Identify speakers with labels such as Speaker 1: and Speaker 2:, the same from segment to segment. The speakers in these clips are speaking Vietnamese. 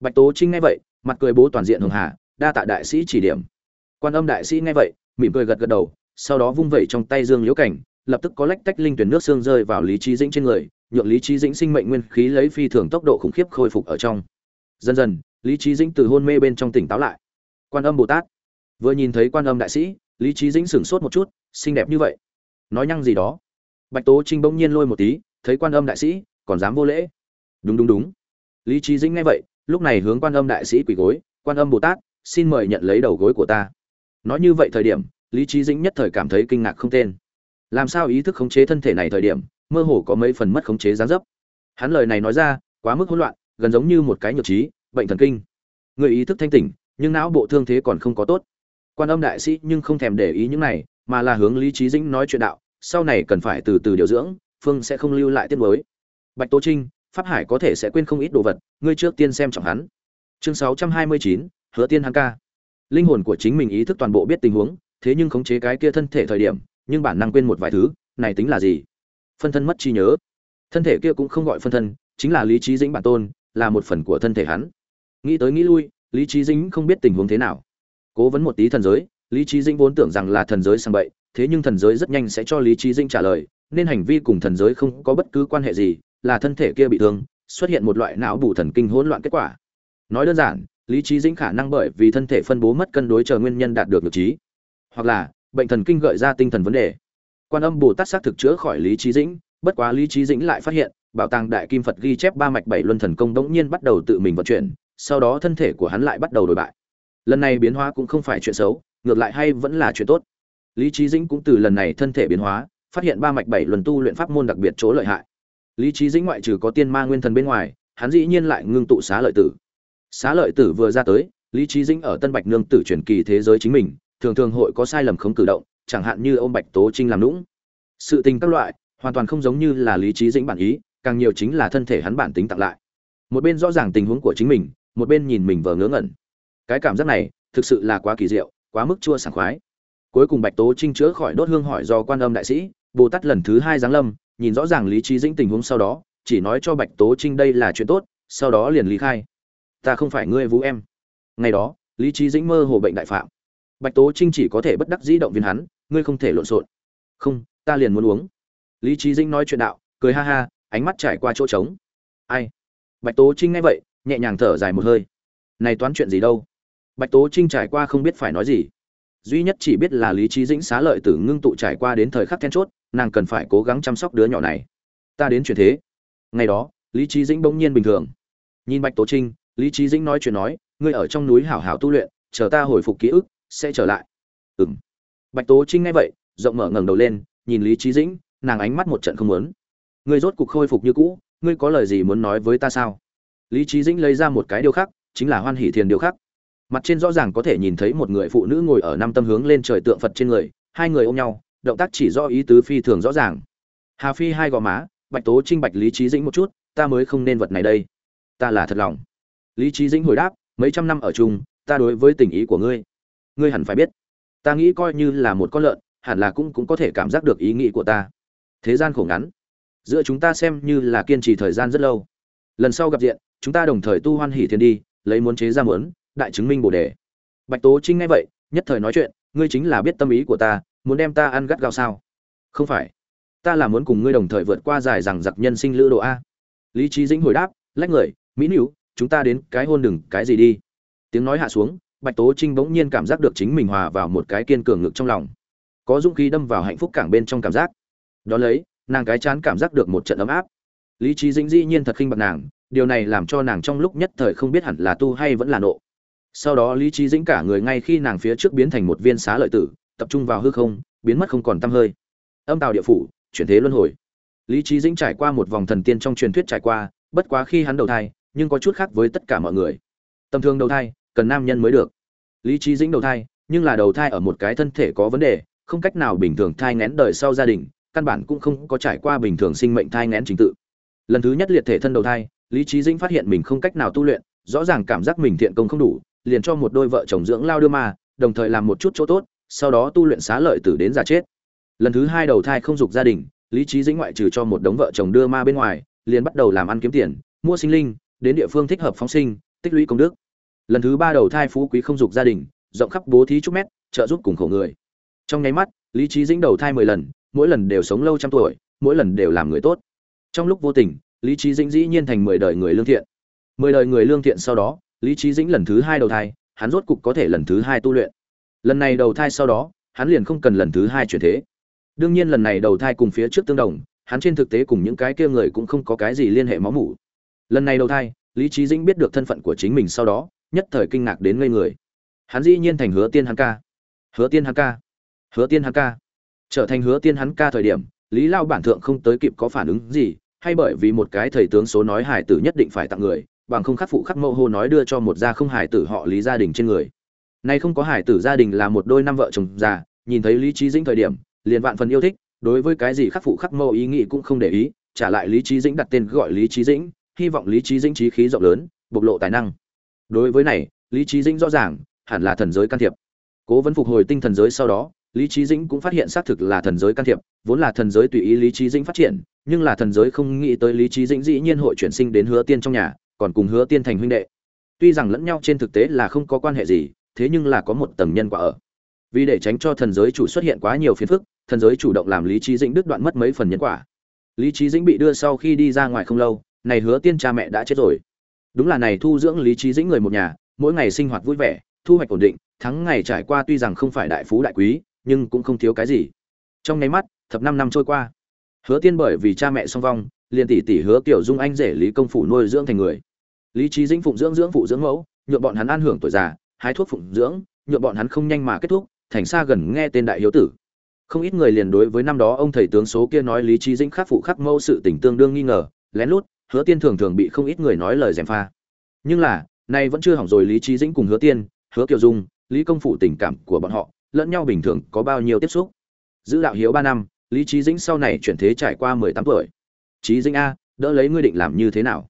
Speaker 1: bạch tố trinh nghe vậy, mặt cười bố toàn diện hường hà, đa tạ đại sĩ chỉ điểm. Quan âm đại sĩ nghe vậy, mỉm cười gật gật đầu, sau đó vung vẩy trong tay dương liễu cảnh, lập tức có lách tách linh tuyển nước xương rơi vào lý trí dĩnh trên người, nhượng lý trí dĩnh sinh mệnh nguyên khí lấy phi thường tốc độ khủng khiếp khôi phục ở trong. Dần dần, lý trí dĩnh từ hôn mê bên trong tỉnh táo lại. Quan âm bồ tát, vừa nhìn thấy quan âm đại sĩ, lý trí dĩnh sửng sốt một chút, xinh đẹp như vậy. Nói nhăng gì đó. Bạch tố trinh bỗng nhiên lôi một tí, thấy quan âm đại sĩ, còn dám vô lễ. Đúng đúng đúng. Lý trí dĩnh nghe vậy lúc này hướng quan âm đại sĩ quỳ gối, quan âm bồ tát, xin mời nhận lấy đầu gối của ta. Nói như vậy thời điểm, lý trí dĩnh nhất thời cảm thấy kinh ngạc không tên. Làm sao ý thức khống chế thân thể này thời điểm, mơ hồ có mấy phần mất khống chế gián dấp. Hắn lời này nói ra, quá mức hỗn loạn, gần giống như một cái nhược trí, bệnh thần kinh. Người ý thức thanh tỉnh, nhưng não bộ thương thế còn không có tốt. Quan âm đại sĩ nhưng không thèm để ý những này, mà là hướng lý trí dĩnh nói chuyện đạo, sau này cần phải từ từ điều dưỡng, phương sẽ không lưu lại tiết mới bạch tô trinh pháp hải có thể sẽ quên không ít đồ vật, ngươi trước tiên xem trọng hắn. Chương sáu trăm hai mươi chín, hứa tiên hắn ca. Linh hồn của chính mình ý thức toàn bộ biết tình huống, thế nhưng khống chế cái kia thân thể thời điểm, nhưng bản năng quên một vài thứ, này tính là gì? Phân thân mất trí nhớ. Thân thể kia cũng không gọi phân thân, chính là lý trí dĩnh bản tôn, là một phần của thân thể hắn. Nghĩ tới nghĩ lui, lý trí dĩnh không biết tình huống thế nào. Cố vấn một tí thần giới, lý trí dĩnh vốn tưởng rằng là thần giới sang bậy, thế nhưng thần giới rất nhanh sẽ cho lý trí dĩnh trả lời, nên hành vi cùng thần giới không có bất cứ quan hệ gì là thân thể kia bị thương, xuất hiện một loại não bù thần kinh hỗn loạn kết quả. Nói đơn giản, lý trí dĩnh khả năng bởi vì thân thể phân bố mất cân đối chờ nguyên nhân đạt được được trí. Hoặc là, bệnh thần kinh gợi ra tinh thần vấn đề. Quan âm bồ tát xác thực chữa khỏi lý trí dĩnh, bất quá lý trí dĩnh lại phát hiện, bảo tàng đại kim phật ghi chép ba mạch bảy luân thần công đống nhiên bắt đầu tự mình vận chuyển, sau đó thân thể của hắn lại bắt đầu đổi bại. Lần này biến hóa cũng không phải chuyện xấu, ngược lại hay vẫn là chuyện tốt. Lý trí dĩnh cũng từ lần này thân thể biến hóa, phát hiện ba mạch bảy luân tu luyện pháp môn đặc biệt chỗ lợi hại lý trí dĩnh ngoại trừ có tiên ma nguyên thần bên ngoài, hắn dĩ nhiên lại ngưng tụ xá lợi tử. Xá lợi tử vừa ra tới, lý trí dĩnh ở tân bạch nương tử truyền kỳ thế giới chính mình, thường thường hội có sai lầm không cử động, chẳng hạn như ông bạch tố trinh làm lũng sự tình các loại, hoàn toàn không giống như là lý trí dĩnh bản ý, càng nhiều chính là thân thể hắn bản tính tặng lại. Một bên rõ ràng tình huống của chính mình, một bên nhìn mình vờ ngớ ngẩn. Cái cảm giác này, thực sự là quá kỳ diệu, quá mức chua sảng khoái. Cuối cùng bạch tố trinh chữa khỏi đốt hương hỏi do quan âm đại sĩ bồ tát lần thứ hai giáng lâm, nhìn rõ ràng lý trí dĩnh tình huống sau đó, chỉ nói cho bạch tố trinh đây là chuyện tốt, sau đó liền lý khai. Ta không phải ngươi vũ em. Ngày đó, lý trí dĩnh mơ hồ bệnh đại phạm. Bạch tố trinh chỉ có thể bất đắc dĩ động viên hắn, ngươi không thể lộn xộn. Không, ta liền muốn uống. Lý trí dĩnh nói chuyện đạo, cười ha ha, ánh mắt trải qua chỗ trống. Ai? Bạch tố trinh nghe vậy, nhẹ nhàng thở dài một hơi. Này toán chuyện gì đâu? Bạch tố trinh trải qua không biết phải nói gì duy nhất chỉ biết là lý trí dĩnh xá lợi tử ngưng tụ trải qua đến thời khắc then chốt, nàng cần phải cố gắng chăm sóc đứa nhỏ này. Ta đến chuyển thế. Ngày đó, lý trí dĩnh bỗng nhiên bình thường. Nhìn bạch tố trinh, lý trí dĩnh nói chuyện nói, ngươi ở trong núi hảo hảo tu luyện, chờ ta hồi phục ký ức, sẽ trở lại. Ừng bạch tố trinh nghe vậy, rộng mở ngẩng đầu lên, nhìn lý trí dĩnh, nàng ánh mắt một trận không muốn. Ngươi rốt cục khôi phục như cũ, ngươi có lời gì muốn nói với ta sao? Lý trí dĩnh lấy ra một cái điều khác, chính là hoan hỷ thiền điều khác mặt trên rõ ràng có thể nhìn thấy một người phụ nữ ngồi ở năm tâm hướng lên trời tượng phật trên người, hai người ôm nhau, động tác chỉ do ý tứ phi thường rõ ràng. Hà phi hai gò má, bạch tố trinh bạch lý trí dĩnh một chút, ta mới không nên vật này đây. Ta là thật lòng. Lý trí dĩnh hồi đáp, mấy trăm năm ở chung, ta đối với tình ý của ngươi ngươi hẳn phải biết. Ta nghĩ coi như là một con lợn, hẳn là cũng cũng có thể cảm giác được ý nghĩ của ta. Thế gian khổ ngắn. Giữa chúng ta xem như là kiên trì thời gian rất lâu. Lần sau gặp diện, chúng ta đồng thời tu hoan hỷ thiên đi, lấy muốn chế ra muốn đại chứng minh bồ đề. Bạch tố trinh nghe vậy, nhất thời nói chuyện, ngươi chính là biết tâm ý của ta, muốn đem ta ăn gắt gao sao? Không phải. Ta là muốn cùng ngươi đồng thời vượt qua dài rằng giặc nhân sinh lữ độ a. Lý trí dĩnh hồi đáp, lách người, mỹ nữ chúng ta đến cái hôn đừng, cái gì đi. Tiếng nói hạ xuống, bạch tố trinh bỗng nhiên cảm giác được chính mình hòa vào một cái kiên cường ngực trong lòng. Có dũng khí đâm vào hạnh phúc cảng bên trong cảm giác. Đ ó lấy, nàng cái chán cảm giác được một trận ấm áp. Lý trí dĩnh dĩ nhiên thật khinh bạc nàng, điều này làm cho nàng trong lúc nhất thời không biết hẳn là tu hay vẫn là nộ sau đó lý trí dĩnh cả người ngay khi nàng phía trước biến thành một viên xá lợi tử, tập trung vào hư không, biến mất không còn t hơi. Âm tào địa phủ, chuyển thế luân hồi. Lý trí dĩnh trải qua một vòng thần tiên trong truyền thuyết trải qua, bất quá khi hắn đầu thai, nhưng có chút khác với tất cả mọi người. Tầm thường đầu thai, cần nam nhân mới được. Lý trí dĩnh đầu thai, nhưng là đầu thai ở một cái thân thể có vấn đề, không cách nào bình thường thai ngén đời sau gia đình, căn bản cũng không có trải qua bình thường sinh mệnh thai ngén trình tự. Lần thứ nhất liệt thể thân đầu thai, lý trí dĩnh phát hiện mình không cách nào tu luyện, rõ ràng cảm giác mình thiện công không đủ liền cho một đôi vợ chồng dưỡng lao đưa ma, đồng thời làm một chút chỗ tốt, sau đó tu luyện xá lợi tử đến già chết. Lần thứ hai đầu thai không dục gia đình, lý trí dĩnh ngoại trừ cho một đống vợ chồng đưa ma bên ngoài, liền bắt đầu làm ăn kiếm tiền, mua sinh linh, đến địa phương thích hợp phóng sinh, tích lũy công đức. Lần thứ ba đầu thai phú quý không dục gia đình, rộng khắp bố thí chúc mét, trợ giúp cùng khổ người. Trong nháy mắt, lý trí dĩnh đầu thai mười lần, mỗi lần đều sống lâu trăm tuổi, mỗi lần đều làm người tốt. Trong lúc vô tình, lý trí dĩnh dĩ nhiên thành mười đời người lương thiện. Mười đời người lương thiện sau đó lý trí dĩnh lần thứ hai đầu thai, hắn rốt cục có thể lần thứ hai tu luyện. Lần này đầu thai sau đó, hắn liền không cần lần thứ hai chuyển thế. Đương nhiên lần này đầu thai cùng phía trước tương đồng, hắn trên thực tế cùng những cái kia người cũng không có cái gì liên hệ máu mủ. Lần này đầu thai, lý trí dĩnh biết được thân phận của chính mình sau đó, nhất thời kinh ngạc đến ngây người. Hắn dĩ nhiên thành hứa tiên hắn ca. Hứa tiên hắn ca. Hứa tiên hắn ca. Trở thành hứa tiên hắn ca thời điểm, lý lao bản thượng không tới kịp có phản ứng gì, hay bởi vì một cái thầy tướng số nói hải tử nhất định phải tặng người bằng không khắc phụ khắc mẫu hô nói đưa cho một gia không hải tử họ lý gia đình trên người. Nay không có hải tử gia đình là một đôi năm vợ chồng già, nhìn thấy lý trí dĩnh thời điểm, liền vạn phần yêu thích, đối với cái gì khắc phụ khắc mẫu ý nghĩ cũng không để ý, trả lại lý trí dĩnh đặt tên gọi lý trí dĩnh, hy vọng lý trí dĩnh trí khí rộng lớn, bộc lộ tài năng. Đối với này, lý trí dĩnh rõ ràng, hẳn là thần giới can thiệp. Cố vấn phục hồi tinh thần giới sau đó, lý trí dĩnh cũng phát hiện xác thực là thần giới can thiệp, vốn là thần giới tùy ý lý trí dĩnh phát triển, nhưng là thần giới không nghĩ tới lý trí dĩnh dĩ nhiên hội chuyển sinh đến hứa tiên trong nhà còn cùng hứa tiên thành huynh đệ. Tuy rằng lẫn nhau trên thực tế là không có quan hệ gì, thế nhưng là có một tầng nhân quả ở. Vì để tránh cho thần giới chủ xuất hiện quá nhiều phiền phức, thần giới chủ động làm lý trí dĩnh đứt đoạn mất mấy phần nhân quả. Lý trí dĩnh bị đưa sau khi đi ra ngoài không lâu, này hứa tiên cha mẹ đã chết rồi. Đúng là này thu dưỡng lý trí dĩnh người một nhà, mỗi ngày sinh hoạt vui vẻ, thu hoạch ổn định tháng ngày trải qua tuy rằng không phải đại phú đại quý, nhưng cũng không thiếu cái gì. Trong nháy mắt, thập năm năm trôi qua. Hứa tiên bởi vì cha mẹ song vong, liền tỷ tỷ hứa tiểu dung anh rể lý công phủ nuôi dưỡng thành người lý trí dĩnh phụng dưỡng dưỡng phụ dưỡng mẫu nhuộm bọn hắn an hưởng tuổi già, hái thuốc phụng dưỡng nhuộm bọn hắn không nhanh mà kết thúc, thành xa gần nghe tên đại hiếu tử. Không ít người liền đối với năm đó ông thầy tướng số kia nói lý trí dĩnh khắc phụ khắc mẫu sự tình tương đương nghi ngờ, lén lút, hứa tiên thường thường bị không ít người nói lời gièm pha. Nhưng là, nay vẫn chưa hỏng rồi lý trí dĩnh cùng hứa tiên, hứa kiều dung, lý công phụ tình cảm của bọn họ, lẫn nhau bình thường có bao nhiêu tiếp xúc. Giữ đạo hiếu ba năm, lý trí dĩnh sau này chuyển thế trải qua mười tám tuổi. Trí dĩnh a, đỡ lấy ngươi định làm như thế nào?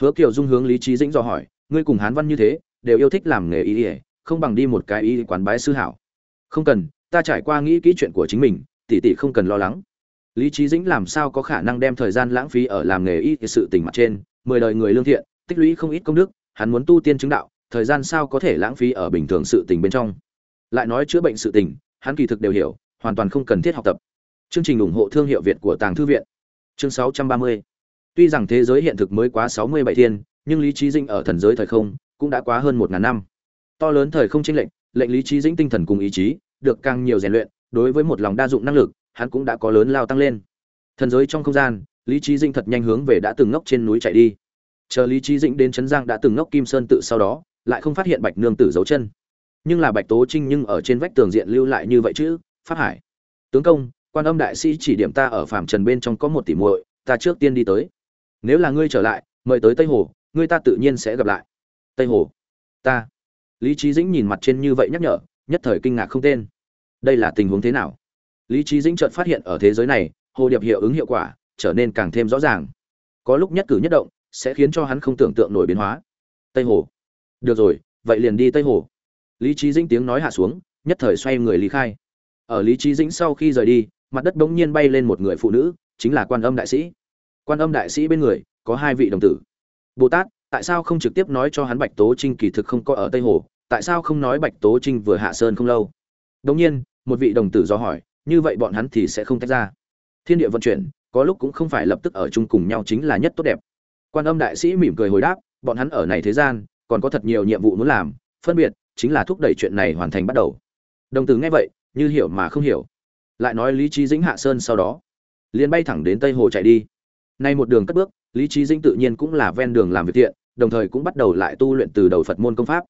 Speaker 1: Hứa kiều dung hướng lý trí dĩnh dò hỏi, ngươi cùng hán văn như thế, đều yêu thích làm nghề y ỉa không bằng đi một cái y quán bái sư hảo. Không cần, ta trải qua nghĩ kỹ chuyện của chính mình, tỷ tỷ không cần lo lắng. Lý trí dĩnh làm sao có khả năng đem thời gian lãng phí ở làm nghề y sự tình mặt trên, mười đời người lương thiện, tích lũy không ít công đức, hắn muốn tu tiên chứng đạo, thời gian sao có thể lãng phí ở bình thường sự tình bên trong? Lại nói chữa bệnh sự tình, hắn kỳ thực đều hiểu, hoàn toàn không cần thiết học tập. Chương trình ủng hộ thương hiệu việt của tàng thư viện. Chương 630 tuy rằng thế giới hiện thực mới quá 67 thiên, nhưng lý trí dĩnh ở thần giới thời không cũng đã quá hơn một ngàn năm. To lớn thời không chênh lệnh lệnh lý trí dĩnh tinh thần cùng ý chí được càng nhiều rèn luyện, đối với một lòng đa dụng năng lực, hắn cũng đã có lớn lao tăng lên. Thần giới trong không gian, lý trí dĩnh thật nhanh hướng về đã từng ngốc trên núi chạy đi. Chờ lý trí dĩnh đến trấn giang đã từng ngốc kim sơn tự sau đó, lại không phát hiện bạch nương tử dấu chân. Nhưng là bạch tố trinh nhưng ở trên vách tường diện lưu lại như vậy chứ phát hải. Tướng công, quan âm đại sĩ chỉ điểm ta ở phạm trần bên trong có một tỷ muội, ta trước tiên đi tới nếu là ngươi trở lại, mời tới tây hồ, ngươi ta tự nhiên sẽ gặp lại. Tây hồ? Ta. Lý trí dĩnh nhìn mặt trên như vậy nhắc nhở, nhất thời kinh ngạc không tên. Đây là tình huống thế nào? Lý trí dĩnh chợt phát hiện ở thế giới này, hồ điệp hiệu ứng hiệu quả trở nên càng thêm rõ ràng. Có lúc nhất cử nhất động sẽ khiến cho hắn không tưởng tượng nổi biến hóa. Tây hồ. Được rồi, vậy liền đi tây hồ. Lý trí dĩnh tiếng nói hạ xuống, nhất thời xoay người lý khai. Ở lý trí dĩnh sau khi rời đi, mặt đất bỗng nhiên bay lên một người phụ nữ, chính là quan âm đại sĩ quan âm đại sĩ bên người, có hai vị đồng tử. Bồ tát, tại sao không trực tiếp nói cho hắn bạch tố trinh kỳ thực không có ở tây hồ? Tại sao không nói bạch tố trinh vừa hạ sơn không lâu? Đống nhiên, một vị đồng tử do hỏi, như vậy bọn hắn thì sẽ không tách ra. Thiên địa vận chuyển, có lúc cũng không phải lập tức ở chung cùng nhau chính là nhất tốt đẹp. Quan âm đại sĩ mỉm cười hồi đáp, bọn hắn ở này thế gian, còn có thật nhiều nhiệm vụ muốn làm, phân biệt, chính là thúc đẩy chuyện này hoàn thành bắt đầu. Đồng tử nghe vậy, như hiểu mà không hiểu. Lại nói lý trí dĩnh hạ sơn sau đó. Liền bay thẳng đến tây hồ chạy đi nay một đường cất bước lý trí dĩnh tự nhiên cũng là ven đường làm việc thiện, đồng thời cũng bắt đầu lại tu luyện từ đầu phật môn công pháp.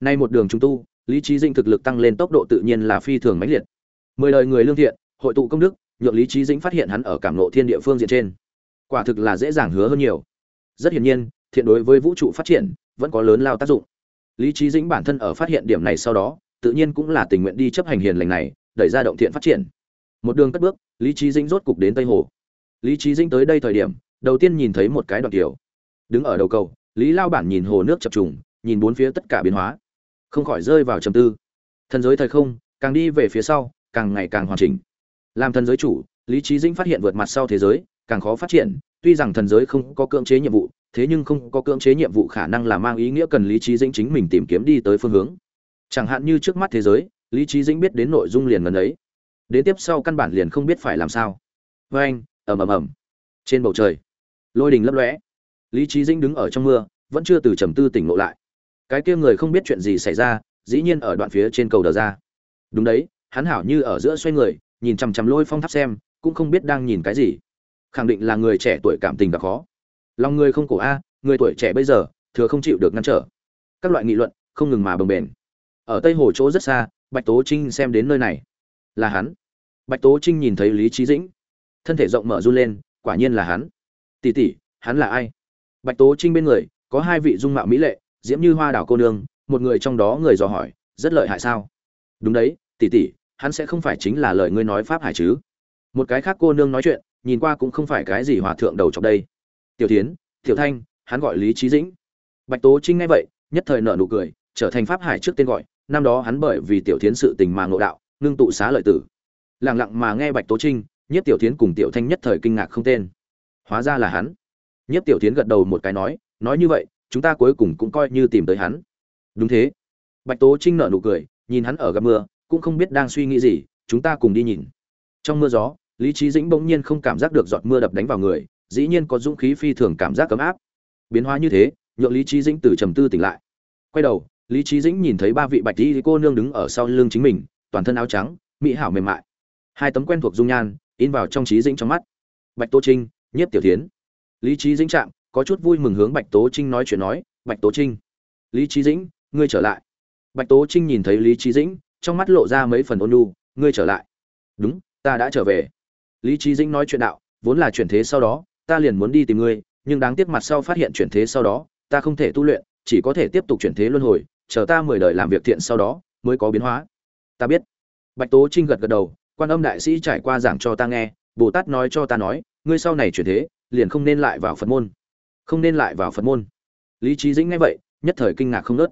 Speaker 1: Nay một đường chúng tu lý trí dĩnh thực lực tăng lên tốc độ tự nhiên là phi thường mãnh liệt. Mười đời người lương thiện hội tụ công đức nhượng lý trí dĩnh phát hiện hắn ở cảm ngộ thiên địa phương diện trên. Quả thực là dễ dàng hứa hơn nhiều. Rất hiển nhiên thiện đối với vũ trụ phát triển vẫn có lớn lao tác dụng. Lý trí dĩnh bản thân ở phát hiện điểm này sau đó tự nhiên cũng là tình nguyện đi chấp hành hiền lành này đẩy ra động thiện phát triển. Một đường cất bước lý trí dĩnh rốt cục đến tây hồ lý trí dĩnh tới đây thời điểm, đầu tiên nhìn thấy một cái đoạn tiểu. Đứng ở đầu cầu, lý lao bản nhìn hồ nước chập trùng, nhìn bốn phía tất cả biến hóa. Không khỏi rơi vào trầm tư. Thần giới thời không, càng đi về phía sau, càng ngày càng hoàn chỉnh. Làm thần giới chủ, lý trí dĩnh phát hiện vượt mặt sau thế giới, càng khó phát triển. Tuy rằng thần giới không có cưỡng chế nhiệm vụ, thế nhưng không có cưỡng chế nhiệm vụ khả năng là mang ý nghĩa cần lý trí dĩnh chính mình tìm kiếm đi tới phương hướng. Chẳng hạn như trước mắt thế giới, lý trí dĩnh biết đến nội dung liền gần ấy. Đến tiếp sau căn bản liền không biết phải làm sao. Vê anh ầm ầm ầm. Trên bầu trời, lôi đình lấp lóe. Lý trí dĩnh đứng ở trong mưa, vẫn chưa từ trầm tư tỉnh ngộ lại. Cái kia người không biết chuyện gì xảy ra, dĩ nhiên ở đoạn phía trên cầu đờ ra. Đúng đấy, hắn hảo như ở giữa xoay người, nhìn chằm chằm lôi phong tháp xem, cũng không biết đang nhìn cái gì. Khẳng định là người trẻ tuổi cảm tình gặp khó. Lòng người không cổ a, người tuổi trẻ bây giờ, thừa không chịu được ngăn trở. Các loại nghị luận, không ngừng mà bồng bền ở tây hồ chỗ rất xa, bạch tố trinh xem đến nơi này. Là hắn. Bạch tố trinh nhìn thấy lý trí dĩnh thân thể rộng mở run lên, quả nhiên là hắn. Tỉ tỉ hắn là ai? Bạch tố trinh bên người, có hai vị dung mạo mỹ lệ, diễm như hoa đảo cô nương, một người trong đó người dò hỏi, rất lợi hại sao? Đúng đấy tỉ tỉ hắn sẽ không phải chính là lời ngươi nói pháp hải chứ. Một cái khác cô nương nói chuyện, nhìn qua cũng không phải cái gì hòa thượng đầu chọc đây. Tiểu tiến tiểu thanh, hắn gọi lý trí dĩnh. Bạch tố trinh nghe vậy, nhất thời nợ nụ cười, trở thành pháp hải trước tên gọi, năm đó hắn bởi vì tiểu tiến sự tình mà ngộ đạo, ngưng tụ xá lợi tử. Lẳng lặng mà nghe bạch tố trinh nhất tiểu tiến cùng tiểu thanh nhất thời kinh ngạc không tên. Hóa ra là hắn. Nhất tiểu tiến gật đầu một cái nói nói như vậy, chúng ta cuối cùng cũng coi như tìm tới hắn. Đúng thế. Bạch tố trinh nở nụ cười, nhìn hắn ở gặp mưa, cũng không biết đang suy nghĩ gì, chúng ta cùng đi nhìn. Trong mưa gió, lý trí dĩnh bỗng nhiên không cảm giác được giọt mưa đập đánh vào người, dĩ nhiên có dũng khí phi thường cảm giác ấm áp. Biến hóa như thế, nhượng lý trí dĩnh từ trầm tư tỉnh lại. Quay đầu, lý trí dĩnh nhìn thấy ba vị bạch y cô nương đứng ở sau lưng chính mình, toàn thân áo trắng, mỹ hảo mềm mại. Hai tấm quen thuộc dung nhan in vào trong trí dĩnh trong mắt. Bạch tô trinh, nhiếp tiểu tiến lý trí dĩnh chạm, có chút vui mừng hướng bạch tố trinh nói chuyện nói, bạch tố trinh, lý trí dĩnh, ngươi trở lại. Bạch tố trinh nhìn thấy lý trí dĩnh, trong mắt lộ ra mấy phần ôn lu ngươi trở lại. Đúng, ta đã trở về. Lý trí dĩnh nói chuyện đạo, vốn là chuyển thế sau đó, ta liền muốn đi tìm ngươi, nhưng đáng tiếc mặt sau phát hiện chuyển thế sau đó, ta không thể tu luyện, chỉ có thể tiếp tục chuyển thế luân hồi, chờ ta mười đời làm việc thiện sau đó, mới có biến hóa. Ta biết. Bạch tố trinh gật gật đầu quan âm đại sĩ trải qua giảng cho ta nghe, bồ tát nói cho ta nói, ngươi sau này chuyển thế, liền không nên lại vào phật môn. Không nên lại vào phật môn. Lý trí dĩnh nghe vậy, nhất thời kinh ngạc không nớt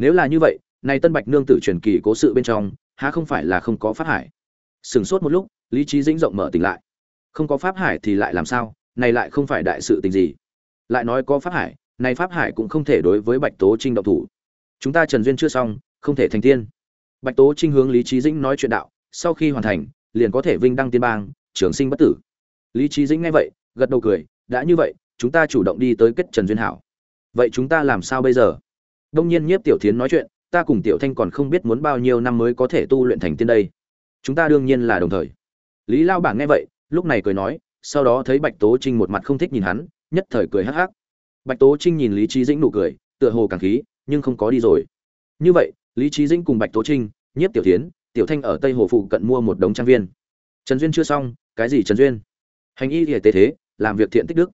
Speaker 1: nếu là như vậy này tân bạch nương tử truyền kỳ cố sự bên trong, há không phải là không có pháp hải? Sửng sốt một lúc, lý trí dĩnh rộng mở tỉnh lại. Không có pháp hải thì lại làm sao? Này lại không phải đại sự tình gì? Lại nói có pháp hải, này pháp hải cũng không thể đối với bạch tố trinh động thủ. Chúng ta trần duyên chưa xong, không thể thành tiên. Bạch tố trinh hướng lý trí dĩnh nói chuyện đạo sau khi hoàn thành, liền có thể vinh đăng tiên bang, trường sinh bất tử. Lý trí dĩnh nghe vậy, gật đầu cười, đã như vậy, chúng ta chủ động đi tới kết trần duyên hảo. Vậy chúng ta làm sao bây giờ? Đông nhiên nhiếp tiểu thiến nói chuyện, ta cùng tiểu thanh còn không biết muốn bao nhiêu năm mới có thể tu luyện thành tiên đây. Chúng ta đương nhiên là đồng thời. Lý lao bảng nghe vậy, lúc này cười nói, sau đó thấy bạch tố trinh một mặt không thích nhìn hắn, nhất thời cười hắc hắc. Bạch tố trinh nhìn lý trí dĩnh nụ cười, tựa hồ càng khí, nhưng không có đi rồi. Như vậy, lý trí dĩnh cùng bạch tố trinh, nhiếp tiểu tiến tiểu thanh ở tây hồ phụ cận mua một đống trang viên. Trần duyên chưa xong, cái gì trần duyên? Hành y thể tế thế, làm việc thiện tích đức.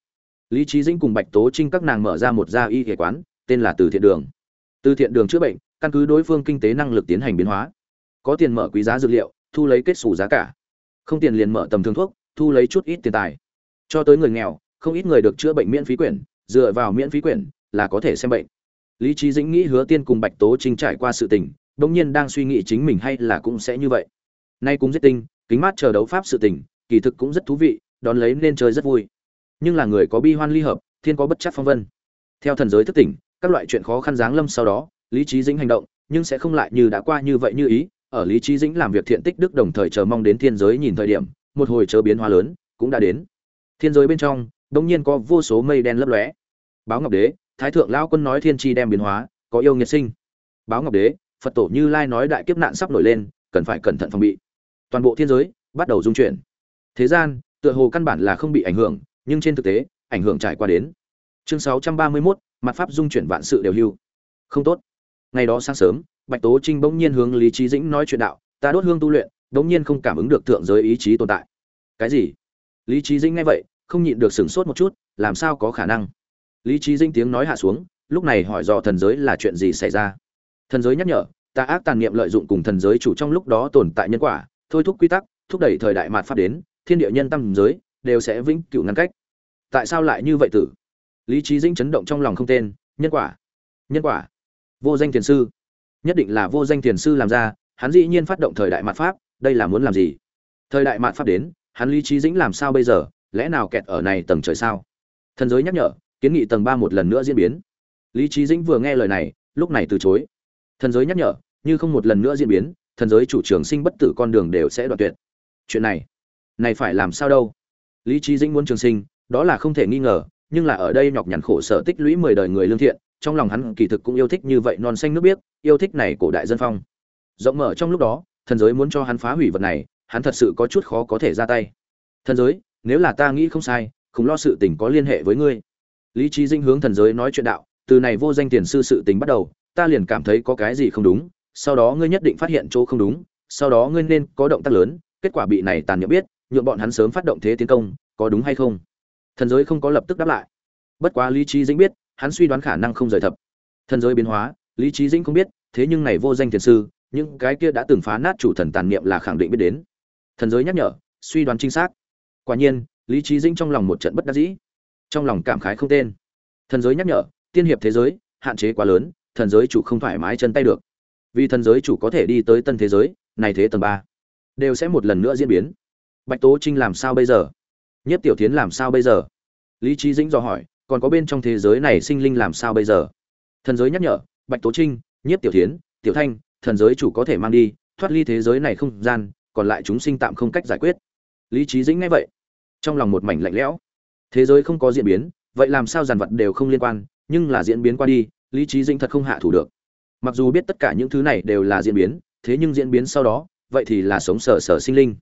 Speaker 1: Lý trí dĩnh cùng bạch tố trinh các nàng mở ra một gia y thể quán, tên là từ thiện đường. Từ thiện đường chữa bệnh, căn cứ đối phương kinh tế năng lực tiến hành biến hóa. Có tiền mở quý giá dược liệu, thu lấy kết xù giá cả. Không tiền liền mở tầm thường thuốc, thu lấy chút ít tiền tài. Cho tới người nghèo, không ít người được chữa bệnh miễn phí quyển, dựa vào miễn phí quyển là có thể xem bệnh. Lý trí dĩnh nghĩ hứa tiên cùng bạch tố trinh trải qua sự tình đông nhiên đang suy nghĩ chính mình hay là cũng sẽ như vậy. Nay cũng giết tinh, kính mát chờ đấu pháp sự tình, kỳ thực cũng rất thú vị, đón lấy nên chơi rất vui. Nhưng là người có bi hoan ly hợp, thiên có bất chấp phong vân. Theo thần giới thức tỉnh, các loại chuyện khó khăn giáng lâm sau đó, lý trí dĩnh hành động, nhưng sẽ không lại như đã qua như vậy như ý. Ở lý trí dĩnh làm việc thiện tích đức đồng thời chờ mong đến thiên giới nhìn thời điểm, một hồi chớ biến hóa lớn, cũng đã đến. Thiên giới bên trong đông nhiên có vô số mây đen lấp lóe. Báo ngọc đế, thái thượng lão quân nói thiên tri đem biến hóa, có yêu nghiệt sinh. Báo ngọc đế phật tổ như lai nói đại kiếp nạn sắp nổi lên cần phải cẩn thận phòng bị. Toàn bộ thiên giới bắt đầu dung chuyển. Thế gian tựa hồ căn bản là không bị ảnh hưởng nhưng trên thực tế ảnh hưởng trải qua đến. Chương 631, mặt pháp dung chuyển vạn sự đều hưu không tốt. Ngày đó sáng sớm bạch tố trinh bỗng nhiên hướng lý trí dĩnh nói chuyện đạo ta đốt hương tu luyện bỗng nhiên không cảm ứng được thượng giới ý chí tồn tại. Cái gì? Lý trí dĩnh nghe vậy không nhịn được sửng sốt một chút làm sao có khả năng? Lý trí dĩnh tiếng nói hạ xuống lúc này hỏi dò thần giới là chuyện gì xảy ra? Thần giới nhắc nhở ta ác tàn niệm lợi dụng cùng thần giới chủ trong lúc đó tồn tại nhân quả, thôi thúc quy tắc, thúc đẩy thời đại mạt pháp đến, thiên địa nhân tâm giới đều sẽ vĩnh cửu ngăn cách. Tại sao lại như vậy tử? Lý trí dĩnh chấn động trong lòng không tên, nhân quả nhân quả. Vô danh thiền sư. Nhất định là vô danh thiền sư làm ra, hắn dĩ nhiên phát động thời đại mạt pháp, đây là muốn làm gì? Thời đại mạt pháp đến, hắn lý trí dĩnh làm sao bây giờ? Lẽ nào kẹt ở này tầng trời sao? Thần giới nhắc nhở, kiến nghị tầng ba một lần nữa diễn biến. Lý trí dĩnh vừa nghe lời này, lúc này từ chối thần giới nhắc nhở, như không một lần nữa diễn biến, thần giới chủ trường sinh bất tử con đường đều sẽ đoạn tuyệt. Chuyện này này phải làm sao đâu? Lý trí dĩnh muốn trường sinh, đó là không thể nghi ngờ, nhưng là ở đây nhọc nhằn khổ sở tích lũy mười đời người lương thiện, trong lòng hắn kỳ thực cũng yêu thích như vậy non xanh nước biếc, yêu thích này cổ đại dân phong. Rộng mở trong lúc đó, thần giới muốn cho hắn phá hủy vật này, hắn thật sự có chút khó có thể ra tay. Thần giới, nếu là ta nghĩ không sai, không lo sự tình có liên hệ với ngươi. Lý trí dinh hướng thần giới nói chuyện đạo, từ này vô danh tiền sư sự tình bắt đầu ta liền cảm thấy có cái gì không đúng, sau đó ngươi nhất định phát hiện chỗ không đúng, sau đó ngươi nên có động tác lớn, kết quả bị này tàn nhẫn biết, nhượng bọn hắn sớm phát động thế tiến công, có đúng hay không? Thần giới không có lập tức đáp lại. Bất quá lý trí dĩnh biết, hắn suy đoán khả năng không rời thập. Thần giới biến hóa, lý trí dĩnh không biết, thế nhưng này vô danh thiền sư, những cái kia đã từng phá nát chủ thần tàn niệm là khẳng định biết đến. Thần giới nhắc nhở, suy đoán chính xác. Quả nhiên, lý trí dĩnh trong lòng một trận bất đắc dĩ. Trong lòng cảm khái không tên. Thần giới nhắc nhở, tiên hiệp thế giới, hạn chế quá lớn thần giới chủ không thoải mái chân tay được. Vì thần giới chủ có thể đi tới tân thế giới, này thế tầng ba đều sẽ một lần nữa diễn biến. Bạch tố trinh làm sao bây giờ? Nhất tiểu tiến làm sao bây giờ? Lý trí dĩnh dò hỏi, còn có bên trong thế giới này sinh linh làm sao bây giờ? Thần giới nhắc nhở, bạch tố trinh nhất tiểu tiến tiểu thanh, thần giới chủ có thể mang đi, thoát ly thế giới này không gian, còn lại chúng sinh tạm không cách giải quyết. Lý trí dĩnh nghe vậy, trong lòng một mảnh lạnh lẽo. Thế giới không có diễn biến, vậy làm sao dàn vật đều không liên quan, nhưng là diễn biến qua đi lý trí dĩnh thật không hạ thủ được. Mặc dù biết tất cả những thứ này đều là diễn biến, thế nhưng diễn biến sau đó, vậy thì là sống sở sở sinh linh.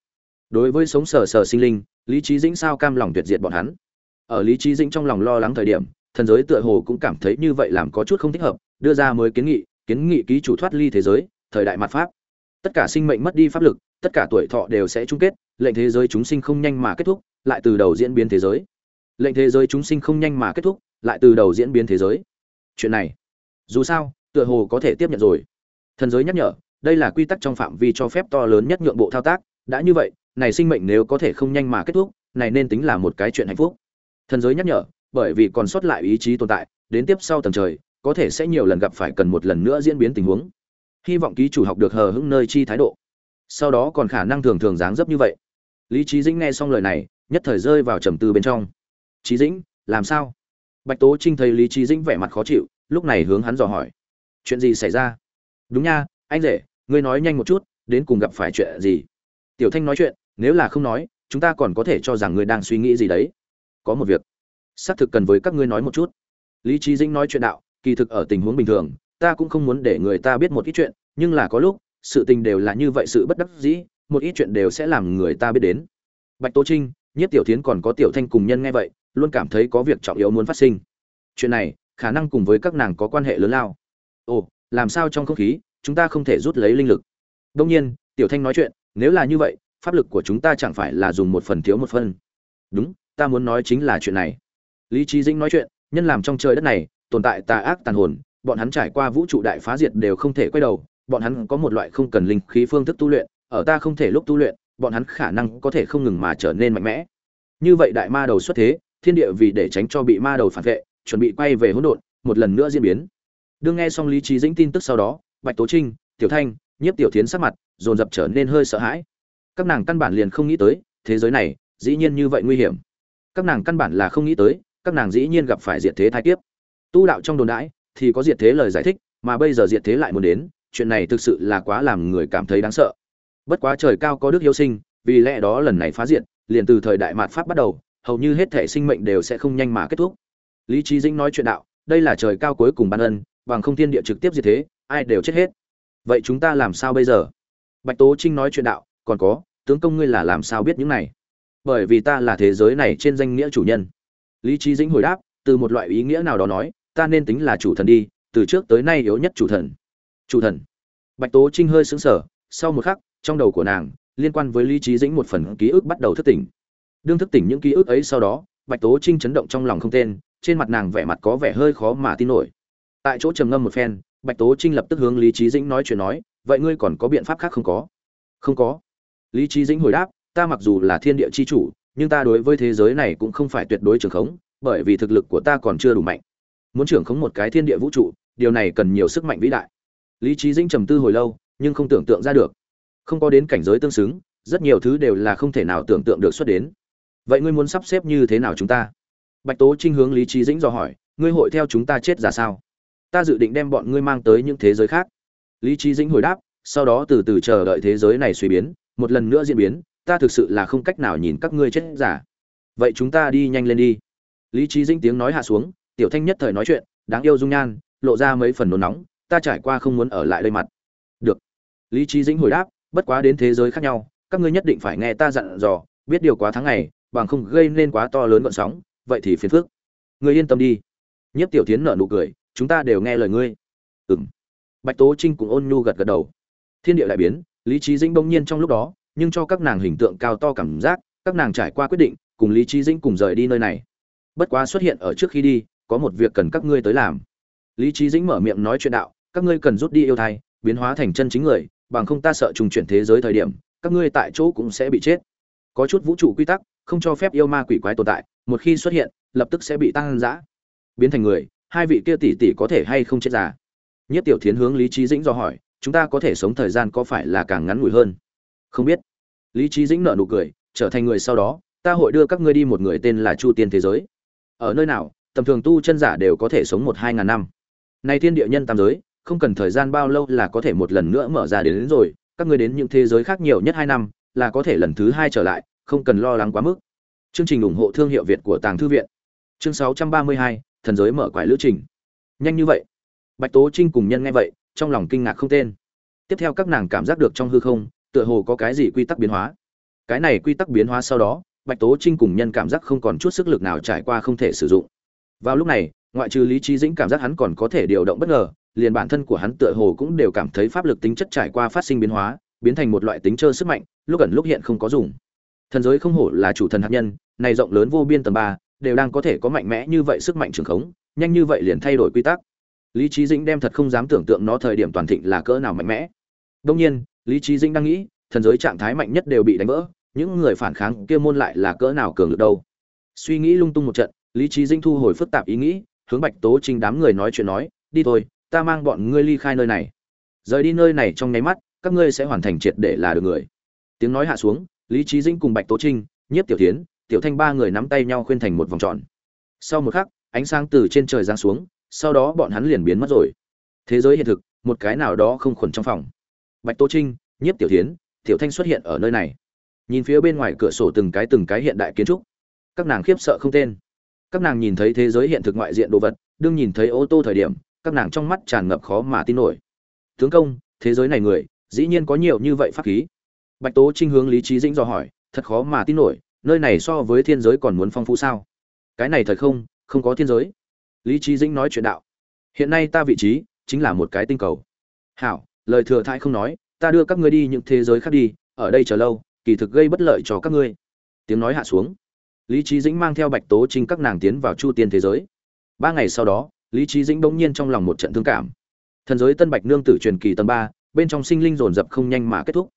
Speaker 1: Đối với sống sở sở sinh linh, lý trí dĩnh sao cam lòng tuyệt diệt bọn hắn? Ở lý trí dĩnh trong lòng lo lắng thời điểm, thần giới tựa hồ cũng cảm thấy như vậy làm có chút không thích hợp, đưa ra mới kiến nghị kiến nghị ký chủ thoát ly thế giới, thời đại mặt pháp. Tất cả sinh mệnh mất đi pháp lực, tất cả tuổi thọ đều sẽ chung kết, lệnh thế giới chúng sinh không nhanh mà kết thúc, lại từ đầu diễn biến thế giới. Lệnh thế giới chúng sinh không nhanh mà kết thúc, lại từ đầu diễn biến thế giới chuyện này. Dù sao, tựa hồ có thể tiếp nhận rồi. Thần giới nhắc nhở, đây là quy tắc trong phạm vi cho phép to lớn nhất nhượng bộ thao tác. Đã như vậy, này sinh mệnh nếu có thể không nhanh mà kết thúc, này nên tính là một cái chuyện hạnh phúc. Thần giới nhắc nhở, bởi vì còn sót lại ý chí tồn tại, đến tiếp sau tầng trời, có thể sẽ nhiều lần gặp phải cần một lần nữa diễn biến tình huống. Hy vọng ký chủ học được hờ hững nơi chi thái độ. Sau đó còn khả năng thường thường dáng dấp như vậy. Lý trí dĩnh nghe xong lời này, nhất thời rơi vào trầm tư bên trong. Trí dĩnh, làm sao? Bạch tố trinh thấy lý trí dĩnh vẻ mặt khó chịu lúc này hướng hắn dò hỏi. Chuyện gì xảy ra? Đúng nha, anh rể, ngươi nói nhanh một chút, đến cùng gặp phải chuyện gì? Tiểu thanh nói chuyện, nếu là không nói, chúng ta còn có thể cho rằng ngươi đang suy nghĩ gì đấy. Có một việc. Xác thực cần với các ngươi nói một chút. Lý trí dĩnh nói chuyện đạo, kỳ thực ở tình huống bình thường, ta cũng không muốn để người ta biết một ít chuyện, nhưng là có lúc, sự tình đều là như vậy sự bất đắc dĩ, một ít chuyện đều sẽ làm người ta biết đến. Bạch tố trinh nhất tiểu tiến còn có tiểu thanh cùng nhân nghe vậy, luôn cảm thấy có việc trọng yếu muốn phát sinh. Chuyện này khả năng cùng với các nàng có quan hệ lớn lao. Ồ, làm sao trong không khí, chúng ta không thể rút lấy linh lực? Đông nhiên, tiểu thanh nói chuyện, nếu là như vậy, pháp lực của chúng ta chẳng phải là dùng một phần thiếu một phần. Đúng, ta muốn nói chính là chuyện này. Lý trí dĩnh nói chuyện, nhân làm trong trời đất này, tồn tại tà ác tàn hồn, bọn hắn trải qua vũ trụ đại phá diệt đều không thể quay đầu, bọn hắn có một loại không cần linh khí phương thức tu luyện, ở ta không thể lúc tu luyện, bọn hắn khả năng có thể không ngừng mà trở nên mạnh mẽ. Như vậy đại ma đầu xuất thế, thiên địa vì để tránh cho bị ma đầu phản vệ chuẩn bị quay về hỗn độn, một lần nữa diễn biến. Đương nghe xong lý trí dĩnh tin tức sau đó, bạch tố trinh, tiểu thanh, nhiếp tiểu thiến sắc mặt dồn dập trở nên hơi sợ hãi. Các nàng căn bản liền không nghĩ tới, thế giới này, dĩ nhiên như vậy nguy hiểm. Các nàng căn bản là không nghĩ tới, các nàng dĩ nhiên gặp phải diệt thế thai kiếp. Tu đạo trong đồn đãi, thì có diệt thế lời giải thích, mà bây giờ diệt thế lại muốn đến, chuyện này thực sự là quá làm người cảm thấy đáng sợ. Bất quá trời cao có đức yêu sinh, vì lẽ đó lần này phá diệt, liền từ thời đại mạt pháp bắt đầu, hầu như hết thể sinh mệnh đều sẽ không nhanh mà kết thúc lý trí dĩnh nói chuyện đạo, đây là trời cao cuối cùng ban ân, bằng không thiên địa trực tiếp diệt thế, ai đều chết hết. Vậy chúng ta làm sao bây giờ? Bạch tố trinh nói chuyện đạo, còn có, tướng công ngươi là làm sao biết những này? Bởi vì ta là thế giới này trên danh nghĩa chủ nhân. Lý trí dĩnh hồi đáp, từ một loại ý nghĩa nào đó nói, ta nên tính là chủ thần đi, từ trước tới nay yếu nhất chủ thần. Chủ thần? Bạch tố trinh hơi sững sờ, sau một khắc, trong đầu của nàng, liên quan với lý trí dĩnh một phần ký ức bắt đầu thức tỉnh. Đương thức tỉnh những ký ức ấy sau đó, bạch tố trinh chấn động trong lòng không tên trên mặt nàng vẻ mặt có vẻ hơi khó mà tin nổi. Tại chỗ trầm ngâm một phen, bạch tố trinh lập tức hướng lý trí dĩnh nói chuyện nói, vậy ngươi còn có biện pháp khác không có? Không có. Lý trí dĩnh hồi đáp, ta mặc dù là thiên địa c h i chủ, nhưng ta đối với thế giới này cũng không phải tuyệt đối trường khống, bởi vì thực lực của ta còn chưa đủ mạnh. Muốn trưởng khống một cái thiên địa vũ trụ, điều này cần nhiều sức mạnh vĩ đại. Lý trí dĩnh trầm tư hồi lâu, nhưng không tưởng tượng ra được. Không có đến cảnh giới tương xứng, rất nhiều thứ đều là không thể nào tưởng tượng được xuất đến. Vậy ngươi muốn sắp xếp như thế nào chúng ta? Bạch tố trinh hướng lý trí dĩnh dò hỏi, ngươi hội theo chúng ta chết giả sao? Ta dự định đem bọn ngươi mang tới những thế giới khác. Lý trí dĩnh hồi đáp, sau đó từ từ chờ đợi thế giới này suy biến, một lần nữa diễn biến, ta thực sự là không cách nào nhìn các ngươi chết giả. Vậy chúng ta đi nhanh lên đi. Lý trí dĩnh tiếng nói hạ xuống, tiểu thanh nhất thời nói chuyện, đáng yêu dung nhan, lộ ra mấy phần nôn nóng, ta trải qua không muốn ở lại đây mặt. Được. Lý trí dĩnh hồi đáp, bất quá đến thế giới khác nhau, các ngươi nhất định phải nghe ta dặn dò, biết điều quá tháng ngày, bằng không gây nên quá to lớn gọn sóng vậy thì phiền phức. Ngươi yên tâm đi. Nhiếp tiểu tiến nở nụ cười, chúng ta đều nghe lời ngươi. Ừm. Bạch tố trinh cùng ôn nhu gật gật đầu. Thiên địa đại biến, lý trí dĩnh bỗng nhiên trong lúc đó, nhưng cho các nàng hình tượng cao to cảm giác, các nàng trải qua quyết định, cùng lý trí dĩnh cùng rời đi nơi này. Bất quá xuất hiện ở trước khi đi, có một việc cần các ngươi tới làm. Lý trí dĩnh mở miệng nói chuyện đạo, các ngươi cần rút đi yêu thai, biến hóa thành chân chính người, bằng không ta sợ trùng chuyển thế giới thời điểm, các ngươi tại chỗ cũng sẽ bị chết. Có chút vũ trụ quy tắc không cho phép yêu ma quỷ quái tồn tại một khi xuất hiện lập tức sẽ bị tăng giã biến thành người hai vị kia tỷ tỷ có thể hay không chết già? Nhất tiểu thiến hướng lý trí dĩnh do hỏi chúng ta có thể sống thời gian có phải là càng ngắn ngủi hơn? Không biết. Lý trí dĩnh nợ nụ cười trở thành người sau đó ta hội đưa các ngươi đi một người tên là chu tiên thế giới. Ở nơi nào tầm thường tu chân giả đều có thể sống một hai ngàn năm. Nay thiên địa nhân tam giới không cần thời gian bao lâu là có thể một lần nữa mở ra đến, đến rồi các ngươi đến những thế giới khác nhiều nhất hai năm là có thể lần thứ hai trở lại không cần lo lắng quá mức. Chương trình ủng hộ thương hiệu việt của tàng thư viện. Chương sáu trăm ba mươi hai, thần giới mở quải lữ trình. Nhanh như vậy. Bạch tố trinh cùng nhân nghe vậy, trong lòng kinh ngạc không tên. Tiếp theo các nàng cảm giác được trong hư không, tựa hồ có cái gì quy tắc biến hóa. Cái này quy tắc biến hóa sau đó, bạch tố trinh cùng nhân cảm giác không còn chút sức lực nào trải qua không thể sử dụng. Vào lúc này, ngoại trừ lý trí dĩnh cảm giác hắn còn có thể điều động bất ngờ, liền bản thân của hắn tựa hồ cũng đều cảm thấy pháp lực tính chất trải qua phát sinh biến hóa, biến thành một loại tính chơi sức mạnh, lúc ẩn lúc hiện không có dùng thần giới không hổ là chủ thần hạt nhân, này rộng lớn vô biên tầng ba, đều đang có thể có mạnh mẽ như vậy sức mạnh trường khống, nhanh như vậy liền thay đổi quy tắc. Lý trí dĩnh đem thật không dám tưởng tượng nó thời điểm toàn thịnh là cỡ nào mạnh mẽ. Đông nhiên, lý trí dĩnh đang nghĩ, thần giới trạng thái mạnh nhất đều bị đánh vỡ, những người phản kháng kia môn lại là cỡ nào cường lực đâu. Suy nghĩ lung tung một trận, lý trí dĩnh thu hồi phức tạp ý nghĩ, hướng bạch tố trinh đám người nói chuyện nói, đi thôi, ta mang bọn ngươi ly khai nơi này. Rời đi nơi này trong nháy mắt, các ngươi sẽ hoàn thành triệt để là được người. Tiếng nói hạ xuống lý trí dĩnh cùng bạch tố trinh, nhiếp tiểu tiến tiểu thanh ba người nắm tay nhau khuyên thành một vòng tròn. Sau một khắc, ánh sáng từ trên trời giáng xuống, sau đó bọn hắn liền biến mất rồi. Thế giới hiện thực, một cái nào đó không khuẩn trong phòng. Bạch tô trinh, nhiếp tiểu tiến tiểu thanh xuất hiện ở nơi này. Nhìn phía bên ngoài cửa sổ từng cái từng cái hiện đại kiến trúc. Các nàng khiếp sợ không tên. Các nàng nhìn thấy thế giới hiện thực ngoại diện đồ vật, đương nhìn thấy ô tô thời điểm, các nàng trong mắt tràn ngập khó mà tin nổi. Tướng công, thế giới này người, dĩ nhiên có nhiều như vậy pháp khí bạch tố trinh hướng lý trí dĩnh dò hỏi, thật khó mà tin nổi, nơi này so với thiên giới còn muốn phong phú sao? Cái này thật không không có thiên giới. Lý trí dĩnh nói chuyện đạo, hiện nay ta vị trí chính là một cái tinh cầu. Hảo, lời thừa thãi không nói, ta đưa các ngươi đi những thế giới khác đi, ở đây chờ lâu, kỳ thực gây bất lợi cho các ngươi. Tiếng nói hạ xuống, lý trí dĩnh mang theo bạch tố trinh các nàng tiến vào chu tiên thế giới. Ba ngày sau đó, lý trí dĩnh bỗng nhiên trong lòng một trận thương cảm. Thần giới tân bạch nương tử truyền kỳ tầng ba, bên trong sinh linh dồn dập không nhanh mà kết thúc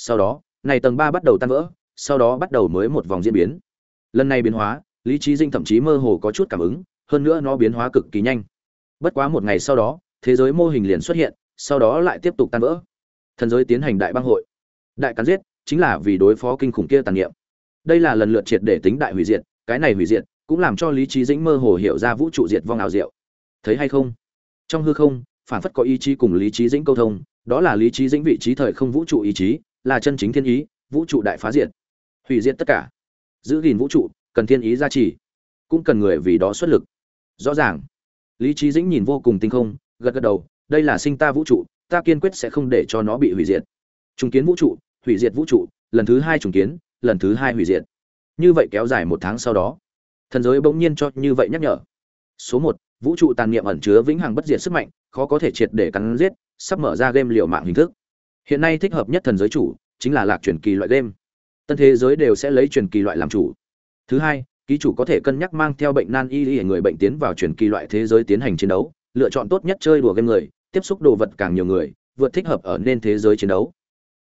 Speaker 1: sau đó, này tầng ba bắt đầu tan vỡ, sau đó bắt đầu mới một vòng diễn biến. Lần này biến hóa, lý trí dinh thậm chí mơ hồ có chút cảm ứng, hơn nữa nó biến hóa cực kỳ nhanh. Bất quá một ngày sau đó, thế giới mô hình liền xuất hiện, sau đó lại tiếp tục tan vỡ. Thần giới tiến hành đại bang hội. Đại cắn giết, chính là vì đối phó kinh khủng kia tàn niệm. Đây là lần lượt triệt để tính đại hủy diệt, cái này hủy diệt cũng làm cho lý trí dĩnh mơ hồ hiểu ra vũ trụ diệt vong ảo diệu. Thấy hay không? Trong hư không, phản phất có ý chí cùng lý trí dĩnh câu thông, đó là lý trí dĩnh vị trí thời không vũ trụ ý chí là chân chính thiên ý, vũ trụ đại phá diệt, hủy diệt tất cả. Giữ gìn vũ trụ, cần thiên ý gia trì, cũng cần người vì đó xuất lực. Rõ ràng. Lý trí dĩnh nhìn vô cùng tinh không, gật gật đầu, đây là sinh ta vũ trụ, ta kiên quyết sẽ không để cho nó bị hủy diệt. Trùng kiến vũ trụ, hủy diệt vũ trụ, lần thứ hai trùng kiến, lần thứ hai hủy diệt. Như vậy kéo dài một tháng sau đó, thần giới bỗng nhiên cho như vậy nhắc nhở. Số một, vũ trụ tàn niệm ẩn chứa vĩnh hằng bất diệt sức mạnh, khó có thể triệt để cắn giết, sắp mở ra game liều mạng hình thức hiện nay thích hợp nhất thần giới chủ chính là lạc truyền kỳ loại game. Tân thế giới đều sẽ lấy truyền kỳ loại làm chủ. Thứ hai, ký chủ có thể cân nhắc mang theo bệnh nan y y người bệnh tiến vào truyền kỳ loại thế giới tiến hành chiến đấu, lựa chọn tốt nhất chơi đùa game người, tiếp xúc đồ vật càng nhiều người, vượt thích hợp ở nên thế giới chiến đấu.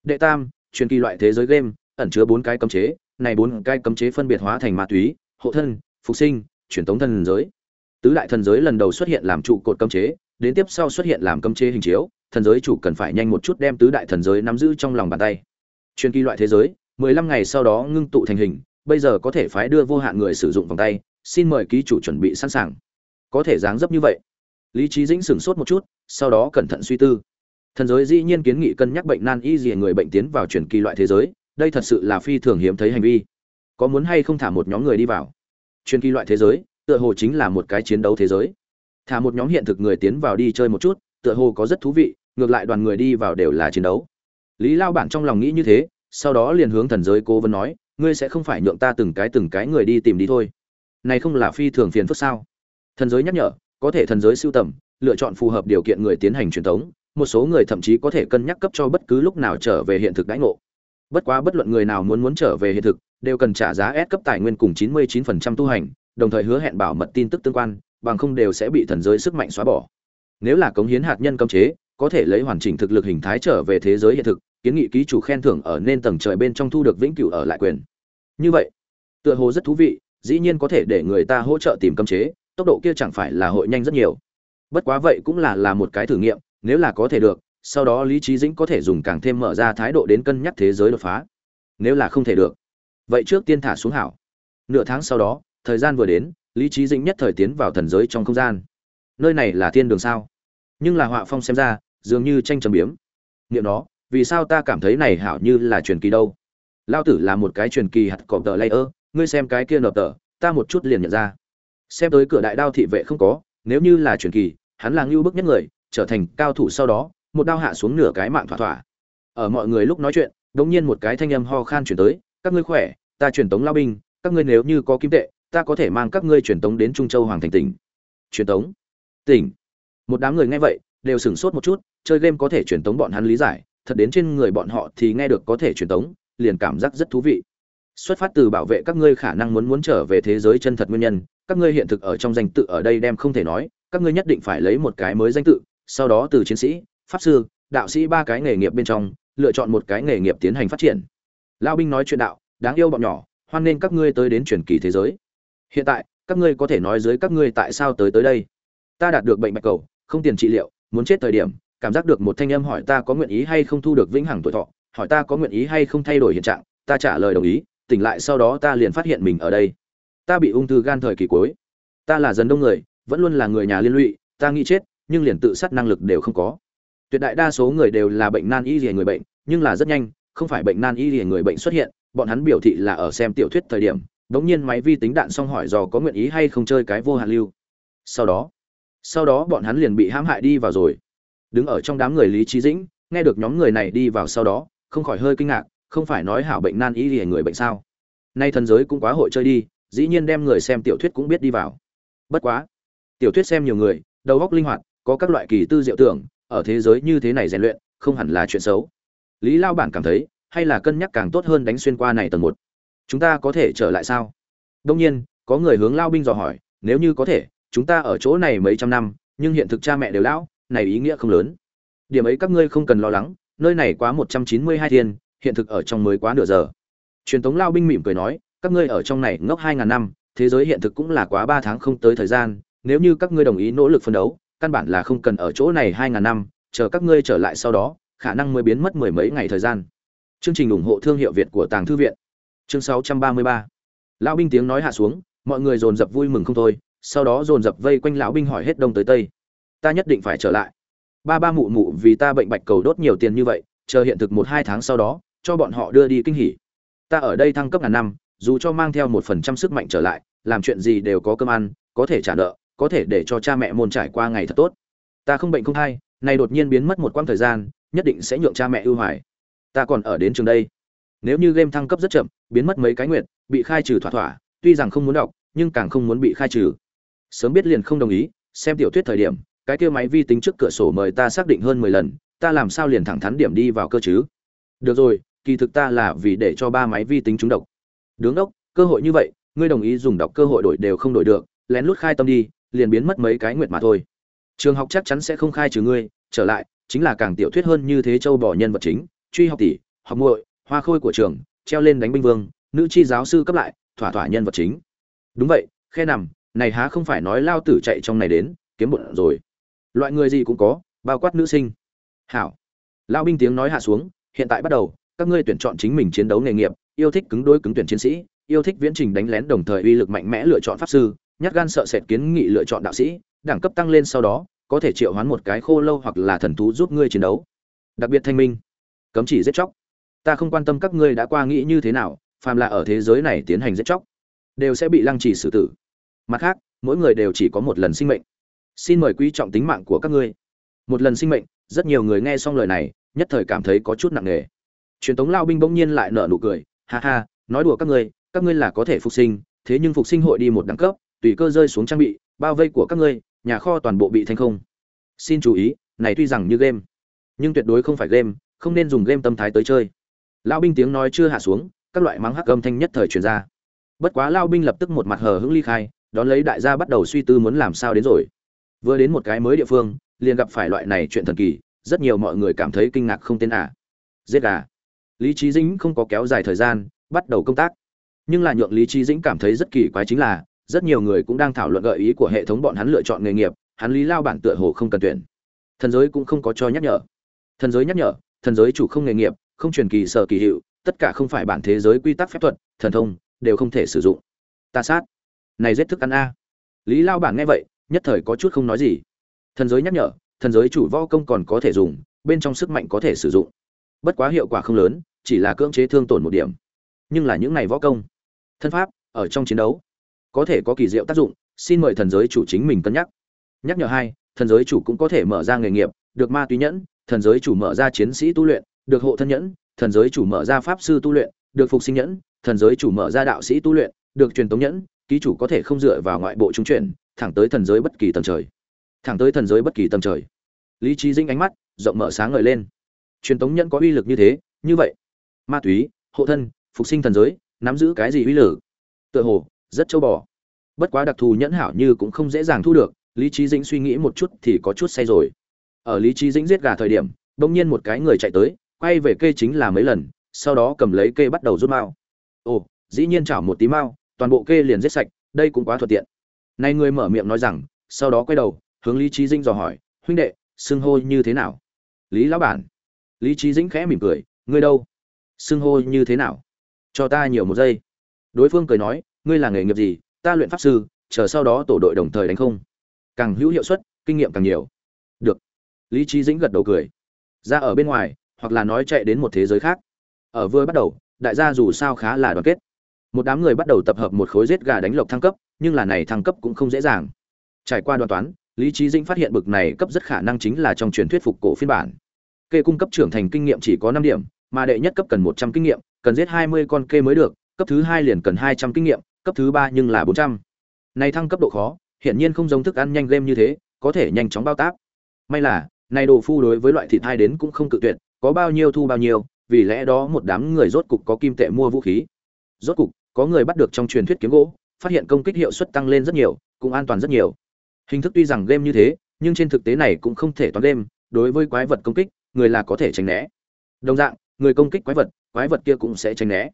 Speaker 1: Đệ tam, truyền kỳ loại thế giới game, ẩn chứa bốn cái cấm chế, này bốn cái cấm chế phân biệt hóa thành ma túy, hộ thân, phục sinh, truyền tống thần giới. Tứ đại thần giới lần đầu xuất hiện làm trụ cột cấm chế, đến tiếp sau xuất hiện làm cấm chế hình chiếu thần giới chủ cần phải nhanh một chút đem tứ đại thần giới nắm giữ trong lòng bàn tay. Truyền kỳ loại thế giới 15 ngày sau đó ngưng tụ thành hình, bây giờ có thể phái đưa vô hạn người sử dụng vòng tay, xin mời ký chủ chuẩn bị sẵn sàng. Có thể dáng dấp như vậy. Lý trí dĩnh sửng sốt một chút sau đó cẩn thận suy tư. Thần giới dĩ nhiên kiến nghị cân nhắc bệnh nan y gì người bệnh tiến vào truyền kỳ loại thế giới đây thật sự là phi thường hiếm thấy hành vi. Có muốn hay không thả một nhóm người đi vào? Truyền kỳ loại thế giới tựa hồ chính là một cái chiến đấu thế giới. Thả một nhóm hiện thực người tiến vào đi chơi một chút tựa hồ có rất thú vị, ngược lại đoàn người đi vào đều là chiến đấu. Lý lao bản trong lòng nghĩ như thế, sau đó liền hướng thần giới cố vấn nói, ngươi sẽ không phải nhượng ta từng cái từng cái người đi tìm đi thôi. Này không là phi thường phiền phức sao? Thần giới nhắc nhở, có thể thần giới sưu tầm, lựa chọn phù hợp điều kiện người tiến hành truyền thống, một số người thậm chí có thể cân nhắc cấp cho bất cứ lúc nào trở về hiện thực đãi ngộ. Bất quá bất luận người nào muốn muốn trở về hiện thực, đều cần trả giá S cấp tài nguyên cùng 99% tu hành, đồng thời hứa hẹn bảo mật tin tức tương quan, bằng không đều sẽ bị thần giới sức mạnh xóa bỏ nếu là cống hiến hạt nhân cấm chế, có thể lấy hoàn chỉnh thực lực hình thái trở về thế giới hiện thực, kiến nghị ký chủ khen thưởng ở nên tầng trời bên trong thu được vĩnh cửu ở lại quyền. Như vậy, tựa hồ rất thú vị, dĩ nhiên có thể để người ta hỗ trợ tìm cấm chế, tốc độ kia chẳng phải là hội nhanh rất nhiều. Bất quá vậy cũng là là một cái thử nghiệm, nếu là có thể được, sau đó lý trí dĩnh có thể dùng càng thêm mở ra thái độ đến cân nhắc thế giới đột phá. Nếu là không thể được, vậy trước tiên thả xuống hảo. Nửa tháng sau đó, thời gian vừa đến, lý trí dĩnh nhất thời tiến vào thần giới trong không gian nơi này là thiên đường sao? Nhưng là họa phong xem ra, dường như tranh trầm biếm. Nghiệm đó vì sao ta cảm thấy này hảo như là truyền kỳ đâu? Lao tử là một cái truyền kỳ hạt cọp tờ ơ ngươi xem cái kia nộp tờ, ta một chút liền nhận ra. Xem tới cửa đại đao thị vệ không có, nếu như là truyền kỳ, hắn là ngưu bức nhất người, trở thành cao thủ sau đó, một đao hạ xuống nửa cái mạng thỏa thỏa. Ở mọi người lúc nói chuyện, đống nhiên một cái thanh âm ho khan chuyển tới, các ngươi khỏe, ta truyền tống lao binh, các ngươi nếu như có kim tệ, ta có thể mang các ngươi truyền tống đến trung châu hoàng thành tỉnh. Truyền tống? Tỉnh. Một đám người nghe vậy, đều sửng sốt một chút, chơi game có thể truyền tống bọn hắn lý giải, thật đến trên người bọn họ thì nghe được có thể truyền tống, liền cảm giác rất thú vị. Xuất phát từ bảo vệ các ngươi khả năng muốn muốn trở về thế giới chân thật nguyên nhân, các ngươi hiện thực ở trong danh tự ở đây đem không thể nói, các ngươi nhất định phải lấy một cái mới danh tự, sau đó từ chiến sĩ, pháp sư, đạo sĩ ba cái nghề nghiệp bên trong, lựa chọn một cái nghề nghiệp tiến hành phát triển. Lao binh nói chuyện đạo, đáng yêu bọn nhỏ, hoan nên các ngươi tới đến truyền kỳ thế giới. Hiện tại, các ngươi có thể nói dưới các ngươi tại sao tới tới đây? Ta đạt được bệnh bạch cầu, không tiền trị liệu, muốn chết thời điểm, cảm giác được một thanh âm hỏi ta có nguyện ý hay không thu được vĩnh hằng tuổi thọ, hỏi ta có nguyện ý hay không thay đổi hiện trạng, ta trả lời đồng ý, tỉnh lại sau đó ta liền phát hiện mình ở đây. Ta bị ung thư gan thời kỳ cuối. Ta là dần đông người, vẫn luôn là người nhà liên lụy, ta nghĩ chết, nhưng liền tự sát năng lực đều không có. Tuyệt đại đa số người đều là bệnh nan y rìa người bệnh, nhưng là rất nhanh, không phải bệnh nan y rìa người bệnh xuất hiện, bọn hắn biểu thị là ở xem tiểu thuyết thời điểm, đống nhiên máy vi tính đạn xong hỏi dò có nguyện ý hay không chơi cái vô hạn lưu. Sau đó sau đó bọn hắn liền bị hãm hại đi vào rồi. Đứng ở trong đám người lý trí dĩnh, nghe được nhóm người này đi vào sau đó, không khỏi hơi kinh ngạc, không phải nói hảo bệnh nan y rìa người bệnh sao? Nay thần giới cũng quá hội chơi đi, dĩ nhiên đem người xem tiểu thuyết cũng biết đi vào. Bất quá, tiểu thuyết xem nhiều người, đầu óc linh hoạt, có các loại kỳ tư diệu tưởng, ở thế giới như thế này rèn luyện, không hẳn là chuyện xấu. Lý lao bản cảm thấy, hay là cân nhắc càng tốt hơn đánh xuyên qua này tầng một. Chúng ta có thể trở lại sao? Đông nhiên, có người hướng lao binh dò hỏi, nếu như có thể chúng ta ở chỗ này mấy trăm năm, nhưng hiện thực cha mẹ đều lão, này ý nghĩa không lớn. Điểm ấy các ngươi không cần lo lắng, nơi này quá một trăm chín mươi hai thiên, hiện thực ở trong mới quá nửa giờ. Truyền thống lao binh mỉm cười nói, các ngươi ở trong này ngốc hai ngàn năm, thế giới hiện thực cũng là quá ba tháng không tới thời gian, nếu như các ngươi đồng ý nỗ lực phân đấu, căn bản là không cần ở chỗ này hai ngàn năm, chờ các ngươi trở lại sau đó, khả năng mới biến mất mười mấy ngày thời gian. Chương trình ủng hộ thương hiệu việt của tàng thư viện. Chương sáu trăm ba mươi ba. Lão binh tiếng nói hạ xuống, mọi người dồn dập vui mừng không thôi sau đó dồn dập vây quanh lão binh hỏi hết đông tới tây. Ta nhất định phải trở lại. Ba ba mụ mụ vì ta bệnh bạch cầu đốt nhiều tiền như vậy, chờ hiện thực một hai tháng sau đó, cho bọn họ đưa đi kinh hỉ. Ta ở đây thăng cấp ngàn năm, dù cho mang theo một phần trăm sức mạnh trở lại, làm chuyện gì đều có cơm ăn, có thể trả nợ, có thể để cho cha mẹ môn trải qua ngày thật tốt. Ta không bệnh không hay này đột nhiên biến mất một quãng thời gian, nhất định sẽ nhượng cha mẹ ưu hoài. Ta còn ở đến trường đây. Nếu như game thăng cấp rất chậm, biến mất mấy cái nguyện bị khai trừ thỏa thỏa, tuy rằng không muốn đọc, nhưng càng không muốn bị khai trừ sớm biết liền không đồng ý, xem tiểu thuyết thời điểm, cái kia máy vi tính trước cửa sổ mời ta xác định hơn mười lần, ta làm sao liền thẳng thắn điểm đi vào cơ chứ? Được rồi, kỳ thực ta là vì để cho ba máy vi tính trúng độc. Đứng đốc, cơ hội như vậy, ngươi đồng ý dùng đọc cơ hội đổi đều không đổi được, lén lút khai tâm đi, liền biến mất mấy cái nguyệt mà thôi. Trường học chắc chắn sẽ không khai trừ ngươi, trở lại, chính là càng tiểu thuyết hơn như thế châu bỏ nhân vật chính, truy học tỷ, học muội, hoa khôi của trường, treo lên đánh binh vương, nữ chi giáo sư cấp lại, thỏa thỏa nhân vật chính. Đúng vậy, khe nằm này há không phải nói lao tử chạy trong này đến, kiếm bụng rồi. Loại người gì cũng có, bao quát nữ sinh. Hảo. Lao binh tiếng nói hạ xuống, hiện tại bắt đầu, các ngươi tuyển chọn chính mình chiến đấu nghề nghiệp, yêu thích cứng đối cứng tuyển chiến sĩ, yêu thích viễn trình đánh lén đồng thời uy lực mạnh mẽ lựa chọn pháp sư, nhát gan sợ sệt kiến nghị lựa chọn đạo sĩ, đẳng cấp tăng lên sau đó, có thể triệu hoán một cái khô lâu hoặc là thần thú giúp ngươi chiến đấu. Đặc biệt thanh minh. Cấm chỉ giết chóc. Ta không quan tâm các ngươi đã qua nghĩ như thế nào, phàm là ở thế giới này tiến hành giết chóc, đều sẽ bị lăng trì xử tử mặt khác, mỗi người đều chỉ có một lần sinh mệnh. Xin mời quý trọng tính mạng của các ngươi. Một lần sinh mệnh, rất nhiều người nghe xong lời này, nhất thời cảm thấy có chút nặng nề. Truyền tống lao binh bỗng nhiên lại nở nụ cười, ha ha, nói đùa các ngươi các ngươi là có thể phục sinh, thế nhưng phục sinh hội đi một đẳng cấp, tùy cơ rơi xuống trang bị, bao vây của các ngươi, nhà kho toàn bộ bị thành không. Xin chú ý, này tuy rằng như game, nhưng tuyệt đối không phải game, không nên dùng game tâm thái tới chơi. Lao binh tiếng nói chưa hạ xuống, các loại mắng hắc âm thanh nhất thời truyền ra. Bất quá lao binh lập tức một mặt hờ hững ly khai đón lấy đại gia bắt đầu suy tư muốn làm sao đến rồi. Vừa đến một cái mới địa phương, liền gặp phải loại này chuyện thần kỳ, rất nhiều mọi người cảm thấy kinh ngạc không tên à. giết gà. Lý trí dĩnh không có kéo dài thời gian, bắt đầu công tác. Nhưng là nhượng lý trí dĩnh cảm thấy rất kỳ quái chính là, rất nhiều người cũng đang thảo luận gợi ý của hệ thống bọn hắn lựa chọn nghề nghiệp, hắn lý lao bản tựa hồ không cần tuyển. Thần giới cũng không có cho nhắc nhở. Thần giới nhắc nhở, thần giới chủ không nghề nghiệp, không truyền kỳ sở kỳ hiệu tất cả không phải bản thế giới quy tắc phép thuật, thần thông, đều không thể sử dụng. Ta sát này giết thức ăn a. Lý lao bản nghe vậy, nhất thời có chút không nói gì. Thần giới nhắc nhở, thần giới chủ võ công còn có thể dùng, bên trong sức mạnh có thể sử dụng. Bất quá hiệu quả không lớn, chỉ là cưỡng chế thương tổn một điểm. Nhưng là những này võ công, thân pháp, ở trong chiến đấu, có thể có kỳ diệu tác dụng, xin mời thần giới chủ chính mình cân nhắc. Nhắc nhở hai, thần giới chủ cũng có thể mở ra nghề nghiệp, được ma túy nhẫn, thần giới chủ mở ra chiến sĩ tu luyện, được hộ thân nhẫn, thần giới chủ mở ra pháp sư tu luyện, được phục sinh nhẫn, thần giới chủ mở ra đạo sĩ tu luyện, được truyền tống nhẫn ký chủ có thể không dựa vào ngoại bộ trung chuyển, thẳng tới thần giới bất kỳ tầng trời. Thẳng tới thần giới bất kỳ tầng trời. Lý trí dinh ánh mắt rộng mở sáng ngời lên. Truyền tống nhẫn có uy lực như thế, như vậy. Ma túy, hộ thân, phục sinh thần giới, nắm giữ cái gì uy lực? Tựa hồ, rất châu bò. Bất quá đặc thù nhẫn hảo như cũng không dễ dàng thu được, lý trí dĩnh suy nghĩ một chút thì có chút say rồi. Ở lý trí dĩnh giết gà thời điểm, bỗng nhiên một cái người chạy tới, quay về kê chính là mấy lần, sau đó cầm lấy kê bắt đầu rút mao. Ồ, dĩ nhiên chảo một tí mao toàn bộ kê liền giết sạch, đây cũng quá thuận tiện. Nay người mở miệng nói rằng, sau đó quay đầu, hướng lý trí dĩnh dò hỏi, huynh đệ, xưng hô như thế nào? Lý lão bản. Lý trí dĩnh khẽ mỉm cười, ngươi đâu? Xưng hô như thế nào? Cho ta nhiều một giây. Đối phương cười nói, ngươi là nghề nghiệp gì? Ta luyện pháp sư, chờ sau đó tổ đội đồng thời đánh không. Càng hữu hiệu suất, kinh nghiệm càng nhiều. Được. Lý trí dĩnh gật đầu cười. Ra ở bên ngoài, hoặc là nói chạy đến một thế giới khác. Ở vừa bắt đầu, đại gia dù sao khá là đoàn kết một đám người bắt đầu tập hợp một khối giết gà đánh lộc thăng cấp, nhưng là này thăng cấp cũng không dễ dàng. Trải qua đoàn toán, lý trí dĩnh phát hiện bực này cấp rất khả năng chính là trong truyền thuyết phục cổ phiên bản. Kê cung cấp trưởng thành kinh nghiệm chỉ có năm điểm, mà đệ nhất cấp cần một trăm kinh nghiệm, cần giết hai mươi con kê mới được, cấp thứ hai liền cần hai trăm kinh nghiệm, cấp thứ ba nhưng là bốn trăm. Này thăng cấp độ khó, hiển nhiên không giống thức ăn nhanh game như thế, có thể nhanh chóng bao tác. May là, này đồ phu đối với loại thịt hai đến cũng không cự tuyệt, có bao nhiêu thu bao nhiêu, vì lẽ đó một đám người rốt cục có kim tệ mua vũ khí rốt cục, có người bắt được trong truyền thuyết kiếm gỗ, phát hiện công kích hiệu suất tăng lên rất nhiều, cũng an toàn rất nhiều. Hình thức tuy rằng game như thế, nhưng trên thực tế này cũng không thể toán game, đối với quái vật công kích, người là có thể tránh né. Đồng dạng, người công kích quái vật quái vật kia cũng sẽ tránh né.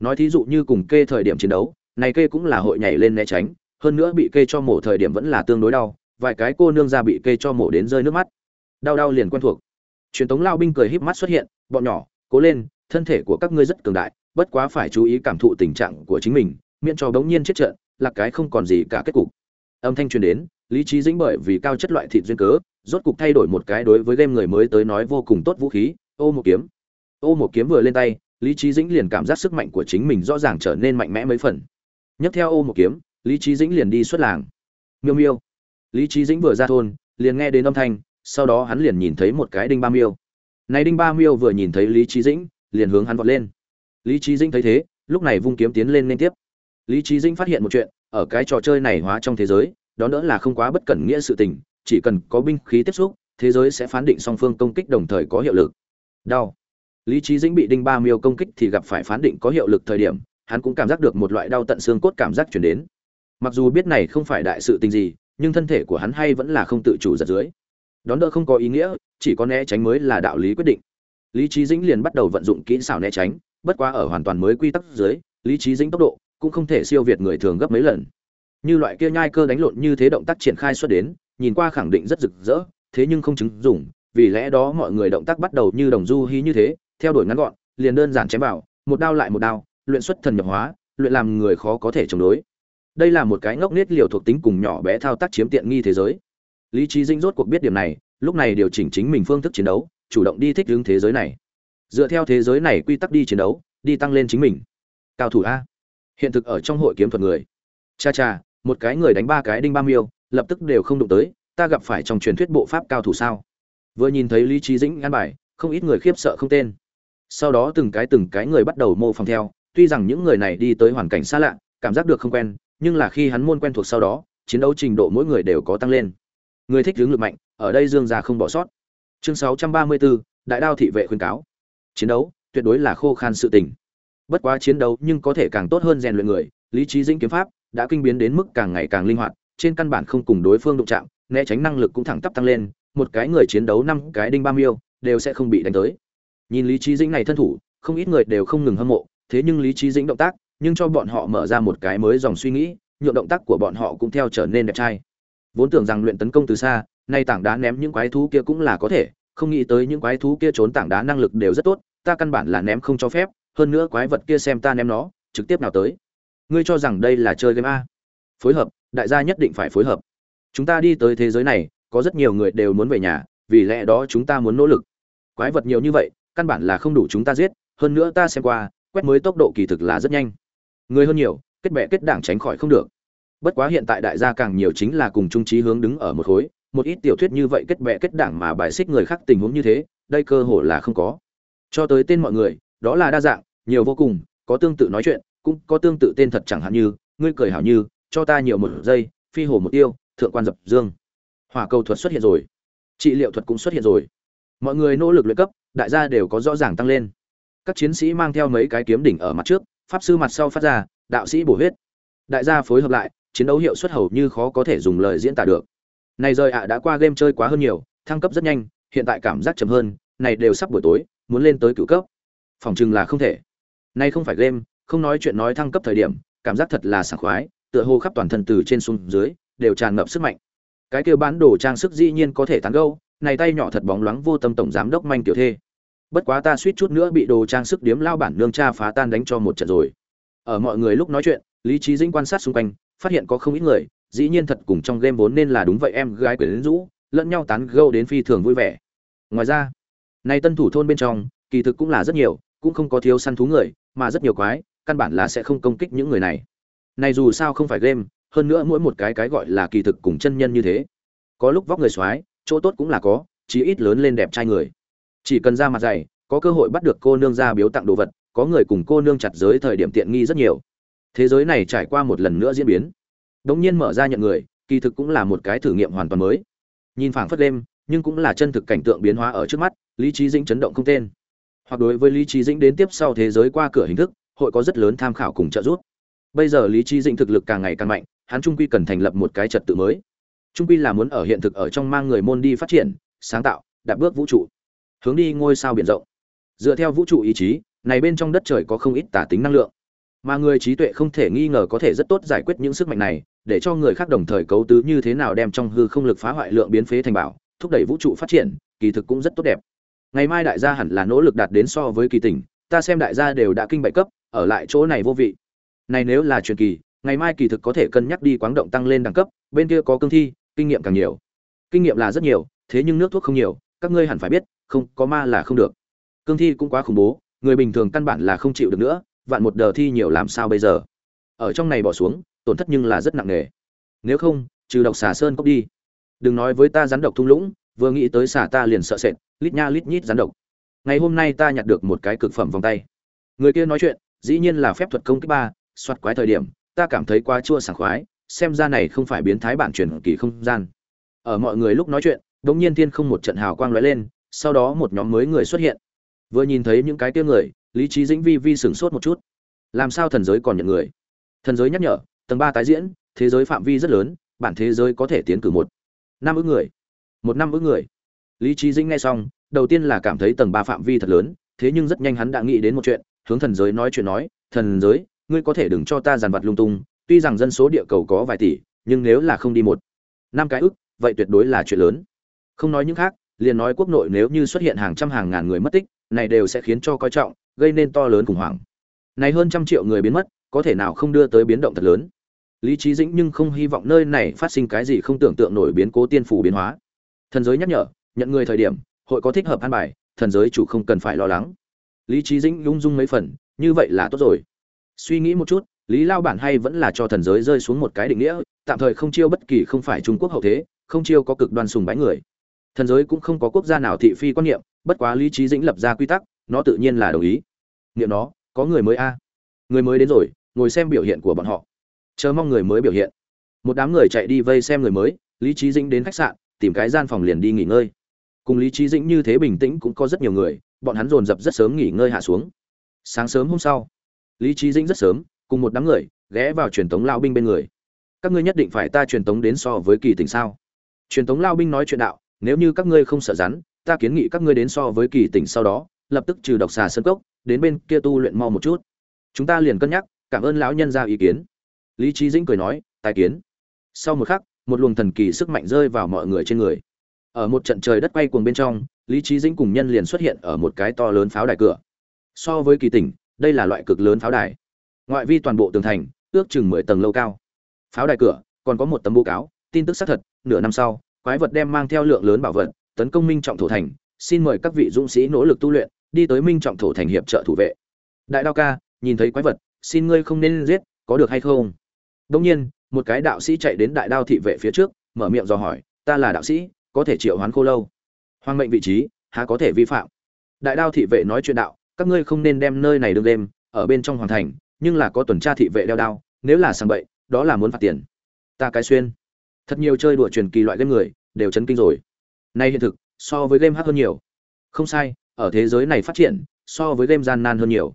Speaker 1: Nói thí dụ như cùng kê thời điểm chiến đấu, này kê cũng là hội nhảy lên né tránh, hơn nữa bị kê cho mổ thời điểm vẫn là tương đối đau, vài cái cô nương ra bị kê cho mổ đến rơi nước mắt. Đau đau liền quen thuộc. Truyền tống lao binh cười híp mắt xuất hiện, bọn nhỏ, cố lên, thân thể của các ngươi rất cường đại bất quá phải chú ý cảm thụ tình trạng của chính mình, miễn cho bỗng nhiên chết trận, là cái không còn gì cả kết cục. Âm thanh truyền đến, lý trí dĩnh bởi vì cao chất loại thịt duyên cớ, rốt cục thay đổi một cái đối với game người mới tới nói vô cùng tốt vũ khí, ô một kiếm. Ô một kiếm vừa lên tay, lý trí dĩnh liền cảm giác sức mạnh của chính mình rõ ràng trở nên mạnh mẽ mấy phần. Nhấc theo ô một kiếm, lý trí dĩnh liền đi xuất làng. Miêu miêu. Lý trí dĩnh vừa ra thôn, liền nghe đến âm thanh, sau đó hắn liền nhìn thấy một cái đinh ba miêu. Này đinh ba miêu vừa nhìn thấy lý trí dĩnh, liền hướng hắn vọt lên lý trí dĩnh thấy thế, lúc này vung kiếm tiến lên liên tiếp. Lý trí dĩnh phát hiện một chuyện, ở cái trò chơi này hóa trong thế giới, đó đỡ là không quá bất cẩn nghĩa sự tình, chỉ cần có binh khí tiếp xúc, thế giới sẽ phán định song phương công kích đồng thời có hiệu lực. Đau. Lý trí dĩnh bị đinh ba miêu công kích thì gặp phải phán định có hiệu lực thời điểm, hắn cũng cảm giác được một loại đau tận xương cốt cảm giác chuyển đến. Mặc dù biết này không phải đại sự tình gì, nhưng thân thể của hắn hay vẫn là không tự chủ giật dưới. Đón đỡ không có ý nghĩa, chỉ có né tránh mới là đạo lý quyết định. Lý trí dĩnh liền bắt đầu vận dụng kỹ xảo né tránh bất quá ở hoàn toàn mới quy tắc dưới, lý trí dính tốc độ cũng không thể siêu việt người thường gấp mấy lần. Như loại kia nhai cơ đánh lộn như thế động tác triển khai xuất đến, nhìn qua khẳng định rất rực rỡ, thế nhưng không chứng dùng vì lẽ đó mọi người động tác bắt đầu như đồng du hí như thế, theo đuổi ngắn gọn, liền đơn giản chém vào, một đao lại một đao, luyện xuất thần nhập hóa, luyện làm người khó có thể chống đối. Đây là một cái ngốc nết liều thuộc tính cùng nhỏ bé thao tác chiếm tiện nghi thế giới. Lý trí dinh rốt cuộc biết điểm này, lúc này điều chỉnh chính mình phương thức chiến đấu, chủ động đi thích ứng thế giới này dựa theo thế giới này quy tắc đi chiến đấu đi tăng lên chính mình. Cao thủ a. Hiện thực ở trong hội kiếm thuật người. Cha cha một cái người đánh ba cái đinh ba miêu lập tức đều không đụng tới ta gặp phải trong truyền thuyết bộ pháp cao thủ sao? Vừa nhìn thấy lý trí dĩnh ngăn bài không ít người khiếp sợ không tên. Sau đó từng cái từng cái người bắt đầu mô phỏng theo tuy rằng những người này đi tới hoàn cảnh xa lạ cảm giác được không quen nhưng là khi hắn môn quen thuộc sau đó chiến đấu trình độ mỗi người đều có tăng lên. Người thích hướng lực mạnh ở đây dương gia không bỏ sót. Chương 634, đại đao thị vệ khuyên cáo chiến đấu tuyệt đối là khô khan sự tình. Bất quá chiến đấu nhưng có thể càng tốt hơn rèn luyện người, lý trí dĩnh kiếm pháp đã kinh biến đến mức càng ngày càng linh hoạt, trên căn bản không cùng đối phương đụng chạm, né tránh năng lực cũng thẳng tắp tăng lên, một cái người chiến đấu năm cái đinh ba miêu đều sẽ không bị đánh tới. Nhìn lý trí dĩnh này thân thủ, không ít người đều không ngừng hâm mộ, thế nhưng lý trí dĩnh động tác nhưng cho bọn họ mở ra một cái mới dòng suy nghĩ, nhượng động tác của bọn họ cũng theo trở nên đẹp trai. Vốn tưởng rằng luyện tấn công từ xa, nay tảng đá ném những quái thú kia cũng là có thể không nghĩ tới những quái thú kia trốn tảng đá năng lực đều rất tốt, ta căn bản là ném không cho phép, hơn nữa quái vật kia xem ta ném nó, trực tiếp nào tới. Ngươi cho rằng đây là chơi game a? Phối hợp, đại gia nhất định phải phối hợp. Chúng ta đi tới thế giới này, có rất nhiều người đều muốn về nhà, vì lẽ đó chúng ta muốn nỗ lực. Quái vật nhiều như vậy, căn bản là không đủ chúng ta giết, hơn nữa ta xem qua, quét mới tốc độ kỳ thực là rất nhanh. Người hơn nhiều, kết bệ kết đảng tránh khỏi không được. Bất quá hiện tại đại gia càng nhiều chính là cùng trung trí hướng đứng ở một khối một ít tiểu thuyết như vậy kết bè kết đảng mà bài xích người khác tình huống như thế, đây cơ hội là không có. Cho tới tên mọi người, đó là đa dạng, nhiều vô cùng, có tương tự nói chuyện, cũng có tương tự tên thật chẳng hạn như, ngươi cười hảo như, cho ta nhiều một giây, phi hồ một tiêu, thượng quan dập dương. Hỏa cầu thuật xuất hiện rồi. Trị liệu thuật cũng xuất hiện rồi. Mọi người nỗ lực luyện cấp, đại gia đều có rõ ràng tăng lên. Các chiến sĩ mang theo mấy cái kiếm đỉnh ở mặt trước, pháp sư mặt sau phát ra, đạo sĩ bổ huyết. Đại gia phối hợp lại, chiến đấu hiệu suất hầu như khó có thể dùng lời diễn tả được này rời ạ đã qua game chơi quá hơn nhiều, thăng cấp rất nhanh, hiện tại cảm giác chậm hơn, này đều sắp buổi tối, muốn lên tới cửu cấp. Phòng chừng là không thể. Nay không phải game, không nói chuyện nói thăng cấp thời điểm, cảm giác thật là sảng khoái, tựa hồ khắp toàn thân từ trên xuống dưới, đều tràn ngập sức mạnh. Cái kia bán đồ trang sức dĩ nhiên có thể tán gâu này tay nhỏ thật bóng loáng vô tâm tổng giám đốc manh tiểu thê. Bất quá ta suýt chút nữa bị đồ trang sức điếm lao bản nương cha phá tan đánh cho một trận rồi. Ở mọi người lúc nói chuyện, lý trí dĩnh quan sát xung quanh, phát hiện có không ít người dĩ nhiên thật cùng trong game vốn nên là đúng vậy, em gái quyển rũ, lẫn nhau tán gâu đến phi thường vui vẻ. Ngoài ra nay tân thủ thôn bên trong, kỳ thực cũng là rất nhiều, cũng không có thiếu săn thú người, mà rất nhiều quái, căn bản là sẽ không công kích những người này. Này dù sao không phải game, hơn nữa mỗi một cái cái gọi là kỳ thực cùng chân nhân như thế. Có lúc vóc người xoái chỗ tốt cũng là có, chí ít lớn lên đẹp trai người. Chỉ cần ra mặt dày, có cơ hội bắt được cô nương ra biếu tặng đồ vật, có người cùng cô nương chặt giới thời điểm tiện nghi rất nhiều. Thế giới này trải qua một lần nữa diễn biến đống nhiên mở ra nhận người, kỳ thực cũng là một cái thử nghiệm hoàn toàn mới. Nhìn phảng phất đêm, nhưng cũng là chân thực cảnh tượng biến hóa ở trước mắt, lý trí dĩnh chấn động không tên. Hoặc đối với lý trí dĩnh đến tiếp sau thế giới qua cửa hình thức, hội có rất lớn tham khảo cùng trợ giúp. Bây giờ lý trí dĩnh thực lực càng ngày càng mạnh, hắn trung quy cần thành lập một cái trật tự mới. Trung quy là muốn ở hiện thực ở trong mang người môn đi phát triển, sáng tạo đạp bước vũ trụ. Hướng đi ngôi sao biển rộng. Dựa theo vũ trụ ý chí, này bên trong đất trời có không ít tả tính năng lượng mà người trí tuệ không thể nghi ngờ có thể rất tốt giải quyết những sức mạnh này, để cho người khác đồng thời cấu tứ như thế nào đem trong hư không lực phá hoại lượng biến phế thành bảo, thúc đẩy vũ trụ phát triển, kỳ thực cũng rất tốt đẹp. Ngày mai đại gia hẳn là nỗ lực đạt đến so với kỳ tỉnh, ta xem đại gia đều đã kinh bảy cấp, ở lại chỗ này vô vị. Này nếu là truyền kỳ, ngày mai kỳ thực có thể cân nhắc đi quáng động tăng lên đẳng cấp, bên kia có cương thi, kinh nghiệm càng nhiều. Kinh nghiệm là rất nhiều, thế nhưng nước thuốc không nhiều, các ngươi hẳn phải biết, không, có ma là không được. Cương thi cũng quá khủng bố, người bình thường căn bản là không chịu được nữa vạn một đờ thi nhiều làm sao bây giờ? Ở trong này bỏ xuống, tổn thất nhưng là rất nặng nề. Nếu không, trừ độc xà sơn cốc đi. Đừng nói với ta rắn độc thung lũng, vừa nghĩ tới xà ta liền sợ sệt, lít nha lít nhít rắn độc. Ngày hôm nay ta nhặt được một cái cực phẩm vòng tay. Người kia nói chuyện, dĩ nhiên là phép thuật công kích ba, soạt quái thời điểm, ta cảm thấy quá chua sảng khoái, xem ra này không phải biến thái bản truyền kỳ không gian. Ở mọi người lúc nói chuyện, đống nhiên thiên không một trận hào quang lóe lên, sau đó một nhóm mới người xuất hiện. Vừa nhìn thấy những cái kia người lý trí dĩnh vi vi sửng sốt một chút. Làm sao thần giới còn nhận người? Thần giới nhắc nhở, tầng ba tái diễn, thế giới phạm vi rất lớn, bản thế giới có thể tiến cử một. Năm ước người. Một năm ước người. Lý trí dĩnh nghe xong, đầu tiên là cảm thấy tầng ba phạm vi thật lớn, thế nhưng rất nhanh hắn đã nghĩ đến một chuyện, hướng thần giới nói chuyện nói, thần giới, ngươi có thể đừng cho ta giàn vật lung tung, tuy rằng dân số địa cầu có vài tỷ, nhưng nếu là không đi một, năm cái ức vậy tuyệt đối là chuyện lớn. Không nói những khác, liền nói quốc nội nếu như xuất hiện hàng trăm hàng ngàn người mất tích, này đều sẽ khiến cho coi trọng gây nên to lớn khủng hoảng. Này hơn trăm triệu người biến mất, có thể nào không đưa tới biến động thật lớn? Lý trí dĩnh nhưng không hy vọng nơi này phát sinh cái gì không tưởng tượng nổi biến cố tiên phủ biến hóa. Thần giới nhắc nhở, nhận người thời điểm, hội có thích hợp an bài, thần giới chủ không cần phải lo lắng. Lý trí dĩnh lung dung mấy phần, như vậy là tốt rồi. Suy nghĩ một chút, lý lao bản hay vẫn là cho thần giới rơi xuống một cái định nghĩa, tạm thời không chiêu bất kỳ không phải trung quốc hậu thế, không chiêu có cực đoan sùng bái người. Thần giới cũng không có quốc gia nào thị phi quan niệm, bất quá lý trí dĩnh lập ra quy tắc nó tự nhiên là đồng ý. Nghiệm nó, có người mới a. Người mới đến rồi, ngồi xem biểu hiện của bọn họ. Chờ mong người mới biểu hiện. Một đám người chạy đi vây xem người mới, lý trí dĩnh đến khách sạn, tìm cái gian phòng liền đi nghỉ ngơi. Cùng lý trí dĩnh như thế bình tĩnh cũng có rất nhiều người, bọn hắn dồn dập rất sớm nghỉ ngơi hạ xuống. Sáng sớm hôm sau, lý trí dĩnh rất sớm, cùng một đám người, ghé vào truyền thống lao binh bên người. Các ngươi nhất định phải ta truyền thống đến so với kỳ tỉnh sao? Truyền thống lao binh nói chuyện đạo, nếu như các ngươi không sợ rắn, ta kiến nghị các ngươi đến so với kỳ tỉnh sau đó lập tức trừ độc xà sân cốc, đến bên kia tu luyện mau một chút. Chúng ta liền cân nhắc, cảm ơn lão nhân ra ý kiến. Lý trí dĩnh cười nói, tài kiến. Sau một khắc, một luồng thần kỳ sức mạnh rơi vào mọi người trên người. Ở một trận trời đất quay cuồng bên trong, lý trí dĩnh cùng nhân liền xuất hiện ở một cái to lớn pháo đài cửa. So với kỳ tỉnh, đây là loại cực lớn pháo đài. Ngoại vi toàn bộ tường thành, ước chừng mười tầng lâu cao. Pháo đài cửa, còn có một tấm bố cáo, tin tức xác thật, nửa năm sau, quái vật đem mang theo lượng lớn bảo vật, tấn công minh trọng thổ thành, xin mời các vị dũng sĩ nỗ lực tu luyện đi tới minh trọng thổ thành hiệp trợ thủ vệ. Đại đao ca, nhìn thấy quái vật, xin ngươi không nên giết, có được hay không? Đông nhiên, một cái đạo sĩ chạy đến đại đao thị vệ phía trước, mở miệng dò hỏi, ta là đạo sĩ, có thể triệu hoán khô lâu? Hoang mệnh vị trí, há có thể vi phạm. Đại đao thị vệ nói chuyện đạo, các ngươi không nên đem nơi này đương đêm, ở bên trong hoàng thành, nhưng là có tuần tra thị vệ đeo đao, nếu là sang bậy, đó là muốn phạt tiền. Ta cái xuyên. Thật nhiều chơi đùa truyền kỳ loại game người, đều chấn kinh rồi. Nay hiện thực, so với game hát hơn nhiều. Không sai ở thế giới này phát triển, so với game gian nan hơn nhiều.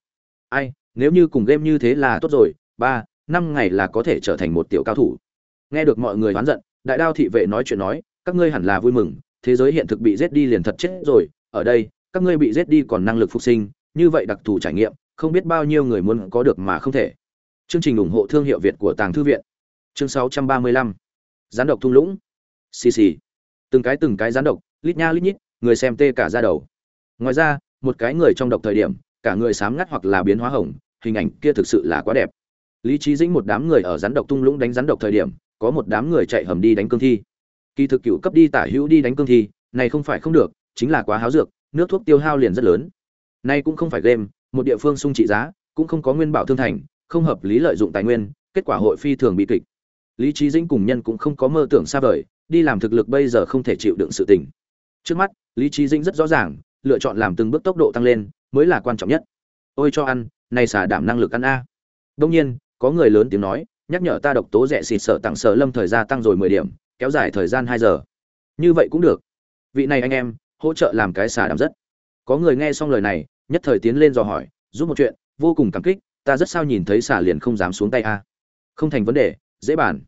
Speaker 1: Ai, nếu như cùng game như thế là tốt rồi, ba, năm ngày là có thể trở thành một tiểu cao thủ. Nghe được mọi người oán giận, đại đao thị vệ nói chuyện nói, các ngươi hẳn là vui mừng, thế giới hiện thực bị giết đi liền thật chết rồi, ở đây, các ngươi bị giết đi còn năng lực phục sinh, như vậy đặc thù trải nghiệm, không biết bao nhiêu người muốn có được mà không thể. Chương trình ủng hộ thương hiệu việt của tàng thư viện. Chương 635. gián độc thung lũng. Xì xì. Từng cái từng cái gián độc, lít nha lít nhít, người xem tê cả ra đầu ngoài ra, một cái người trong độc thời điểm, cả người sám ngắt hoặc là biến hóa hồng, hình ảnh kia thực sự là quá đẹp. Lý trí dĩnh một đám người ở rắn độc tung lũng đánh rắn độc thời điểm, có một đám người chạy hầm đi đánh cương thi. Kỳ thực cựu cấp đi tả hữu đi đánh cương thi, này không phải không được, chính là quá háo dược, nước thuốc tiêu hao liền rất lớn. Nay cũng không phải game, một địa phương sung trị giá, cũng không có nguyên bảo thương thành, không hợp lý lợi dụng tài nguyên, kết quả hội phi thường bị kịch. Lý trí dĩnh cùng nhân cũng không có mơ tưởng xa vời, đi làm thực lực bây giờ không thể chịu đựng sự tình. Trước mắt, lý trí dĩnh rất rõ ràng lựa chọn làm từng bước tốc độ tăng lên mới là quan trọng nhất. Ôi cho ăn nay xả đảm năng lực ăn a. Đông nhiên, có người lớn tiếng nói, nhắc nhở ta độc tố rẻ xịt sợ tặng sở lâm thời gian tăng rồi mười điểm, kéo dài thời gian hai giờ. Như vậy cũng được. Vị này anh em, hỗ trợ làm cái xả đảm rất. Có người nghe xong lời này, nhất thời tiến lên dò hỏi, giúp một chuyện, vô cùng cảm kích, ta rất sao nhìn thấy xả liền không dám xuống tay a. Không thành vấn đề, dễ bàn.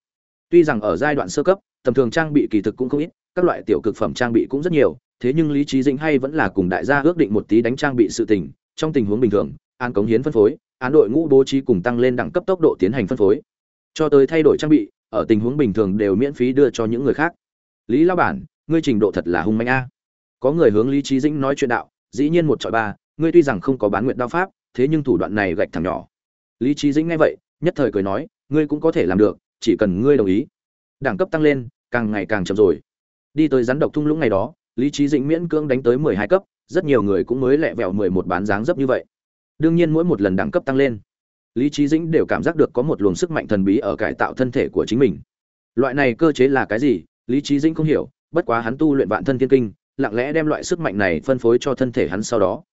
Speaker 1: Tuy rằng ở giai đoạn sơ cấp, tầm thường trang bị kỳ thực cũng không ít, các loại tiểu cực phẩm trang bị cũng rất nhiều thế nhưng lý trí dĩnh hay vẫn là cùng đại gia ước định một tí đánh trang bị sự tình, trong tình huống bình thường, an cống hiến phân phối án đội ngũ bố trí cùng tăng lên đẳng cấp tốc độ tiến hành phân phối. Cho tới thay đổi trang bị, ở tình huống bình thường đều miễn phí đưa cho những người khác. Lý lao bản, ngươi trình độ thật là hung manh a. Có người hướng lý trí dĩnh nói chuyện đạo, dĩ nhiên một trọi ba, ngươi tuy rằng không có bán nguyện đao pháp, thế nhưng thủ đoạn này gạch thẳng nhỏ. Lý trí dĩnh nghe vậy, nhất thời cười nói, ngươi cũng có thể làm được, chỉ cần ngươi đồng ý. Đẳng cấp tăng lên, càng ngày càng chậm rồi. Đi tới rắn độc thung lũng ngày đó lý trí dĩnh miễn cưỡng đánh tới mười hai cấp, rất nhiều người cũng mới lẹ vẹo mười một bán dáng dấp như vậy. Đương nhiên mỗi một lần đẳng cấp tăng lên, lý trí dĩnh đều cảm giác được có một luồng sức mạnh thần bí ở cải tạo thân thể của chính mình. Loại này cơ chế là cái gì? Lý trí dĩnh không hiểu, bất quá hắn tu luyện vạn thân thiên kinh, lặng lẽ đem loại sức mạnh này phân phối cho thân thể hắn sau đó.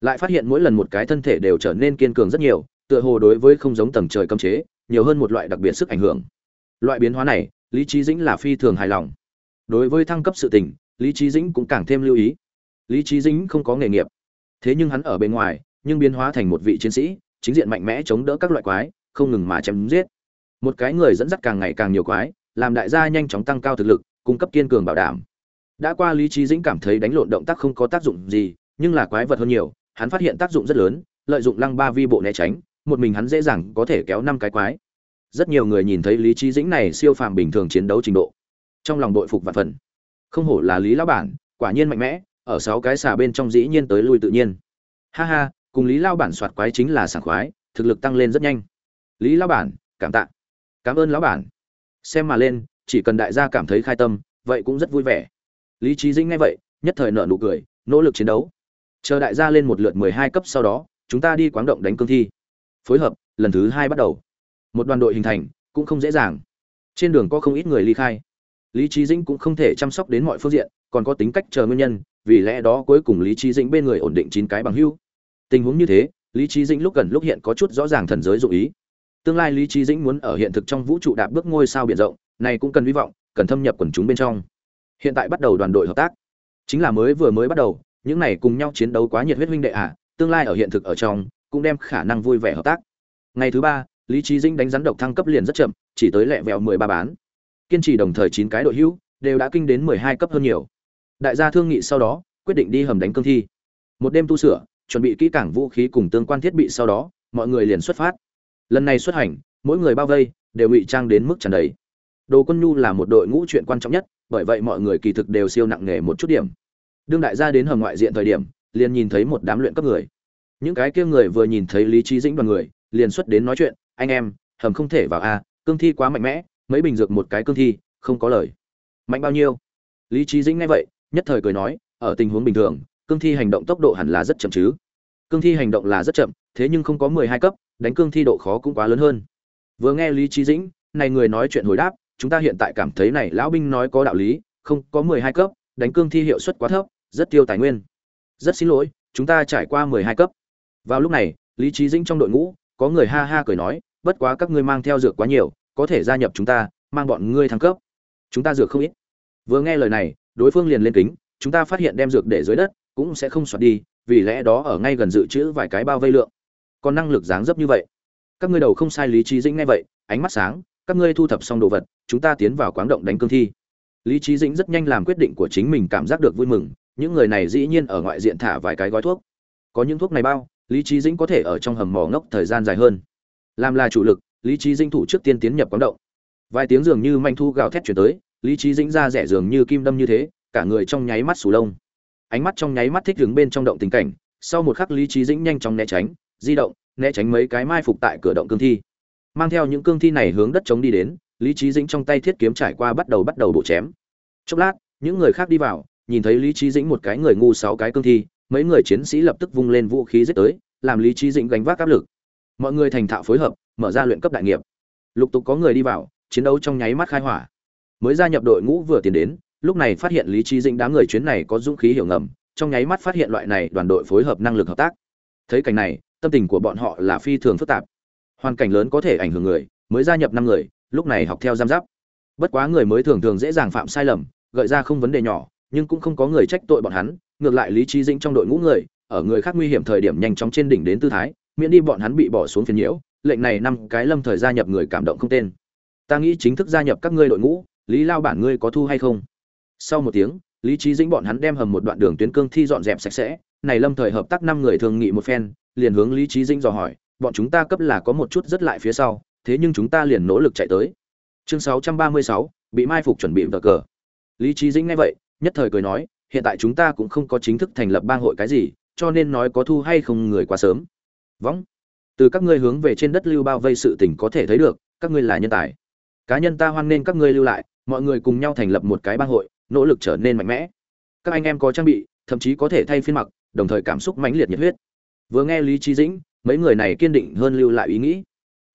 Speaker 1: Lại phát hiện mỗi lần một cái thân thể đều trở nên kiên cường rất nhiều, tựa hồ đối với không giống tầng trời cấm chế, nhiều hơn một loại đặc biệt sức ảnh hưởng. Loại biến hóa này, lý trí dĩnh là phi thường hài lòng. Đối với thăng cấp sự tình lý trí dĩnh cũng càng thêm lưu ý. Lý trí dĩnh không có nghề nghiệp. Thế nhưng hắn ở bên ngoài, nhưng biến hóa thành một vị chiến sĩ, chính diện mạnh mẽ chống đỡ các loại quái, không ngừng mà chém giết. Một cái người dẫn dắt càng ngày càng nhiều quái, làm đại gia nhanh chóng tăng cao thực lực, cung cấp kiên cường bảo đảm. Đã qua lý trí dĩnh cảm thấy đánh lộn động tác không có tác dụng gì, nhưng là quái vật hơn nhiều, hắn phát hiện tác dụng rất lớn, lợi dụng lăng ba vi bộ né tránh, một mình hắn dễ dàng có thể kéo năm cái quái. Rất nhiều người nhìn thấy lý trí dĩnh này siêu phàm bình thường chiến đấu trình độ. Trong lòng đội phục vạn phần không hổ là lý lão bản, quả nhiên mạnh mẽ, ở sáu cái xà bên trong dĩ nhiên tới lui tự nhiên. Ha ha, cùng lý lao bản soạt quái chính là sảng khoái, thực lực tăng lên rất nhanh. Lý lão bản, cảm tạ. Cảm ơn lão bản. Xem mà lên, chỉ cần đại gia cảm thấy khai tâm, vậy cũng rất vui vẻ. Lý trí dĩnh nghe vậy, nhất thời nợ nụ cười, nỗ lực chiến đấu. Chờ đại gia lên một lượt mười hai cấp sau đó, chúng ta đi quáng động đánh cương thi. Phối hợp, lần thứ hai bắt đầu. Một đoàn đội hình thành, cũng không dễ dàng. Trên đường có không ít người ly khai lý trí dĩnh cũng không thể chăm sóc đến mọi phương diện, còn có tính cách chờ nguyên nhân, vì lẽ đó cuối cùng lý trí dĩnh bên người ổn định chín cái bằng hưu. Tình huống như thế, lý trí dĩnh lúc gần lúc hiện có chút rõ ràng thần giới dụ ý. Tương lai lý trí dĩnh muốn ở hiện thực trong vũ trụ đạp bước ngôi sao biển rộng, này cũng cần hy vọng, cần thâm nhập quần chúng bên trong. Hiện tại bắt đầu đoàn đội hợp tác. Chính là mới vừa mới bắt đầu, những này cùng nhau chiến đấu quá nhiệt huyết huynh đệ à tương lai ở hiện thực ở trong, cũng đem khả năng vui vẻ hợp tác. Ngày thứ ba, lý trí dĩnh đánh rắn độc thăng cấp liền rất chậm, chỉ tới lẹ vẹo mười ba bán kiên trì đồng thời chín cái đội hữu, đều đã kinh đến mười hai cấp hơn nhiều. Đại gia thương nghị sau đó, quyết định đi hầm đánh cương thi. Một đêm tu sửa, chuẩn bị kỹ cảng vũ khí cùng tương quan thiết bị sau đó, mọi người liền xuất phát. Lần này xuất hành, mỗi người bao vây, đều ngụy trang đến mức tràn đầy. Đồ quân nhu là một đội ngũ chuyện quan trọng nhất, bởi vậy mọi người kỳ thực đều siêu nặng nề một chút điểm. Đương đại gia đến hầm ngoại diện thời điểm, liền nhìn thấy một đám luyện cấp người. Những cái kia người vừa nhìn thấy lý trí dĩnh đoàn người, liền xuất đến nói chuyện, anh em, hầm không thể vào a, cương thi quá mạnh mẽ mấy bình dược một cái cương thi, không có lời. Mạnh bao nhiêu? Lý trí dĩnh nghe vậy, nhất thời cười nói, ở tình huống bình thường, cương thi hành động tốc độ hẳn là rất chậm chứ. Cương thi hành động là rất chậm, thế nhưng không có mười hai cấp, đánh cương thi độ khó cũng quá lớn hơn. Vừa nghe lý trí dĩnh, này người nói chuyện hồi đáp, chúng ta hiện tại cảm thấy này lão binh nói có đạo lý, không có mười hai cấp, đánh cương thi hiệu suất quá thấp, rất tiêu tài nguyên. Rất xin lỗi, chúng ta trải qua mười hai cấp. Vào lúc này, lý trí dĩnh trong đội ngũ, có người ha ha cười nói, bất quá các ngươi mang theo dược quá nhiều có thể gia nhập chúng ta, mang bọn ngươi thăng cấp. Chúng ta dược không ít. Vừa nghe lời này, đối phương liền lên kính, chúng ta phát hiện đem dược để dưới đất, cũng sẽ không soạt đi, vì lẽ đó ở ngay gần dự trữ vài cái bao vây lượng. Còn năng lực dáng dấp như vậy. Các ngươi đầu không sai lý trí dĩnh ngay vậy, ánh mắt sáng, các ngươi thu thập xong đồ vật, chúng ta tiến vào quáng động đánh cương thi. Lý trí dĩnh rất nhanh làm quyết định của chính mình cảm giác được vui mừng, những người này dĩ nhiên ở ngoại diện thả vài cái gói thuốc. Có những thuốc này bao, lý trí dĩnh có thể ở trong hầm mỏ ngốc thời gian dài hơn. Làm là chủ lực lý trí dĩnh thủ trước tiên tiến nhập quán động. Vài tiếng dường như manh thu gào thét chuyển tới, lý trí dĩnh ra rẻ dường như kim đâm như thế, cả người trong nháy mắt sù lông. Ánh mắt trong nháy mắt thích đứng bên trong động tình cảnh, sau một khắc lý trí dĩnh nhanh chóng né tránh, di động, né tránh mấy cái mai phục tại cửa động cương thi. Mang theo những cương thi này hướng đất chống đi đến, lý trí dĩnh trong tay thiết kiếm trải qua bắt đầu bắt đầu bổ chém. Chốc lát, những người khác đi vào, nhìn thấy lý trí dĩnh một cái người ngu sáu cái cương thi, mấy người chiến sĩ lập tức vung lên vũ khí giết tới, làm lý trí dĩnh gánh vác áp lực mọi người thành thạo phối hợp, mở ra luyện cấp đại nghiệp. Lục tục có người đi vào, chiến đấu trong nháy mắt khai hỏa. Mới gia nhập đội ngũ vừa tiến đến, lúc này phát hiện lý trí dĩnh đám người chuyến này có dũng khí hiểu ngầm, trong nháy mắt phát hiện loại này đoàn đội phối hợp năng lực hợp tác. Thấy cảnh này, tâm tình của bọn họ là phi thường phức tạp. Hoàn cảnh lớn có thể ảnh hưởng người, mới gia nhập năm người, lúc này học theo giam giáp. Bất quá người mới thường thường dễ dàng phạm sai lầm, gợi ra không vấn đề nhỏ, nhưng cũng không có người trách tội bọn hắn, ngược lại lý trí dĩnh trong đội ngũ người, ở người khác nguy hiểm thời điểm nhanh chóng trên đỉnh đến tư thái miễn đi bọn hắn bị bỏ xuống phiền nhiễu lệnh này năm cái lâm thời gia nhập người cảm động không tên. Ta nghĩ chính thức gia nhập các ngươi đội ngũ lý lao bản ngươi có thu hay không? Sau một tiếng lý trí dĩnh bọn hắn đem hầm một đoạn đường tuyến cương thi dọn dẹp sạch sẽ này lâm thời hợp tác năm người thường nghị một phen liền hướng lý trí dĩnh dò hỏi bọn chúng ta cấp là có một chút rất lại phía sau thế nhưng chúng ta liền nỗ lực chạy tới. Chương 636, bị mai phục chuẩn bị vợ cờ. Lý trí dĩnh nghe vậy nhất thời cười nói hiện tại chúng ta cũng không có chính thức thành lập bang hội cái gì cho nên nói có thu hay không người quá sớm võng. Từ các ngươi hướng về trên đất lưu bao vây sự tình có thể thấy được, các ngươi là nhân tài. Cá nhân ta hoan nên các ngươi lưu lại, mọi người cùng nhau thành lập một cái bang hội, nỗ lực trở nên mạnh mẽ. Các anh em có trang bị, thậm chí có thể thay phiên mặc, đồng thời cảm xúc mãnh liệt nhiệt huyết. Vừa nghe lý trí dĩnh, mấy người này kiên định hơn lưu lại ý nghĩ.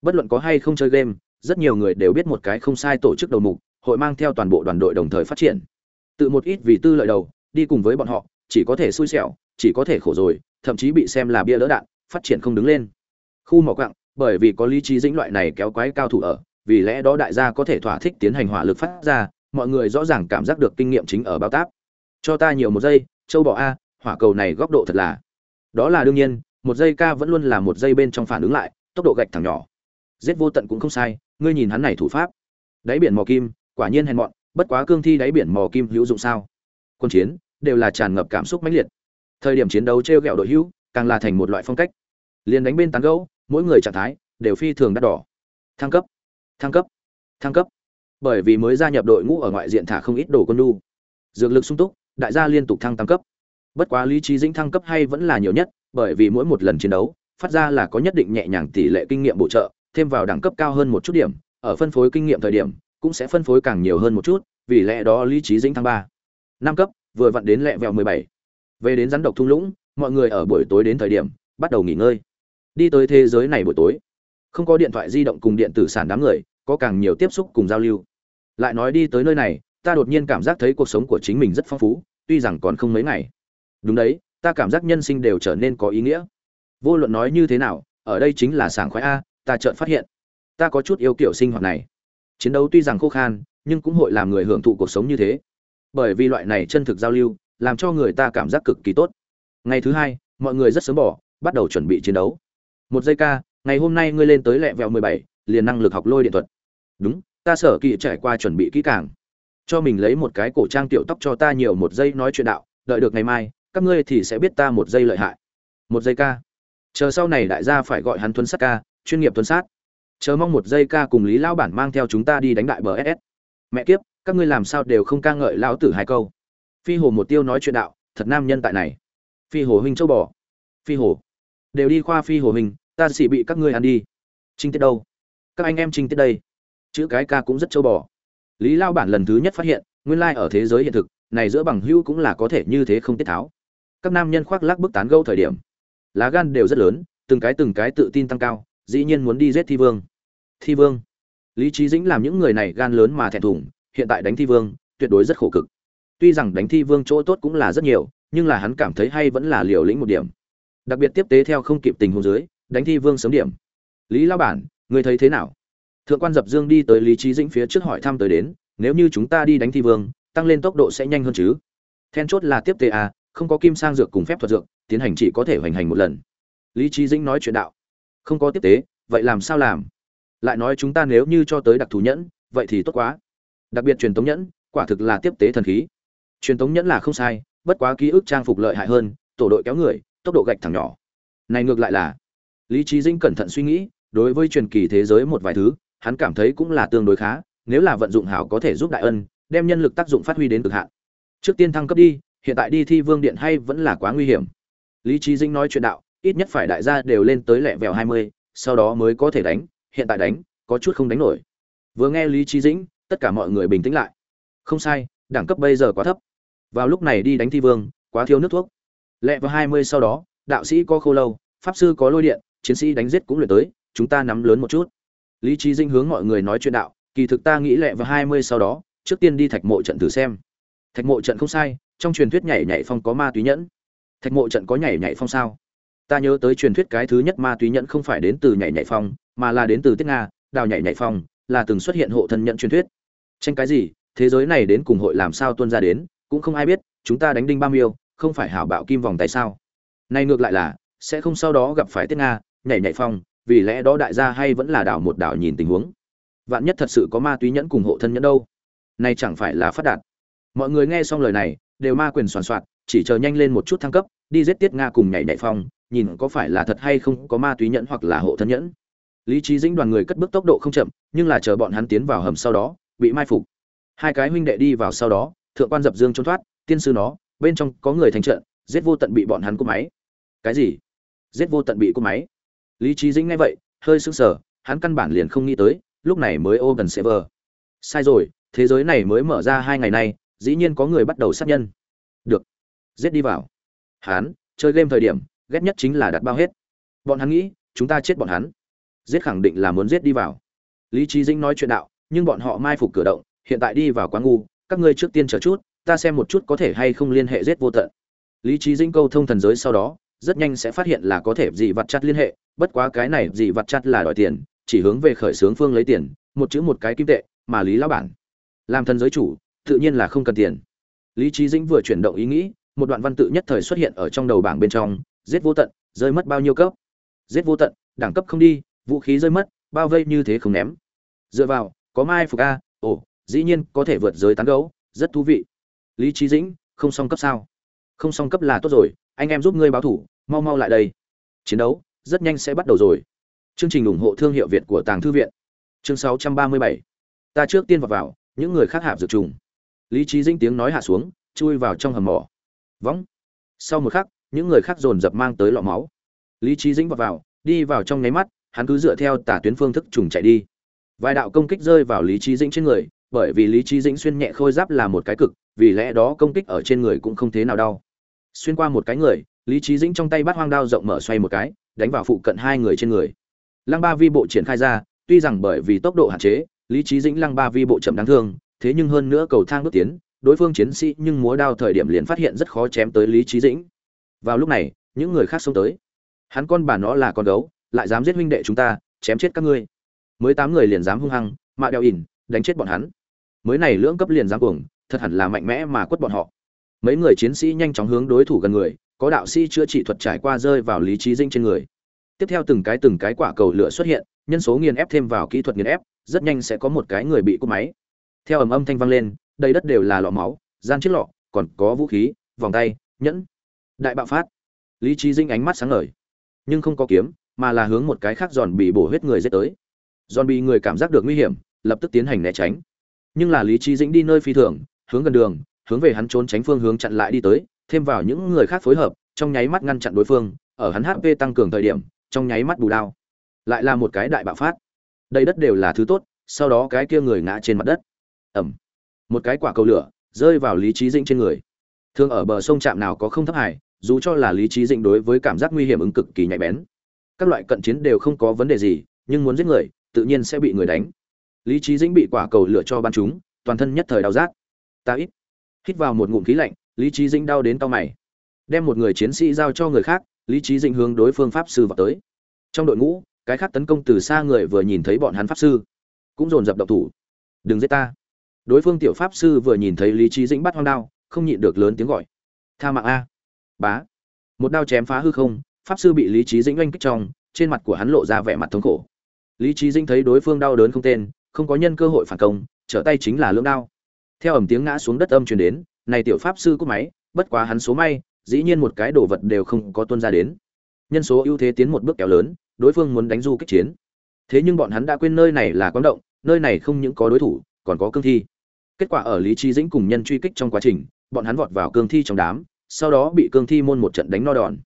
Speaker 1: Bất luận có hay không chơi game, rất nhiều người đều biết một cái không sai tổ chức đầu mục, hội mang theo toàn bộ đoàn đội đồng thời phát triển. Tự một ít vì tư lợi đầu, đi cùng với bọn họ, chỉ có thể xui xẻo, chỉ có thể khổ rồi, thậm chí bị xem là bia lỡ đạn phát triển không đứng lên. Khu mỏ quặng, bởi vì có lý trí dĩnh loại này kéo quái cao thủ ở, vì lẽ đó đại gia có thể thỏa thích tiến hành hỏa lực phát ra, mọi người rõ ràng cảm giác được kinh nghiệm chính ở bao táp. Cho ta nhiều một giây, châu bò a, hỏa cầu này góc độ thật là. Đó là đương nhiên, một giây ca vẫn luôn là một giây bên trong phản ứng lại, tốc độ gạch thẳng nhỏ. Giết vô tận cũng không sai, ngươi nhìn hắn này thủ pháp. Đáy biển mò kim, quả nhiên hèn mọn, bất quá cương thi đáy biển mò kim hữu dụng sao? Quân chiến, đều là tràn ngập cảm xúc mãnh liệt. Thời điểm chiến đấu t r e o g ẹ o đội hữu, càng là thành một loại phong cách liền đánh bên tán gấu mỗi người trạng thái đều phi thường đắt đỏ. Thăng cấp thăng cấp thăng cấp. Bởi vì mới gia nhập đội ngũ ở ngoại diện thả không ít đồ quân nhu, dược lực sung túc đại gia liên tục thăng tăng cấp. Bất quá lý trí dĩnh thăng cấp hay vẫn là nhiều nhất bởi vì mỗi một lần chiến đấu phát ra là có nhất định nhẹ nhàng tỷ lệ kinh nghiệm bổ trợ thêm vào đẳng cấp cao hơn một chút điểm ở phân phối kinh nghiệm thời điểm cũng sẽ phân phối càng nhiều hơn một chút vì lẽ đó lý trí dĩnh thăng ba. Năm cấp vừa vặn đến lẹ vẹo mười bảy. Về đến rắn độc thung lũng mọi người ở buổi tối đến thời điểm bắt đầu nghỉ ngơi đi tới thế giới này buổi tối. Không có điện thoại di động cùng điện tử sản đám người, có càng nhiều tiếp xúc cùng giao lưu. Lại nói đi tới nơi này, ta đột nhiên cảm giác thấy cuộc sống của chính mình rất phong phú, tuy rằng còn không mấy ngày. Đúng đấy, ta cảm giác nhân sinh đều trở nên có ý nghĩa. Vô luận nói như thế nào, ở đây chính là sảng khoái a, ta chợt phát hiện. Ta có chút yêu kiểu sinh hoạt này. Chiến đấu tuy rằng khô khan, nhưng cũng hội làm người hưởng thụ cuộc sống như thế. Bởi vì loại này chân thực giao lưu, làm cho người ta cảm giác cực kỳ tốt. Ngày thứ hai, mọi người rất sớm bỏ, bắt đầu chuẩn bị chiến đấu một giây ca, ngày hôm nay ngươi lên tới lẹ vẹo mười bảy, liền năng lực học lôi điện thuật. Đúng, ta sở kỵ trải qua chuẩn bị kỹ càng. Cho mình lấy một cái cổ trang tiểu tóc cho ta nhiều một giây nói chuyện đạo, đợi được ngày mai, các ngươi thì sẽ biết ta một giây lợi hại. Một giây ca. Chờ sau này đại gia phải gọi hắn tuấn sát ca, chuyên nghiệp tuấn sát. Chờ mong một giây ca cùng lý lão bản mang theo chúng ta đi đánh đại bờ ss mẹ kiếp, các ngươi làm sao đều không ca ngợi lão tử hai câu. Phi hồ một tiêu nói chuyện đạo, thật nam nhân tại này. Phi hồ huynh châu bò. Phi hồ đều đi khoa phi hồ hình, ta chỉ bị các ngươi ăn đi. Trinh tiết đâu? Các anh em trinh tiết đây. Chữ cái ca cũng rất châu bò. Lý lao bản lần thứ nhất phát hiện, nguyên lai ở thế giới hiện thực, này giữa bằng hữu cũng là có thể như thế không tiết tháo. Các nam nhân khoác lác bức tán gâu thời điểm, lá gan đều rất lớn, từng cái từng cái tự tin tăng cao, dĩ nhiên muốn đi giết thi vương. Thi vương. Lý trí dĩnh làm những người này gan lớn mà thẹn thùng, hiện tại đánh thi vương, tuyệt đối rất khổ cực. Tuy rằng đánh thi vương chỗ tốt cũng là rất nhiều, nhưng là hắn cảm thấy hay vẫn là liều lĩnh một điểm đặc biệt tiếp tế theo không kịp tình huống dưới đánh thi vương sớm điểm. Lý lao bản người thấy thế nào? Thượng quan dập dương đi tới lý trí dĩnh phía trước hỏi thăm tới đến nếu như chúng ta đi đánh thi vương tăng lên tốc độ sẽ nhanh hơn chứ? Then chốt là tiếp tế à, không có kim sang dược cùng phép thuật dược tiến hành chỉ có thể hoành hành một lần. Lý trí dĩnh nói chuyện đạo. Không có tiếp tế vậy làm sao làm? Lại nói chúng ta nếu như cho tới đặc thù nhẫn vậy thì tốt quá. Đặc biệt truyền tống nhẫn quả thực là tiếp tế thần khí. Truyền tống nhẫn là không sai bất quá ký ức trang phục lợi hại hơn tổ đội kéo người tốc độ gạch thẳng nhỏ. Này ngược lại là, lý trí dĩnh cẩn thận suy nghĩ, đối với truyền kỳ thế giới một vài thứ, hắn cảm thấy cũng là tương đối khá, nếu là vận dụng hảo có thể giúp đại ân, đem nhân lực tác dụng phát huy đến cực hạn. Trước tiên thăng cấp đi, hiện tại đi thi vương điện hay vẫn là quá nguy hiểm. Lý trí dĩnh nói chuyện đạo, ít nhất phải đại gia đều lên tới lẹ vèo hai mươi, sau đó mới có thể đánh, hiện tại đánh, có chút không đánh nổi. Vừa nghe lý trí dĩnh, tất cả mọi người bình tĩnh lại. Không sai, đẳng cấp bây giờ quá thấp. Vào lúc này đi đánh thi vương, quá thiếu nước thuốc lẹ vào hai mươi sau đó, đạo sĩ có khô lâu, pháp sư có lôi điện, chiến sĩ đánh giết cũng luyện tới, chúng ta nắm lớn một chút. Lý trí dinh hướng mọi người nói chuyện đạo, kỳ thực ta nghĩ lẹ vào hai mươi sau đó, trước tiên đi thạch mộ trận thử xem. Thạch mộ trận không sai, trong truyền thuyết nhảy nhảy phong có ma túy nhẫn. Thạch mộ trận có nhảy nhảy phong sao? Ta nhớ tới truyền thuyết cái thứ nhất ma túy nhẫn không phải đến từ nhảy nhảy phong, mà là đến từ tiết nga, đào nhảy nhảy phong, là từng xuất hiện hộ thân nhận truyền thuyết. Tranh cái gì, thế giới này đến cùng hội làm sao tuân ra đến, cũng không ai biết, chúng ta đánh đinh ba miêu không phải hảo bạo kim vòng tay sao? Nay ngược lại là, sẽ không sau đó gặp phải tiết nga, nhảy nhảy phong, vì lẽ đó đại gia hay vẫn là đảo một đảo nhìn tình huống. Vạn nhất thật sự có ma túy nhẫn cùng hộ thân nhẫn đâu? Nay chẳng phải là phát đạt. Mọi người nghe xong lời này, đều ma quyền soàn soạt chỉ chờ nhanh lên một chút thăng cấp, đi giết tiết nga cùng nhảy nhảy phong, nhìn có phải là thật hay không có ma túy nhẫn hoặc là hộ thân nhẫn. Lý trí dĩnh đoàn người cất bước tốc độ không chậm, nhưng là chờ bọn hắn tiến vào hầm sau đó, bị mai phục. Hai cái huynh đệ đi vào sau đó, thượng quan dập dương trốn thoát, tiên sư nó bên trong có người thành trận, giết vô tận bị bọn hắn cúp máy. Cái gì? Giết vô tận bị cúp máy? Lý trí dĩnh nghe vậy, hơi sững sờ, hắn căn bản liền không nghĩ tới, lúc này mới ô gần server sai rồi, thế giới này mới mở ra hai ngày nay, dĩ nhiên có người bắt đầu sát nhân. Được. Giết đi vào. Hắn, chơi game thời điểm, ghét nhất chính là đặt bao hết. Bọn hắn nghĩ, chúng ta chết bọn hắn. Giết khẳng định là muốn giết đi vào. Lý trí dĩnh nói chuyện đạo, nhưng bọn họ mai phục cửa động, hiện tại đi vào quá ngu, các ngươi trước tiên chờ chút ta xem một chút có thể hay không liên hệ giết vô tận. Lý trí dĩnh câu thông thần giới sau đó, rất nhanh sẽ phát hiện là có thể gì vặt chặt liên hệ, bất quá cái này gì vặt chặt là đòi tiền, chỉ hướng về khởi xướng phương lấy tiền, một chữ một cái kim tệ, mà lý lão bản. Làm thần giới chủ, tự nhiên là không cần tiền. Lý trí dĩnh vừa chuyển động ý nghĩ, một đoạn văn tự nhất thời xuất hiện ở trong đầu bảng bên trong, giết vô tận, rơi mất bao nhiêu cấp? Giết vô tận, đẳng cấp không đi, vũ khí rơi mất, bao vây như thế không ném. Dựa vào, có mai phục a, ồ, dĩ nhiên có thể vượt giới tán gấu, rất thú vị lý trí dĩnh, không song cấp sao? Không song cấp là tốt rồi, anh em giúp ngươi báo thủ, mau mau lại đây. Chiến đấu, rất nhanh sẽ bắt đầu rồi. Chương trình ủng hộ thương hiệu việt của tàng thư viện. Chương 637. ta trước tiên vào vào, những người khác hạp dược trùng. Lý trí dĩnh tiếng nói hạ xuống, chui vào trong hầm mỏ. Võng. Sau một khắc, những người khác dồn dập mang tới lọ máu. Lý trí dĩnh vào vào, đi vào trong nháy mắt, hắn cứ dựa theo tả tuyến phương thức trùng chạy đi. Vài đạo công kích rơi vào lý trí dĩnh trên người, bởi vì lý trí dĩnh xuyên nhẹ khôi giáp là một cái cực vì lẽ đó công kích ở trên người cũng không thế nào đau. Xuyên qua một cái người, lý trí dĩnh trong tay bắt hoang đao rộng mở xoay một cái, đánh vào phụ cận hai người trên người. Lăng ba vi bộ triển khai ra, tuy rằng bởi vì tốc độ hạn chế, lý trí dĩnh lăng ba vi bộ chậm đáng thương, thế nhưng hơn nữa cầu thang bước tiến, đối phương chiến sĩ nhưng múa đao thời điểm liền phát hiện rất khó chém tới lý trí dĩnh. Vào lúc này, những người khác xông tới. Hắn con bà nó là con gấu, lại dám giết huynh đệ chúng ta, chém chết các ngươi. Mới tám người liền dám hung hăng, mạ đeo ỉn, đánh chết bọn hắn. Mới này lưỡng cấp liền dám cuồng thật hẳn là mạnh mẽ mà quất bọn họ. Mấy người chiến sĩ nhanh chóng hướng đối thủ gần người, có đạo sĩ chữa trị thuật trải qua rơi vào lý trí dinh trên người. Tiếp theo từng cái từng cái quả cầu lửa xuất hiện, nhân số nghiền ép thêm vào kỹ thuật nghiền ép, rất nhanh sẽ có một cái người bị cúp máy. Theo ầm âm thanh vang lên, đầy đất đều là lọ máu, gian chiếc lọ, còn có vũ khí, vòng tay, nhẫn. Đại bạo phát. Lý trí dinh ánh mắt sáng ngời. Nhưng không có kiếm, mà là hướng một cái khác giòn bị bổ huyết người dết tới. Giòn bị người cảm giác được nguy hiểm, lập tức tiến hành né tránh. Nhưng là lý trí dĩnh đi nơi phi thường hướng gần đường, hướng về hắn trốn tránh phương hướng chặn lại đi tới, thêm vào những người khác phối hợp, trong nháy mắt ngăn chặn đối phương, ở hắn hp tăng cường thời điểm, trong nháy mắt bù đao. Lại là một cái đại bạo phát. Đây đất đều là thứ tốt, sau đó cái kia người ngã trên mặt đất. Ẩm một cái quả cầu lửa rơi vào lý trí dĩnh trên người. Thường ở bờ sông trạm nào có không thấp hải dù cho là lý trí dĩnh đối với cảm giác nguy hiểm ứng cực kỳ nhạy bén. Các loại cận chiến đều không có vấn đề gì, nhưng muốn giết người, tự nhiên sẽ bị người đánh. Lý trí dĩnh bị quả cầu lửa cho ban chúng toàn thân nhất thời đau rát ta ít. Hít vào một ngụm khí lạnh, lý trí dĩnh đau đến tao mày. Đem một người chiến sĩ giao cho người khác, lý trí dĩnh hướng đối phương pháp sư vào tới. Trong đội ngũ, cái khác tấn công từ xa người vừa nhìn thấy bọn hắn pháp sư, cũng dồn dập động thủ. Đừng giết ta. Đối phương tiểu pháp sư vừa nhìn thấy lý trí dĩnh bắt hoang đao, không nhịn được lớn tiếng gọi. Tha mạng a. Bá. Một đao chém phá hư không, pháp sư bị lý trí dĩnh oanh kích trong, trên mặt của hắn lộ ra vẻ mặt thống khổ. Lý trí dĩnh thấy đối phương đau đớn không tên, không có nhân cơ hội phản công, trở tay chính là lưỡng đao theo ẩm tiếng ngã xuống đất âm truyền đến, này tiểu pháp sư cúp máy, bất quá hắn số may, dĩ nhiên một cái đồ vật đều không có tuân ra đến. Nhân số ưu thế tiến một bước kéo lớn, đối phương muốn đánh du kích chiến. Thế nhưng bọn hắn đã quên nơi này là quang động, nơi này không những có đối thủ, còn có cương thi. Kết quả ở lý trí dĩnh cùng nhân truy kích trong quá trình, bọn hắn vọt vào cương thi trong đám, sau đó bị cương thi môn một trận đánh no đòn.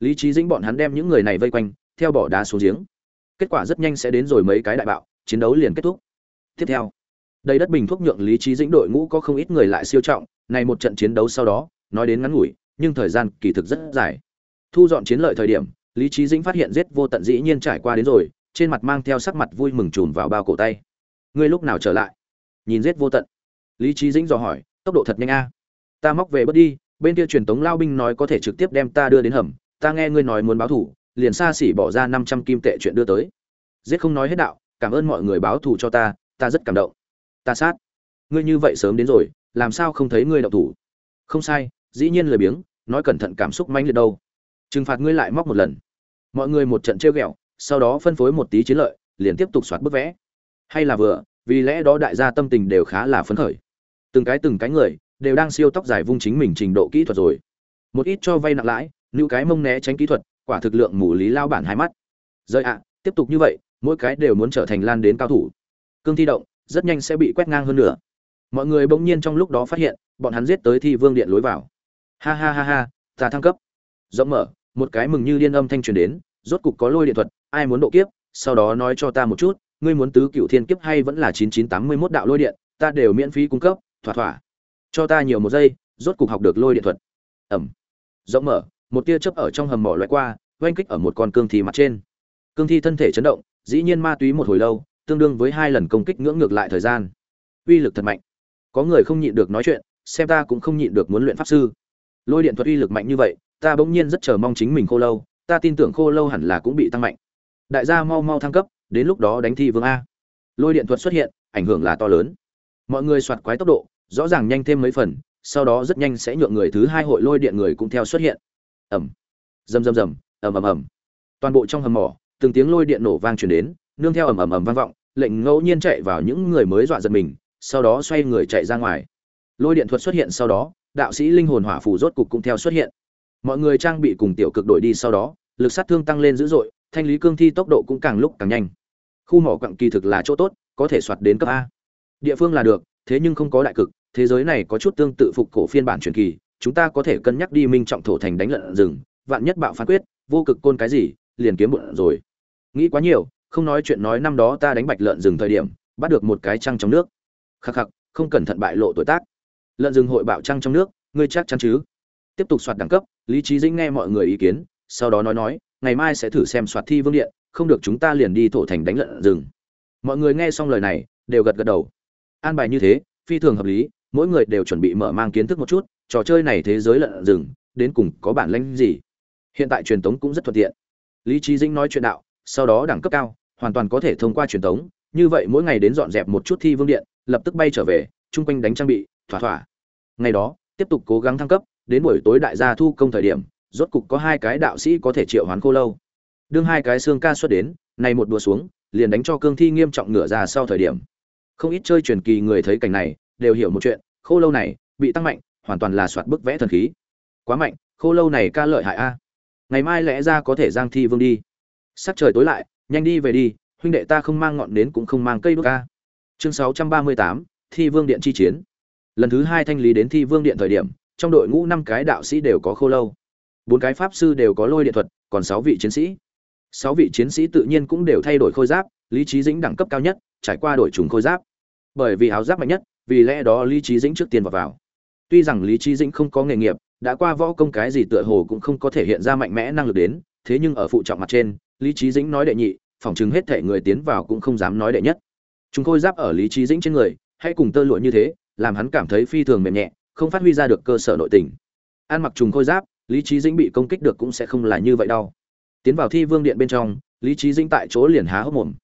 Speaker 1: Lý trí dĩnh bọn hắn đem những người này vây quanh, theo bỏ đá xuống giếng. Kết quả rất nhanh sẽ đến rồi mấy cái đại bạo, chiến đấu liền kết thúc. Tiếp theo đây đất bình thuốc nhượng lý trí dĩnh đội ngũ có không ít người lại siêu trọng này một trận chiến đấu sau đó, nói đến ngắn ngủi, nhưng thời gian kỳ thực rất dài. Thu dọn chiến lợi thời điểm, lý trí dĩnh phát hiện giết vô tận dĩ nhiên trải qua đến rồi, trên mặt mang theo sắc mặt vui mừng chùm vào bao cổ tay. Ngươi lúc nào trở lại? Nhìn giết vô tận. Lý trí dĩnh dò hỏi, tốc độ thật nhanh a. Ta móc về bớt đi, bên kia truyền tống lao binh nói có thể trực tiếp đem ta đưa đến hầm, ta nghe ngươi nói muốn báo thủ, liền xa xỉ bỏ ra năm trăm kim tệ chuyện đưa tới. Giết không nói hết đạo, cảm ơn mọi người báo thù cho ta ta rất cảm động ta sát. Ngươi như vậy sớm đến rồi, làm sao không thấy ngươi đậu thủ? Không sai, dĩ nhiên lười biếng, nói cẩn thận cảm xúc manh liệt đâu. Trừng phạt ngươi lại móc một lần. Mọi người một trận trêu ghẹo, sau đó phân phối một tí chiến lợi, liền tiếp tục soạt bức vẽ. Hay là vừa, vì lẽ đó đại gia tâm tình đều khá là phấn khởi. Từng cái từng cái người, đều đang siêu tóc dài vung chính mình trình độ kỹ thuật rồi. Một ít cho vay nặng lãi, nữ cái mông né tránh kỹ thuật, quả thực lượng mù lý lao bản hai mắt. Rời ạ, tiếp tục như vậy, mỗi cái đều muốn trở thành lan đến cao thủ. Cương thi động rất nhanh sẽ bị quét ngang hơn nữa. Mọi người bỗng nhiên trong lúc đó phát hiện, bọn hắn giết tới thi vương điện lối vào. Ha ha ha ha, ta thăng cấp. Rộng mở, một cái mừng như điên âm thanh truyền đến, rốt cục có lôi điện thuật, ai muốn độ kiếp, sau đó nói cho ta một chút, ngươi muốn tứ cựu thiên kiếp hay vẫn là chín chín tám mươi mốt đạo lôi điện, ta đều miễn phí cung cấp, thỏa thỏa. Cho ta nhiều một giây, rốt cục học được lôi điện thuật. Ẩm. Rộng mở, một tia chớp ở trong hầm mỏ loại qua, oanh kích ở một con cương thi mặt trên. Cương thi thân thể chấn động, dĩ nhiên ma túy một hồi lâu tương đương với hai lần công kích ngưỡng ngược lại thời gian. Uy lực thật mạnh. Có người không nhịn được nói chuyện, xem ta cũng không nhịn được muốn luyện pháp sư. Lôi điện thuật uy lực mạnh như vậy, ta bỗng nhiên rất chờ mong chính mình khô lâu, ta tin tưởng khô lâu hẳn là cũng bị tăng mạnh. Đại gia mau mau thăng cấp, đến lúc đó đánh thi vương a. Lôi điện thuật xuất hiện, ảnh hưởng là to lớn. Mọi người soạt quái tốc độ, rõ ràng nhanh thêm mấy phần, sau đó rất nhanh sẽ nhượng người thứ hai hội lôi điện người cũng theo xuất hiện. Ẩm rầm rầm rầm, ầm ầm ầm. Toàn bộ trong hầm mỏ, từng tiếng lôi điện nổ vang truyền đến nương theo ầm ầm ầm vang vọng, lệnh ngẫu nhiên chạy vào những người mới dọa giật mình, sau đó xoay người chạy ra ngoài. Lôi điện thuật xuất hiện sau đó, đạo sĩ linh hồn hỏa phù rốt cục cũng theo xuất hiện. Mọi người trang bị cùng tiểu cực đổi đi sau đó, lực sát thương tăng lên dữ dội, thanh lý cương thi tốc độ cũng càng lúc càng nhanh. Khu mỏ quặng kỳ thực là chỗ tốt, có thể soạt đến cấp a. Địa phương là được, thế nhưng không có đại cực, thế giới này có chút tương tự phục cổ phiên bản truyền kỳ, chúng ta có thể cân nhắc đi minh trọng thổ thành đánh lợn rừng, vạn nhất bạo phán quyết, vô cực côn cái gì, liền kiếm bộn rồi. Nghĩ quá nhiều không nói chuyện nói năm đó ta đánh bạch lợn rừng thời điểm, bắt được một cái trăng trong nước. Khắc khắc, không cẩn thận bại lộ tuổi tác. Lợn rừng hội bạo trăng trong nước, ngươi chắc chắn chứ? Tiếp tục soạt đẳng cấp, lý trí dĩnh nghe mọi người ý kiến, sau đó nói nói, ngày mai sẽ thử xem soạt thi vương điện, không được chúng ta liền đi thổ thành đánh lợn rừng. Mọi người nghe xong lời này, đều gật gật đầu. An bài như thế, phi thường hợp lý, mỗi người đều chuẩn bị mở mang kiến thức một chút, trò chơi này thế giới lợn rừng, đến cùng có bản lãnh gì? Hiện tại truyền tống cũng rất thuận tiện. Lý trí dĩnh nói chuyện đạo, sau đó đẳng cấp cao hoàn toàn có thể thông qua truyền tống như vậy mỗi ngày đến dọn dẹp một chút thi vương điện, lập tức bay trở về, chung quanh đánh trang bị, thỏa thỏa. Ngày đó, tiếp tục cố gắng thăng cấp, đến buổi tối đại gia thu công thời điểm, rốt cục có hai cái đạo sĩ có thể triệu hoán khô lâu. Đương hai cái xương ca xuất đến này một đùa xuống, liền đánh cho cương thi nghiêm trọng ngửa ra sau thời điểm. Không ít chơi truyền kỳ người thấy cảnh này, đều hiểu một chuyện, khô lâu này, bị tăng mạnh, hoàn toàn là soạt bức vẽ thần khí. Quá mạnh, khô lâu này ca lợi hại a. Ngày mai lẽ ra có thể giang thi vương đi. Sắc trời tối lại nhanh đi về đi, huynh đệ ta không mang ngọn nến cũng không mang cây đuốc ca. Chương sáu trăm ba mươi tám, thi vương điện chi chiến. Lần thứ hai thanh lý đến thi vương điện thời điểm, trong đội ngũ năm cái đạo sĩ đều có khô lâu. Bốn cái pháp sư đều có lôi điện thuật, còn sáu vị chiến sĩ. Sáu vị chiến sĩ tự nhiên cũng đều thay đổi khôi giáp, lý trí dĩnh đẳng cấp cao nhất, trải qua đổi trùng khôi giáp. Bởi vì áo giáp mạnh nhất, vì lẽ đó lý trí dĩnh trước tiên vào vào. Tuy rằng lý trí dĩnh không có nghề nghiệp, đã qua võ công cái gì tựa hồ cũng không có thể hiện ra mạnh mẽ năng lực đến, thế nhưng ở phụ trọng mặt trên lý trí dĩnh nói đệ nhị, phỏng chứng hết thể người tiến vào cũng không dám nói đệ nhất. Chúng khôi giáp ở lý trí dĩnh trên người, hãy cùng tơ lụa như thế, làm hắn cảm thấy phi thường mềm nhẹ, không phát huy ra được cơ sở nội tình. Ăn mặc trùng khôi giáp, lý trí dĩnh bị công kích được cũng sẽ không là như vậy đâu. Tiến vào thi vương điện bên trong, lý trí dĩnh tại chỗ liền há hốc mồm.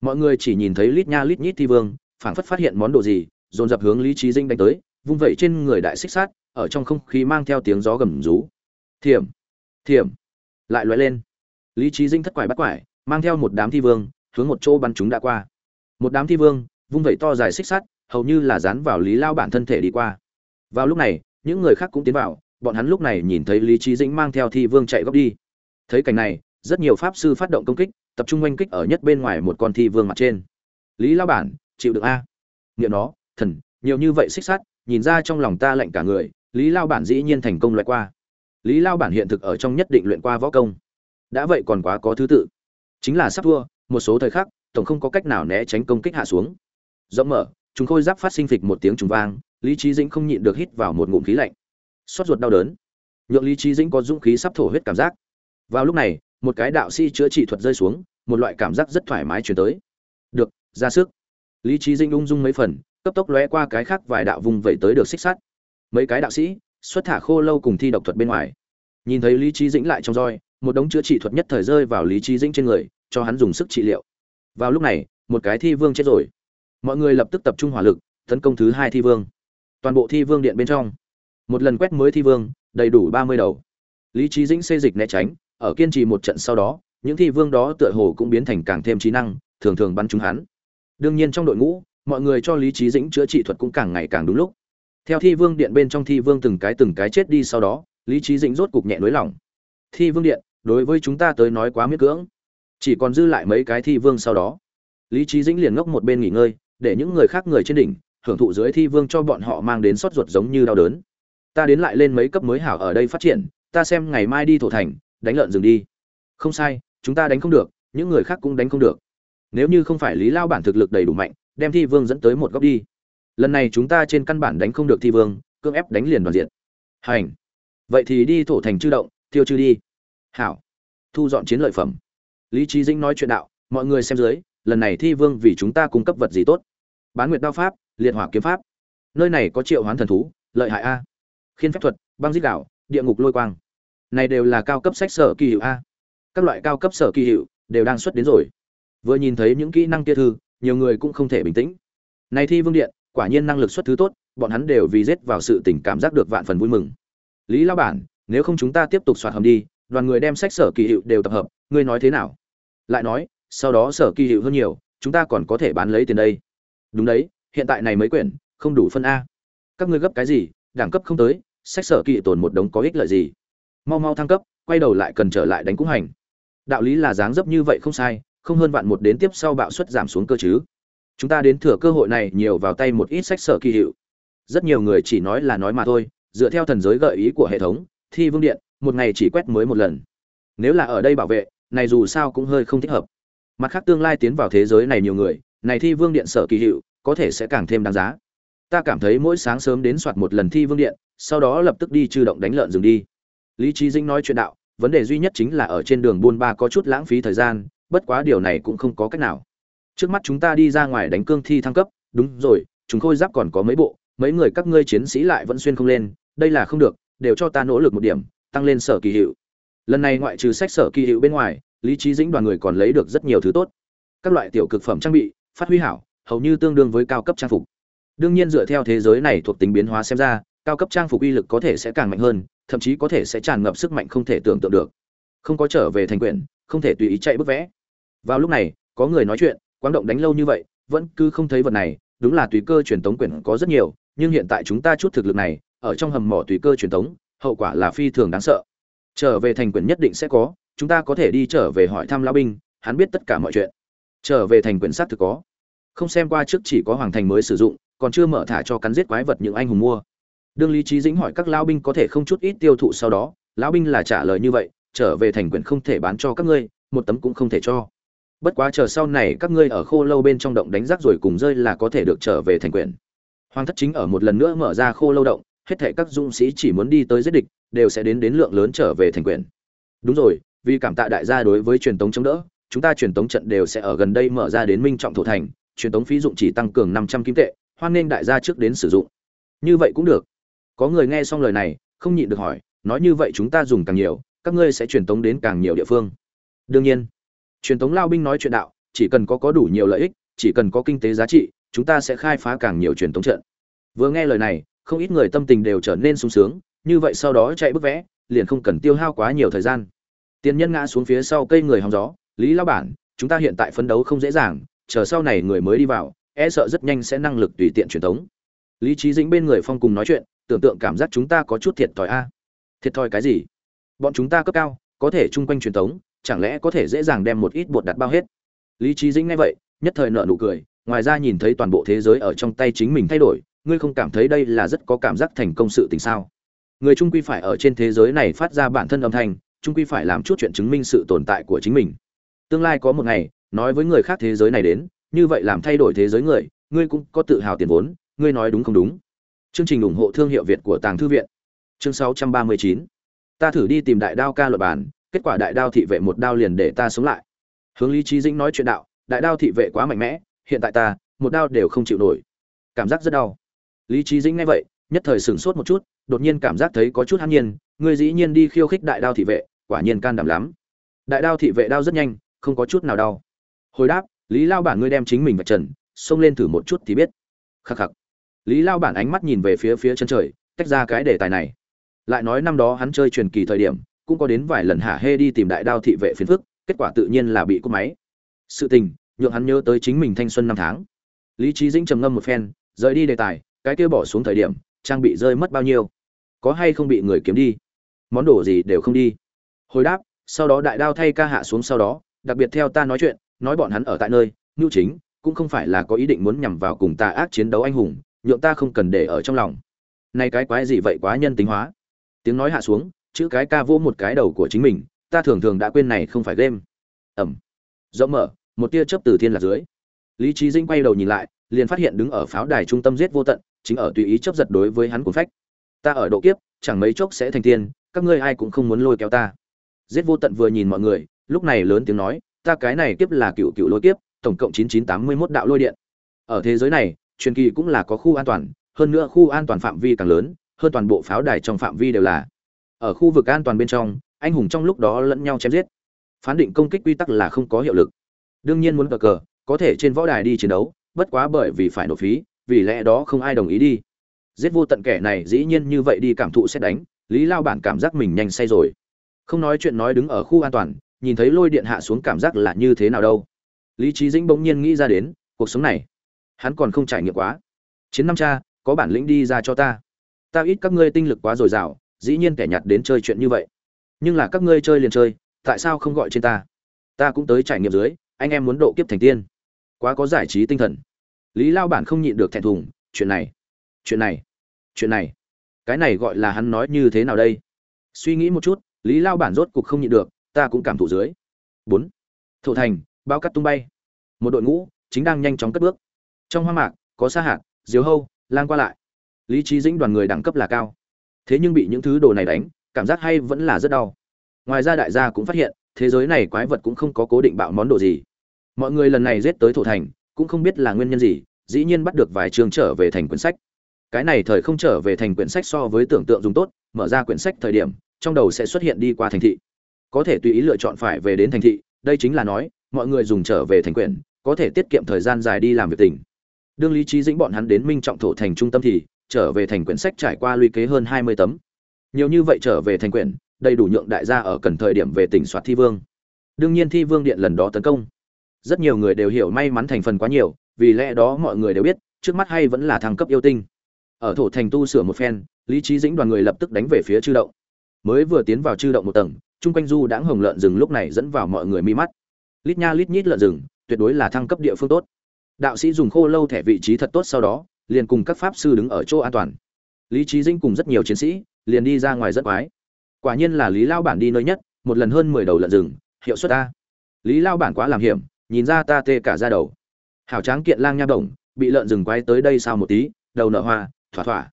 Speaker 1: Mọi người chỉ nhìn thấy lít nha lít nhít thi vương, phảng phất phát hiện món đồ gì, dồn dập hướng lý trí dĩnh đánh tới, vung vẩy trên người đại xích sát ở trong không khí mang theo tiếng gió gầm rú. Thiểm! Thiểm! Lại loại lên lý trí Dinh thất quải bắt quải, mang theo một đám thi vương, hướng một chỗ bắn chúng đã qua. Một đám thi vương, vung vẩy to dài xích sắt, hầu như là dán vào lý lao bản thân thể đi qua. Vào lúc này, những người khác cũng tiến vào, bọn hắn lúc này nhìn thấy lý trí dĩnh mang theo thi vương chạy góc đi. Thấy cảnh này, rất nhiều pháp sư phát động công kích, tập trung oanh kích ở nhất bên ngoài một con thi vương mặt trên. Lý lao bản, chịu được a? Nghiệm nó, thần, nhiều như vậy xích sắt, nhìn ra trong lòng ta lạnh cả người, lý lao bản dĩ nhiên thành công loại qua. Lý lao bản hiện thực ở trong nhất định luyện qua võ công đã vậy còn quá có thứ tự. Chính là sắp thua, một số thời khắc, tổng không có cách nào né tránh công kích hạ xuống. Rộng mở chúng khôi giáp phát sinh phịch một tiếng trùng vang, lý trí dĩnh không nhịn được hít vào một ngụm khí lạnh. Xót ruột đau đớn. Nhượng lý trí dĩnh có dũng khí sắp thổ huyết cảm giác. Vào lúc này, một cái đạo sĩ chữa trị thuật rơi xuống, một loại cảm giác rất thoải mái chuyển tới. Được, ra sức. Lý trí dĩnh ung dung mấy phần, cấp tốc lóe qua cái khác vài đạo vùng vẩy tới được xích sắt. Mấy cái đạo sĩ, xuất thả khô lâu cùng thi độc thuật bên ngoài. Nhìn thấy lý trí dĩnh lại trong roi một đống chữa trị thuật nhất thời rơi vào lý trí dĩnh trên người, cho hắn dùng sức trị liệu. Vào lúc này, một cái thi vương chết rồi. Mọi người lập tức tập trung hỏa lực, tấn công thứ hai thi vương. Toàn bộ thi vương điện bên trong. Một lần quét mới thi vương, đầy đủ ba mươi đầu. Lý trí dĩnh xê dịch né tránh, ở kiên trì một trận sau đó, những thi vương đó tựa hồ cũng biến thành càng thêm trí năng, thường thường bắn trúng hắn. Đương nhiên trong đội ngũ, mọi người cho lý trí dĩnh chữa trị thuật cũng càng ngày càng đúng lúc. Theo thi vương điện bên trong thi vương từng cái từng cái chết đi sau đó, lý trí dĩnh rốt cục nhẹ nới lỏng. Thi vương điện đối với chúng ta tới nói quá miễn cưỡng. Chỉ còn dư lại mấy cái thi vương sau đó. Lý trí dĩnh liền ngốc một bên nghỉ ngơi, để những người khác người trên đỉnh, hưởng thụ dưới thi vương cho bọn họ mang đến sót ruột giống như đau đớn. Ta đến lại lên mấy cấp mới hảo ở đây phát triển, ta xem ngày mai đi thổ thành, đánh lợn rừng đi. Không sai, chúng ta đánh không được, những người khác cũng đánh không được. Nếu như không phải lý lao bản thực lực đầy đủ mạnh, đem thi vương dẫn tới một góc đi. Lần này chúng ta trên căn bản đánh không được thi vương, cưỡng ép đánh liền đoàn diện. Hành. Vậy thì đi thổ thành chư động, thiêu chư đi hảo. Thu dọn chiến lợi phẩm. Lý trí dĩnh nói chuyện đạo, mọi người xem dưới, lần này thi vương vì chúng ta cung cấp vật gì tốt? Bán nguyệt đao pháp, liệt hỏa kiếm pháp. Nơi này có triệu hoán thần thú, lợi hại a. Khiên phép thuật, băng giết đảo, địa ngục lôi quang. Này đều là cao cấp sách sở kỳ hiệu a. Các loại cao cấp sở kỳ hiệu đều đang xuất đến rồi. Vừa nhìn thấy những kỹ năng kia thư, nhiều người cũng không thể bình tĩnh. Này thi vương điện, quả nhiên năng lực xuất thứ tốt, bọn hắn đều vì rết vào sự tình cảm giác được vạn phần vui mừng. Lý lao bản, nếu không chúng ta tiếp tục soạt hầm đi đoàn người đem sách sở kỳ hiệu đều tập hợp, ngươi nói thế nào? Lại nói, sau đó sở kỳ hiệu hơn nhiều, chúng ta còn có thể bán lấy tiền đây. Đúng đấy, hiện tại này mấy quyển, không đủ phân a. Các ngươi gấp cái gì, đẳng cấp không tới, sách sở kỳ tồn một đống có ích lợi gì? Mau mau thăng cấp, quay đầu lại cần trở lại đánh cũng hành. Đạo lý là dáng dấp như vậy không sai, không hơn vạn một đến tiếp sau bạo suất giảm xuống cơ chứ. Chúng ta đến thừa cơ hội này nhiều vào tay một ít sách sở kỳ hiệu. Rất nhiều người chỉ nói là nói mà thôi, dựa theo thần giới gợi ý của hệ thống, thi vương điện một ngày chỉ quét mới một lần. Nếu là ở đây bảo vệ, này dù sao cũng hơi không thích hợp. Mặt khác tương lai tiến vào thế giới này nhiều người, này thi vương điện sở kỳ hiệu, có thể sẽ càng thêm đáng giá. Ta cảm thấy mỗi sáng sớm đến soạt một lần thi vương điện, sau đó lập tức đi chư động đánh lợn dừng đi. Lý trí dĩnh nói chuyện đạo, vấn đề duy nhất chính là ở trên đường buôn ba có chút lãng phí thời gian, bất quá điều này cũng không có cách nào. Trước mắt chúng ta đi ra ngoài đánh cương thi thăng cấp, đúng rồi chúng khôi giáp còn có mấy bộ, mấy người các ngươi chiến sĩ lại vẫn xuyên không lên, đây là không được, đều cho ta nỗ lực một điểm tăng lên sở kỳ hiệu. Lần này ngoại trừ sách sở kỳ hiệu bên ngoài, lý trí dĩnh đoàn người còn lấy được rất nhiều thứ tốt. Các loại tiểu cực phẩm trang bị, phát huy hảo, hầu như tương đương với cao cấp trang phục. Đương nhiên dựa theo thế giới này thuộc tính biến hóa xem ra, cao cấp trang phục uy lực có thể sẽ càng mạnh hơn, thậm chí có thể sẽ tràn ngập sức mạnh không thể tưởng tượng được. Không có trở về thành quyển, không thể tùy ý chạy bức vẽ. Vào lúc này, có người nói chuyện quáng động đánh lâu như vậy, vẫn cứ không thấy vật này, đúng là tùy cơ truyền tống quyển có rất nhiều, nhưng hiện tại chúng ta chút thực lực này, ở trong hầm mỏ tùy cơ truyền tống hậu quả là phi thường đáng sợ. Trở về thành quyển nhất định sẽ có, chúng ta có thể đi trở về hỏi thăm lão binh, hắn biết tất cả mọi chuyện. Trở về thành quyển sát thực có. Không xem qua trước chỉ có hoàng thành mới sử dụng, còn chưa mở thả cho cắn giết quái vật những anh hùng mua. Đương lý trí dĩnh hỏi các lão binh có thể không chút ít tiêu thụ sau đó, lão binh là trả lời như vậy, trở về thành quyển không thể bán cho các ngươi, một tấm cũng không thể cho. Bất quá chờ sau này các ngươi ở khô lâu bên trong động đánh rác rồi cùng rơi là có thể được trở về thành quyển. Hoàng thất chính ở một lần nữa mở ra khô lâu động hết thảy các dũng sĩ chỉ muốn đi tới giết địch, đều sẽ đến đến lượng lớn trở về thành quyển đúng rồi, vì cảm tạ đại gia đối với truyền tống chống đỡ, chúng ta truyền tống trận đều sẽ ở gần đây mở ra đến minh trọng thổ thành, truyền tống phí dụng chỉ tăng cường năm trăm kim tệ, hoan nghênh đại gia trước đến sử dụng. Như vậy cũng được. Có người nghe xong lời này, không nhịn được hỏi, nói như vậy chúng ta dùng càng nhiều, các ngươi sẽ truyền tống đến càng nhiều địa phương. Đương nhiên, truyền tống lao binh nói chuyện đạo, chỉ cần có có đủ nhiều lợi ích, chỉ cần có kinh tế giá trị, chúng ta sẽ khai phá càng nhiều truyền tống trận. Vừa nghe lời này không ít người tâm tình đều trở nên sung sướng, như vậy sau đó chạy bức vẽ, liền không cần tiêu hao quá nhiều thời gian. Tiền nhân ngã xuống phía sau cây người hóng gió, lý lao bản, chúng ta hiện tại phấn đấu không dễ dàng, chờ sau này người mới đi vào e sợ rất nhanh sẽ năng lực tùy tiện truyền tống. Lý trí dĩnh bên người phong cùng nói chuyện, tưởng tượng cảm giác chúng ta có chút thiệt thòi a. Thiệt thòi cái gì? Bọn chúng ta cấp cao, có thể chung quanh truyền tống, chẳng lẽ có thể dễ dàng đem một ít bột đặt bao hết? Lý trí dĩnh nghe vậy, nhất thời nợ nụ cười, ngoài ra nhìn thấy toàn bộ thế giới ở trong tay chính mình thay đổi ngươi không cảm thấy đây là rất có cảm giác thành công sự tình sao? Người trung quy phải ở trên thế giới này phát ra bản thân âm thanh, trung quy phải làm chút chuyện chứng minh sự tồn tại của chính mình. Tương lai có một ngày, nói với người khác thế giới này đến, như vậy làm thay đổi thế giới người, ngươi cũng có tự hào tiền vốn, ngươi nói đúng không đúng? Chương trình ủng hộ thương hiệu việt của tàng thư viện. Chương 639 ta thử đi tìm đại đao ca luật bản, kết quả đại đao thị vệ một đao liền để ta sống lại. Hướng lý trí dĩnh nói chuyện đạo, đại đao thị vệ quá mạnh mẽ, hiện tại ta, một đao đều không chịu nổi. Cảm giác rất đau lý trí dĩnh nghe vậy, nhất thời sửng sốt một chút, đột nhiên cảm giác thấy có chút hãn nhiên ngươi dĩ nhiên đi khiêu khích đại đao thị vệ, quả nhiên can đảm lắm. Đại đao thị vệ đao rất nhanh, không có chút nào đau. Hồi đáp, lý lao bản ngươi đem chính mình vạch trần, xông lên thử một chút thì biết. Khắc khắc. Lý lao bản ánh mắt nhìn về phía phía chân trời, tách ra cái đề tài này. Lại nói năm đó hắn chơi truyền kỳ thời điểm, cũng có đến vài lần hả hê đi tìm đại đao thị vệ phiền phức, kết quả tự nhiên là bị cúp máy. Sự tình, nhượng hắn nhớ tới chính mình thanh xuân năm tháng. Lý trí dĩnh trầm ngâm một phen, rời đi đề tài cái kia bỏ xuống thời điểm, trang bị rơi mất bao nhiêu? Có hay không bị người kiếm đi? Món đồ gì đều không đi. Hồi đáp, sau đó đại đao thay ca hạ xuống sau đó, đặc biệt theo ta nói chuyện, nói bọn hắn ở tại nơi ngưu chính, cũng không phải là có ý định muốn nhằm vào cùng ta ác chiến đấu anh hùng, nhượng ta không cần để ở trong lòng. Nay cái quái gì vậy quá nhân tính hóa. Tiếng nói hạ xuống, chữ cái ca vô một cái đầu của chính mình, ta thường thường đã quên này không phải game. Ẩm. Rộng mở, một tia chớp từ thiên lạc dưới. Lý trí dinh quay đầu nhìn lại, liền phát hiện đứng ở pháo đài trung tâm giết vô tận chính ở tùy ý chấp giật đối với hắn cuốn phách. Ta ở độ kiếp, chẳng mấy chốc sẽ thành tiên, các ngươi ai cũng không muốn lôi kéo ta. Giết vô tận vừa nhìn mọi người, lúc này lớn tiếng nói, ta cái này kiếp là cựu cựu lôi kiếp, tổng cộng chín chín tám mươi 9981 đạo lôi điện. Ở thế giới này, truyền kỳ cũng là có khu an toàn, hơn nữa khu an toàn phạm vi càng lớn, hơn toàn bộ pháo đài trong phạm vi đều là. Ở khu vực an toàn bên trong, anh hùng trong lúc đó lẫn nhau chém giết. Phán định công kích quy tắc là không có hiệu lực. Đương nhiên muốn cờ cờ, có thể trên võ đài đi chiến đấu, bất quá bởi vì phải nộp phí vì lẽ đó không ai đồng ý đi. Giết vô tận kẻ này dĩ nhiên như vậy đi cảm thụ xét đánh, lý lao bản cảm giác mình nhanh say rồi. Không nói chuyện nói đứng ở khu an toàn, nhìn thấy lôi điện hạ xuống cảm giác là như thế nào đâu. Lý trí dĩnh bỗng nhiên nghĩ ra đến, cuộc sống này, hắn còn không trải nghiệm quá. Chiến năm cha, có bản lĩnh đi ra cho ta. Ta ít các ngươi tinh lực quá dồi dào, dĩ nhiên kẻ nhặt đến chơi chuyện như vậy. Nhưng là các ngươi chơi liền chơi, tại sao không gọi trên ta? Ta cũng tới trải nghiệm dưới, anh em muốn độ kiếp thành tiên. Quá có giải trí tinh thần lý lao bản không nhịn được thẹn thùng, chuyện này chuyện này chuyện này, cái này gọi là hắn nói như thế nào đây? Suy nghĩ một chút, lý lao bản rốt cục không nhịn được, ta cũng cảm thụ dưới. Bốn, thổ thành, bao cắt tung bay. Một đội ngũ chính đang nhanh chóng cất bước. Trong hoa mạc, có sa hạt diếu hâu, lang qua lại. Lý trí dĩnh đoàn người đẳng cấp là cao. Thế nhưng bị những thứ đồ này đánh, cảm giác hay vẫn là rất đau. Ngoài ra đại gia cũng phát hiện, thế giới này quái vật cũng không có cố định bạo món đồ gì. Mọi người lần này giết tới thổ thành cũng không biết là nguyên nhân gì, dĩ nhiên bắt được vài trường trở về thành quyển sách. Cái này thời không trở về thành quyển sách so với tưởng tượng dùng tốt, mở ra quyển sách thời điểm, trong đầu sẽ xuất hiện đi qua thành thị. Có thể tùy ý lựa chọn phải về đến thành thị, đây chính là nói, mọi người dùng trở về thành quyển, có thể tiết kiệm thời gian dài đi làm việc tỉnh đương lý trí dĩnh bọn hắn đến minh trọng thổ thành trung tâm thì, trở về thành quyển sách trải qua lũy kế hơn hai mươi tấm. Nhiều như vậy trở về thành quyển, đầy đủ nhượng đại gia ở cần thời điểm về tỉnh soạt thi vương. Đương nhiên thi vương điện lần đó tấn công rất nhiều người đều hiểu may mắn thành phần quá nhiều, vì lẽ đó mọi người đều biết, trước mắt hay vẫn là thăng cấp yêu tinh. Ở thổ thành tu sửa một phen, lý trí dĩnh đoàn người lập tức đánh về phía chư động. Mới vừa tiến vào chư động một tầng, chung quanh du đãng hồng lợn rừng lúc này dẫn vào mọi người mi mắt. Lít nha lít nhít lợn rừng, tuyệt đối là thăng cấp địa phương tốt. Đạo sĩ dùng khô lâu thẻ vị trí thật tốt sau đó, liền cùng các pháp sư đứng ở chỗ an toàn. Lý trí dĩnh cùng rất nhiều chiến sĩ, liền đi ra ngoài rất quái. Quả nhiên là lý lao bản đi nơi nhất, một lần hơn mười đầu lợn rừng, hiệu suất ta lý lao bản quá làm hiểm nhìn ra ta tê cả ra đầu. Hảo tráng kiện lang nha đồng bị lợn rừng quay tới đây sao một tí đầu nợ hoa thỏa thỏa.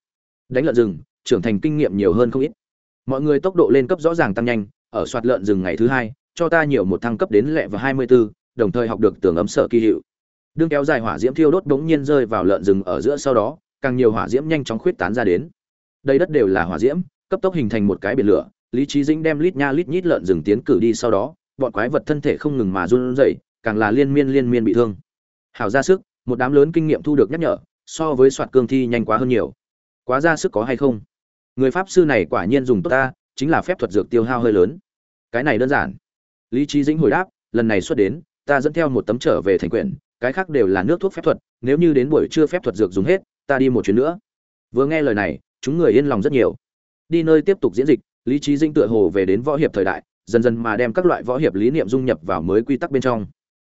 Speaker 1: Đánh lợn rừng trưởng thành kinh nghiệm nhiều hơn không ít. Mọi người tốc độ lên cấp rõ ràng tăng nhanh ở soạt lợn rừng ngày thứ hai cho ta nhiều một thăng cấp đến lẹ và hai mươi 24, đồng thời học được tưởng ấm sở kỳ hiệu. Đương kéo dài hỏa diễm thiêu đốt đống nhiên rơi vào lợn rừng ở giữa sau đó càng nhiều hỏa diễm nhanh chóng khuyết tán ra đến. Đây đất đều là hỏa diễm cấp tốc hình thành một cái biển lửa lý trí dĩnh đem lít nha lít nhít lợn rừng tiến cử đi sau đó bọn quái vật thân thể không ngừng mà run rẩy càng là liên miên liên miên bị thương. Hảo ra sức, một đám lớn kinh nghiệm thu được nhắc nhở, so với soạt cương thi nhanh quá hơn nhiều. Quá ra sức có hay không? Người pháp sư này quả nhiên dùng tốt ta, chính là phép thuật dược tiêu hao hơi lớn. Cái này đơn giản. Lý trí dĩnh hồi đáp, lần này xuất đến, ta dẫn theo một tấm trở về thành quyển, cái khác đều là nước thuốc phép thuật, nếu như đến buổi trưa phép thuật dược dùng hết, ta đi một chuyến nữa. Vừa nghe lời này, chúng người yên lòng rất nhiều. Đi nơi tiếp tục diễn dịch, lý trí dĩnh tựa hồ về đến võ hiệp thời đại, dần dần mà đem các loại võ hiệp lý niệm dung nhập vào mới quy tắc bên trong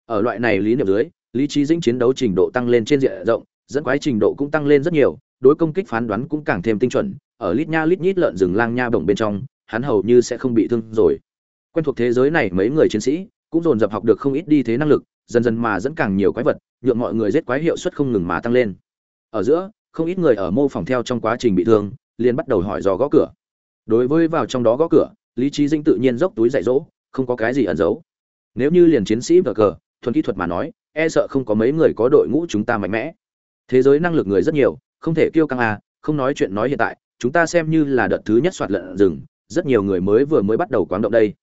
Speaker 1: ở loại này lý niệm dưới, lý trí dĩnh chiến đấu trình độ tăng lên trên diện rộng, dẫn quái trình độ cũng tăng lên rất nhiều, đối công kích phán đoán cũng càng thêm tinh chuẩn, ở lít nha lít nhít lợn rừng lang nha bổng bên trong, hắn hầu như sẽ không bị thương rồi. Quen thuộc thế giới này mấy người chiến sĩ cũng dồn dập học được không ít đi thế năng lực, dần dần mà dẫn càng nhiều quái vật, nhượng mọi người giết quái hiệu suất không ngừng mà tăng lên. Ở giữa, không ít người ở mô phỏng theo trong quá trình bị thương, liền bắt đầu hỏi dò gõ cửa. Đối với vào trong đó gõ cửa, lý trí dinh tự nhiên dốc túi dạy dỗ, không có cái gì ẩn giấu. Nếu như liền chiến sĩ vờ cờ thuần kỹ thuật mà nói e sợ không có mấy người có đội ngũ chúng ta mạnh mẽ. Thế giới năng lực người rất nhiều, không thể kêu căng à không nói chuyện nói hiện tại, chúng ta xem như là đợt thứ nhất soạt lợn rừng, rất nhiều người mới vừa mới bắt đầu quáng động đây.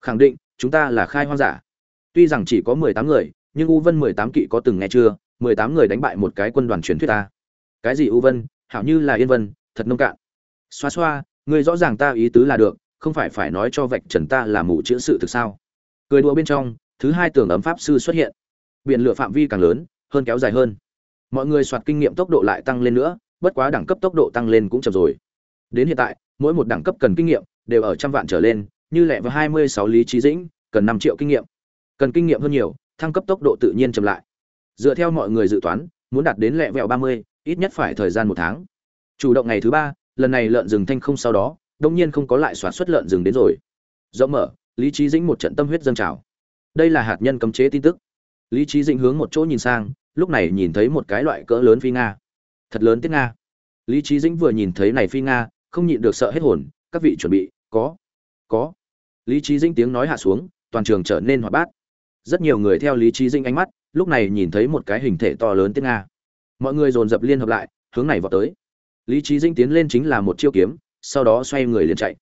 Speaker 1: Khẳng định, chúng ta là khai hoang giả tuy rằng chỉ có mười tám người, nhưng u vân mười tám kỵ có từng nghe chưa? mười tám người đánh bại một cái quân đoàn truyền thuyết ta. Cái gì u vân? Hảo như là yên vân, thật nông cạn. Xoa xoa, người rõ ràng ta ý tứ là được, không phải phải nói cho vạch trần ta là mù chữ sự thực sao? Cười đùa bên trong thứ hai tưởng ấm pháp sư xuất hiện. Biển lửa phạm vi càng lớn, hơn kéo dài hơn. Mọi người soạt kinh nghiệm tốc độ lại tăng lên nữa, bất quá đẳng cấp tốc độ tăng lên cũng chậm rồi. Đến hiện tại, mỗi một đẳng cấp cần kinh nghiệm, đều ở trăm vạn trở lên, như lẹ vào hai mươi sáu lý trí dĩnh, cần năm triệu kinh nghiệm. Cần kinh nghiệm hơn nhiều, thăng cấp tốc độ tự nhiên chậm lại. Dựa theo mọi người dự toán, muốn đạt đến lẹ vẹo ba mươi, ít nhất phải thời gian một tháng. Chủ động ngày thứ ba, lần này lợn rừng thanh không sau đó, đông nhiên không có lại soạt xuất lợn rừng đến rồi. Rộng mở, lý trí dĩnh một trận tâm huyết dâng trào đây là hạt nhân cấm chế tin tức. Lý trí dĩnh hướng một chỗ nhìn sang, lúc này nhìn thấy một cái loại cỡ lớn phi nga. Thật lớn tiết nga. Lý trí dĩnh vừa nhìn thấy này phi nga, không nhịn được sợ hết hồn, các vị chuẩn bị, có có. Lý trí dĩnh tiếng nói hạ xuống, toàn trường trở nên hoạt bát. Rất nhiều người theo lý trí dĩnh ánh mắt, lúc này nhìn thấy một cái hình thể to lớn tiết nga. Mọi người dồn dập liên hợp lại, hướng này vào tới. Lý trí dĩnh tiến lên chính là một chiêu kiếm, sau đó xoay người liền chạy.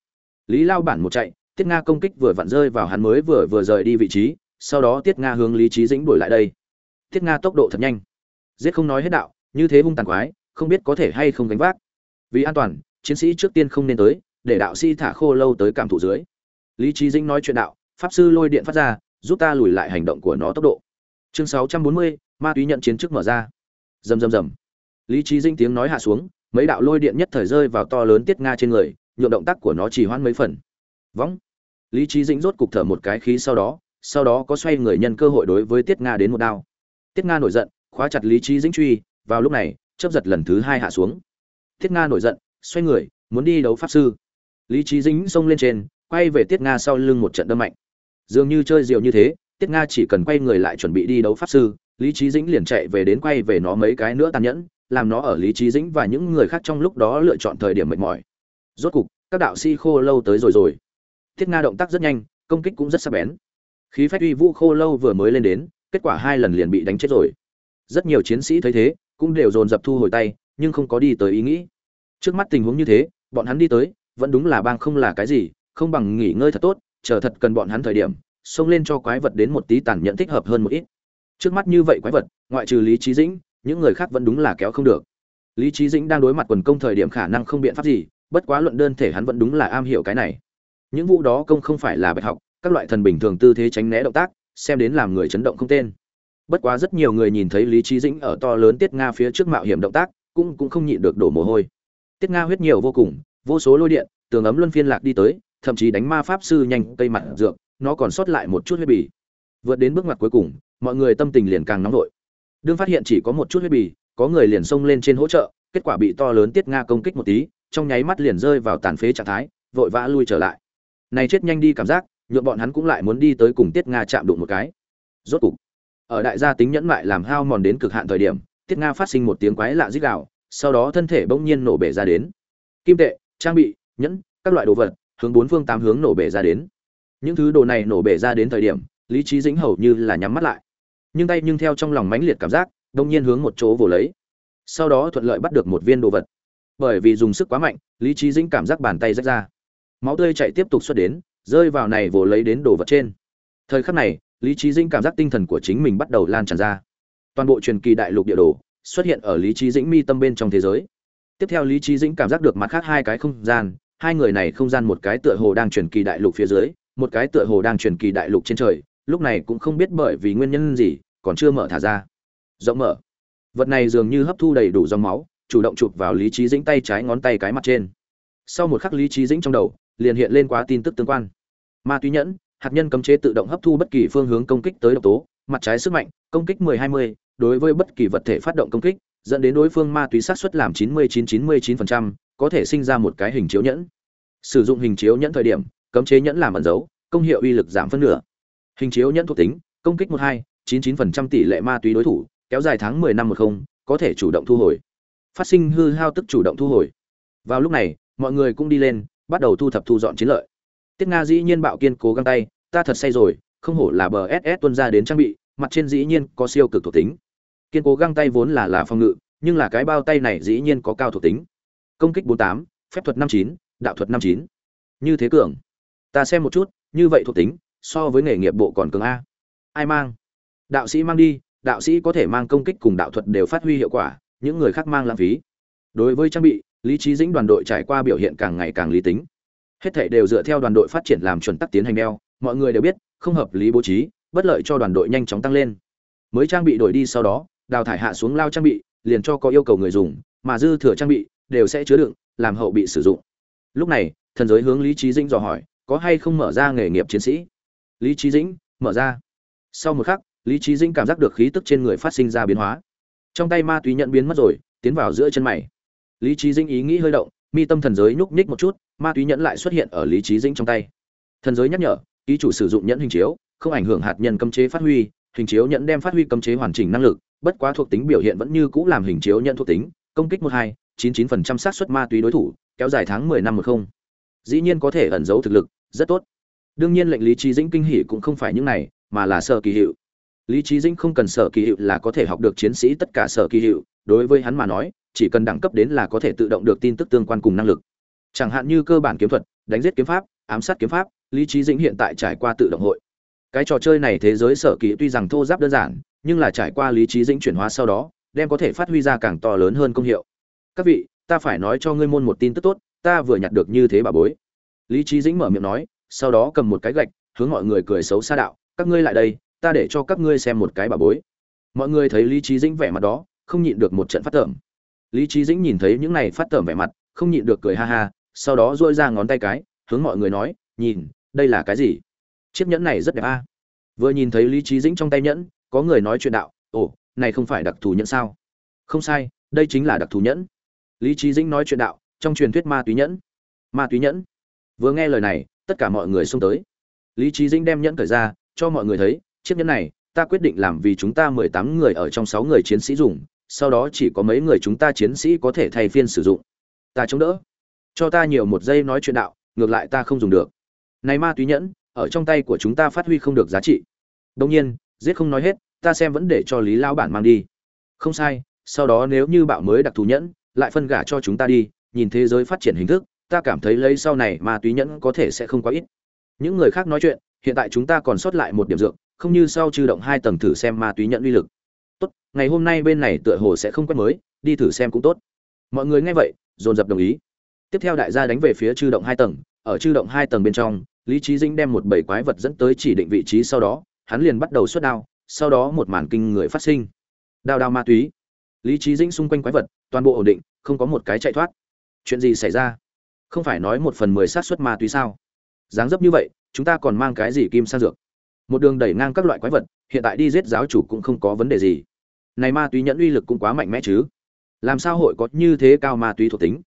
Speaker 1: Lý lao bản một chạy tiết nga công kích vừa vặn rơi vào hắn mới vừa vừa rời đi vị trí sau đó tiết nga hướng lý trí dĩnh đuổi lại đây. Tiết nga tốc độ thật nhanh. Giết không nói hết đạo như thế hung tàn quái không biết có thể hay không gánh vác. Vì an toàn chiến sĩ trước tiên không nên tới để đạo sĩ thả khô lâu tới cảm thụ dưới. Lý trí dĩnh nói chuyện đạo pháp sư lôi điện phát ra giúp ta lùi lại hành động của nó tốc độ. Chương 640, ma túy nhận chiến trước mở ra. Rầm rầm rầm. Lý trí dĩnh tiếng nói hạ xuống mấy đạo lôi điện nhất thời rơi vào to lớn tiết nga trên người nhuộm động tác của nó chỉ hoãn mấy phần. Võng lý trí dĩnh rốt cục thở một cái khí sau đó sau đó có xoay người nhân cơ hội đối với tiết nga đến một đao. Tiết nga nổi giận, khóa chặt lý trí dĩnh truy, vào lúc này chấp giật lần thứ hai hạ xuống. Tiết nga nổi giận, xoay người, muốn đi đấu pháp sư. Lý trí dĩnh xông lên trên, quay về tiết nga sau lưng một trận đâm mạnh. Dường như chơi diều như thế, tiết nga chỉ cần quay người lại chuẩn bị đi đấu pháp sư, lý trí dĩnh liền chạy về đến quay về nó mấy cái nữa tàn nhẫn, làm nó ở lý trí dĩnh và những người khác trong lúc đó lựa chọn thời điểm mệt mỏi. Rốt cục, các đạo sĩ khô lâu tới rồi rồi tiết nga động tác rất nhanh, công kích cũng rất sắc bén. Khí phách uy vũ khô lâu vừa mới lên đến, kết quả hai lần liền bị đánh chết rồi. Rất nhiều chiến sĩ thấy thế, cũng đều dồn dập thu hồi tay, nhưng không có đi tới ý nghĩ. Trước mắt tình huống như thế, bọn hắn đi tới, vẫn đúng là bang không là cái gì, không bằng nghỉ ngơi thật tốt, chờ thật cần bọn hắn thời điểm, xông lên cho quái vật đến một tí tàn nhẫn thích hợp hơn một ít. Trước mắt như vậy quái vật, ngoại trừ lý trí dĩnh, những người khác vẫn đúng là kéo không được. Lý trí dĩnh đang đối mặt quần công thời điểm khả năng không biện pháp gì, bất quá luận đơn thể hắn vẫn đúng là am hiểu cái này những vụ đó công không phải là bạch học, các loại thần bình thường tư thế tránh né động tác, xem đến làm người chấn động không tên. Bất quá rất nhiều người nhìn thấy lý trí dĩnh ở to lớn tiết nga phía trước mạo hiểm động tác, cũng cũng không nhịn được đổ mồ hôi. Tiết nga huyết nhiều vô cùng, vô số lôi điện, tường ấm luân phiên lạc đi tới, thậm chí đánh ma pháp sư nhanh cây mặt dược, nó còn sót lại một chút huyết bì. Vượt đến bước ngoặt cuối cùng, mọi người tâm tình liền càng nóng vội. Đương phát hiện chỉ có một chút huyết bì, có người liền xông lên trên hỗ trợ, kết quả bị to lớn tiết nga công kích một tí, trong nháy mắt liền rơi vào tàn phế trạng thái, vội vã lui trở lại này chết nhanh đi cảm giác nhuộm bọn hắn cũng lại muốn đi tới cùng tiết nga chạm đụng một cái. Rốt cục, ở đại gia tính nhẫn mại làm hao mòn đến cực hạn thời điểm, tiết nga phát sinh một tiếng quái lạ rít gào, sau đó thân thể bỗng nhiên nổ bể ra đến. Kim tệ, trang bị, nhẫn, các loại đồ vật, hướng bốn phương tám hướng nổ bể ra đến. Những thứ đồ này nổ bể ra đến thời điểm, lý trí dĩnh hầu như là nhắm mắt lại. Nhưng tay nhưng theo trong lòng mãnh liệt cảm giác đông nhiên hướng một chỗ vồ lấy. Sau đó thuận lợi bắt được một viên đồ vật. Bởi vì dùng sức quá mạnh, lý trí dĩnh cảm giác bàn tay rách ra máu tươi chạy tiếp tục xuất đến, rơi vào này vồ lấy đến đồ vật trên. Thời khắc này, lý trí dĩnh cảm giác tinh thần của chính mình bắt đầu lan tràn ra. Toàn bộ truyền kỳ đại lục địa đồ xuất hiện ở lý trí dĩnh mi tâm bên trong thế giới. Tiếp theo lý trí dĩnh cảm giác được mặt khác hai cái không gian, hai người này không gian một cái tựa hồ đang truyền kỳ đại lục phía dưới, một cái tựa hồ đang truyền kỳ đại lục trên trời, lúc này cũng không biết bởi vì nguyên nhân gì, còn chưa mở thả ra. Rộng mở. Vật này dường như hấp thu đầy đủ dòng máu, chủ động chụp vào lý trí dĩnh tay trái ngón tay cái mặt trên. Sau một khắc lý trí dĩnh trong đầu liền hiện lên quá tin tức tương quan. Ma túy nhẫn hạt nhân cấm chế tự động hấp thu bất kỳ phương hướng công kích tới độc tố mặt trái sức mạnh công kích 10-20, đối với bất kỳ vật thể phát động công kích dẫn đến đối phương ma túy sát xuất làm 99-99%, có thể sinh ra một cái hình chiếu nhẫn. Sử dụng hình chiếu nhẫn thời điểm cấm chế nhẫn làm ẩn dấu công hiệu uy lực giảm phân nửa. Hình chiếu nhẫn thuộc tính công kích 12, 99% tỷ lệ ma túy đối thủ kéo dài tháng 10 năm 10, có thể chủ động thu hồi. Phát sinh hư hao tức chủ động thu hồi. Vào lúc này mọi người cũng đi lên bắt đầu thu thập thu dọn chiến lợi. Tiết nga dĩ nhiên bạo kiên cố găng tay ta thật say rồi không hổ là bờ ss tuân ra đến trang bị mặt trên dĩ nhiên có siêu cực thuộc tính. Kiên cố găng tay vốn là là phòng ngự nhưng là cái bao tay này dĩ nhiên có cao thuộc tính. Công kích 48, phép thuật 59, đạo thuật 59. như thế cường. Ta xem một chút như vậy thuộc tính so với nghề nghiệp bộ còn cường a. Ai mang? Đạo sĩ mang đi đạo sĩ có thể mang công kích cùng đạo thuật đều phát huy hiệu quả những người khác mang lãng phí. Đối với trang bị lý trí dĩnh đoàn đội trải qua biểu hiện càng ngày càng lý tính. Hết thảy đều dựa theo đoàn đội phát triển làm chuẩn tắc tiến hành đeo, mọi người đều biết, không hợp lý bố trí, bất lợi cho đoàn đội nhanh chóng tăng lên. Mới trang bị đổi đi sau đó, đào thải hạ xuống lao trang bị, liền cho có yêu cầu người dùng, mà dư thừa trang bị đều sẽ chứa đựng, làm hậu bị sử dụng. Lúc này, thần giới hướng lý trí dĩnh dò hỏi, có hay không mở ra nghề nghiệp chiến sĩ? Lý trí dĩnh, mở ra. Sau một khắc, lý trí dĩnh cảm giác được khí tức trên người phát sinh ra biến hóa. Trong tay ma túy nhận biến mất rồi, tiến vào giữa chân mày lý trí dĩnh ý nghĩ hơi động, mi tâm thần giới nhúc nhích một chút, ma túy nhẫn lại xuất hiện ở lý trí dĩnh trong tay. Thần giới nhắc nhở, ký chủ sử dụng nhẫn hình chiếu, không ảnh hưởng hạt nhân cấm chế phát huy, hình chiếu nhẫn đem phát huy cấm chế hoàn chỉnh năng lực, bất quá thuộc tính biểu hiện vẫn như cũ làm hình chiếu nhận thuộc tính, công kích một hai, chín chín phần trăm xác suất ma túy đối thủ, kéo dài tháng mười năm một không. Dĩ nhiên có thể ẩn giấu thực lực, rất tốt. Đương nhiên lệnh lý trí dĩnh kinh hỉ cũng không phải những này, mà là sợ kỳ hiệu lý trí dĩnh không cần sở kỳ hiệu là có thể học được chiến sĩ tất cả sở kỳ hiệu, đối với hắn mà nói, chỉ cần đẳng cấp đến là có thể tự động được tin tức tương quan cùng năng lực. Chẳng hạn như cơ bản kiếm thuật, đánh giết kiếm pháp, ám sát kiếm pháp, lý trí dĩnh hiện tại trải qua tự động hội. Cái trò chơi này thế giới sở kỳ tuy rằng thô giáp đơn giản, nhưng là trải qua lý trí dĩnh chuyển hóa sau đó, đem có thể phát huy ra càng to lớn hơn công hiệu. Các vị, ta phải nói cho ngươi môn một tin tức tốt, ta vừa nhặt được như thế bà bối. Lý trí dĩnh mở miệng nói, sau đó cầm một cái gạch, hướng mọi người cười xấu xa đạo, các ngươi lại đây ta để cho các ngươi xem một cái bà bối. Mọi người thấy lý trí dĩnh vẻ mặt đó, không nhịn được một trận phát tởm. Lý trí dĩnh nhìn thấy những này phát tởm vẻ mặt, không nhịn được cười ha ha, sau đó dôi ra ngón tay cái, hướng mọi người nói, nhìn, đây là cái gì? Chiếc nhẫn này rất đẹp a. Vừa nhìn thấy lý trí dĩnh trong tay nhẫn, có người nói chuyện đạo, ồ, này không phải đặc thù nhẫn sao? Không sai, đây chính là đặc thù nhẫn. Lý trí dĩnh nói chuyện đạo, trong truyền thuyết ma túy nhẫn. Ma túy nhẫn. Vừa nghe lời này, tất cả mọi người xông tới. Lý trí dĩnh đem nhẫn cởi ra, cho mọi người thấy chiếc nhẫn này, ta quyết định làm vì chúng ta mười tám người ở trong sáu người chiến sĩ dùng, sau đó chỉ có mấy người chúng ta chiến sĩ có thể thay phiên sử dụng. Ta chống đỡ. Cho ta nhiều một giây nói chuyện đạo, ngược lại ta không dùng được. Này ma túy nhẫn, ở trong tay của chúng ta phát huy không được giá trị. Đông nhiên, giết không nói hết, ta xem vẫn để cho lý lao bản mang đi. Không sai, sau đó nếu như bạo mới đặc thù nhẫn, lại phân gả cho chúng ta đi, nhìn thế giới phát triển hình thức, ta cảm thấy lấy sau này ma túy nhẫn có thể sẽ không quá ít. Những người khác nói chuyện, hiện tại chúng ta còn sót lại một điểm dược không như sau chư động hai tầng thử xem ma túy nhận uy lực. Tốt, ngày hôm nay bên này tựa hồ sẽ không quét mới, đi thử xem cũng tốt. Mọi người nghe vậy, dồn dập đồng ý. Tiếp theo đại gia đánh về phía chư động hai tầng, ở chư động hai tầng bên trong, lý trí dĩnh đem một bầy quái vật dẫn tới chỉ định vị trí sau đó, hắn liền bắt đầu xuất đao, sau đó một màn kinh người phát sinh. Đao đao ma túy. Lý trí dĩnh xung quanh quái vật, toàn bộ ổn định, không có một cái chạy thoát. Chuyện gì xảy ra? Không phải nói một phần mười sát xuất ma túy sao? Dáng dấp như vậy, chúng ta còn mang cái gì kim sang dược? Một đường đẩy ngang các loại quái vật, hiện tại đi giết giáo chủ cũng không có vấn đề gì. Này ma túy nhẫn uy lực cũng quá mạnh mẽ chứ. Làm sao hội có như thế cao ma túy thuộc tính?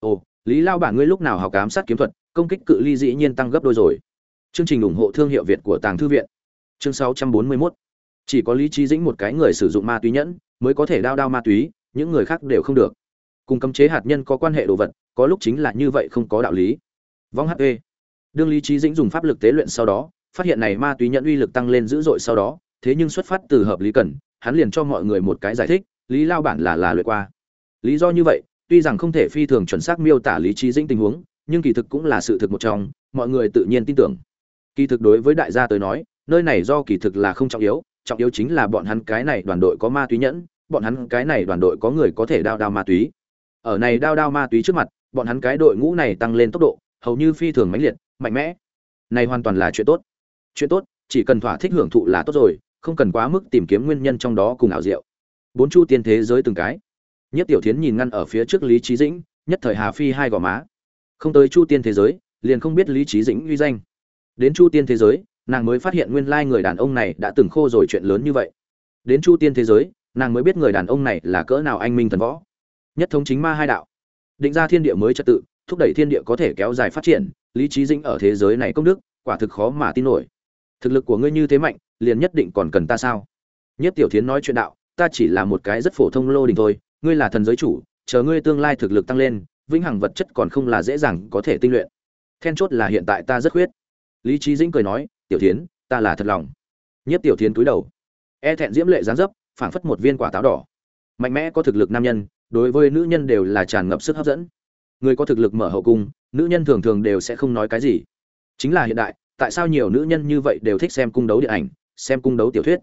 Speaker 1: Ồ, lý lao bản ngươi lúc nào học ám sát kiếm thuật, công kích cự ly dĩ nhiên tăng gấp đôi rồi. Chương trình ủng hộ thương hiệu việt của tàng thư viện. Chương 641 chỉ có lý trí dĩnh một cái người sử dụng ma túy nhẫn, mới có thể đao đao ma túy, những người khác đều không được. Cùng cấm chế hạt nhân có quan hệ đồ vật, có lúc chính là như vậy không có đạo lý. Vong hp đương lý trí dĩnh dùng pháp lực tế luyện sau đó phát hiện này ma túy nhẫn uy lực tăng lên dữ dội sau đó, thế nhưng xuất phát từ hợp lý cần, hắn liền cho mọi người một cái giải thích, lý lao bản là là luyện qua. Lý do như vậy, tuy rằng không thể phi thường chuẩn xác miêu tả lý trí dĩnh tình huống, nhưng kỳ thực cũng là sự thực một trong, mọi người tự nhiên tin tưởng. Kỳ thực đối với đại gia tới nói, nơi này do kỳ thực là không trọng yếu trọng yếu chính là bọn hắn cái này đoàn đội có ma túy nhẫn, bọn hắn cái này đoàn đội có người có thể đao đao ma túy. Ở này đao đao ma túy trước mặt, bọn hắn cái đội ngũ này tăng lên tốc độ, hầu như phi thường mãnh liệt, mạnh mẽ. Này hoàn toàn là chuyện tốt chuyện tốt, chỉ cần thỏa thích hưởng thụ là tốt rồi, không cần quá mức tìm kiếm nguyên nhân trong đó cùng ảo diệu. Bốn chu tiên thế giới từng cái. Nhất tiểu thiến nhìn ngăn ở phía trước lý trí dĩnh, nhất thời hà phi hai gò má. Không tới chu tiên thế giới, liền không biết lý trí dĩnh uy danh. Đến chu tiên thế giới, nàng mới phát hiện nguyên lai người đàn ông này đã từng khô rồi chuyện lớn như vậy. Đến chu tiên thế giới, nàng mới biết người đàn ông này là cỡ nào anh minh thần võ. Nhất thống chính ma hai đạo. Định ra thiên địa mới trật tự, thúc đẩy thiên địa có thể kéo dài phát triển, lý trí dĩnh ở thế giới này công đức, quả thực khó mà tin nổi thực lực của ngươi như thế mạnh, liền nhất định còn cần ta sao? Nhất tiểu thiến nói chuyện đạo, ta chỉ là một cái rất phổ thông lô đình thôi, ngươi là thần giới chủ, chờ ngươi tương lai thực lực tăng lên, vĩnh hằng vật chất còn không là dễ dàng có thể tinh luyện. Then chốt là hiện tại ta rất khuyết. Lý trí dĩnh cười nói, tiểu thiến, ta là thật lòng. Nhất tiểu thiến cúi đầu. E thẹn diễm lệ gián dấp, phảng phất một viên quả táo đỏ. Mạnh mẽ có thực lực nam nhân, đối với nữ nhân đều là tràn ngập sức hấp dẫn. Người có thực lực mở hậu cung, nữ nhân thường thường đều sẽ không nói cái gì. Chính là hiện đại tại sao nhiều nữ nhân như vậy đều thích xem cung đấu điện ảnh, xem cung đấu tiểu thuyết?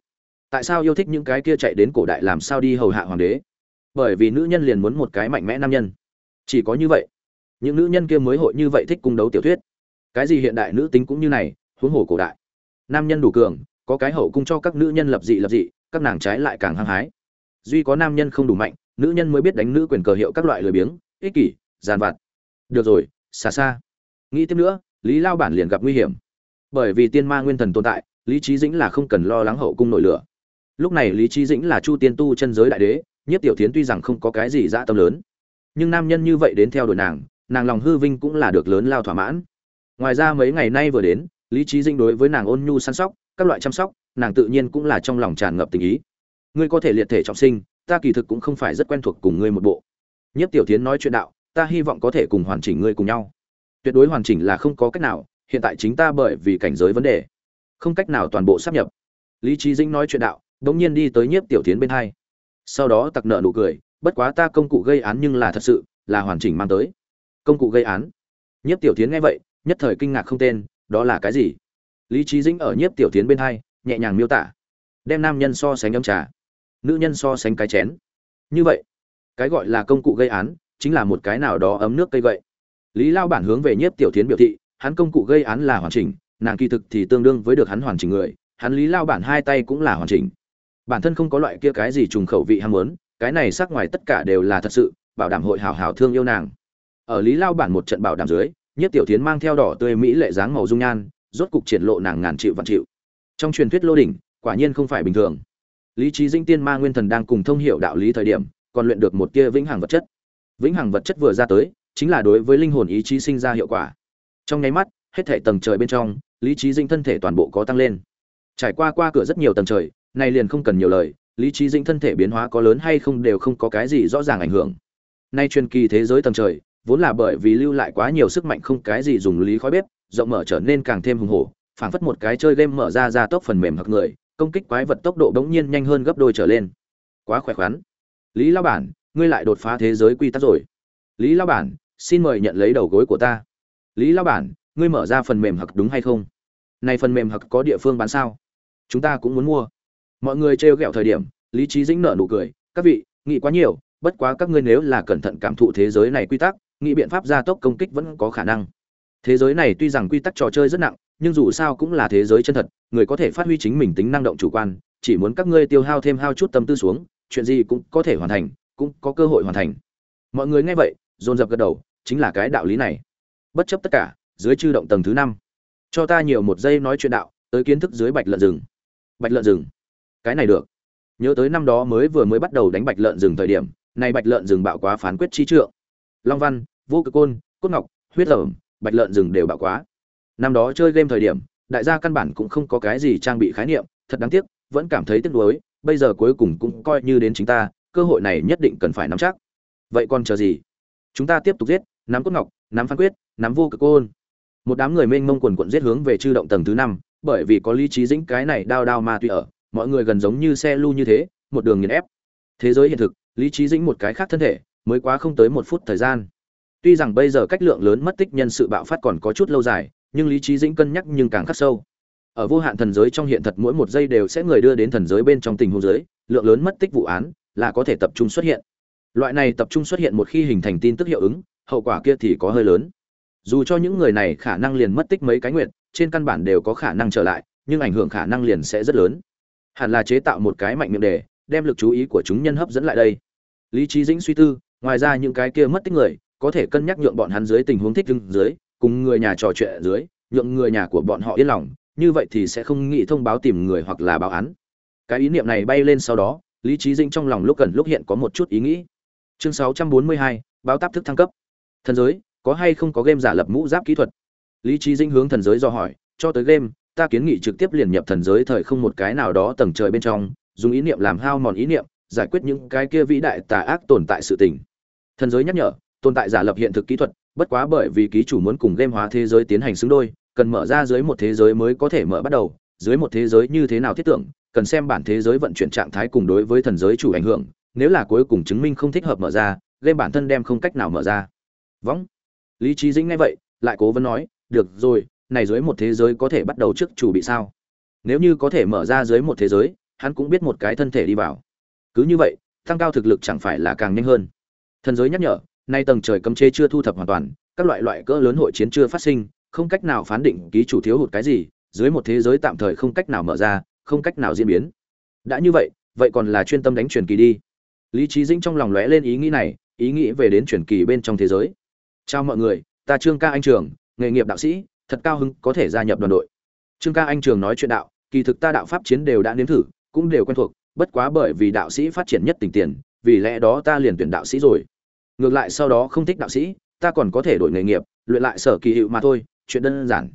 Speaker 1: Tại sao yêu thích những cái kia chạy đến cổ đại làm sao đi hầu hạ hoàng đế? Bởi vì nữ nhân liền muốn một cái mạnh mẽ nam nhân. Chỉ có như vậy, những nữ nhân kia mới hội như vậy thích cung đấu tiểu thuyết. Cái gì hiện đại nữ tính cũng như này, huống hồ cổ đại. Nam nhân đủ cường, có cái hậu cung cho các nữ nhân lập dị lập dị, các nàng trái lại càng hăng hái. Duy có nam nhân không đủ mạnh, nữ nhân mới biết đánh nữ quyền cờ hiệu các loại lười biếng, ích kỷ, giàn vặt. Được rồi, xa xa. Nghĩ tiếp nữa, lý lao bản liền gặp nguy hiểm bởi vì tiên ma nguyên thần tồn tại, lý trí dĩnh là không cần lo lắng hậu cung nổi lửa. Lúc này lý trí dĩnh là chu tiên tu chân giới đại đế nhất tiểu tiến tuy rằng không có cái gì dã tâm lớn, nhưng nam nhân như vậy đến theo đuổi nàng nàng lòng hư vinh cũng là được lớn lao thỏa mãn. Ngoài ra mấy ngày nay vừa đến, lý trí dĩnh đối với nàng ôn nhu săn sóc, các loại chăm sóc, nàng tự nhiên cũng là trong lòng tràn ngập tình ý. Ngươi có thể liệt thể trọng sinh, ta kỳ thực cũng không phải rất quen thuộc cùng ngươi một bộ. Nhất tiểu tiến nói chuyện đạo, ta hy vọng có thể cùng hoàn chỉnh ngươi cùng nhau. Tuyệt đối hoàn chỉnh là không có cách nào hiện tại chính ta bởi vì cảnh giới vấn đề, không cách nào toàn bộ sắp nhập. Lý trí dĩnh nói chuyện đạo đ ỗ n g nhiên đi tới nhiếp tiểu tiến bên hai. Sau đó tặc nợ nụ cười, bất quá ta công cụ gây án nhưng là thật sự, là hoàn chỉnh mang tới. Công cụ gây án. Nhiếp tiểu tiến nghe vậy, nhất thời kinh ngạc không tên, đó là cái gì? Lý trí dĩnh ở nhiếp tiểu tiến bên hai, nhẹ nhàng miêu tả. Đem nam nhân so sánh ấm trà, nữ nhân so sánh cái chén. Như vậy, cái gọi là công cụ gây án, chính là một cái nào đó ấm nước cây gậy. Lý lao bản hướng về nhiếp tiểu tiến biểu thị hắn công cụ gây án là hoàn chỉnh, nàng kỳ thực thì tương đương với được hắn hoàn chỉnh người, hắn lý lao bản hai tay cũng là hoàn chỉnh. Bản thân không có loại kia cái gì trùng khẩu vị ham muốn, cái này sắc ngoài tất cả đều là thật sự, bảo đảm hội hào hào thương yêu nàng. Ở lý lao bản một trận bảo đảm dưới, nhất tiểu tiến mang theo đỏ tươi mỹ lệ dáng màu dung nhan, rốt cục triển lộ nàng ngàn chịu vạn chịu trong truyền thuyết lô đỉnh, quả nhiên không phải bình thường. Lý trí dinh tiên ma nguyên thần đang cùng thông hiểu đạo lý thời điểm, còn luyện được một kia vĩnh hằng vật chất. Vĩnh hằng vật chất vừa ra tới, chính là đối với linh hồn ý chí sinh ra hiệu quả trong nháy mắt, hết thể tầng trời bên trong, lý trí dinh thân thể toàn bộ có tăng lên. Trải qua qua cửa rất nhiều tầng trời, nay liền không cần nhiều lời, lý trí dinh thân thể biến hóa có lớn hay không đều không có cái gì rõ ràng ảnh hưởng. Nay truyền kỳ thế giới tầng trời, vốn là bởi vì lưu lại quá nhiều sức mạnh không cái gì dùng lý khói bếp, rộng mở trở nên càng thêm hùng hổ, phảng phất một cái chơi game mở ra ra tốc phần mềm hoặc người, công kích quái vật tốc độ bỗng nhiên nhanh hơn gấp đôi trở lên. Quá khỏe khoắn. Lý lao bản, ngươi lại đột phá thế giới quy tắc rồi. Lý lao bản, xin mời nhận lấy đầu gối của ta lý lao bản, ngươi mở ra phần mềm hặc đúng hay không? Này phần mềm hặc có địa phương bán sao? Chúng ta cũng muốn mua. Mọi người trêu ghẹo thời điểm, lý trí dĩnh nở nụ cười, các vị, nghĩ quá nhiều, bất quá các ngươi nếu là cẩn thận cảm thụ thế giới này quy tắc, nghĩ biện pháp gia tốc công kích vẫn có khả năng. Thế giới này tuy rằng quy tắc trò chơi rất nặng, nhưng dù sao cũng là thế giới chân thật, người có thể phát huy chính mình tính năng động chủ quan, chỉ muốn các ngươi tiêu hao thêm hao chút tâm tư xuống, chuyện gì cũng có thể hoàn thành, cũng có cơ hội hoàn thành. Mọi người nghe vậy, dồn dập gật đầu, chính là cái đạo lý này bất chấp tất cả, dưới chư động tầng thứ năm. Cho ta nhiều một giây nói chuyện đạo, tới kiến thức dưới bạch lợn rừng. Bạch lợn rừng. Cái này được. Nhớ tới năm đó mới vừa mới bắt đầu đánh bạch lợn rừng thời điểm này bạch lợn rừng bạo quá phán quyết chi trượng. Long văn, vô cực côn, cốt ngọc, huyết lởm bạch lợn rừng đều bạo quá. Năm đó chơi game thời điểm, đại gia căn bản cũng không có cái gì trang bị khái niệm, thật đáng tiếc, vẫn cảm thấy tiếc nuối, bây giờ cuối cùng cũng coi như đến chính ta, cơ hội này nhất định cần phải nắm chắc. Vậy còn chờ gì? Chúng ta tiếp tục giết nắm cốt ngọc, nắm phán quyết, nắm vô cực côn. Một đám người mênh mông quần quận giết hướng về chư động tầng thứ năm, bởi vì có lý trí dĩnh cái này đao đao ma tuy ở, mọi người gần giống như xe lưu như thế, một đường nghiền ép. Thế giới hiện thực, lý trí dĩnh một cái khác thân thể, mới quá không tới một phút thời gian. Tuy rằng bây giờ cách lượng lớn mất tích nhân sự bạo phát còn có chút lâu dài, nhưng lý trí dĩnh cân nhắc nhưng càng khắc sâu. Ở vô hạn thần giới trong hiện thật mỗi một giây đều sẽ người đưa đến thần giới bên trong tình huống giới, lượng lớn mất tích vụ án là có thể tập trung xuất hiện. Loại này tập trung xuất hiện một khi hình thành tin tức hiệu ứng hậu quả kia thì có hơi lớn. Dù cho những người này khả năng liền mất tích mấy cái nguyện trên căn bản đều có khả năng trở lại nhưng ảnh hưởng khả năng liền sẽ rất lớn. Hẳn là chế tạo một cái mạnh miệng đề đem lực chú ý của chúng nhân hấp dẫn lại đây. Lý trí dĩnh suy tư ngoài ra những cái kia mất tích người có thể cân nhắc nhượng bọn hắn dưới tình huống thích đứng dưới cùng người nhà trò chuyện dưới nhượng người nhà của bọn họ yên lòng như vậy thì sẽ không nghĩ thông báo tìm người hoặc là báo án. Cái ý niệm này bay lên sau đó lý trí dĩnh trong lòng lúc gần lúc hiện có một chút ý nghĩ. Chương 642, báo táp thức thăng cấp thần giới, có hay không có game giả lập mũ giáp kỹ thuật? Lý trí Dinh hướng thần giới do hỏi, cho tới game, ta kiến nghị trực tiếp liền nhập thần giới thời không một cái nào đó tầng trời bên trong, dùng ý niệm làm hao mòn ý niệm, giải quyết những cái kia vĩ đại tà ác tồn tại sự tình. Thần giới nhắc nhở, tồn tại giả lập hiện thực kỹ thuật, bất quá bởi vì ký chủ muốn cùng game hóa thế giới tiến hành xứng đôi, cần mở ra dưới một thế giới mới có thể mở bắt đầu, dưới một thế giới như thế nào thiết tưởng, cần xem bản thế giới vận chuyển trạng thái cùng đối với thần giới chủ ảnh hưởng, nếu là cuối cùng chứng minh không thích hợp mở ra, game bản thân đem không cách nào mở ra võng. Lý trí dĩnh nghe vậy, lại cố vấn nói, được rồi, này dưới một thế giới có thể bắt đầu trước chủ bị sao? Nếu như có thể mở ra dưới một thế giới, hắn cũng biết một cái thân thể đi vào. Cứ như vậy tăng cao thực lực chẳng phải là càng nhanh hơn. Thần giới nhắc nhở, nay tầng trời cấm chế chưa thu thập hoàn toàn, các loại loại cỡ lớn hội chiến chưa phát sinh, không cách nào phán định ký chủ thiếu hụt cái gì, dưới một thế giới tạm thời không cách nào mở ra, không cách nào diễn biến. Đã như vậy vậy còn là chuyên tâm đánh truyền kỳ đi. Lý trí dĩnh trong lòng lóe lên ý nghĩ này, ý nghĩ về đến truyền kỳ bên trong thế giới chào mọi người, ta trương ca anh trường, nghề nghiệp đạo sĩ, thật cao hứng có thể gia nhập đoàn đội. Trương ca anh trường nói chuyện đạo, kỳ thực ta đạo pháp chiến đều đã nếm thử, cũng đều quen thuộc, bất quá bởi vì đạo sĩ phát triển nhất tình tiền, vì lẽ đó ta liền tuyển đạo sĩ rồi. Ngược lại sau đó không thích đạo sĩ, ta còn có thể đổi nghề nghiệp, luyện lại sở kỳ hiệu mà thôi, chuyện đơn giản.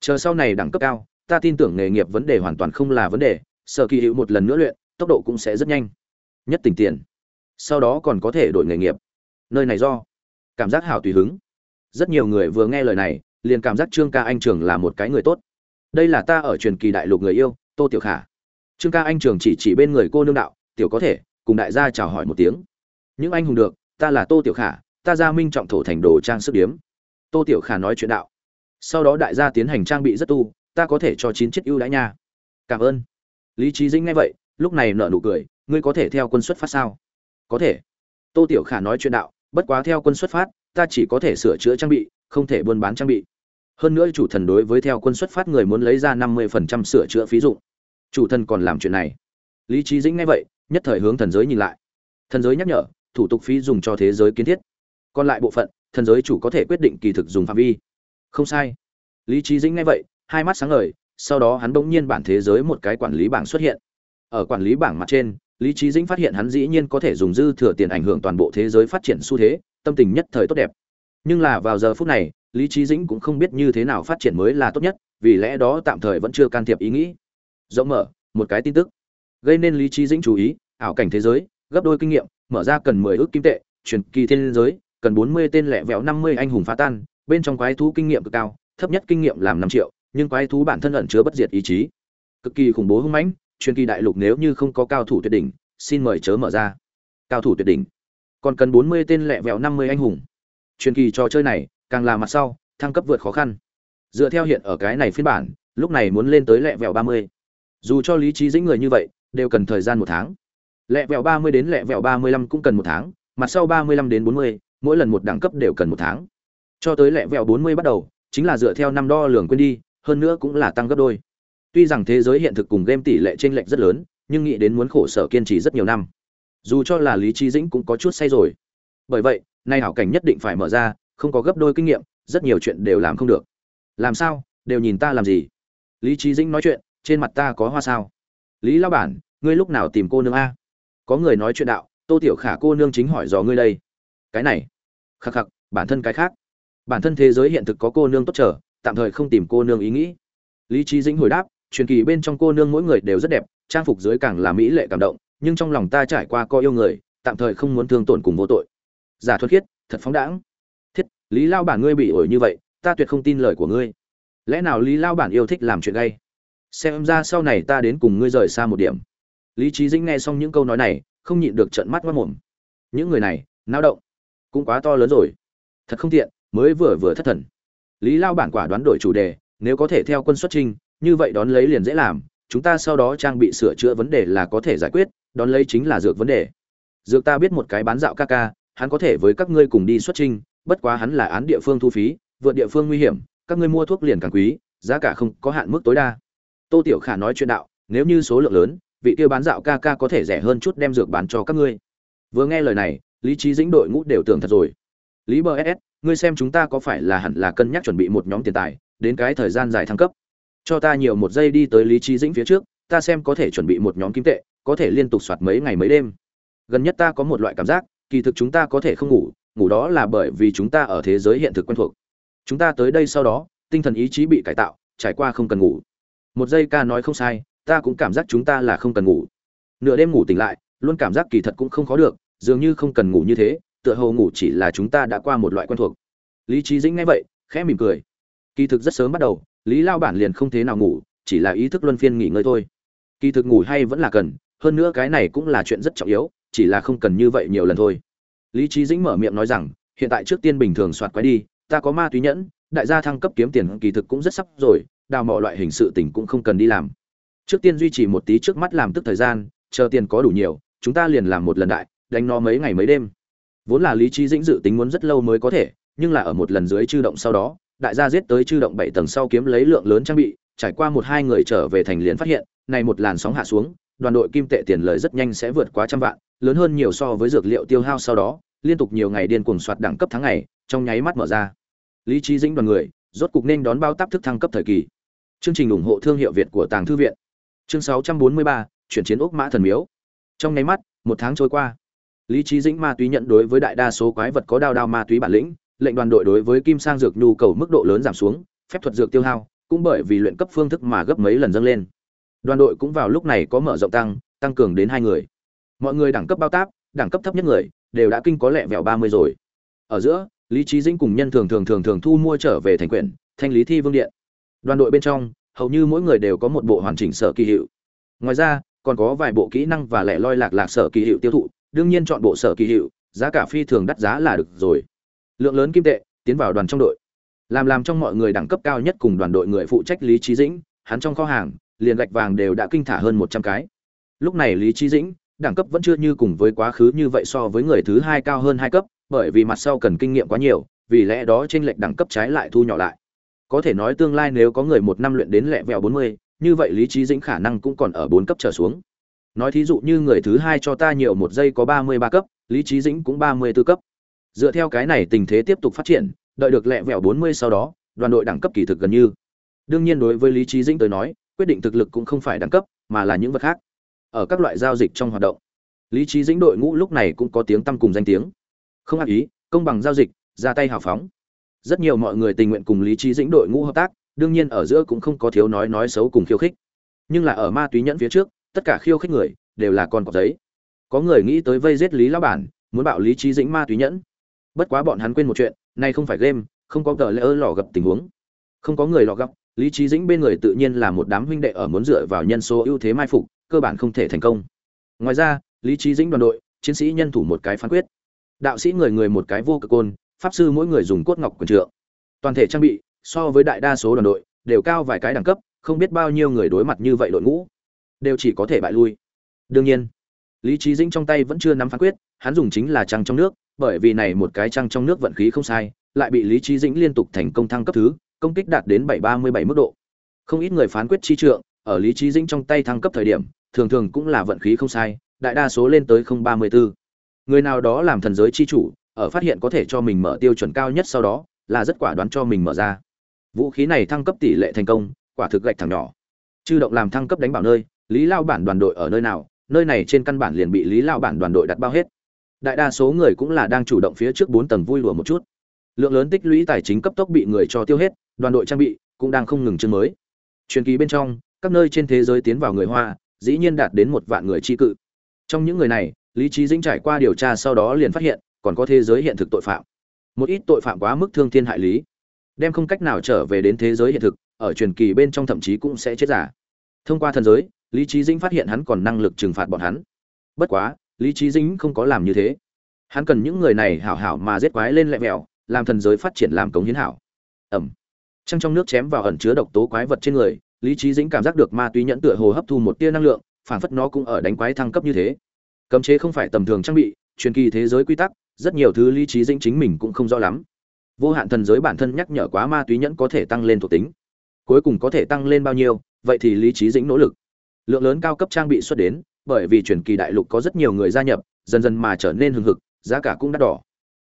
Speaker 1: Chờ sau này đẳng cấp cao, ta tin tưởng nghề nghiệp vấn đề hoàn toàn không là vấn đề, sở kỳ hiệu một lần nữa luyện, tốc độ cũng sẽ rất nhanh. Nhất tình tiền. Sau đó còn có thể đổi nghề nghiệp. Nơi này do cảm giác hào tùy hứng. Rất nhiều người vừa nghe lời này, liền cảm giác trương ca anh trường là một cái người tốt. Đây là ta ở truyền kỳ đại lục người yêu, tô tiểu khả. Trương ca anh trường chỉ chỉ bên người cô nương đạo, tiểu có thể, cùng đại gia chào hỏi một tiếng. Những anh hùng được, ta là tô tiểu khả, ta ra minh trọng thổ thành đồ trang sức điếm. Tô tiểu khả nói chuyện đạo. Sau đó đại gia tiến hành trang bị rất tu, ta có thể cho chín chiếc ưu đãi nha. Cảm ơn. Lý trí dĩnh nghe vậy, lúc này nở nụ cười, ngươi có thể theo quân xuất phát sao? Có thể. Tô tiểu khả nói chuyện đạo bất quá theo quân xuất phát, ta chỉ có thể sửa chữa trang bị, không thể buôn bán trang bị. Hơn nữa chủ thần đối với theo quân xuất phát người muốn lấy ra năm mươi phần trăm sửa chữa phí dụng. Chủ thần còn làm chuyện này. Lý trí dĩnh nghe vậy, nhất thời hướng thần giới nhìn lại. Thần giới nhắc nhở, thủ tục phí dùng cho thế giới kiến thiết. Còn lại bộ phận, thần giới chủ có thể quyết định kỳ thực dùng phạm vi. Không sai. Lý trí dĩnh nghe vậy, hai mắt sáng ngời, sau đó hắn bỗng nhiên bản thế giới một cái quản lý bảng xuất hiện. Ở quản lý bảng mặt trên lý trí dĩnh phát hiện hắn dĩ nhiên có thể dùng dư thừa tiền ảnh hưởng toàn bộ thế giới phát triển xu thế, tâm tình nhất thời tốt đẹp. Nhưng là vào giờ phút này, lý trí dĩnh cũng không biết như thế nào phát triển mới là tốt nhất, vì lẽ đó tạm thời vẫn chưa can thiệp ý nghĩ. Rộng mở, một cái tin tức. Gây nên lý trí dĩnh chú ý, ảo cảnh thế giới, gấp đôi kinh nghiệm, mở ra cần mười ước kim tệ, truyền kỳ thiên giới, cần bốn mươi tên lẻ vẹo năm mươi anh hùng phá tan, bên trong quái thú kinh nghiệm cực cao, thấp nhất kinh nghiệm làm năm triệu, nhưng quái thú bản thân ẩn chứa bất diệt ý chí. Cực kỳ khủng bố hung mãnh truyền kỳ đại lục nếu như không có cao thủ tuyệt đỉnh, xin mời chớ mở ra. Cao thủ tuyệt đỉnh. Còn cần bốn mươi tên lẹ vẹo năm mươi anh hùng. Truyền kỳ trò chơi này, càng là mặt sau, thăng cấp vượt khó khăn. Dựa theo hiện ở cái này phiên bản, lúc này muốn lên tới lẹ vẹo ba mươi. Dù cho lý trí dĩnh người như vậy, đều cần thời gian một tháng. Lẹ vẹo ba mươi đến lẹ vẹo ba mươi lăm cũng cần một tháng, mặt sau ba mươi lăm đến bốn mươi, mỗi lần một đẳng cấp đều cần một tháng. Cho tới lẹ vẹo bốn mươi bắt đầu, chính là dựa theo năm đo lường quên đi, hơn nữa cũng là tăng gấp đôi tuy rằng thế giới hiện thực cùng game tỷ lệ chênh lệch rất lớn, nhưng nghĩ đến muốn khổ sở kiên trì rất nhiều năm. Dù cho là lý trí dĩnh cũng có chút say rồi. Bởi vậy, nay hảo cảnh nhất định phải mở ra, không có gấp đôi kinh nghiệm, rất nhiều chuyện đều làm không được. Làm sao? Đều nhìn ta làm gì? Lý trí dĩnh nói chuyện, trên mặt ta có hoa sao? Lý lao bản, ngươi lúc nào tìm cô nương a? Có người nói chuyện đạo, tô tiểu khả cô nương chính hỏi dò ngươi đây. Cái này. Khắc khắc, bản thân cái khác. Bản thân thế giới hiện thực có cô nương tốt trở tạm thời không tìm cô nương ý nghĩ. Lý trí dĩnh hồi đáp truyền kỳ bên trong cô nương mỗi người đều rất đẹp, trang phục dưới càng là mỹ lệ cảm động, nhưng trong lòng ta trải qua coi yêu người, tạm thời không muốn thương tổn cùng vô tội. Giả thuật khiết, thật phóng đãng. Thiết, lý lao bản ngươi bị ổi như vậy, ta tuyệt không tin lời của ngươi. Lẽ nào lý lao bản yêu thích làm chuyện gay? Xem ra sau này ta đến cùng ngươi rời xa một điểm. Lý trí dĩnh nghe xong những câu nói này, không nhịn được trận mắt mất mồm. Những người này nao động, cũng quá to lớn rồi. Thật không tiện, mới vừa vừa thất thần. Lý lao bản quả đoán đổi chủ đề, nếu có thể theo quân xuất trinh như vậy đón lấy liền dễ làm, chúng ta sau đó trang bị sửa chữa vấn đề là có thể giải quyết, đón lấy chính là dược vấn đề. Dược ta biết một cái bán dạo ca ca, hắn có thể với các ngươi cùng đi xuất trinh bất quá hắn là án địa phương thu phí, vượt địa phương nguy hiểm, các ngươi mua thuốc liền càng quý, giá cả không có hạn mức tối đa. Tô tiểu khả nói chuyện đạo, nếu như số lượng lớn, vị kia bán dạo ca ca có thể rẻ hơn chút đem dược bán cho các ngươi. Vừa nghe lời này, lý trí dĩnh đội ngũ đều tưởng thật rồi. Lý bờ ss ngươi xem chúng ta có phải là hẳn là cân nhắc chuẩn bị một nhóm tiền tài, đến cái thời gian dài thăng cấp cho ta nhiều một giây đi tới lý trí dĩnh phía trước, ta xem có thể chuẩn bị một nhóm kim tệ, có thể liên tục soạt mấy ngày mấy đêm. Gần nhất ta có một loại cảm giác, kỳ thực chúng ta có thể không ngủ ngủ đó là bởi vì chúng ta ở thế giới hiện thực quen thuộc. Chúng ta tới đây sau đó, tinh thần ý chí bị cải tạo, trải qua không cần ngủ. Một giây ca nói không sai, ta cũng cảm giác chúng ta là không cần ngủ. Nửa đêm ngủ tỉnh lại, luôn cảm giác kỳ thật cũng không khó được, dường như không cần ngủ như thế, tựa hồ ngủ chỉ là chúng ta đã qua một loại quen thuộc. Lý trí dĩnh nghe vậy, khẽ mỉm cười. Kỳ thực rất sớm bắt đầu lý lao bản liền không thế nào ngủ, chỉ là ý thức luân phiên nghỉ ngơi thôi. Kỳ thực ngủ hay vẫn là cần, hơn nữa cái này cũng là chuyện rất trọng yếu, chỉ là không cần như vậy nhiều lần thôi. Lý trí dĩnh mở miệng nói rằng, hiện tại trước tiên bình thường soạt quái đi, ta có ma túy nhẫn, đại gia thăng cấp kiếm tiền kỳ thực cũng rất sắp rồi, đào mỏ loại hình sự tình cũng không cần đi làm. Trước tiên duy trì một tí trước mắt làm tức thời gian, chờ tiền có đủ nhiều, chúng ta liền làm một lần đại, đánh nó mấy ngày mấy đêm. Vốn là lý trí dĩnh dự tính muốn rất lâu mới có thể, nhưng là ở một lần dưới chư động sau đó đại gia giết tới chư động bảy tầng sau kiếm lấy lượng lớn trang bị trải qua một hai người trở về thành liền phát hiện này một làn sóng hạ xuống đoàn đội kim tệ tiền lời rất nhanh sẽ vượt quá trăm vạn lớn hơn nhiều so với dược liệu tiêu hao sau đó liên tục nhiều ngày điên cuồng soạt đẳng cấp tháng ngày trong nháy mắt mở ra. Lý trí dĩnh đoàn người rốt cục nên đón bao tác thức thăng cấp thời kỳ. Chương trình ủng hộ thương hiệu việt của tàng thư viện. Chương 643, chuyển chiến ốc mã thần miếu. Trong nháy mắt một tháng trôi qua. Lý trí dĩnh ma túy nhận đối với đại đa số quái vật có đao đao ma túy bản lĩnh lệnh đoàn đội đối với kim sang dược nhu cầu mức độ lớn giảm xuống, phép thuật dược tiêu hao, cũng bởi vì luyện cấp phương thức mà gấp mấy lần dâng lên. Đoàn đội cũng vào lúc này có mở rộng tăng tăng cường đến hai người. Mọi người đẳng cấp bao táp, đẳng cấp thấp nhất người, đều đã kinh có lẹ vẹo ba mươi rồi. Ở giữa, lý trí dĩnh cùng nhân thường thường thường thường thu mua trở về thành quyển, thanh lý thi vương điện. Đoàn đội bên trong, hầu như mỗi người đều có một bộ hoàn chỉnh sở kỳ hiệu. Ngoài ra, còn có vài bộ kỹ năng và lẻ loi lạc lạc sở kỳ hiệu tiêu thụ, đương nhiên chọn bộ sở kỳ hiệu, giá cả phi thường đắt giá là được rồi lượng lớn kim tệ, tiến vào đoàn trong đội. Làm làm trong mọi người đẳng cấp cao nhất cùng đoàn đội người phụ trách lý trí dĩnh, hắn trong kho hàng, liền gạch vàng đều đã kinh thả hơn một trăm cái. Lúc này lý trí dĩnh, đẳng cấp vẫn chưa như cùng với quá khứ như vậy so với người thứ hai cao hơn hai cấp, bởi vì mặt sau cần kinh nghiệm quá nhiều, vì lẽ đó trên lệch đẳng cấp trái lại thu nhỏ lại. Có thể nói tương lai nếu có người một năm luyện đến lẹ vẹo bốn mươi, như vậy lý trí dĩnh khả năng cũng còn ở bốn cấp trở xuống. Nói thí dụ như người thứ hai cho ta nhiều một giây có ba mươi ba cấp, lý trí dĩnh cũng ba mươi b ố cấp dựa theo cái này tình thế tiếp tục phát triển, đợi được lẹ vẹo bốn mươi sau đó, đoàn đội đẳng cấp kỳ thực gần như. Đương nhiên đối với lý trí dĩnh tới nói, quyết định thực lực cũng không phải đẳng cấp, mà là những vật khác. Ở các loại giao dịch trong hoạt động, lý trí dĩnh đội ngũ lúc này cũng có tiếng tăm cùng danh tiếng. Không ác ý, công bằng giao dịch, ra tay hào phóng. Rất nhiều mọi người tình nguyện cùng lý trí dĩnh đội ngũ hợp tác, đương nhiên ở giữa cũng không có thiếu nói nói xấu cùng khiêu khích. Nhưng là ở ma túy nhẫn phía trước, tất cả khiêu khích người đều là con cọp giấy. Có người nghĩ tới vây giết lý lão bản, muốn bạo lý trí dĩnh ma túy nhẫn bất quá bọn hắn quên một chuyện, nay không phải game, không có gờ lỡ lò gặp tình huống. Không có người lò gặp, lý trí dĩnh bên người tự nhiên là một đám huynh đệ ở muốn dựa vào nhân số ưu thế mai phục, cơ bản không thể thành công. Ngoài ra, lý trí dĩnh đoàn đội, chiến sĩ nhân thủ một cái phán quyết. Đạo sĩ người người một cái vô cực côn, pháp sư mỗi người dùng cốt ngọc quần trượng. Toàn thể trang bị, so với đại đa số đoàn đội, đều cao vài cái đẳng cấp, không biết bao nhiêu người đối mặt như vậy đội ngũ, đều chỉ có thể bại lui. Đương nhiên, lý trí dĩnh trong tay vẫn chưa nắm phán quyết, hắn dùng chính là trăng trong nước bởi vì này một cái trăng trong nước vận khí không sai, lại bị lý Chí dĩnh liên tục thành công thăng cấp thứ, công kích đạt đến bảy ba mươi bảy mức độ. Không ít người phán quyết chi trượng, ở lý Chí dĩnh trong tay thăng cấp thời điểm, thường thường cũng là vận khí không sai, đại đa số lên tới không ba mươi bốn người nào đó làm thần giới chi chủ, ở phát hiện có thể cho mình mở tiêu chuẩn cao nhất sau đó, là rất quả đoán cho mình mở ra. Vũ khí này thăng cấp tỷ lệ thành công, quả thực gạch thẳng nhỏ. Chư động làm thăng cấp đánh bảo nơi, lý lao bản đoàn đội ở nơi nào, nơi này trên căn bản liền bị lý lao bản đoàn đội đặt bao hết đại đa số người cũng là đang chủ động phía trước bốn tầng vui lùa một chút. Lượng lớn tích lũy tài chính cấp tốc bị người cho tiêu hết, đoàn đội trang bị cũng đang không ngừng chương mới. Truyền kỳ bên trong, các nơi trên thế giới tiến vào người hoa, dĩ nhiên đạt đến một vạn người tri cự. Trong những người này, lý trí dĩnh trải qua điều tra sau đó liền phát hiện, còn có thế giới hiện thực tội phạm. Một ít tội phạm quá mức thương thiên hại lý. Đem không cách nào trở về đến thế giới hiện thực, ở truyền kỳ bên trong thậm chí cũng sẽ chết giả. Thông qua thần giới, lý trí dĩnh phát hiện hắn còn năng lực trừng phạt bọn hắn. Bất quá lý trí dĩnh không có làm như thế. Hắn cần những người này hảo hảo mà giết quái lên lẹ mẹo làm thần giới phát triển làm cống hiến hảo. Ẩm. Trăng trong nước chém vào ẩn chứa độc tố quái vật trên người, lý trí dĩnh cảm giác được ma túy nhẫn tựa hồ hấp thu một tia năng lượng phản phất nó cũng ở đánh quái thăng cấp như thế. Cấm chế không phải tầm thường trang bị, truyền kỳ thế giới quy tắc, rất nhiều thứ lý trí dĩnh chính mình cũng không rõ lắm. Vô hạn thần giới bản thân nhắc nhở quá ma túy nhẫn có thể tăng lên thuộc tính. Cuối cùng có thể tăng lên bao nhiêu, vậy thì lý trí dĩnh nỗ lực. Lượng lớn cao cấp trang bị xuất đến bởi vì truyền kỳ đại lục có rất nhiều người gia nhập, dần dần mà trở nên hưng hực, giá cả cũng đắt đỏ.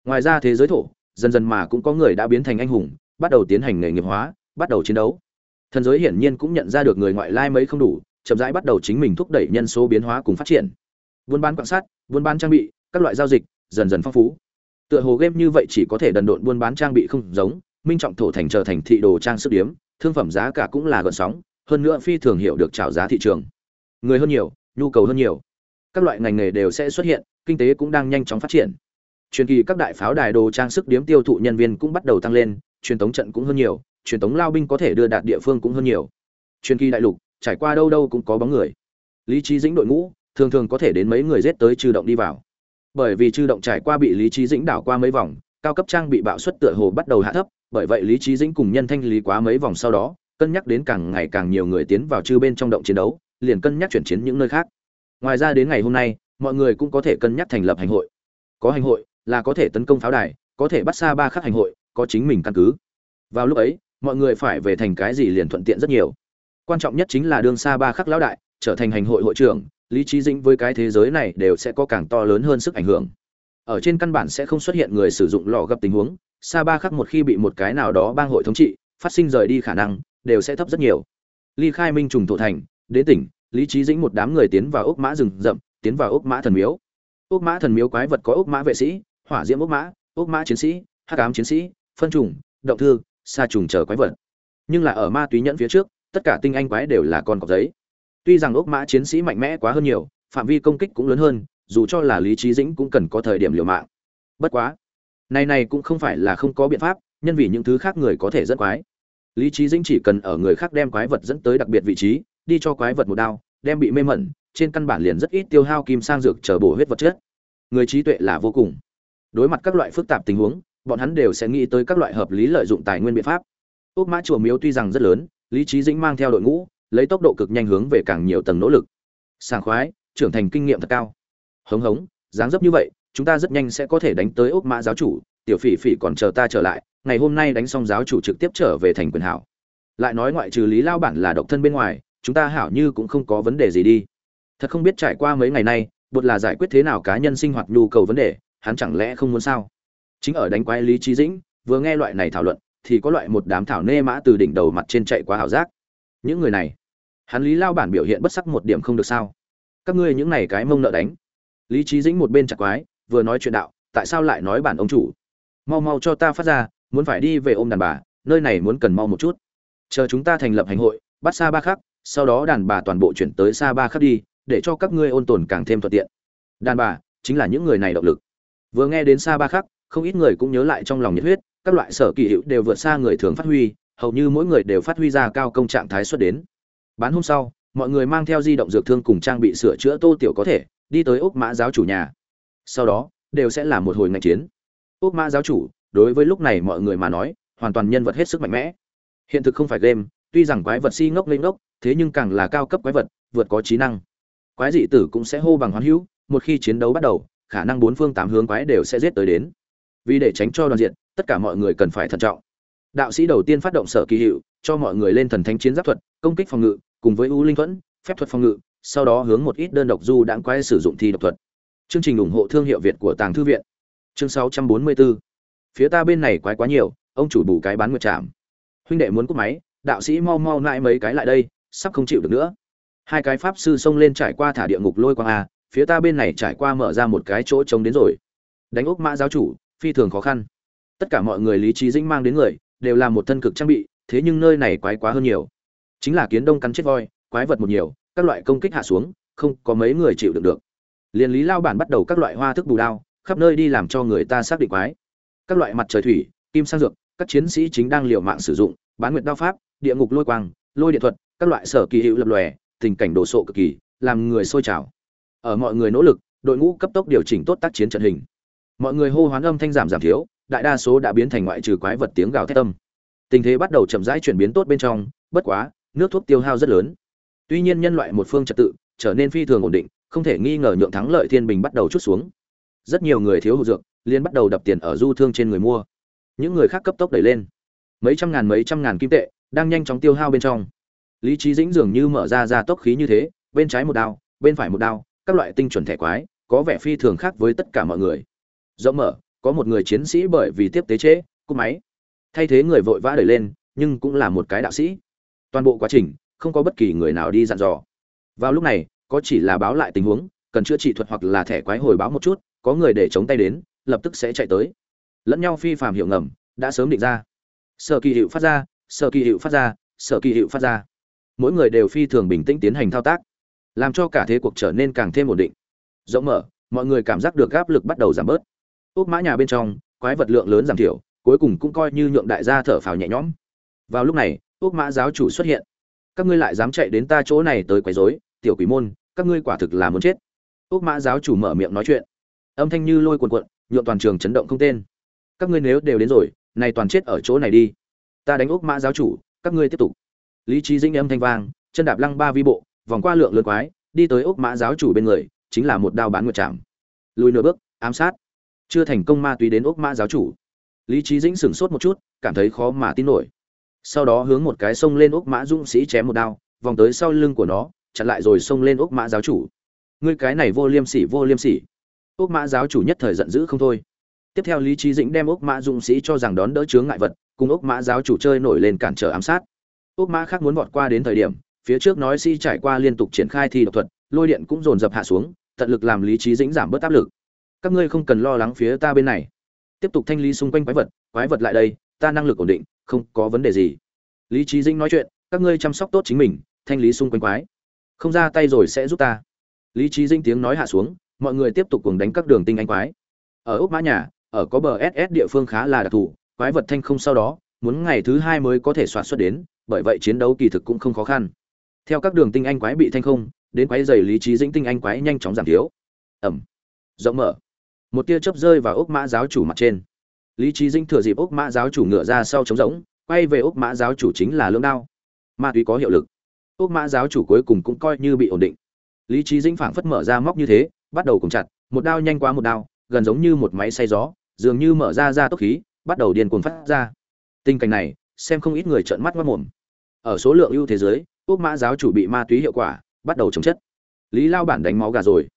Speaker 1: Ngoài ra thế giới thổ, dần dần mà cũng có người đã biến thành anh hùng, bắt đầu tiến hành nghề nghiệp hóa, bắt đầu chiến đấu. Thần giới hiển nhiên cũng nhận ra được người ngoại lai mấy không đủ, chậm rãi bắt đầu chính mình thúc đẩy nhân số biến hóa cùng phát triển. Buôn bán quan sát, buôn bán trang bị, các loại giao dịch, dần dần phong phú. Tựa hồ game như vậy chỉ có thể đần độn buôn bán trang bị không giống, minh trọng thổ thành trở thành thị đồ trang sức điếm, thương phẩm giá cả cũng là gợn sóng, hơn nữa phi thường hiểu được trào giá thị trường. Người hơn nhiều nhu cầu hơn nhiều. Các loại ngành nghề đều sẽ xuất hiện, kinh tế cũng đang nhanh chóng phát triển. Truyền kỳ các đại pháo đài đồ trang sức điếm tiêu thụ nhân viên cũng bắt đầu tăng lên, truyền thống trận cũng hơn nhiều, truyền thống lao binh có thể đưa đạt địa phương cũng hơn nhiều. Truyền kỳ đại lục, trải qua đâu đâu cũng có bóng người. Lý trí dĩnh đội ngũ, thường thường có thể đến mấy người giết tới trừ động đi vào. Bởi vì trừ động trải qua bị lý trí dĩnh đảo qua mấy vòng, cao cấp trang bị bạo suất tựa hồ bắt đầu hạ thấp, bởi vậy lý trí dĩnh cùng nhân thanh lý quá mấy vòng sau đó, cân nhắc đến càng ngày càng nhiều người tiến vào chư bên trong động chiến đấu liền cân nhắc chuyển chiến những nơi khác. Ngoài ra đến ngày hôm nay, mọi người cũng có thể cân nhắc thành lập hành hội. Có hành hội là có thể tấn công pháo đài, có thể bắt xa ba khắc hành hội, có chính mình căn cứ. Vào lúc ấy, mọi người phải về thành cái gì liền thuận tiện rất nhiều. Quan trọng nhất chính là đương xa ba khắc lão đại trở thành hành hội hội trưởng, lý trí dĩnh với cái thế giới này đều sẽ có càng to lớn hơn sức ảnh hưởng. Ở trên căn bản sẽ không xuất hiện người sử dụng lò gặp tình huống, xa ba khắc một khi bị một cái nào đó bang hội thống trị, phát sinh rời đi khả năng, đều sẽ thấp rất nhiều. Ly khai minh trùng thổ thành đến tỉnh, lý trí dĩnh một đám người tiến vào ốc mã rừng rậm, tiến vào ốc mã thần miếu. Ốc mã thần miếu quái vật có ốc mã vệ sĩ, hỏa diễm ốc mã ốc mã chiến sĩ, hắc ám chiến sĩ, phân trùng, động thư xa trùng chờ quái vật. Nhưng là ở ma túy nhẫn phía trước, tất cả tinh anh quái đều là con cọp giấy. Tuy rằng ốc mã chiến sĩ mạnh mẽ quá hơn nhiều, phạm vi công kích cũng lớn hơn, dù cho là lý trí dĩnh cũng cần có thời điểm liều mạng. Bất quá, này này cũng không phải là không có biện pháp, nhân vì những thứ khác người có thể dẫn quái. Lý trí dĩnh chỉ cần ở người khác đem quái vật dẫn tới đặc biệt vị trí đi cho quái vật một đao, đem bị mê mẩn, trên căn bản liền rất ít tiêu hao kim sang dược chờ bổ huyết vật chất. Người trí tuệ là vô cùng. Đối mặt các loại phức tạp tình huống, bọn hắn đều sẽ nghĩ tới các loại hợp lý lợi dụng tài nguyên biện pháp. Ốc mã chùa miếu tuy rằng rất lớn, lý trí dĩnh mang theo đội ngũ, lấy tốc độ cực nhanh hướng về càng nhiều tầng nỗ lực. Sảng khoái, trưởng thành kinh nghiệm thật cao. Hống hống, dáng dấp như vậy, chúng ta rất nhanh sẽ có thể đánh tới ốc mã giáo chủ, tiểu phỉ phỉ còn chờ ta trở lại, ngày hôm nay đánh xong giáo chủ trực tiếp trở về thành quyền hảo. Lại nói ngoại trừ lý lao bản là độc thân bên ngoài chúng ta hảo như cũng không có vấn đề gì đi. Thật không biết trải qua mấy ngày nay, bột là giải quyết thế nào cá nhân sinh hoạt nhu cầu vấn đề, hắn chẳng lẽ không muốn sao? Chính ở đánh quái lý trí dĩnh, vừa nghe loại này thảo luận, thì có loại một đám thảo nê mã từ đỉnh đầu mặt trên chạy qua hảo giác. Những người này, hắn lý lao bản biểu hiện bất sắc một điểm không được sao? Các ngươi những này cái mông nợ đánh. Lý trí dĩnh một bên chặt quái, vừa nói chuyện đạo, tại sao lại nói bản ông chủ? Mau mau cho ta phát ra, muốn phải đi về ôm đàn bà, nơi này muốn cần mau một chút. Chờ chúng ta thành lập hành hội, bắt xa ba khắc sau đó đàn bà toàn bộ chuyển tới xa ba khắc đi, để cho các ngươi ôn tồn càng thêm thuận tiện. Đàn bà chính là những người này động lực. Vừa nghe đến xa ba khắc, không ít người cũng nhớ lại trong lòng nhiệt huyết, các loại sở kỳ hiệu đều vượt xa người thường phát huy, hầu như mỗi người đều phát huy ra cao công trạng thái xuất đến. Bán hôm sau, mọi người mang theo di động dược thương cùng trang bị sửa chữa tô tiểu có thể, đi tới ốc mã giáo chủ nhà. Sau đó, đều sẽ là một hồi ngành chiến. Ốc mã giáo chủ, đối với lúc này mọi người mà nói, hoàn toàn nhân vật hết sức mạnh mẽ. Hiện thực không phải game tuy rằng quái vật si ngốc lên ngốc, thế nhưng càng là cao cấp quái vật, vượt có trí năng. Quái dị tử cũng sẽ hô bằng hoán hữu, một khi chiến đấu bắt đầu, khả năng bốn phương tám hướng quái đều sẽ giết tới đến. Vì để tránh cho đoàn diện, tất cả mọi người cần phải thận trọng. Đạo sĩ đầu tiên phát động sở kỳ hiệu, cho mọi người lên thần thánh chiến giáp thuật, công kích phòng ngự, cùng với u linh thuẫn, phép thuật phòng ngự, sau đó hướng một ít đơn độc du đãng quái sử dụng thi độc thuật. Chương trình ủng hộ thương hiệu việt của tàng thư viện. Chương 644 phía ta bên này quái quá nhiều, ông chủ bù cái bán nguyệt trạm huynh đệ muốn cúp máy đạo sĩ mau mau lại mấy cái lại đây, sắp không chịu được nữa. Hai cái pháp sư xông lên trải qua thả địa ngục lôi quang a, phía ta bên này trải qua mở ra một cái chỗ trống đến rồi. Đánh ốc mã giáo chủ, phi thường khó khăn. Tất cả mọi người lý trí dĩnh mang đến người, đều là một thân cực trang bị, thế nhưng nơi này quái quá hơn nhiều. Chính là kiến đông cắn chết voi, quái vật một nhiều, các loại công kích hạ xuống, không có mấy người chịu được được. Liền lý lao bản bắt đầu các loại hoa thức bù đao, khắp nơi đi làm cho người ta xác định quái. Các loại mặt trời thủy, kim sang dược, các chiến sĩ chính đang liều mạng sử dụng, bán nguyệt đao pháp địa ngục lôi quang, lôi điện thuật, các loại sở kỳ hữu lập lòe, tình cảnh đồ sộ cực kỳ, làm người sôi trào. Ở mọi người nỗ lực, đội ngũ cấp tốc điều chỉnh tốt tác chiến trận hình. Mọi người hô hoán âm thanh giảm giảm thiếu, đại đa số đã biến thành ngoại trừ quái vật tiếng gào thét tâm tình thế bắt đầu chậm rãi chuyển biến tốt bên trong, bất quá, nước thuốc tiêu hao rất lớn. Tuy nhiên nhân loại một phương trật tự, trở nên phi thường ổn định, không thể nghi ngờ nhượng thắng lợi thiên bình bắt đầu chút xuống. Rất nhiều người thiếu hụt dược liên bắt đầu đập tiền ở du thương trên người mua. Những người khác cấp tốc đẩy lên. Mấy trăm ngàn mấy trăm ngàn kim tệ đang nhanh chóng tiêu hao bên trong. Lý trí dĩnh dường như mở ra ra tốc khí như thế, bên trái một đao, bên phải một đao, các loại tinh chuẩn thẻ quái, có vẻ phi thường khác với tất cả mọi người. Rộng mở, có một người chiến sĩ bởi vì tiếp tế chế, cúp máy. Thay thế người vội vã đẩy lên, nhưng cũng là một cái đạo sĩ. Toàn bộ quá trình, không có bất kỳ người nào đi dặn dò. Vào lúc này, có chỉ là báo lại tình huống, cần chữa trị thuật hoặc là thẻ quái hồi báo một chút, có người để chống tay đến, lập tức sẽ chạy tới. Lẫn nhau phi phàm hiệu ngầm, đã sớm định ra. Sở kỳ hiệu phát ra sở kỳ hiệu phát ra, sở kỳ hiệu phát ra. Mỗi người đều phi thường bình tĩnh tiến hành thao tác, làm cho cả thế cuộc trở nên càng thêm ổn định. Rộng mở, mọi người cảm giác được áp lực bắt đầu giảm bớt. Úp mã nhà bên trong, quái vật lượng lớn giảm thiểu, cuối cùng cũng coi như nhượng đại gia thở phào nhẹ nhõm. Vào lúc này úp mã giáo chủ xuất hiện. Các ngươi lại dám chạy đến ta chỗ này tới quấy rối, tiểu quỷ môn, các ngươi quả thực là muốn chết. Úp mã giáo chủ mở miệng nói chuyện. Âm thanh như lôi cuồn cuộn, nhượng toàn trường chấn động không tên. Các ngươi nếu đều đến rồi, này toàn chết ở chỗ này đi ta đánh úc mã giáo chủ, các ngươi tiếp tục. Lý trí dĩnh âm thanh vang, chân đạp lăng ba vi bộ, vòng qua lượng lớn quái, đi tới úc mã giáo chủ bên người, chính là một đao bán nguyệt chạm lùi nửa bước, ám sát. Chưa thành công ma túy đến úc mã giáo chủ. Lý trí dĩnh sửng sốt một chút, cảm thấy khó mà tin nổi. Sau đó hướng một cái sông lên úc mã dũng sĩ chém một đao, vòng tới sau lưng của nó, chặn lại rồi xông lên úc mã giáo chủ. Ngươi cái này vô liêm sỉ, vô liêm sỉ. Úp mã giáo chủ nhất thời giận dữ không thôi. Tiếp theo lý trí dĩnh đem úc mã dũng sĩ cho rằng đón đỡ chướng ngại vật cùng ốc mã giáo chủ chơi nổi lên cản trở ám sát. Ốc mã khác muốn vọt qua đến thời điểm, phía trước nói si trải qua liên tục triển khai thi độc thuật, lôi điện cũng dồn dập hạ xuống, tận lực làm lý trí dĩnh giảm bớt áp lực. Các ngươi không cần lo lắng phía ta bên này. Tiếp tục thanh lý xung quanh quái vật quái vật lại đây, ta năng lực ổn định, không có vấn đề gì. Lý trí dĩnh nói chuyện, các ngươi chăm sóc tốt chính mình, thanh lý xung quanh quái. Không ra tay rồi sẽ giúp ta. Lý trí dĩnh tiếng nói hạ xuống, mọi người tiếp tục cùng đánh các đường tinh anh quái. Ở ốc mã nhà, ở có bờ ss địa phương khá là đặc thù quái vật thanh không sau đó, muốn ngày thứ hai mới có thể soạt xuất đến, bởi vậy chiến đấu kỳ thực cũng không khó khăn. Theo các đường tinh anh quái bị thanh không, đến quái dày lý trí dĩnh tinh anh quái nhanh chóng giảm thiếu. Ẩm. Rộng mở. Một tia chớp rơi vào ốc mã giáo chủ mặt trên. Lý trí dĩnh thừa dịp ốc mã giáo chủ ngựa ra sau trống rỗng, quay về ốc mã giáo chủ chính là lưỡng đao. Ma túy có hiệu lực. Ốc mã giáo chủ cuối cùng cũng coi như bị ổn định. Lý trí dĩnh phảng phất mở ra móc như thế, bắt đầu cùng chặt, một đao nhanh quá một đao, gần giống như một máy xay gió, dường như mở ra ra tốc khí bắt đầu điên cuồng phát ra. Tình cảnh này, xem không ít người trợn mắt mất mồm ở số lượng ưu thế giới quốc mã giáo chủ bị ma túy hiệu quả, bắt đầu chống chất. Lý lao bản đánh máu gà rồi.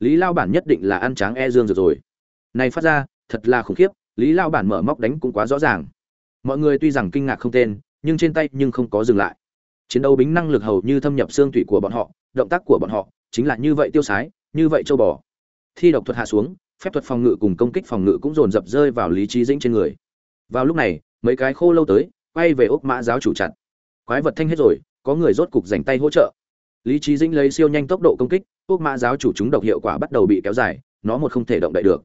Speaker 1: Lý lao bản nhất định là ăn tráng e dương rồi. Này phát ra, thật là khủng khiếp, lý lao bản mở móc đánh cũng quá rõ ràng. Mọi người tuy rằng kinh ngạc không tên, nhưng trên tay nhưng không có dừng lại. Chiến đấu bính năng lực hầu như thâm nhập xương thủy của bọn họ, động tác của bọn họ chính là như vậy tiêu sái, như vậy châu bò. Thi độc thuật hạ xuống phép thuật phòng ngự cùng công kích phòng ngự cũng dồn dập rơi vào lý trí dĩnh trên người. Vào lúc này, mấy cái khô lâu tới, quay về ốc mã giáo chủ chặt quái vật thanh hết rồi, có có người rốt cục dành tay hỗ trợ. Lý trí dĩnh lấy siêu nhanh tốc độ công kích ốc mã giáo chủ chúng độc hiệu quả bắt đầu bị kéo dài, nó một không thể động đậy được.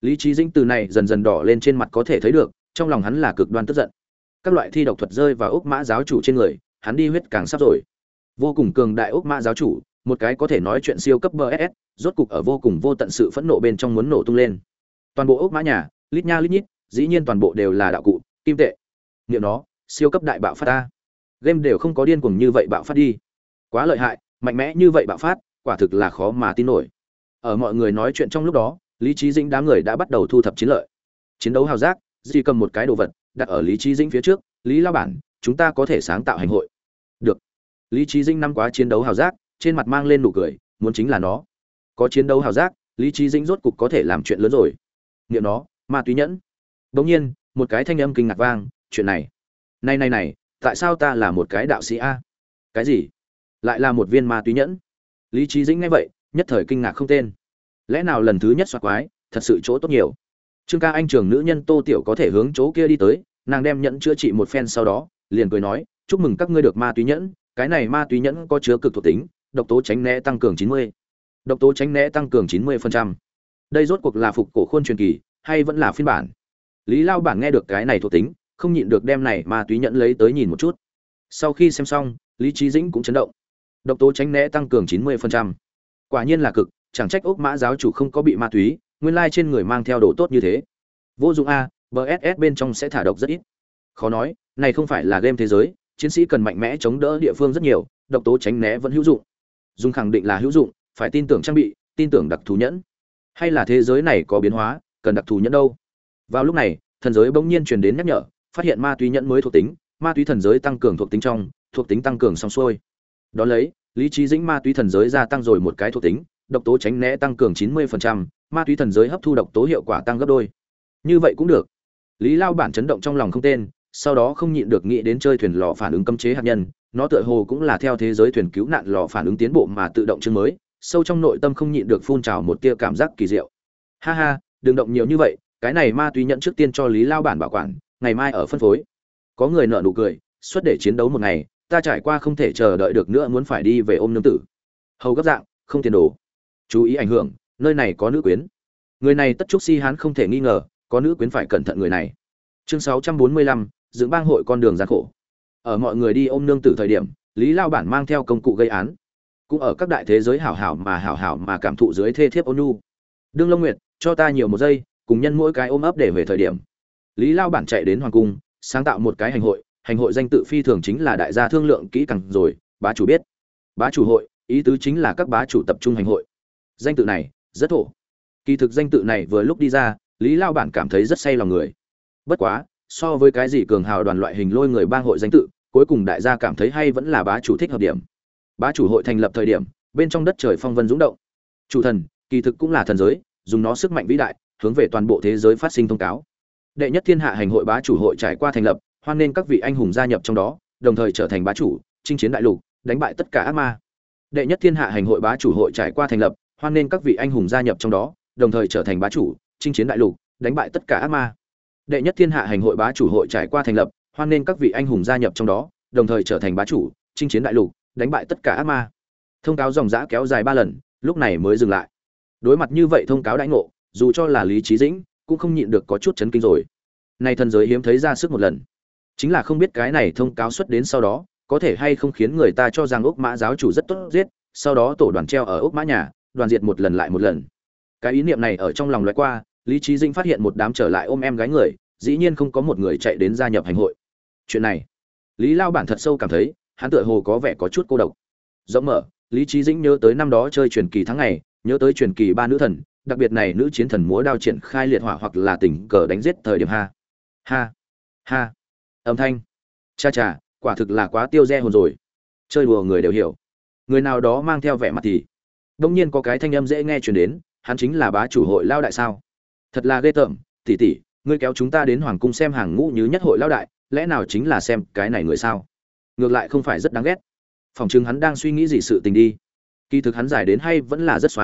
Speaker 1: Lý trí dĩnh từ này dần dần đỏ lên trên mặt có thể thấy được, trong lòng hắn là cực đoan tức giận. Các loại thi độc thuật rơi vào ốc mã giáo chủ trên người, hắn đi huyết càng sắp rồi. Vô cùng cường đại ốc mã giáo chủ một cái có thể nói chuyện siêu cấp bss rốt cục ở vô cùng vô tận sự phẫn nộ bên trong muốn nổ tung lên. Toàn bộ ốc mã nhà, lít nha lít nhít, dĩ nhiên toàn bộ đều là đạo cụ, kim tệ. Niệm nó, siêu cấp đại bạo phát ta. Game đều không có điên cuồng như vậy bạo phát đi. Quá lợi hại, mạnh mẽ như vậy bạo phát, quả thực là khó mà tin nổi. Ở mọi người nói chuyện trong lúc đó, lý trí dĩnh đám người đã bắt đầu thu thập chiến lợi. Chiến đấu hào giác di cầm một cái đồ vật, đặt ở lý trí dĩnh phía trước, lý lao bản, chúng ta có thể sáng tạo hành hội. Được. Lý trí dĩnh năm quá chiến đấu hào giác trên mặt mang lên nụ cười, muốn chính là nó. Có chiến đấu hào giác, lý trí dĩnh rốt cục có thể làm chuyện lớn rồi. Nghiệm nó, ma túy nhẫn. Bỗng nhiên, một cái thanh âm kinh ngạc vang, chuyện này. Này này này, tại sao ta là một cái đạo sĩ a? Cái gì? Lại là một viên ma túy nhẫn. Lý trí dĩnh nghe vậy, nhất thời kinh ngạc không tên. Lẽ nào lần thứ nhất xoa quái, thật sự chỗ tốt nhiều? Trương ca anh trường nữ nhân tô tiểu có thể hướng chỗ kia đi tới, nàng đem nhẫn chữa trị một phen sau đó, liền cười nói, chúc mừng các ngươi được ma túy nhẫn, cái này ma túy nhẫn có chứa cực thuộc tính độc tố tránh né tăng cường chín mươi. Độc tố tránh né tăng cường chín mươi phần trăm. Đây rốt cuộc là phục cổ khuôn truyền kỳ, hay vẫn là phiên bản? Lý lao bản nghe được cái này thuộc tính, không nhịn được đem này ma túy nhận lấy tới nhìn một chút. Sau khi xem xong, lý Chí dĩnh cũng chấn động. Độc tố tránh né tăng cường chín mươi phần trăm. Quả nhiên là cực, chẳng trách ốc mã giáo chủ không có bị ma túy, nguyên lai trên người mang theo đồ tốt như thế. Vô dụng a bss bên trong sẽ thả độc rất ít. Khó nói, này không phải là game thế giới, chiến sĩ cần mạnh mẽ chống đỡ địa phương rất nhiều, độc tố tránh né vẫn hữu dụng dùng khẳng định là hữu dụng, phải tin tưởng trang bị, tin tưởng đặc thù nhẫn. Hay là thế giới này có biến hóa, cần đặc thù nhẫn đâu? Vào lúc này, thần giới bỗng nhiên truyền đến nhắc nhở, phát hiện ma túy nhẫn mới thuộc tính, ma túy thần giới tăng cường thuộc tính trong, thuộc tính tăng cường xong xuôi. Đ ó lấy, lý trí dĩnh ma túy thần giới gia tăng rồi một cái thuộc tính, độc tố tránh né tăng cường chín mươi ma túy thần giới hấp thu độc tố hiệu quả tăng gấp đôi. Như vậy cũng được. Lý lao bản chấn động trong lòng không tên, sau đó không nhịn được nghĩ đến chơi thuyền lò phản ứng cấm chế hạt nhân nó tựa hồ cũng là theo thế giới thuyền cứu nạn lò phản ứng tiến bộ mà tự động chương mới, sâu trong nội tâm không nhịn được phun trào một tia cảm giác kỳ diệu. Ha ha, đừng động nhiều như vậy, cái này ma túy nhận trước tiên cho lý lao bản bảo quản, ngày mai ở phân phối. Có người nợ nụ cười xuất để chiến đấu một ngày, ta trải qua không thể chờ đợi được nữa muốn phải đi về ôm nương tử. Hầu gấp dạng, không tiền đồ. Chú ý ảnh hưởng, nơi này có nữ quyến. Người này tất trúc si hán không thể nghi ngờ, có nữ quyến phải cẩn thận người này. Chương sáu trăm bốn mươi lăm dưỡng bang hội con đường gian khổ ở mọi người đi ôm nương tử thời điểm, lý lao bản mang theo công cụ gây án. Cũng ở các đại thế giới hảo hảo mà hảo hảo mà cảm thụ dưới thê thiếp ôn nhu. Đương long nguyệt, cho ta nhiều một giây, cùng nhân mỗi cái ôm ấp để về thời điểm. Lý lao bản chạy đến hoàng cung, sáng tạo một cái hành hội hành hội danh tự phi thường chính là đại gia thương lượng kỹ càng rồi, bá chủ biết. Bá chủ hội, ý tứ chính là các bá chủ tập trung hành hội. Danh tự này, rất thổ. Kỳ thực danh tự này vừa lúc đi ra, lý lao bản cảm thấy rất say lòng người. Bất quá, so với cái gì cường hào đoàn loại hình lôi người bang hội danh tự cuối cùng đại gia cảm thấy hay vẫn là bá chủ thích hợp điểm. Bá chủ hội thành lập thời điểm, bên trong đất trời phong vân dũng động. Chủ thần, kỳ thực cũng là thần giới, dùng nó sức mạnh vĩ đại, hướng về toàn bộ thế giới phát sinh thông cáo. Đệ nhất thiên hạ hành hội bá chủ hội trải qua thành lập, hoan nên các vị anh hùng gia nhập trong đó, đồng thời trở thành bá chủ, chinh chiến đại lục, đánh bại tất cả ác ma. Đệ nhất thiên hạ hành hội bá chủ hội trải qua thành lập, hoan nên các vị anh hùng gia nhập trong đó, đồng thời trở thành bá chủ, chinh chiến đại lục, đánh bại tất cả ác ma. Đệ nhất thiên hạ hành hội bá chủ hội trải qua thành lập hoan nên các vị anh hùng gia nhập trong đó, đồng thời trở thành bá chủ, chinh chiến đại lục, đánh bại tất cả ác ma. Thông cáo dòng giã kéo dài ba lần, lúc này mới dừng lại. Đối mặt như vậy thông cáo đãi ngộ, dù cho là lý trí dĩnh, cũng không nhịn được có chút chấn kinh rồi. Nay thần giới hiếm thấy ra sức một lần. Chính là không biết cái này thông cáo xuất đến sau đó, có thể hay không khiến người ta cho rằng ốc mã giáo chủ rất tốt giết, sau đó tổ đoàn treo ở ốc mã nhà, đoàn diệt một lần lại một lần. Cái ý niệm này ở trong lòng loại qua, lý trí dĩnh phát hiện một đám trở lại ôm em gái người, dĩ nhiên không có một người chạy đến gia nhập hành hội chuyện này, lý lao bản thật sâu cảm thấy, hắn tựa hồ có vẻ có chút cô độc. Rộng mở, lý trí dĩnh nhớ tới năm đó chơi truyền kỳ tháng ngày, nhớ tới truyền kỳ ba nữ thần, đặc biệt này nữ chiến thần múa đao triển khai liệt hỏa hoặc là tình cờ đánh giết thời điểm ha. Ha ha. Âm thanh. Cha cha, quả thực là quá tiêu re hồn rồi. Chơi đùa người đều hiểu. Người nào đó mang theo vẻ mặt thì đông nhiên có cái thanh âm dễ nghe chuyển đến, hắn chính là bá chủ hội lao đại sao? Thật là ghê tởm. Tỉ tỉ ngươi kéo chúng ta đến hoàng cung xem hàng ngũ như nhất hội lao đại lẽ nào chính là xem cái này người sao? Ngược lại không phải rất đáng ghét. Phòng chừng hắn đang suy nghĩ gì sự tình đi. Kỳ thực hắn giải đến hay vẫn là rất x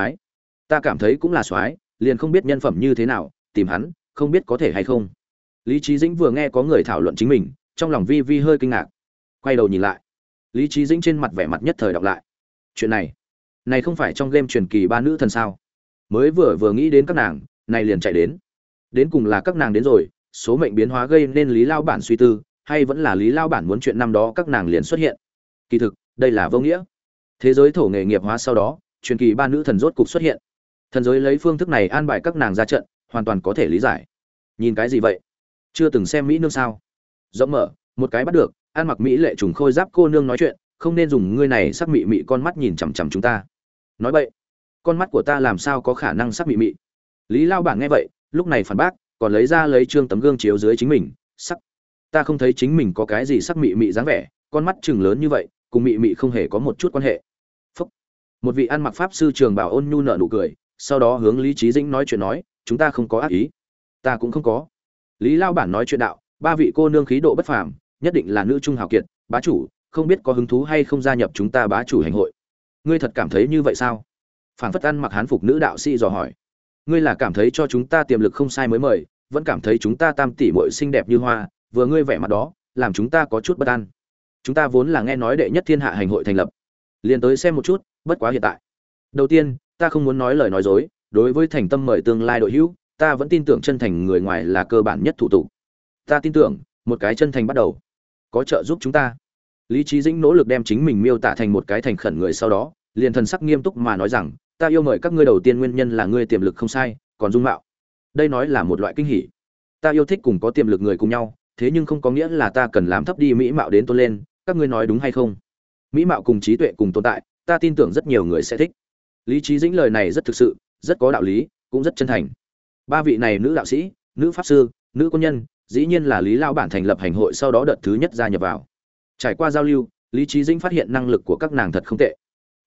Speaker 1: ta cảm thấy cũng là x liền không biết nhân phẩm như thế nào, tìm hắn, không biết có thể hay không. Lý trí dĩnh vừa nghe có người thảo luận chính mình, trong lòng vi vi hơi kinh ngạc. Quay đầu nhìn lại. Lý trí dĩnh trên mặt vẻ mặt nhất thời đọc lại. Chuyện này này không phải trong game truyền kỳ ba nữ thần sao? Mới vừa vừa nghĩ đến các nàng, này liền chạy đến. Đến cùng là các nàng đến rồi số mệnh biến hóa gây nên lý lao bản suy tư, hay vẫn là lý lao bản muốn chuyện năm đó các nàng liền xuất hiện? Kỳ thực, đây là vô nghĩa. Thế giới thổ nghề nghiệp hóa sau đó, truyền kỳ ba nữ thần rốt cục xuất hiện. Thần giới lấy phương thức này an bài các nàng ra trận, hoàn toàn có thể lý giải. Nhìn cái gì vậy? Chưa từng xem mỹ nương sao? Rộng mở, một cái bắt được, ăn mặc mỹ lệ trùng khôi giáp cô nương nói chuyện, không nên dùng ngươi này sắc mị mị con mắt nhìn chằm chằm chúng ta. Nói vậy, con mắt của ta làm sao có khả năng sắc mị mị? Lý lao bản nghe vậy, lúc này phản bác còn lấy ra lấy trương tấm gương chiếu dưới chính mình, sắc. Ta không thấy chính mình có cái gì sắc mị mị dáng vẻ, con mắt chừng lớn như vậy, cùng mị mị không hề có một chút quan hệ. Phúc. một vị ăn mặc pháp sư trường bảo ôn nhu nợ nụ cười, sau đó hướng lý trí dĩnh nói chuyện nói, chúng ta không có ác ý. Ta cũng không có. Lý lao bản nói chuyện đạo, ba vị cô nương khí độ bất phàm, nhất định là nữ trung hào kiệt, bá chủ, không biết có hứng thú hay không gia nhập chúng ta bá chủ hành hội. Ngươi thật cảm thấy như vậy sao? Phản phất ăn mặc hán phục nữ đạo sĩ dò hỏi. Ngươi là cảm thấy cho chúng ta tiềm lực không sai mới mời vẫn cảm thấy chúng ta tam tỷ muội xinh đẹp như hoa, vừa ngươi vẻ mặt đó, làm chúng ta có chút bất an. Chúng ta vốn là nghe nói đệ nhất thiên hạ hành hội thành lập. Liền tới xem một chút, bất quá hiện tại. Đầu tiên, ta không muốn nói lời nói dối, đối với thành tâm mời tương lai đội hữu, ta vẫn tin tưởng chân thành người ngoài là cơ bản nhất thủ tục. Ta tin tưởng, một cái chân thành bắt đầu, có trợ giúp chúng ta. Lý trí dĩnh nỗ lực đem chính mình miêu tả thành một cái thành khẩn người sau đó, liền thần sắc nghiêm túc mà nói rằng, ta yêu mời các ngươi đầu tiên nguyên nhân là ngươi tiềm lực không sai, còn dung mạo đây nói là một loại kinh hỉ. Ta yêu thích cùng có tiềm lực người cùng nhau, thế nhưng không có nghĩa là ta cần làm thấp đi mỹ mạo đến tôn lên, các ngươi nói đúng hay không? Mỹ mạo cùng trí tuệ cùng tồn tại, ta tin tưởng rất nhiều người sẽ thích. Lý trí dĩnh lời này rất thực sự, rất có đạo lý, cũng rất chân thành. Ba vị này nữ đạo sĩ, nữ pháp sư, nữ quân nhân, dĩ nhiên là lý lao bản thành lập hành hội sau đó đợt thứ nhất gia nhập vào. Trải qua giao lưu, lý trí dĩnh phát hiện năng lực của các nàng thật không tệ.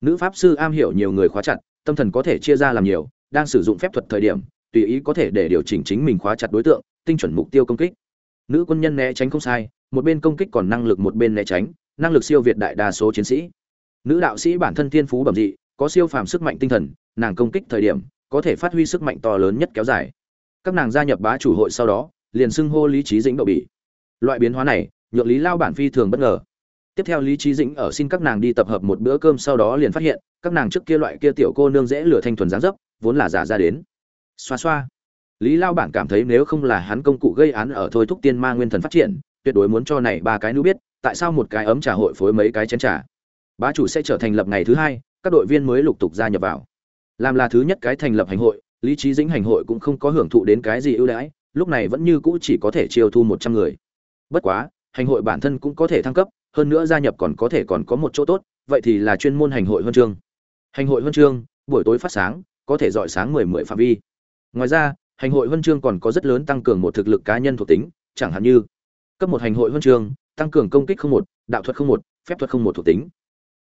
Speaker 1: Nữ pháp sư am hiểu nhiều người khóa chặt, tâm thần có thể chia ra làm nhiều, đang sử dụng phép thuật thời điểm tùy ý có thể để điều chỉnh chính mình khóa chặt đối tượng, tinh chuẩn mục tiêu công kích. Nữ quân nhân né tránh không sai, một bên công kích còn năng lực một bên né tránh, năng lực siêu việt đại đa số chiến sĩ. Nữ đạo sĩ bản thân thiên phú bẩm dị, có siêu phàm sức mạnh tinh thần, nàng công kích thời điểm, có thể phát huy sức mạnh to lớn nhất kéo dài. Các nàng gia nhập bá chủ hội sau đó, liền xưng hô lý trí dĩnh đậu bỉ. Loại biến hóa này, nhượng lý lao bản phi thường bất ngờ. Tiếp theo lý trí dĩnh ở xin các nàng đi tập hợp một bữa cơm sau đó liền phát hiện, các nàng trước kia loại kia tiểu cô nương dễ lửa thanh thuần dáng dấp, vốn là giả ra đến xoa xoa. Lý lao bản cảm thấy nếu không là hắn công cụ gây án ở thôi thúc tiên ma nguyên thần phát triển, tuyệt đối muốn cho này ba cái nữ biết, tại sao một cái ấm trà hội phối mấy cái chén trà. Bá chủ sẽ trở thành lập ngày thứ hai, các đội viên mới lục tục gia nhập vào. Làm là thứ nhất cái thành lập hành hội, lý trí dĩnh hành hội cũng không có hưởng thụ đến cái gì ưu đãi, lúc này vẫn như cũ chỉ có thể chiêu thu một trăm người. Bất quá, hành hội bản thân cũng có thể thăng cấp, hơn nữa gia nhập còn có thể còn có một chỗ tốt, vậy thì là chuyên môn hành hội huân chương. Hành hội huân chương, buổi tối phát sáng, có thể dọi sáng mười mười phạm vi ngoài ra, hành hội huân chương còn có rất lớn tăng cường một thực lực cá nhân thuộc tính, chẳng hạn như, cấp một hành hội huân chương, tăng cường công kích không một, đạo thuật không một, phép thuật không một thuộc tính.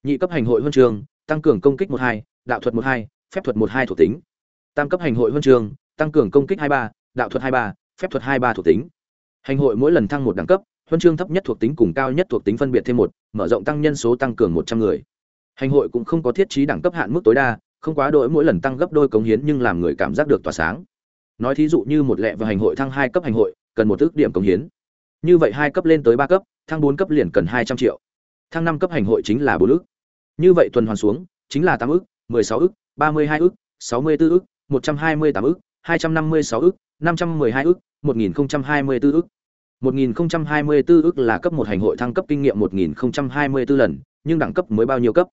Speaker 1: Nhị cấp hành hội huân chương, tăng cường công kích một hai, đạo thuật một hai, phép thuật một hai thuộc tính. Tam cấp hành hội huân chương, tăng cường công kích hai ba, đạo thuật hai ba, phép thuật hai ba thuộc tính. Hành hội mỗi lần thăng một đẳng cấp, huân chương thấp nhất thuộc tính cùng cao nhất thuộc tính phân biệt thêm một, mở rộng tăng nhân số tăng cường một trăm người. Hành hội cũng không có thiết trí đẳng cấp hạn mức tối đa không quá đổi mỗi lần tăng gấp đôi cống hiến nhưng làm người cảm giác được tỏa sáng. Nói thí dụ như một lẹ và hành hội thăng hai cấp hành hội cần một ước điểm cống hiến. Như vậy hai cấp lên tới ba cấp thăng bốn cấp liền cần hai trăm triệu. Thăng năm cấp hành hội chính là bốn ước. Như vậy tuần hoàn xuống chính là tám ước mười sáu ước ba mươi hai ước sáu mươi bốn ước một trăm hai mươi tám ước hai trăm năm mươi sáu ước năm trăm mười hai ước một nghìn hai mươi bốn ước. 1024 ức là cấp một hành hội thăng cấp kinh nghiệm 1024 lần, nhưng đẳng cấp mới bao nhiêu cấp?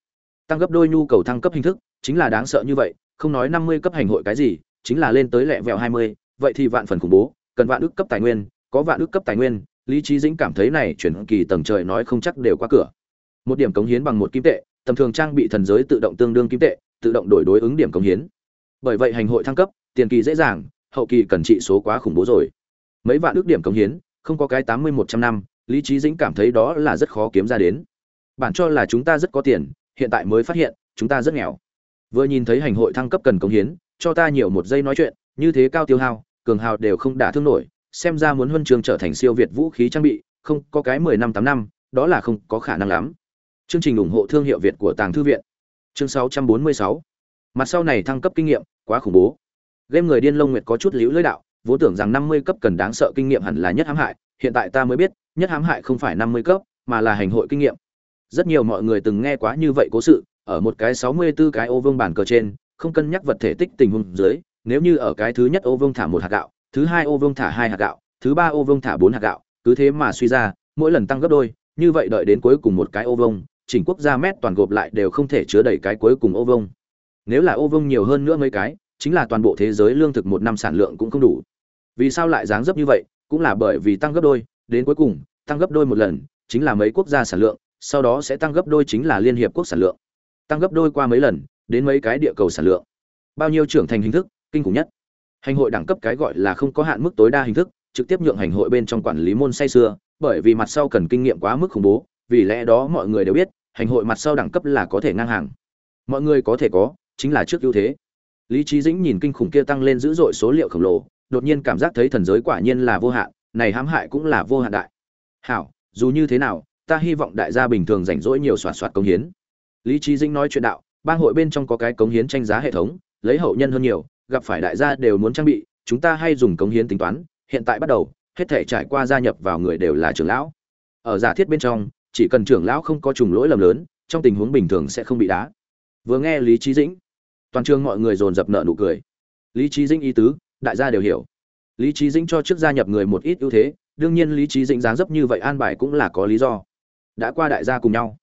Speaker 1: Tăng gấp đôi nhu cầu thăng cấp hình thức, chính là đáng sợ như vậy, không nói 50 cấp hành hội cái gì, chính là lên tới lẹ vẹo 20, vậy thì vạn phần khủng bố, cần vạn ước cấp tài nguyên, có vạn ước cấp tài nguyên, Lý trí Dĩnh cảm thấy này chuyển kỳ tầng trời nói không chắc đều qua cửa. Một điểm cống hiến bằng một kim tệ, tầm thường trang bị thần giới tự động tương đương kim tệ, tự động đổi đối ứng điểm cống hiến. Bởi vậy hành hội thăng cấp, tiền kỳ dễ dàng, hậu kỳ cần trị số quá khủng bố rồi. Mấy vạn ước điểm cống hiến, không có cái tám mươi một trăm năm lý trí dĩnh cảm thấy đó là rất khó kiếm ra đến bản cho là chúng ta rất có tiền hiện tại mới phát hiện chúng ta rất nghèo. Vừa nhìn thấy hành hội thăng cấp cần cống hiến cho ta nhiều một giây nói chuyện như thế cao tiêu hao cường hào đều không đả thương nổi xem ra muốn huân trường trở thành siêu việt vũ khí trang bị không có cái mười năm tám năm đó là không có khả năng lắm. Chương trình ủng hộ thương hiệu việt của tàng thư viện. Chương sáu trăm bốn mươi sáu. Mặt sau này thăng cấp kinh nghiệm quá khủng bố. Game người điên lông nguyệt có chút liễu lưỡi đạo vốn tưởng rằng năm mươi cấp cần đáng sợ kinh nghiệm hẳn là nhất hãm hại, hiện tại ta mới biết, nhất hãm hại không phải năm mươi cấp, mà là hành hội kinh nghiệm rất nhiều mọi người từng nghe quá như vậy cố sự, ở một cái sáu mươi 64 cái ô vương bản cờ trên, không cân nhắc vật thể tích tình huống dưới, nếu như ở cái thứ nhất ô vương thả một hạt gạo, thứ hai ô vương thả hai hạt gạo, thứ ba ô vương thả bốn hạt gạo, cứ thế mà suy ra, mỗi lần tăng gấp đôi, như vậy đợi đến cuối cùng một cái ô vông chỉnh quốc gia mét toàn gộp lại đều không thể chứa đầy cái cuối cùng ô vông nếu là ô vông nhiều hơn nữa mấy cái, chính là toàn bộ thế giới lương thực một năm sản lượng cũng không đủ. Vì sao lại dáng dấp như vậy? Cũng là bởi vì tăng gấp đôi, đến cuối cùng, tăng gấp đôi một lần, chính là mấy quốc gia sản lượng sau đó sẽ tăng gấp đôi chính là liên hiệp quốc sản lượng. Tăng gấp đôi qua mấy lần, đến mấy cái địa cầu sản lượng. Bao nhiêu trưởng thành hình thức, kinh khủng nhất. Hành hội đẳng cấp cái gọi là không có hạn mức tối đa hình thức, trực tiếp nhượng hành hội bên trong quản lý môn say xưa bởi vì mặt sau cần kinh nghiệm quá mức khủng bố, vì lẽ đó mọi người đều biết, hành hội mặt sau đẳng cấp là có thể ngang hàng. Mọi người có thể có, chính là trước ưu thế. Lý trí dĩnh nhìn kinh khủng kia tăng lên dữ dội số liệu khổng lồ, đột nhiên cảm giác thấy thần giới quả nhiên là vô hạn, này hãm hại cũng là vô hạn đại. Hảo, dù như thế nào ta hy vọng đại gia bình thường rảnh rỗi nhiều soạt soạt công hiến. Lý trí dĩnh nói chuyện đạo, bang hội bên trong có cái cống hiến tranh giá hệ thống, lấy hậu nhân hơn nhiều, gặp phải đại gia đều muốn trang bị, chúng ta hay dùng cống hiến tính toán, hiện tại bắt đầu, hết thể trải qua gia nhập vào người đều là trưởng lão. Ở giả thiết bên trong, chỉ cần trưởng lão không có trùng lỗi lầm lớn, trong tình huống bình thường sẽ không bị đá. Vừa nghe lý trí dĩnh, toàn trường mọi người dồn dập nợ nụ cười. Lý trí dĩnh ý tứ, đại gia đều hiểu. Lý trí dĩnh cho trước gia nhập người một ít ưu thế, đương nhiên lý trí dĩnh dáng dấp như vậy an bài cũng là có lý do đã qua đại gia cùng nhau.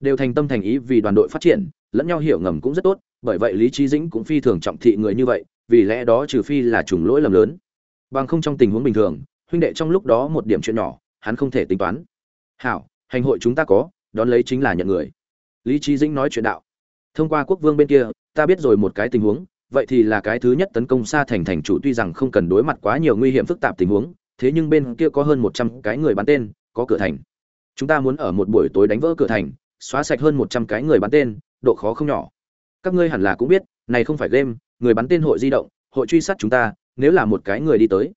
Speaker 1: Đều thành tâm thành ý vì đoàn đội phát triển, lẫn nhau hiểu ngầm cũng rất tốt, bởi vậy lý trí dĩnh cũng phi thường trọng thị người như vậy, vì lẽ đó trừ phi là trùng lỗi lầm lớn. Bằng không trong tình huống bình thường, huynh đệ trong lúc đó một điểm chuyện nhỏ, hắn không thể tính toán. Hảo, hành hội chúng ta có, đón lấy chính là nhận người. Lý trí dĩnh nói chuyện đạo. Thông qua quốc vương bên kia, ta biết rồi một cái tình huống, vậy thì là cái thứ nhất tấn công xa thành thành chủ tuy rằng không cần đối mặt quá nhiều nguy hiểm phức tạp tình huống, thế nhưng bên kia có hơn một trăm cái người bắn tên, có cửa thành chúng ta muốn ở một buổi tối đánh vỡ cửa thành, xóa sạch hơn một trăm cái người bắn tên, độ khó không nhỏ. Các ngươi hẳn là cũng biết, này không phải game, người bắn tên hội di động, hội truy sát chúng ta, nếu là một cái người đi tới.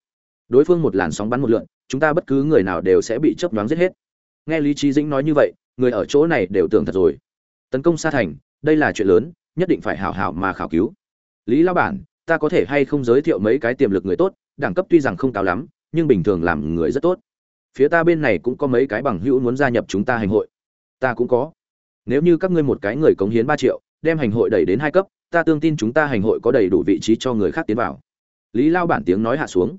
Speaker 1: Đối phương một làn sóng bắn một lượn, chúng ta bất cứ người nào đều sẽ bị chớp đoán giết hết. Nghe lý trí dĩnh nói như vậy, người ở chỗ này đều tưởng thật rồi. Tấn công xa thành, đây là chuyện lớn, nhất định phải hảo hảo mà khảo cứu. Lý lao bản, ta có thể hay không giới thiệu mấy cái tiềm lực người tốt, đẳng cấp tuy rằng không cao lắm, nhưng bình thường làm người rất tốt phía ta bên này cũng có mấy cái bằng hữu muốn gia nhập chúng ta hành hội. Ta cũng có. Nếu như các ngươi một cái người cống hiến ba triệu, đem hành hội đẩy đến hai cấp, ta tương tin chúng ta hành hội có đầy đủ vị trí cho người khác tiến vào. Lý lao bản tiếng nói hạ xuống.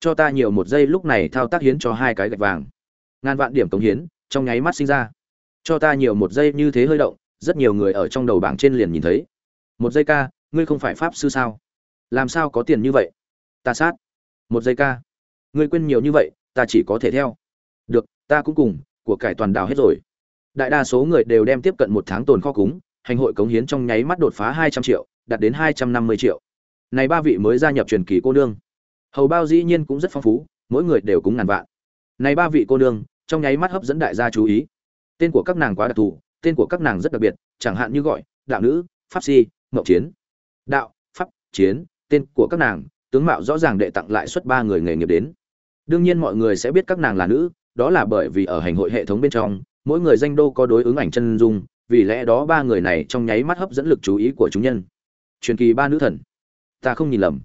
Speaker 1: Cho ta nhiều một giây lúc này thao tác hiến cho hai cái gạch vàng. Ngàn vạn điểm cống hiến, trong nháy mắt sinh ra. Cho ta nhiều một giây như thế hơi động, rất nhiều người ở trong đầu bảng trên liền nhìn thấy. Một giây ca, ngươi không phải pháp sư sao? Làm sao có tiền như vậy? Ta sát. Một giây ca. Ngươi quên nhiều như vậy ta chỉ có thể theo. Được, ta cũng cùng, của cải toàn đảo hết rồi. Đại đa số người đều đem tiếp cận một tháng tồn kho cúng, hành hội cống hiến trong nháy mắt đột phá hai trăm triệu, đạt đến hai trăm năm mươi triệu. Này ba vị mới gia nhập truyền kỳ cô nương. Hầu bao dĩ nhiên cũng rất phong phú, mỗi người đều cúng ngàn vạn. Này ba vị cô nương, trong nháy mắt hấp dẫn đại gia chú ý. Tên của các nàng quá đặc thù, tên của các nàng rất đặc biệt, chẳng hạn như gọi, đạo nữ, pháp si ngậu chiến. Đạo, pháp, chiến, tên của các nàng, tướng mạo rõ ràng đệ tặng lại suất ba người nghề nghiệp đến đương nhiên mọi người sẽ biết các nàng là nữ, đó là bởi vì ở hành hội hệ thống bên trong, mỗi người danh đô có đối ứng ảnh chân dung, vì lẽ đó ba người này trong nháy mắt hấp dẫn lực chú ý của chúng nhân. Truyền kỳ ba nữ thần. Ta không nhìn lầm.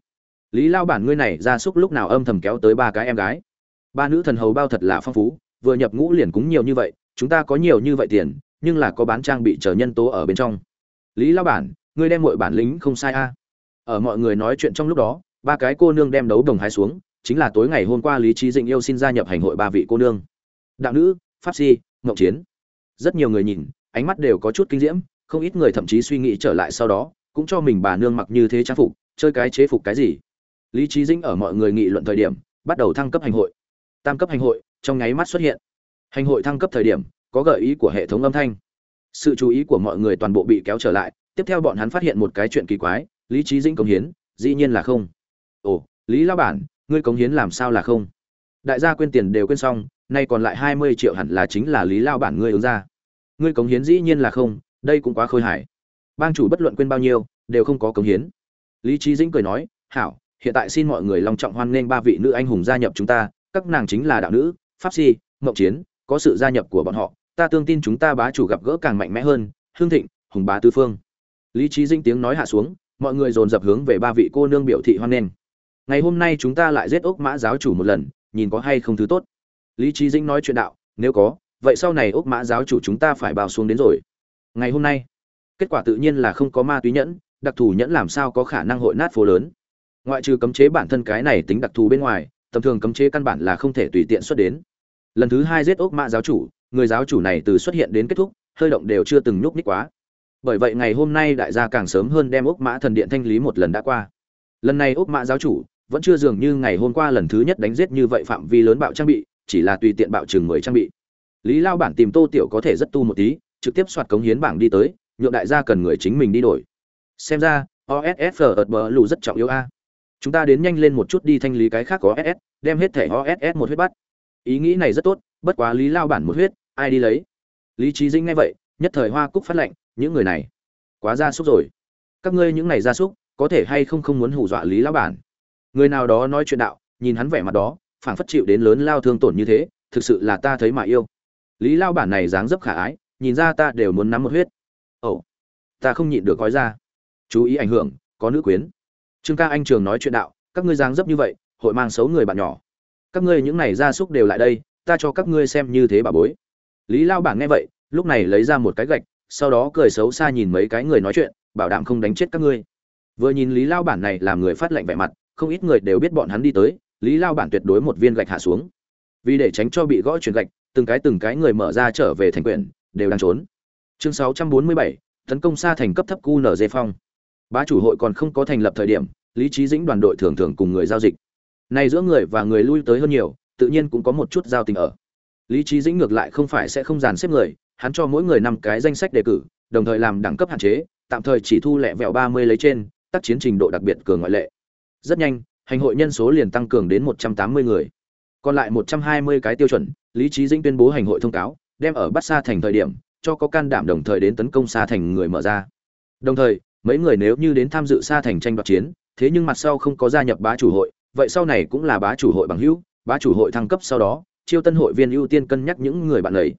Speaker 1: Lý lao bản ngươi này ra súc lúc nào âm thầm kéo tới ba cái em gái. Ba nữ thần hầu bao thật là phong phú, vừa nhập ngũ liền cúng nhiều như vậy, chúng ta có nhiều như vậy tiền, nhưng là có bán trang bị chờ nhân tố ở bên trong. Lý lao bản, ngươi đem mọi bản lính không sai a. Ở mọi người nói chuyện trong lúc đó, ba cái cô nương đem đấu đồng hái xuống chính là tối ngày hôm qua lý trí dĩnh yêu xin gia nhập hành hội ba vị cô nương. Đạo nữ, pháp si ngậu chiến. Rất nhiều người nhìn, ánh mắt đều có chút kinh diễm, không ít người thậm chí suy nghĩ trở lại sau đó, cũng cho mình bà nương mặc như thế trang phục, chơi cái chế phục cái gì. Lý trí dĩnh ở mọi người nghị luận thời điểm, bắt đầu thăng cấp hành hội. Tam cấp hành hội, trong nháy mắt xuất hiện. Hành hội thăng cấp thời điểm, có gợi ý của hệ thống âm thanh. Sự chú ý của mọi người toàn bộ bị kéo trở lại, tiếp theo bọn hắn phát hiện một cái chuyện kỳ quái, lý trí dĩnh công hiến, dĩ nhiên là không. Ồ, lý lao bản ngươi cống hiến làm sao là không? Đại gia quên tiền đều quên xong, nay còn lại hai mươi triệu hẳn là chính là lý lao bản ngươi ứng ra. Ngươi cống hiến dĩ nhiên là không, đây cũng quá khôi hài. Bang chủ bất luận quên bao nhiêu, đều không có cống hiến. Lý trí dĩnh cười nói, hảo, hiện tại xin mọi người long trọng hoan nghênh ba vị nữ anh hùng gia nhập chúng ta, các nàng chính là đạo nữ, pháp si, mộng chiến, có sự gia nhập của bọn họ, ta tương tin chúng ta bá chủ gặp gỡ càng mạnh mẽ hơn, hương thịnh, hùng bá tư phương. Lý trí dinh tiếng nói hạ xuống, mọi người dồn dập hướng về ba vị cô nương biểu thị hoan nghênh ngày hôm nay chúng ta lại giết ốc mã giáo chủ một lần, nhìn có hay không thứ tốt. Lý trí dinh nói chuyện đạo, nếu có, vậy sau này ốc mã giáo chủ chúng ta phải bào xuống đến rồi. Ngày hôm nay, kết quả tự nhiên là không có ma túy nhẫn, đặc thù nhẫn làm sao có khả năng hội nát phố lớn. Ngoại trừ cấm chế bản thân cái này tính đặc thù bên ngoài, tầm thường cấm chế căn bản là không thể tùy tiện xuất đến. Lần thứ hai giết ốc mã giáo chủ, người giáo chủ này từ xuất hiện đến kết thúc, hơi động đều chưa từng nhúc nhích quá. Bởi vậy ngày hôm nay đại gia càng sớm hơn đem ốc mã thần điện thanh lý một lần đã qua. Lần này ốc mã giáo chủ vẫn chưa dường như ngày hôm qua lần thứ nhất đánh giết như vậy phạm vi lớn bạo trang bị, chỉ là tùy tiện bạo chừng mười trang bị. Lý lao bản tìm tô tiểu có thể rất tu một tí, trực tiếp soạt cống hiến bảng đi tới, nhượng đại gia cần người chính mình đi đổi. Xem ra oss ở bờ lù rất trọng yếu a. Chúng ta đến nhanh lên một chút đi thanh lý cái khác có ss đem hết thẻ oss một huyết bắt. Ý nghĩ này rất tốt, bất quá lý lao bản một huyết, ai đi lấy? Lý trí dinh ngay vậy, nhất thời hoa cúc phát lệnh, những người này quá ra súc rồi. Các ngươi những này ra súc, có thể hay không không muốn hù dọa lý lao bản? Người nào đó nói chuyện đạo, nhìn hắn vẻ mặt đó, phảng phất chịu đến lớn lao thương tổn như thế, thực sự là ta thấy mà yêu. Lý lao bản này dáng dấp khả ái, nhìn ra ta đều muốn nắm một huyết. Ồ, ta không nhịn được gói ra. Chú ý ảnh hưởng, có nữ quyến. Trương ca anh trường nói chuyện đạo, các ngươi dáng dấp như vậy, hội mang xấu người bạn nhỏ. Các ngươi những này gia súc đều lại đây, ta cho các ngươi xem như thế bà bối. Lý lao bản nghe vậy, lúc này lấy ra một cái gạch, sau đó cười xấu xa nhìn mấy cái người nói chuyện, bảo đảm không đánh chết các ngươi. Vừa nhìn lý lao bản này làm người phát lệnh vẻ mặt không ít người đều biết bọn hắn đi tới lý lao bản tuyệt đối một viên gạch hạ xuống. Vì để tránh cho bị gõ chuyển gạch từng cái từng cái người mở ra trở về thành quyển đều đang trốn. Chương 647, tấn công xa thành cấp thấp cu nở dê phong. Bá chủ hội còn không có thành lập thời điểm lý trí dĩnh đoàn đội thường thường cùng người giao dịch. Này giữa người và người lui tới hơn nhiều tự nhiên cũng có một chút giao tình ở. Lý trí dĩnh ngược lại không phải sẽ không dàn xếp người hắn cho mỗi người năm cái danh sách đề cử đồng thời làm đẳng cấp hạn chế tạm thời chỉ thu lẹ vẹo ba mươi lấy trên tác chiến trình độ đặc biệt cường ngoại lệ rất nhanh, hành hội nhân số liền tăng cường đến một trăm tám mươi người. Còn lại một trăm hai mươi cái tiêu chuẩn, lý trí dĩnh tuyên bố hành hội thông cáo, đem ở bắt xa thành thời điểm, cho có can đảm đồng thời đến tấn công xa thành người mở ra. Đồng thời, mấy người nếu như đến tham dự xa thành tranh đoạt chiến, thế nhưng mặt sau không có gia nhập bá chủ hội, vậy sau này cũng là bá chủ hội bằng hữu, bá chủ hội thăng cấp sau đó, chiêu tân hội viên ưu tiên cân nhắc những người bạn ấy.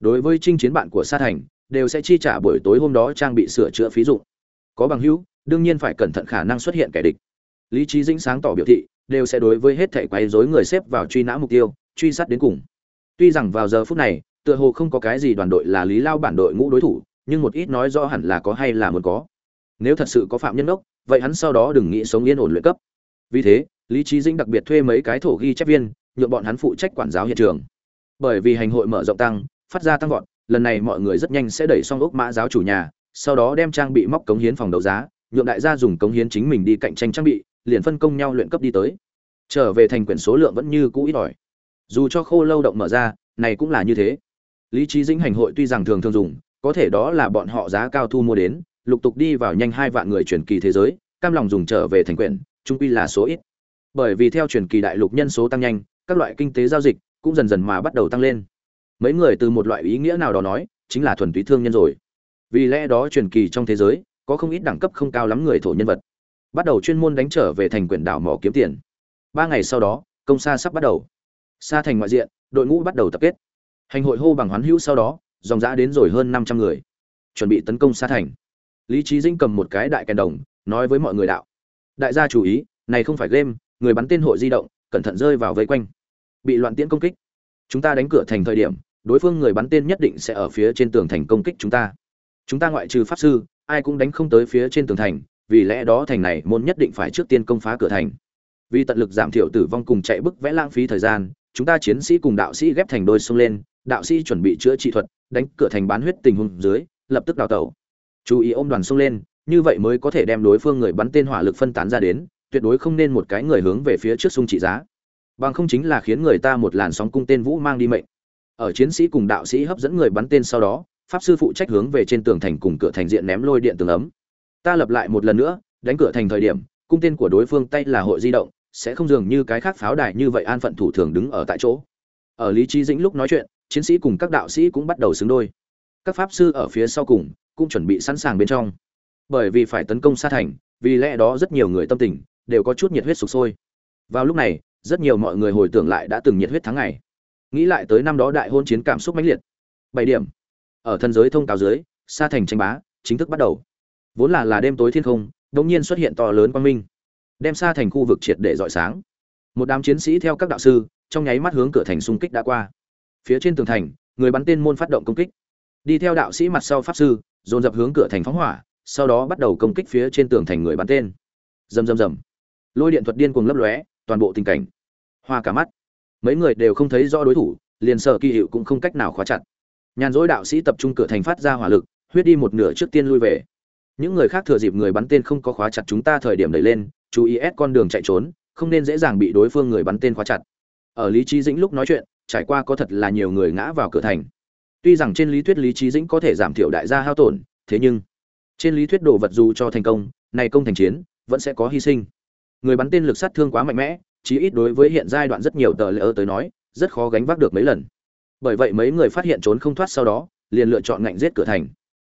Speaker 1: Đối với chinh chiến bạn của sa thành, đều sẽ chi trả buổi tối hôm đó trang bị sửa chữa phí dụng. Có bằng hữu, đương nhiên phải cẩn thận khả năng xuất hiện kẻ địch lý trí dĩnh sáng tỏ biểu thị, đều sẽ đối với hết thảy quấy rối người xếp vào truy nã mục tiêu, truy sát đến cùng. Tuy rằng vào giờ phút này, tựa hồ không có cái gì đoàn đội là lý lao bản đội ngũ đối thủ, nhưng một ít nói rõ hẳn là có hay là muốn có. Nếu thật sự có phạm nhân đốc, vậy hắn sau đó đừng nghĩ sống yên ổn luyện cấp. Vì thế, lý trí dĩnh đặc biệt thuê mấy cái thổ ghi chép viên, nhượng bọn hắn phụ trách quản giáo hiện trường. Bởi vì hành hội mở rộng tăng, phát ra tăng vọt, lần này mọi người rất nhanh sẽ đẩy xong ốc mã giáo chủ nhà, sau đó đem trang bị móc cống hiến phòng đấu giá, nhượng đại gia dùng cống hiến chính mình đi cạnh tranh trang bị liền phân công nhau luyện cấp đi tới. Trở về thành quyển số lượng vẫn như cũ ít ỏi. Dù cho khô lâu động mở ra, này cũng là như thế. Lý trí dĩnh hành hội tuy rằng thường thường dùng, có thể đó là bọn họ giá cao thu mua đến, lục tục đi vào nhanh hai vạn người truyền kỳ thế giới, cam lòng dùng trở về thành quyển trung quy là số ít. Bởi vì theo truyền kỳ đại lục nhân số tăng nhanh, các loại kinh tế giao dịch cũng dần dần mà bắt đầu tăng lên. Mấy người từ một loại ý nghĩa nào đó nói, chính là thuần túy thương nhân rồi. Vì lẽ đó truyền kỳ trong thế giới, có không ít đẳng cấp không cao lắm người thổ nhân vật bắt đầu chuyên môn đánh trở về thành quyển đảo mỏ kiếm tiền. Ba ngày sau đó, công xa sắp bắt đầu. Xa thành ngoại diện, đội ngũ bắt đầu tập kết. Hành hội hô bằng hoán hữu sau đó, dòng giã đến rồi hơn năm trăm người. Chuẩn bị tấn công xa thành. Lý trí dinh cầm một cái đại kèn đồng, nói với mọi người đạo. Đại gia chú ý, này không phải game, người bắn tên hội di động, cẩn thận rơi vào vây quanh. Bị loạn tiễn công kích. Chúng ta đánh cửa thành thời điểm, đối phương người bắn tên nhất định sẽ ở phía trên tường thành công kích chúng ta. Chúng ta ngoại trừ pháp sư, ai cũng đánh không tới phía trên tường thành vì lẽ đó thành này môn nhất định phải trước tiên công phá cửa thành. Vì tận lực giảm thiểu tử vong cùng chạy bức vẽ lãng phí thời gian, chúng ta chiến sĩ cùng đạo sĩ ghép thành đôi xông lên, đạo sĩ chuẩn bị chữa trị thuật, đánh cửa thành bán huyết tình huống dưới, lập tức đào tẩu. Chú ý ôm đoàn xông lên, như vậy mới có thể đem đối phương người bắn tên hỏa lực phân tán ra đến, tuyệt đối không nên một cái người hướng về phía trước sung trị giá. Bằng không chính là khiến người ta một làn sóng cung tên vũ mang đi mệnh. Ở chiến sĩ cùng đạo sĩ hấp dẫn người bắn tên sau đó, pháp sư phụ trách hướng về trên tường thành cùng cửa thành diện ném lôi điện tường ấm ta lập lại một lần nữa, đánh cửa thành thời điểm, cung tên của đối phương tay là hội di động, sẽ không dường như cái khác pháo đài như vậy an phận thủ thường đứng ở tại chỗ. Ở lý trí dĩnh lúc nói chuyện, chiến sĩ cùng các đạo sĩ cũng bắt đầu xứng đôi. Các pháp sư ở phía sau cùng, cũng chuẩn bị sẵn sàng bên trong. Bởi vì phải tấn công xa thành, vì lẽ đó rất nhiều người tâm tình đều có chút nhiệt huyết sục sôi. Vào lúc này, rất nhiều mọi người hồi tưởng lại đã từng nhiệt huyết tháng ngày. Nghĩ lại tới năm đó đại hôn chiến cảm xúc mãnh liệt. Bảy điểm. Ở thân giới thông cáo dưới, xa thành tranh bá, chính thức bắt đầu vốn là là đêm tối thiên không, đột nhiên xuất hiện to lớn quang minh, đem xa thành khu vực triệt để rọi sáng. Một đám chiến sĩ theo các đạo sư, trong nháy mắt hướng cửa thành xung kích đã qua. Phía trên tường thành, người bắn tên môn phát động công kích. Đi theo đạo sĩ mặt sau pháp sư, dồn dập hướng cửa thành phóng hỏa, sau đó bắt đầu công kích phía trên tường thành người bắn tên. Rầm rầm rầm. Lôi điện thuật điên cuồng lấp lóe, toàn bộ tình cảnh. Hoa cả mắt. Mấy người đều không thấy rõ đối thủ, liền sở kỳ hiệu cũng không cách nào khóa chặt. Nhàn rỗi đạo sĩ tập trung cửa thành phát ra hỏa lực, huyết đi một nửa trước tiên lui về những người khác thừa dịp người bắn tên không có khóa chặt chúng ta thời điểm đẩy lên, chú ý ép con đường chạy trốn, không nên dễ dàng bị đối phương người bắn tên khóa chặt. Ở lý trí dĩnh lúc nói chuyện, trải qua có thật là nhiều người ngã vào cửa thành. Tuy rằng trên lý thuyết lý trí dĩnh có thể giảm thiểu đại gia hao tổn, thế nhưng trên lý thuyết đồ vật dù cho thành công này công thành chiến, vẫn sẽ có hy sinh. Người bắn tên lực sát thương quá mạnh mẽ, chí ít đối với hiện giai đoạn rất nhiều tờ lỡ tới nói, rất khó gánh vác được mấy lần. Bởi vậy mấy người phát hiện trốn không thoát sau đó, liền lựa chọn ngạnh giết cửa thành.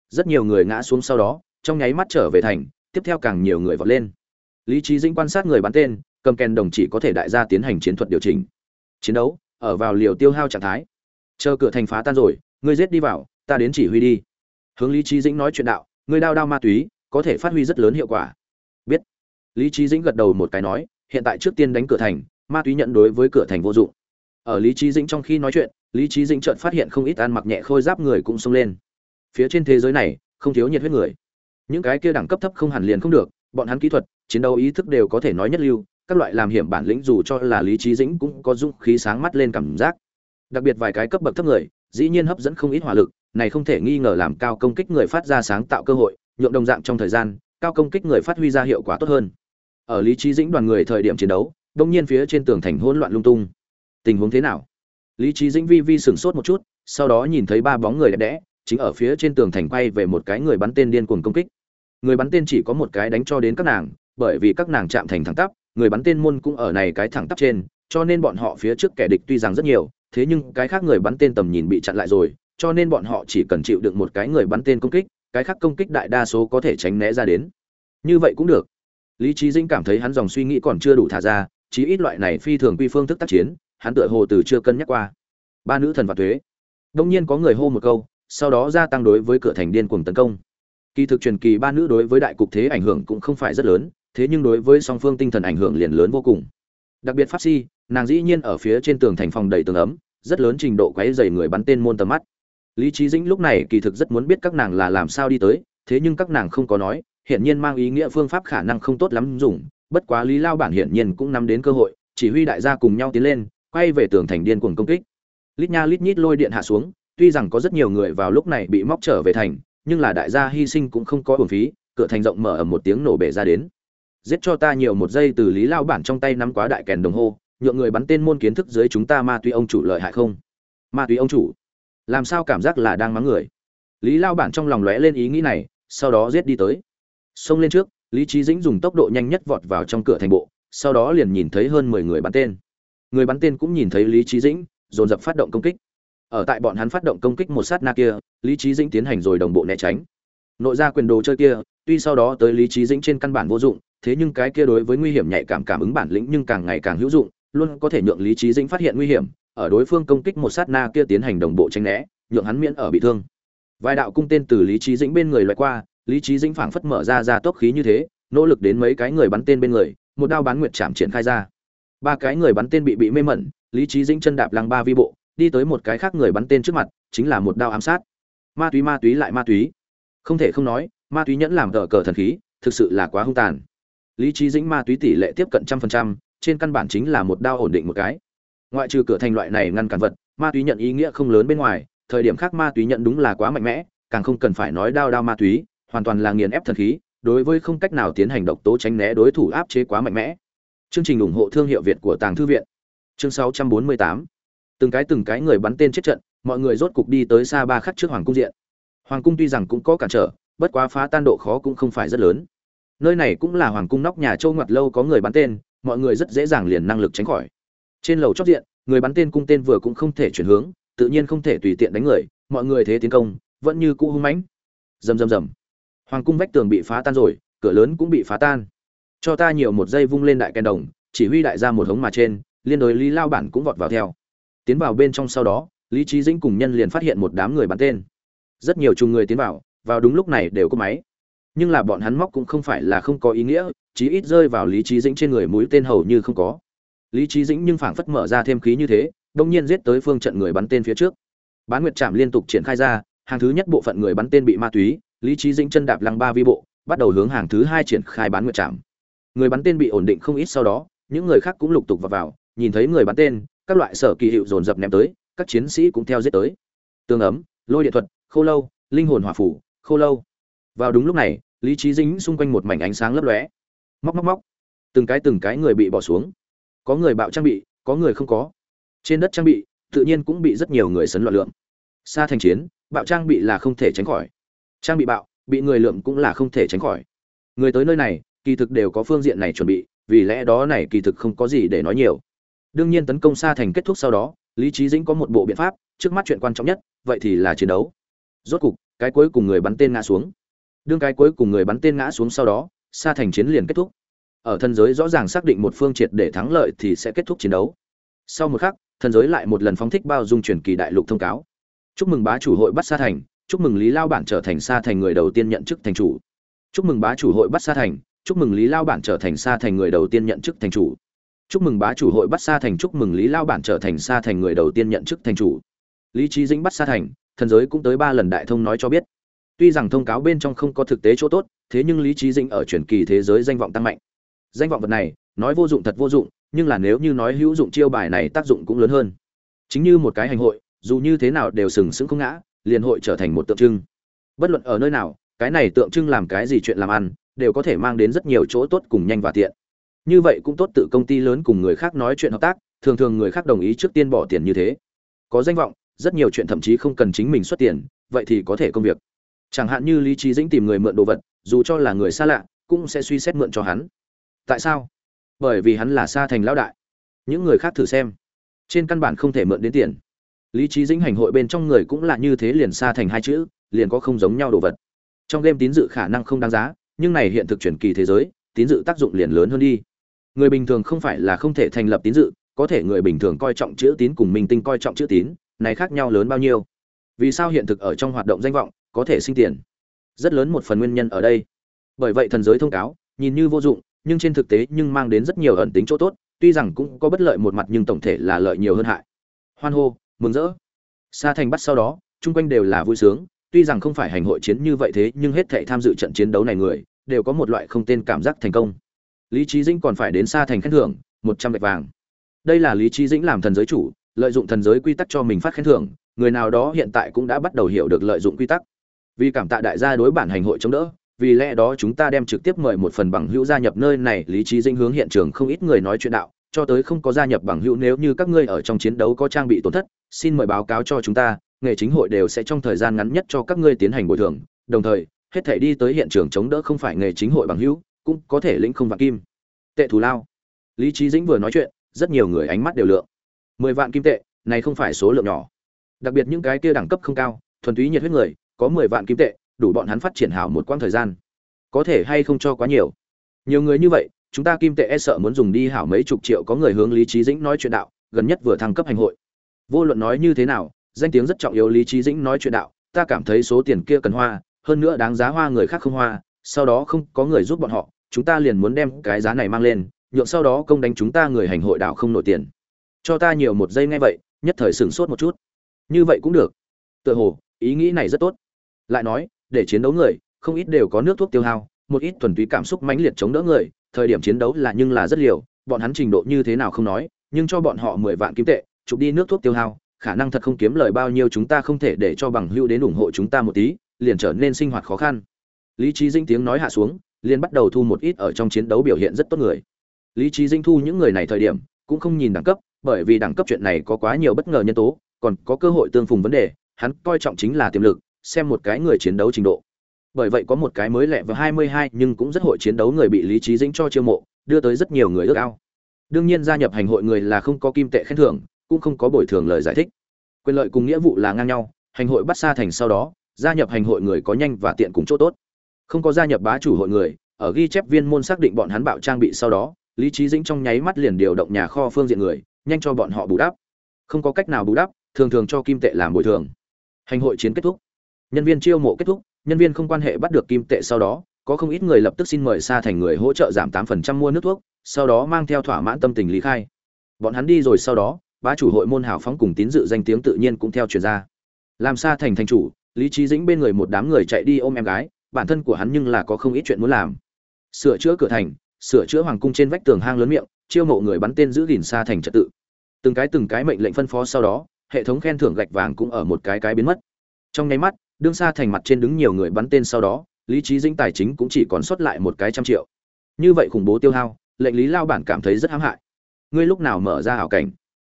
Speaker 1: Rất nhiều người ngã xuống sau đó trong nháy mắt trở về thành, tiếp theo càng nhiều người vọt lên. Lý trí dĩnh quan sát người bắn tên, cầm kèn đồng chỉ có thể đại gia tiến hành chiến thuật điều chỉnh. Chiến đấu, ở vào liều tiêu hao trạng thái. Chờ cửa thành phá tan rồi, ngươi giết đi vào, ta đến chỉ huy đi. Hướng lý trí dĩnh nói chuyện đạo, ngươi đao đao ma túy, có thể phát huy rất lớn hiệu quả. Biết. Lý trí dĩnh gật đầu một cái nói, hiện tại trước tiên đánh cửa thành, ma túy nhận đối với cửa thành vô dụng. Ở lý trí dĩnh trong khi nói chuyện, lý trí dĩnh chợt phát hiện không ít ăn mặc nhẹ khôi giáp người cũng xông lên. Phía trên thế giới này, không thiếu nhiệt huyết người những cái kia đẳng cấp thấp không hẳn liền không được, bọn hắn kỹ thuật, chiến đấu ý thức đều có thể nói nhất lưu, các loại làm hiểm bản lĩnh dù cho là lý trí dĩnh cũng có dung khí sáng mắt lên cảm giác. Đặc biệt vài cái cấp bậc thấp người, dĩ nhiên hấp dẫn không ít hỏa lực, này không thể nghi ngờ làm cao công kích người phát ra sáng tạo cơ hội, nhượng đồng dạng trong thời gian, cao công kích người phát huy ra hiệu quả tốt hơn. Ở lý trí dĩnh đoàn người thời điểm chiến đấu, đông nhiên phía trên tường thành hỗn loạn lung tung. Tình huống thế nào? Lý trí dĩnh vi vi sửng sốt một chút, sau đó nhìn thấy ba bóng người đẹp đẽ chính ở phía trên tường thành quay về một cái người bắn tên điên cuồng công kích. Người bắn tên chỉ có một cái đánh cho đến các nàng, bởi vì các nàng chạm thành thẳng tắp, người bắn tên môn cũng ở này cái thẳng tắp trên, cho nên bọn họ phía trước kẻ địch tuy rằng rất nhiều, thế nhưng cái khác người bắn tên tầm nhìn bị chặn lại rồi, cho nên bọn họ chỉ cần chịu đựng một cái người bắn tên công kích, cái khác công kích đại đa số có thể tránh né ra đến. Như vậy cũng được. Lý trí dĩnh cảm thấy hắn dòng suy nghĩ còn chưa đủ thả ra, chí ít loại này phi thường quy phương thức tác chiến, hắn tựa hồ từ chưa cân nhắc qua. Ba nữ thần và thuế. Đông nhiên có người hô một câu sau đó gia tăng đối với cửa thành điên cuồng tấn công. Kỳ thực truyền kỳ ba nữ đối với đại cục thế ảnh hưởng cũng không phải rất lớn, thế nhưng đối với song phương tinh thần ảnh hưởng liền lớn vô cùng. Đặc biệt pháp si, nàng dĩ nhiên ở phía trên tường thành phòng đầy tường ấm, rất lớn trình độ quấy dày người bắn tên môn tầm mắt. Lý trí dĩnh lúc này kỳ thực rất muốn biết các nàng là làm sao đi tới, thế nhưng các nàng không có nói, hiển nhiên mang ý nghĩa phương pháp khả năng không tốt lắm dùng, bất quá lý lao bản hiển nhiên cũng nắm đến cơ hội, chỉ huy đại gia cùng nhau tiến lên, quay về tường thành điên cuồng công kích. Lít nha lít nhít lôi điện hạ xuống tuy rằng có rất nhiều người vào lúc này bị móc trở về thành, nhưng là đại gia hy sinh cũng không có uổng phí, cửa thành rộng mở ở một tiếng nổ bể ra đến. Giết cho ta nhiều một giây từ lý lao bản trong tay nắm quá đại kèn đồng hồ nhượng người bắn tên môn kiến thức dưới chúng ta ma túy ông chủ lợi hại không? Ma túy ông chủ, làm sao cảm giác là đang mắng người? Lý lao bản trong lòng lóe lên ý nghĩ này, sau đó giết đi tới. Xông lên trước, lý trí dĩnh dùng tốc độ nhanh nhất vọt vào trong cửa thành bộ, sau đó liền nhìn thấy hơn mười người bắn tên. Người bắn tên cũng nhìn thấy lý trí dĩnh, dồn dập phát động công kích ở tại bọn hắn phát động công kích một sát na kia, lý trí dĩnh tiến hành rồi đồng bộ né tránh. Nội ra quyền đồ chơi kia, tuy sau đó tới lý trí dĩnh trên căn bản vô dụng, thế nhưng cái kia đối với nguy hiểm nhạy cảm cảm ứng bản lĩnh nhưng càng ngày càng hữu dụng, luôn có thể nhượng lý trí dĩnh phát hiện nguy hiểm, ở đối phương công kích một sát na kia tiến hành đồng bộ tránh né, nhượng hắn miễn ở bị thương. Vài đạo cung tên từ lý trí dĩnh bên người loại qua, lý trí dĩnh phảng phất mở ra ra tốc khí như thế, nỗ lực đến mấy cái người bắn tên bên người, một đao bán nguyệt chạm triển khai ra. Ba cái người bắn tên bị bị mê mẩn, lý trí dĩnh chân đạp lăng ba vi bộ đi tới một cái khác người bắn tên trước mặt, chính là một đao ám sát. Ma túy ma túy lại ma túy. Không thể không nói, ma túy nhẫn làm tờ cờ thần khí, thực sự là quá hung tàn. Lý trí dĩnh ma túy tỷ lệ tiếp cận trăm phần trăm, trên căn bản chính là một đao ổn định một cái. Ngoại trừ cửa thành loại này ngăn cản vật, ma túy nhận ý nghĩa không lớn bên ngoài, thời điểm khác ma túy nhận đúng là quá mạnh mẽ, càng không cần phải nói đao đao ma túy, hoàn toàn là nghiền ép thần khí, đối với không cách nào tiến hành độc tố tránh né đối thủ áp chế quá mạnh mẽ. Chương trình ủng hộ thương hiệu việt của tàng thư viện. Chương 648 từng cái từng cái người bắn tên chết trận, mọi người rốt cục đi tới xa ba khắc trước hoàng cung diện. Hoàng cung tuy rằng cũng có cản trở, bất quá phá tan độ khó cũng không phải rất lớn. Nơi này cũng là hoàng cung nóc nhà châu ngoặt lâu có người bắn tên, mọi người rất dễ dàng liền năng lực tránh khỏi. Trên lầu chót diện, người bắn tên cung tên vừa cũng không thể chuyển hướng, tự nhiên không thể tùy tiện đánh người, mọi người thế tiến công, vẫn như cũ hung mãnh. Rầm rầm rầm. Hoàng cung vách tường bị phá tan rồi, cửa lớn cũng bị phá tan. Cho ta nhiều một giây vung lên đại kèn đồng, chỉ huy đại ra một hống mà trên, liên đối lý lao bản cũng vọt vào theo tiến vào bên trong sau đó lý trí dĩnh cùng nhân liền phát hiện một đám người bắn tên. Rất nhiều chung người tiến vào vào đúng lúc này đều có máy. Nhưng là bọn hắn móc cũng không phải là không có ý nghĩa chí ít rơi vào lý trí dĩnh trên người mũi tên hầu như không có. Lý trí dĩnh nhưng phảng phất mở ra thêm khí như thế đông nhiên giết tới phương trận người bắn tên phía trước. Bán nguyệt trạm liên tục triển khai ra hàng thứ nhất bộ phận người bắn tên bị ma túy lý trí dĩnh chân đạp lăng ba vi bộ bắt đầu hướng hàng thứ hai triển khai bán nguyệt trạm. Người bắn tên bị ổn định không ít sau đó những người khác cũng lục tục vào, vào nhìn thấy người bắn tên các loại sở kỳ hiệu dồn dập ném tới, các chiến sĩ cũng theo giết tới. Tương ấm, lôi điện thuật, khô lâu, linh hồn hỏa phủ, khô lâu. Vào đúng lúc này, lý trí dính xung quanh một mảnh ánh sáng lấp lóe. Móc móc móc. Từng cái từng cái người bị bỏ xuống. Có người bạo trang bị, có người không có. Trên đất trang bị, tự nhiên cũng bị rất nhiều người sấn loạn lượng. Xa thành chiến, bạo trang bị là không thể tránh khỏi. Trang bị bạo, bị người lượm cũng là không thể tránh khỏi. Người tới nơi này, kỳ thực đều có phương diện này chuẩn bị, vì lẽ đó này kỳ thực không có gì để nói nhiều đương nhiên tấn công xa thành kết thúc sau đó, lý trí dĩnh có một bộ biện pháp, trước mắt chuyện quan trọng nhất, vậy thì là chiến đấu. Rốt cục, cái cuối cùng người bắn tên ngã xuống. Đương cái cuối cùng người bắn tên ngã xuống sau đó, xa thành chiến liền kết thúc. Ở thân giới rõ ràng xác định một phương triệt để thắng lợi thì sẽ kết thúc chiến đấu. Sau một khắc, thần giới lại một lần phóng thích bao dung truyền kỳ đại lục thông cáo. Chúc mừng bá chủ hội bắt sa thành, chúc mừng lý lao bản trở thành sa thành người đầu tiên nhận chức thành chủ. Chúc mừng bá chủ hội bắt sa thành, chúc mừng lý lao bản trở thành sa thành người đầu tiên nhận chức thành chủ chúc mừng bá chủ hội bắt sa thành, chúc mừng lý lao bản trở thành sa thành người đầu tiên nhận chức thành chủ. Lý trí dĩnh bắt sa thành, thần giới cũng tới ba lần đại thông nói cho biết. Tuy rằng thông cáo bên trong không có thực tế chỗ tốt, thế nhưng lý trí dĩnh ở truyền kỳ thế giới danh vọng tăng mạnh. Danh vọng vật này, nói vô dụng thật vô dụng, nhưng là nếu như nói hữu dụng chiêu bài này tác dụng cũng lớn hơn. Chính như một cái hành hội, dù như thế nào đều sừng sững không ngã, liền hội trở thành một tượng trưng. Bất luận ở nơi nào, cái này tượng trưng làm cái gì chuyện làm ăn, đều có thể mang đến rất nhiều chỗ tốt cùng nhanh và tiện như vậy cũng tốt tự công ty lớn cùng người khác nói chuyện hợp tác, thường thường người khác đồng ý trước tiên bỏ tiền như thế. Có danh vọng, rất nhiều chuyện thậm chí không cần chính mình xuất tiền, vậy thì có thể công việc. Chẳng hạn như lý trí dĩnh tìm người mượn đồ vật, dù cho là người xa lạ, cũng sẽ suy xét mượn cho hắn. Tại sao? Bởi vì hắn là xa thành lão đại. Những người khác thử xem. Trên căn bản không thể mượn đến tiền. Lý trí dĩnh hành hội bên trong người cũng là như thế liền xa thành hai chữ, liền có không giống nhau đồ vật. Trong game tín dự khả năng không đáng giá, nhưng này hiện thực chuyển kỳ thế giới, tín dự tác dụng liền lớn hơn đi người bình thường không phải là không thể thành lập tín dự, có thể người bình thường coi trọng chữ tín cùng minh tinh coi trọng chữ tín, này khác nhau lớn bao nhiêu? Vì sao hiện thực ở trong hoạt động danh vọng có thể sinh tiền? Rất lớn một phần nguyên nhân ở đây. Bởi vậy thần giới thông cáo, nhìn như vô dụng, nhưng trên thực tế nhưng mang đến rất nhiều ẩn tính chỗ tốt, tuy rằng cũng có bất lợi một mặt nhưng tổng thể là lợi nhiều hơn hại. Hoan hô, mừng rỡ. Xa thành bắt sau đó, chung quanh đều là vui sướng, tuy rằng không phải hành hội chiến như vậy thế, nhưng hết thảy tham dự trận chiến đấu này người, đều có một loại không tên cảm giác thành công lý trí dĩnh còn phải đến xa thành khen thưởng, một trăm gạch vàng. Đây là lý trí dĩnh làm thần giới chủ, lợi dụng thần giới quy tắc cho mình phát khen thưởng, người nào đó hiện tại cũng đã bắt đầu hiểu được lợi dụng quy tắc. Vì cảm tạ đại gia đối bản hành hội chống đỡ, vì lẽ đó chúng ta đem trực tiếp mời một phần bằng hữu gia nhập nơi này, lý trí dinh hướng hiện trường không ít người nói chuyện đạo, cho tới không có gia nhập bằng hữu nếu như các ngươi ở trong chiến đấu có trang bị tổn thất, xin mời báo cáo cho chúng ta, nghề chính hội đều sẽ trong thời gian ngắn nhất cho các ngươi tiến hành bồi thường, đồng thời, hết thể đi tới hiện trường chống đỡ không phải nghề chính hội bằng hữu cũng có thể lĩnh không vạn kim. Tệ thù lao. Lý trí dĩnh vừa nói chuyện, rất nhiều người ánh mắt đều lượng. Mười vạn kim tệ, này không phải số lượng nhỏ. Đặc biệt những cái kia đẳng cấp không cao, thuần túy nhiệt huyết người, có mười vạn kim tệ, đủ bọn hắn phát triển hảo một quãng thời gian. Có thể hay không cho quá nhiều. Nhiều người như vậy, chúng ta kim tệ e sợ muốn dùng đi hảo mấy chục triệu có người hướng lý trí dĩnh nói chuyện đạo, gần nhất vừa thăng cấp hành hội. Vô luận nói như thế nào, danh tiếng rất trọng yếu lý trí dĩnh nói chuyện đạo, ta cảm thấy số tiền kia cần hoa, hơn nữa đáng giá hoa người khác không hoa, sau đó không có người giúp bọn họ chúng ta liền muốn đem cái giá này mang lên, nhượng sau đó công đánh chúng ta người hành hội đảo không nổi tiền. Cho ta nhiều một giây ngay vậy, nhất thời sửng sốt một chút. Như vậy cũng được. Tựa hồ, ý nghĩ này rất tốt. Lại nói, để chiến đấu người, không ít đều có nước thuốc tiêu hao, một ít thuần túy cảm xúc mãnh liệt chống đỡ người, thời điểm chiến đấu là nhưng là rất liều, bọn hắn trình độ như thế nào không nói, nhưng cho bọn họ mười vạn kim tệ, chụp đi nước thuốc tiêu hao, khả năng thật không kiếm lời bao nhiêu chúng ta không thể để cho bằng hữu đến ủng hộ chúng ta một tí, liền trở nên sinh hoạt khó khăn. Lý trí dinh tiếng nói hạ xuống liền bắt đầu thu một ít ở trong chiến đấu biểu hiện rất tốt người. Lý trí dinh thu những người này thời điểm, cũng không nhìn đẳng cấp, bởi vì đẳng cấp chuyện này có quá nhiều bất ngờ nhân tố, còn có cơ hội tương phùng vấn đề, hắn coi trọng chính là tiềm lực, xem một cái người chiến đấu trình độ. Bởi vậy có một cái mới lẹ vào 22 nhưng cũng rất hội chiến đấu người bị lý trí dĩnh cho chiêu mộ, đưa tới rất nhiều người ước ao. Đương nhiên gia nhập hành hội người là không có kim tệ khen thưởng, cũng không có bồi thường lời giải thích. Quyền lợi cùng nghĩa vụ là ngang nhau, hành hội bắt xa thành sau đó, gia nhập hành hội người có nhanh và tiện cùng chỗ tốt không có gia nhập bá chủ hội người, ở ghi chép viên môn xác định bọn hắn bạo trang bị sau đó, lý trí dĩnh trong nháy mắt liền điều động nhà kho phương diện người, nhanh cho bọn họ bù đắp. Không có cách nào bù đắp, thường thường cho kim tệ làm bồi thường. Hành hội chiến kết thúc. Nhân viên chiêu mộ kết thúc, nhân viên không quan hệ bắt được kim tệ sau đó, có không ít người lập tức xin mời xa thành người hỗ trợ giảm tám phần trăm mua nước thuốc, sau đó mang theo thỏa mãn tâm tình lý khai. Bọn hắn đi rồi sau đó, bá chủ hội môn hào phóng cùng tín dự danh tiếng tự nhiên cũng theo truyền ra. Làm xa thành thành chủ, lý trí dĩnh bên người một đám người chạy đi ôm em gái bản thân của hắn nhưng là có không ít chuyện muốn làm. Sửa chữa cửa thành, sửa chữa hoàng cung trên vách tường hang lớn miệng, chiêu mộ người bắn tên giữ gìn xa thành trật tự. Từng cái từng cái mệnh lệnh phân phó sau đó, hệ thống khen thưởng gạch vàng cũng ở một cái cái biến mất. Trong nháy mắt, đương xa thành mặt trên đứng nhiều người bắn tên sau đó, lý trí dĩnh tài chính cũng chỉ còn sót lại một cái trăm triệu. Như vậy khủng bố tiêu hao, lệnh lý lao bản cảm thấy rất hãm hại. Ngươi lúc nào mở ra hảo cảnh?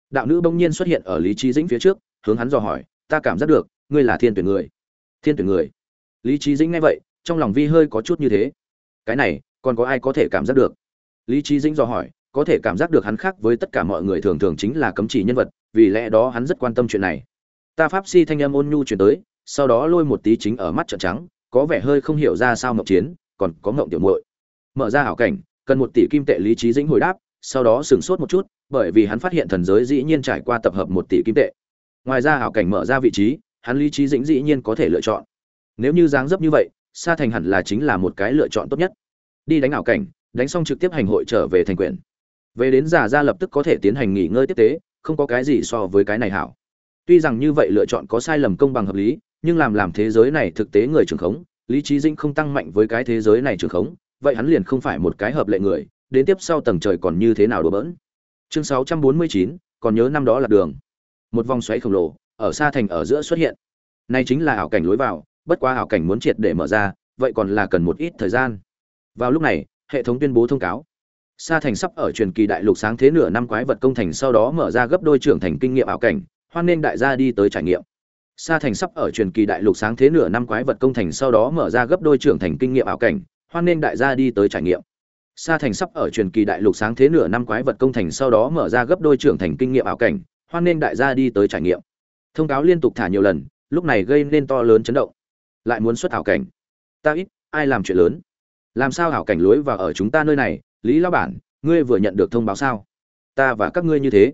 Speaker 1: Đạo nữ bỗng nhiên xuất hiện ở lý trí dĩnh phía trước, hướng hắn dò hỏi, ta cảm giác được, ngươi là thiên tuyển người. Thiên tuyển người? Lý trí dĩnh nghe vậy trong lòng vi hơi có chút như thế. Cái này, còn có ai có thể cảm giác được? Lý trí dĩnh do hỏi, có thể cảm giác được hắn khác với tất cả mọi người thường thường chính là cấm chỉ nhân vật, vì lẽ đó hắn rất quan tâm chuyện này. Ta pháp si thanh âm ôn nhu chuyển tới, sau đó lôi một tí chính ở mắt trợn trắng, có vẻ hơi không hiểu ra sao ngậm chiến, còn có ngậm tiểu muội. Mở ra hảo cảnh, cần một tỷ kim tệ lý trí dĩnh hồi đáp, sau đó sửng sốt một chút, bởi vì hắn phát hiện thần giới dĩ nhiên trải qua tập hợp một tỷ kim tệ. Ngoài ra hảo cảnh mở ra vị trí, hắn lý trí dĩnh dĩ nhiên có thể lựa chọn. Nếu như dáng dấp như vậy sa thành hẳn là chính là một cái lựa chọn tốt nhất. Đi đánh ảo cảnh đánh xong trực tiếp hành hội trở về thành quyền. Về đến giả ra lập tức có thể tiến hành nghỉ ngơi tiếp tế không có cái gì so với cái này hảo. Tuy rằng như vậy lựa chọn có sai lầm công bằng hợp lý nhưng làm làm thế giới này thực tế người trường khống lý trí dĩnh không tăng mạnh với cái thế giới này trường khống vậy hắn liền không phải một cái hợp lệ người đến tiếp sau tầng trời còn như thế nào đùa bỡn. Chương 649, còn nhớ năm đó là đường. Một vòng xoáy khổng lồ ở xa thành ở giữa xuất hiện. Nay chính là ảo cảnh lối vào bất quá ảo cảnh muốn triệt để mở ra vậy còn là cần một ít thời gian vào lúc này hệ thống tuyên bố thông cáo Sa thành sắp ở truyền kỳ đại lục sáng thế nửa năm quái vật công thành sau đó mở ra gấp đôi trưởng thành kinh nghiệm ảo cảnh, hoan nên đại gia đi tới trải nghiệm. Sa thành sắp ở truyền kỳ đại lục sáng thế nửa năm quái vật công thành sau đó mở ra gấp đôi trưởng thành kinh nghiệm ảo cảnh, hoan nên đại gia đi tới trải nghiệm. Sa thành sắp ở truyền kỳ đại lục sáng thế nửa năm quái vật công thành sau đó mở ra gấp đôi trưởng thành kinh nghiệm ảo cảnh, hoan nên đại gia đi tới trải nghiệm. Thông cáo liên tục thả nhiều lần, lúc này gây nên to lớn chấn động. Lại muốn xuất hảo cảnh. Ta ít, ai làm chuyện lớn? Làm sao hảo cảnh lối vào ở chúng ta nơi này, Lý lão bản, ngươi vừa nhận được thông báo sao? Ta và các ngươi như thế.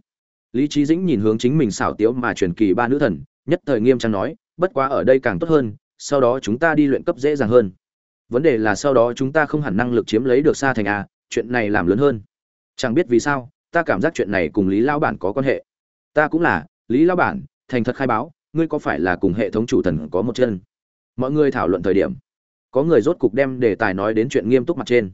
Speaker 1: Lý trí Dĩnh nhìn hướng chính mình xảo tiếu mà truyền kỳ ba nữ thần, nhất thời nghiêm trang nói, bất quá ở đây càng tốt hơn, sau đó chúng ta đi luyện cấp dễ dàng hơn vấn đề là sau đó chúng ta không hẳn năng lực chiếm lấy được xa thành a chuyện này làm lớn hơn chẳng biết vì sao ta cảm giác chuyện này cùng lý lao bản có quan hệ ta cũng là lý lao bản thành thật khai báo ngươi có phải là cùng hệ thống chủ thần có một chân mọi người thảo luận thời điểm, có người rốt cục đem đề tài nói đến chuyện nghiêm túc mặt trên.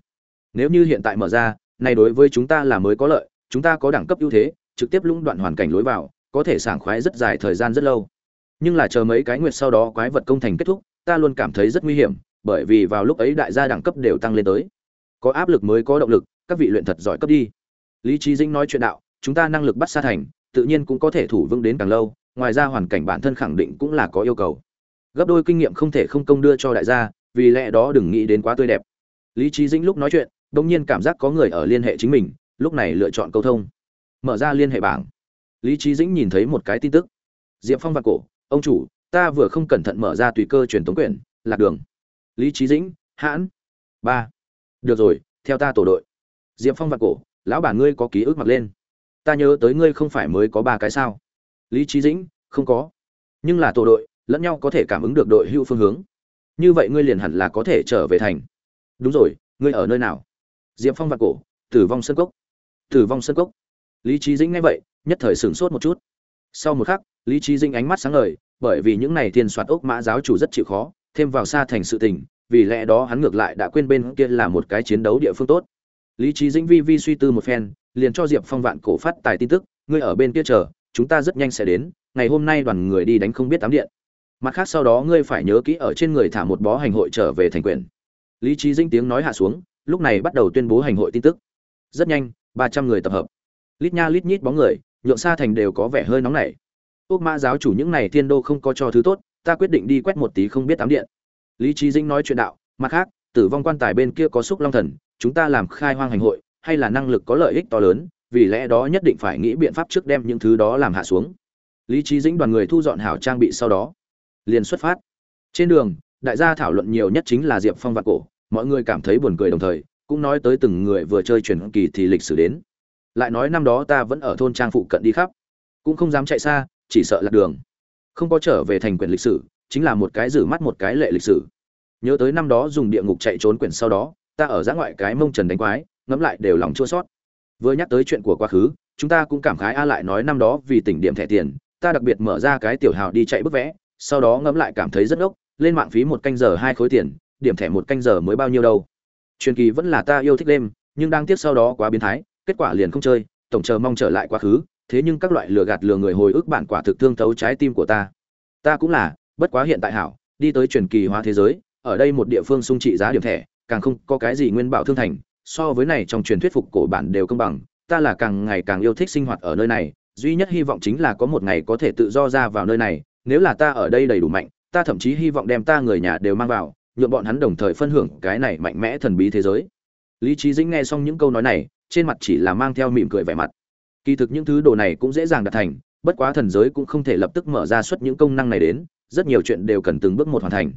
Speaker 1: Nếu như hiện tại mở ra, này đối với chúng ta là mới có lợi, chúng ta có đẳng cấp ưu thế, trực tiếp lũng đoạn hoàn cảnh lối vào, có thể sảng khoái rất dài thời gian rất lâu. Nhưng là chờ mấy cái nguyệt sau đó quái vật công thành kết thúc, ta luôn cảm thấy rất nguy hiểm, bởi vì vào lúc ấy đại gia đẳng cấp đều tăng lên tới. Có áp lực mới có động lực, các vị luyện thật giỏi cấp đi. Lý trí dĩnh nói chuyện đạo, chúng ta năng lực bắt xa thành, tự nhiên cũng có thể thủ vững đến càng lâu, ngoài ra hoàn cảnh bản thân khẳng định cũng là có yêu cầu gấp đôi kinh nghiệm không thể không công đưa cho đại gia, vì lẽ đó đừng nghĩ đến quá tươi đẹp. Lý trí dĩnh lúc nói chuyện đông nhiên cảm giác có người ở liên hệ chính mình, lúc này lựa chọn câu thông. Mở ra liên hệ bảng. Lý trí dĩnh nhìn thấy một cái tin tức. Diệp phong và cổ, ông chủ, ta vừa không cẩn thận mở ra tùy cơ truyền tống quyển lạc đường. Lý trí dĩnh, hãn. Ba. Được rồi, theo ta tổ đội. Diệp phong và cổ, lão bản ngươi có ký ức mặc lên. Ta nhớ tới ngươi không phải mới có ba cái sao. Lý trí dĩnh, không có. Nhưng là tổ đội lẫn nhau có thể cảm ứng được đội hưu phương hướng. Như vậy ngươi liền hẳn là có thể trở về thành. Đúng rồi ngươi ở nơi nào? Diệp phong vặt cổ tử vong sân cốc. Tử vong sân cốc. Lý trí dĩnh nghe vậy nhất thời sửng sốt một chút. Sau một khắc lý trí dĩnh ánh mắt sáng ngời bởi vì những này tiền soạt ốc mã giáo chủ rất chịu khó thêm vào xa thành sự tình, vì lẽ đó hắn ngược lại đã quên bên kia là một cái chiến đấu địa phương tốt. Lý trí Dĩnh vi vi suy tư một phen, liền cho Diệp Phong vạn cổ phát tài tin tức, ngươi ở bên kia chờ, chúng ta rất nhanh sẽ đến, ngày hôm nay đoàn người đi đánh không biết tám điện. Mặt khác sau đó ngươi phải nhớ kỹ ở trên người thả một bó hành hội trở về thành quyền. Lý trí Dĩnh tiếng nói hạ xuống, lúc này bắt đầu tuyên bố hành hội tin tức. Rất nhanh, ba trăm người tập hợp. Lít nha lít nhít bóng người, nhượng xa thành đều có vẻ hơi nóng nảy. ước Mã giáo chủ những này thiên đô không có cho thứ tốt, ta quyết định đi quét một tí không biết tám điện lý trí dĩnh nói chuyện đạo mặt khác tử vong quan tài bên kia có xúc long thần chúng ta làm khai hoang hành hội hay là năng lực có lợi ích to lớn vì lẽ đó nhất định phải nghĩ biện pháp trước đem những thứ đó làm hạ xuống lý trí dĩnh đoàn người thu dọn hảo trang bị sau đó liền xuất phát. Trên đường, đại gia thảo luận nhiều nhất chính là diệp phong và cổ, mọi người cảm thấy buồn cười đồng thời, cũng nói tới từng người vừa chơi truyền kỳ thì lịch sử đến. Lại nói năm đó ta vẫn ở thôn trang phụ cận đi khắp, cũng không dám chạy xa, chỉ sợ lạc đường. Không có trở về thành quyển lịch sử, chính là một cái rử mắt một cái lệ lịch sử. Nhớ tới năm đó dùng địa ngục chạy trốn quyển sau đó, ta ở giã ngoại cái mông trần đánh quái, ngẫm lại đều lòng chua sót vừa nhắc tới chuyện của quá khứ, chúng ta cũng cảm khái a lại nói năm đó vì tỉnh điểm thẻ tiền, ta đặc biệt mở ra cái tiểu hào đi chạy bức vẽ sau đó ngẫm lại cảm thấy rất ốc lên mạng phí một canh giờ hai khối tiền, điểm thẻ một canh giờ mới bao nhiêu đâu. Truyền kỳ vẫn là ta yêu thích đêm, nhưng đang tiếc sau đó quá biến thái, kết quả liền không chơi, tổng chờ mong trở lại quá khứ, thế nhưng các loại lừa gạt lừa người hồi ức bản quả thực thương thấu trái tim của ta. Ta cũng là, bất quá hiện tại hảo, đi tới truyền kỳ hóa thế giới, ở đây một địa phương sung trị giá điểm thẻ, càng không có cái gì nguyên bảo thương thành, so với này trong truyền thuyết phục cổ bản đều công bằng, ta là càng ngày càng yêu thích sinh hoạt ở nơi này, duy nhất hy vọng chính là có một ngày có thể tự do ra vào nơi này nếu là ta ở đây đầy đủ mạnh, ta thậm chí hy vọng đem ta người nhà đều mang vào nhuộm bọn hắn đồng thời phân hưởng cái này mạnh mẽ thần bí thế giới. Lý trí dĩnh nghe xong những câu nói này, trên mặt chỉ là mang theo mỉm cười vẻ mặt. Kỳ thực những thứ đồ này cũng dễ dàng đạt thành, bất quá thần giới cũng không thể lập tức mở ra xuất những công năng này đến, rất nhiều chuyện đều cần từng bước một hoàn thành.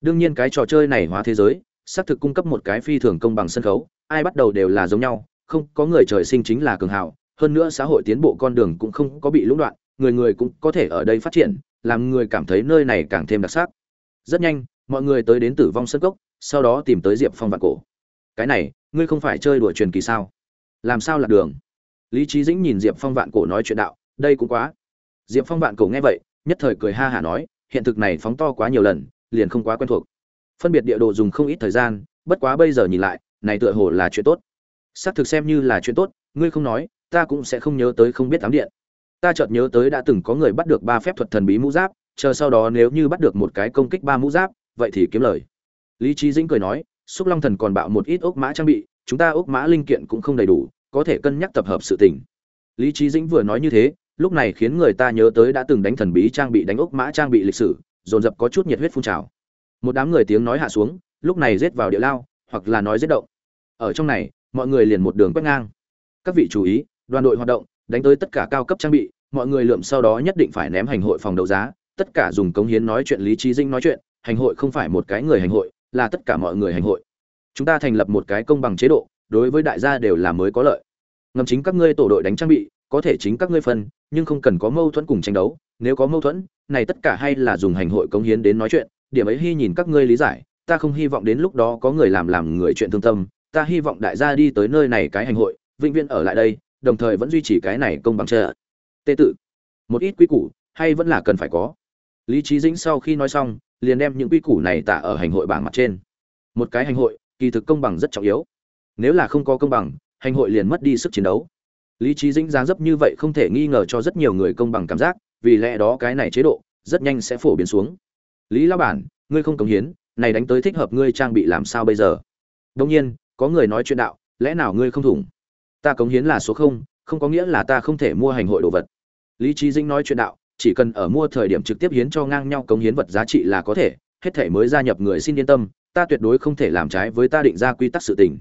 Speaker 1: Đương nhiên cái trò chơi này hóa thế giới, xác thực cung cấp một cái phi thường công bằng sân khấu, ai bắt đầu đều là giống nhau, không có người trời sinh chính là cường hào, hơn nữa xã hội tiến bộ con đường cũng không có bị lũng đoạn, người người cũng có thể ở đây phát triển làm người cảm thấy nơi này càng thêm đặc sắc. Rất nhanh, mọi người tới đến tử vong sân cốc, sau đó tìm tới diệp phong vạn cổ. Cái này, ngươi không phải chơi đùa truyền kỳ sao? Làm sao lạc đường? Lý trí dĩnh nhìn diệp phong vạn cổ nói chuyện đạo, đây cũng quá. Diệp phong vạn cổ nghe vậy, nhất thời cười ha hả nói, hiện thực này phóng to quá nhiều lần, liền không quá quen thuộc. Phân biệt địa đồ dùng không ít thời gian, bất quá bây giờ nhìn lại, này tựa hồ là chuyện tốt. Xác thực xem như là chuyện tốt, ngươi không nói, ta cũng sẽ không nhớ tới không biết tám điện ta chợt nhớ tới đã từng có người bắt được ba phép thuật thần bí mũ giáp, chờ sau đó nếu như bắt được một cái công kích ba mũ giáp, vậy thì kiếm lời. Lý trí dĩnh cười nói, xúc long thần còn bạo một ít ốc mã trang bị, chúng ta ốc mã linh kiện cũng không đầy đủ, có thể cân nhắc tập hợp sự tình. Lý trí dĩnh vừa nói như thế, lúc này khiến người ta nhớ tới đã từng đánh thần bí trang bị đánh ốc mã trang bị lịch sử, dồn dập có chút nhiệt huyết phun trào. Một đám người tiếng nói hạ xuống, lúc này rết vào địa lao, hoặc là nói rết động. Ở trong này, mọi người liền một đường quét ngang. Các vị chú ý, đoàn đội hoạt động đánh tới tất cả cao cấp trang bị, mọi người lượm sau đó nhất định phải ném hành hội phòng đấu giá. Tất cả dùng cống hiến nói chuyện lý trí dinh nói chuyện, hành hội không phải một cái người hành hội, là tất cả mọi người hành hội. Chúng ta thành lập một cái công bằng chế độ, đối với đại gia đều là mới có lợi. Ngầm chính các ngươi tổ đội đánh trang bị, có thể chính các ngươi phân, nhưng không cần có mâu thuẫn cùng tranh đấu. Nếu có mâu thuẫn, này tất cả hay là dùng hành hội cống hiến đến nói chuyện. Điểm ấy hy nhìn các ngươi lý giải, ta không hy vọng đến lúc đó có người làm làm người chuyện thương tâm. Ta hy vọng đại gia đi tới nơi này cái hành hội, vĩnh viễn ở lại đây đồng thời vẫn duy trì cái này công bằng trợ tê tự. Một ít quy củ, hay vẫn là cần phải có. Lý trí dĩnh sau khi nói xong, liền đem những quy củ này tả ở hành hội bảng mặt trên. Một cái hành hội, kỳ thực công bằng rất trọng yếu. Nếu là không có công bằng, hành hội liền mất đi sức chiến đấu. Lý trí dĩnh dáng dấp như vậy không thể nghi ngờ cho rất nhiều người công bằng cảm giác, vì lẽ đó cái này chế độ rất nhanh sẽ phổ biến xuống. Lý lao bản, ngươi không cống hiến, này đánh tới thích hợp ngươi trang bị làm sao bây giờ? Đông nhiên, có người nói chuyện đạo, lẽ nào ngươi không thủng? Ta cống hiến là số không không có nghĩa là ta không thể mua hành hội đồ vật. Lý trí dĩnh nói chuyện đạo, chỉ cần ở mua thời điểm trực tiếp hiến cho ngang nhau cống hiến vật giá trị là có thể, hết thể mới gia nhập người xin yên tâm, ta tuyệt đối không thể làm trái với ta định ra quy tắc sự tình.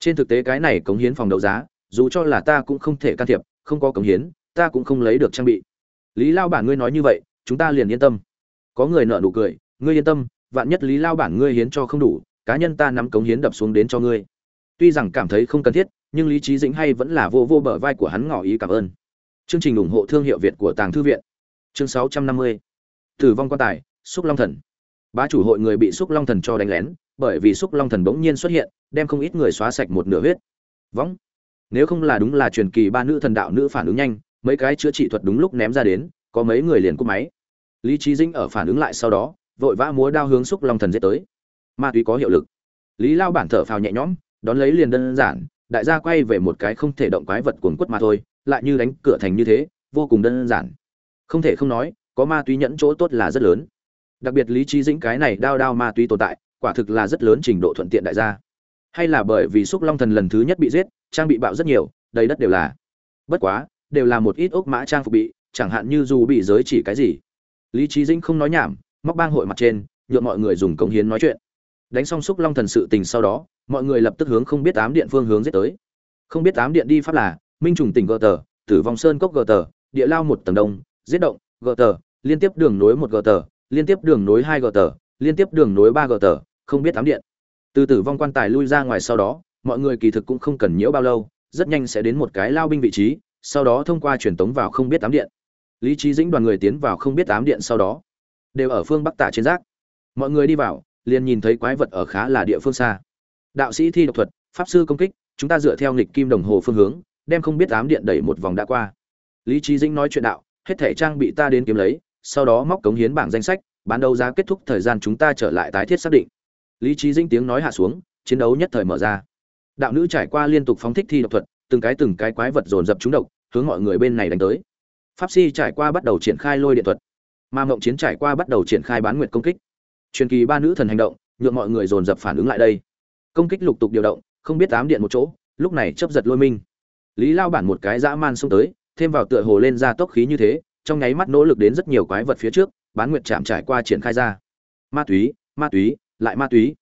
Speaker 1: Trên thực tế cái này cống hiến phòng đấu giá, dù cho là ta cũng không thể can thiệp, không có cống hiến, ta cũng không lấy được trang bị. Lý lao bản ngươi nói như vậy, chúng ta liền yên tâm. Có người nợ nụ cười, ngươi yên tâm, vạn nhất lý lao bản ngươi hiến cho không đủ, cá nhân ta nắm cống hiến đập xuống đến cho ngươi. Tuy rằng cảm thấy không cần thiết nhưng lý trí dĩnh hay vẫn là vô vô bờ vai của hắn ngỏ ý cảm ơn. Chương trình ủng hộ thương hiệu việt của tàng thư viện. Chương 650. tử vong quan tài, xúc long thần. Bá chủ hội người bị xúc long thần cho đánh lén, bởi vì xúc long thần bỗng nhiên xuất hiện, đem không ít người xóa sạch một nửa huyết. Võng. Nếu không là đúng là truyền kỳ ba nữ thần đạo nữ phản ứng nhanh, mấy cái chữa trị thuật đúng lúc ném ra đến, có mấy người liền cúp máy. Lý trí dĩnh ở phản ứng lại sau đó, vội vã múa đao hướng xúc long thần giết tới. Ma túy có hiệu lực. Lý lao bản thở phào nhẹ nhõm, đón lấy liền đơn giản đại gia quay về một cái không thể động quái vật cuồng quất mà thôi, lại như đánh cửa thành như thế, vô cùng đơn giản. Không thể không nói, có ma túy nhẫn chỗ tốt là rất lớn. Đặc biệt lý trí dĩnh cái này đao đao ma túy tồn tại, quả thực là rất lớn trình độ thuận tiện đại gia. Hay là bởi vì xúc long thần lần thứ nhất bị giết, trang bị bạo rất nhiều, đầy đất đều là. Bất quá, đều là một ít ốc mã trang phục bị, chẳng hạn như dù bị giới chỉ cái gì. Lý trí dĩnh không nói nhảm, móc bang hội mặt trên, nhượng mọi người dùng cống hiến nói chuyện. Đánh xong xúc long thần sự tình sau đó mọi người lập tức hướng không biết tám điện phương hướng giết tới. Không biết tám điện đi pháp là, minh trùng tỉnh gờ tờ, tử vong sơn cốc gờ tờ, địa lao một tầng đông, giết động, gờ tờ, liên tiếp đường nối một gờ tờ, liên tiếp đường nối hai gờ tờ, liên tiếp đường nối ba gờ tờ, không biết tám điện. Từ tử vong quan tài lui ra ngoài sau đó, mọi người kỳ thực cũng không cần nhiễu bao lâu, rất nhanh sẽ đến một cái lao binh vị trí, sau đó thông qua truyền tống vào không biết tám điện. Lý trí dĩnh đoàn người tiến vào không biết tám điện sau đó, đều ở phương bắc tả trên rác mọi người đi vào, liền nhìn thấy quái vật ở khá là địa phương xa đạo sĩ thi độc thuật, pháp sư công kích, chúng ta dựa theo nghịch kim đồng hồ phương hướng, đem không biết ám điện đẩy một vòng đã qua. Lý trí dĩnh nói chuyện đạo, hết thể trang bị ta đến kiếm lấy, sau đó móc cống hiến bảng danh sách, bán đấu giá kết thúc thời gian chúng ta trở lại tái thiết xác định. Lý trí Dĩnh tiếng nói hạ xuống, chiến đấu nhất thời mở ra. Đạo nữ trải qua liên tục phóng thích thi độc thuật, từng cái từng cái quái vật dồn dập trúng độc, hướng mọi người bên này đánh tới. Pháp si trải qua bắt đầu triển khai lôi điện thuật. Ma mộng chiến trải qua bắt đầu triển khai bán nguyệt công kích. Truyền kỳ ba nữ thần hành động, nhượng mọi người dồn dập phản ứng lại đây công kích lục tục điều động, không biết tám điện một chỗ, lúc này chấp giật lôi minh lý lao bản một cái dã man xông tới, thêm vào tựa hồ lên ra tốc khí như thế, trong nháy mắt nỗ lực đến rất nhiều quái vật phía trước, bán nguyệt chạm trải qua triển khai ra. Ma túy ma túy, lại ma túy.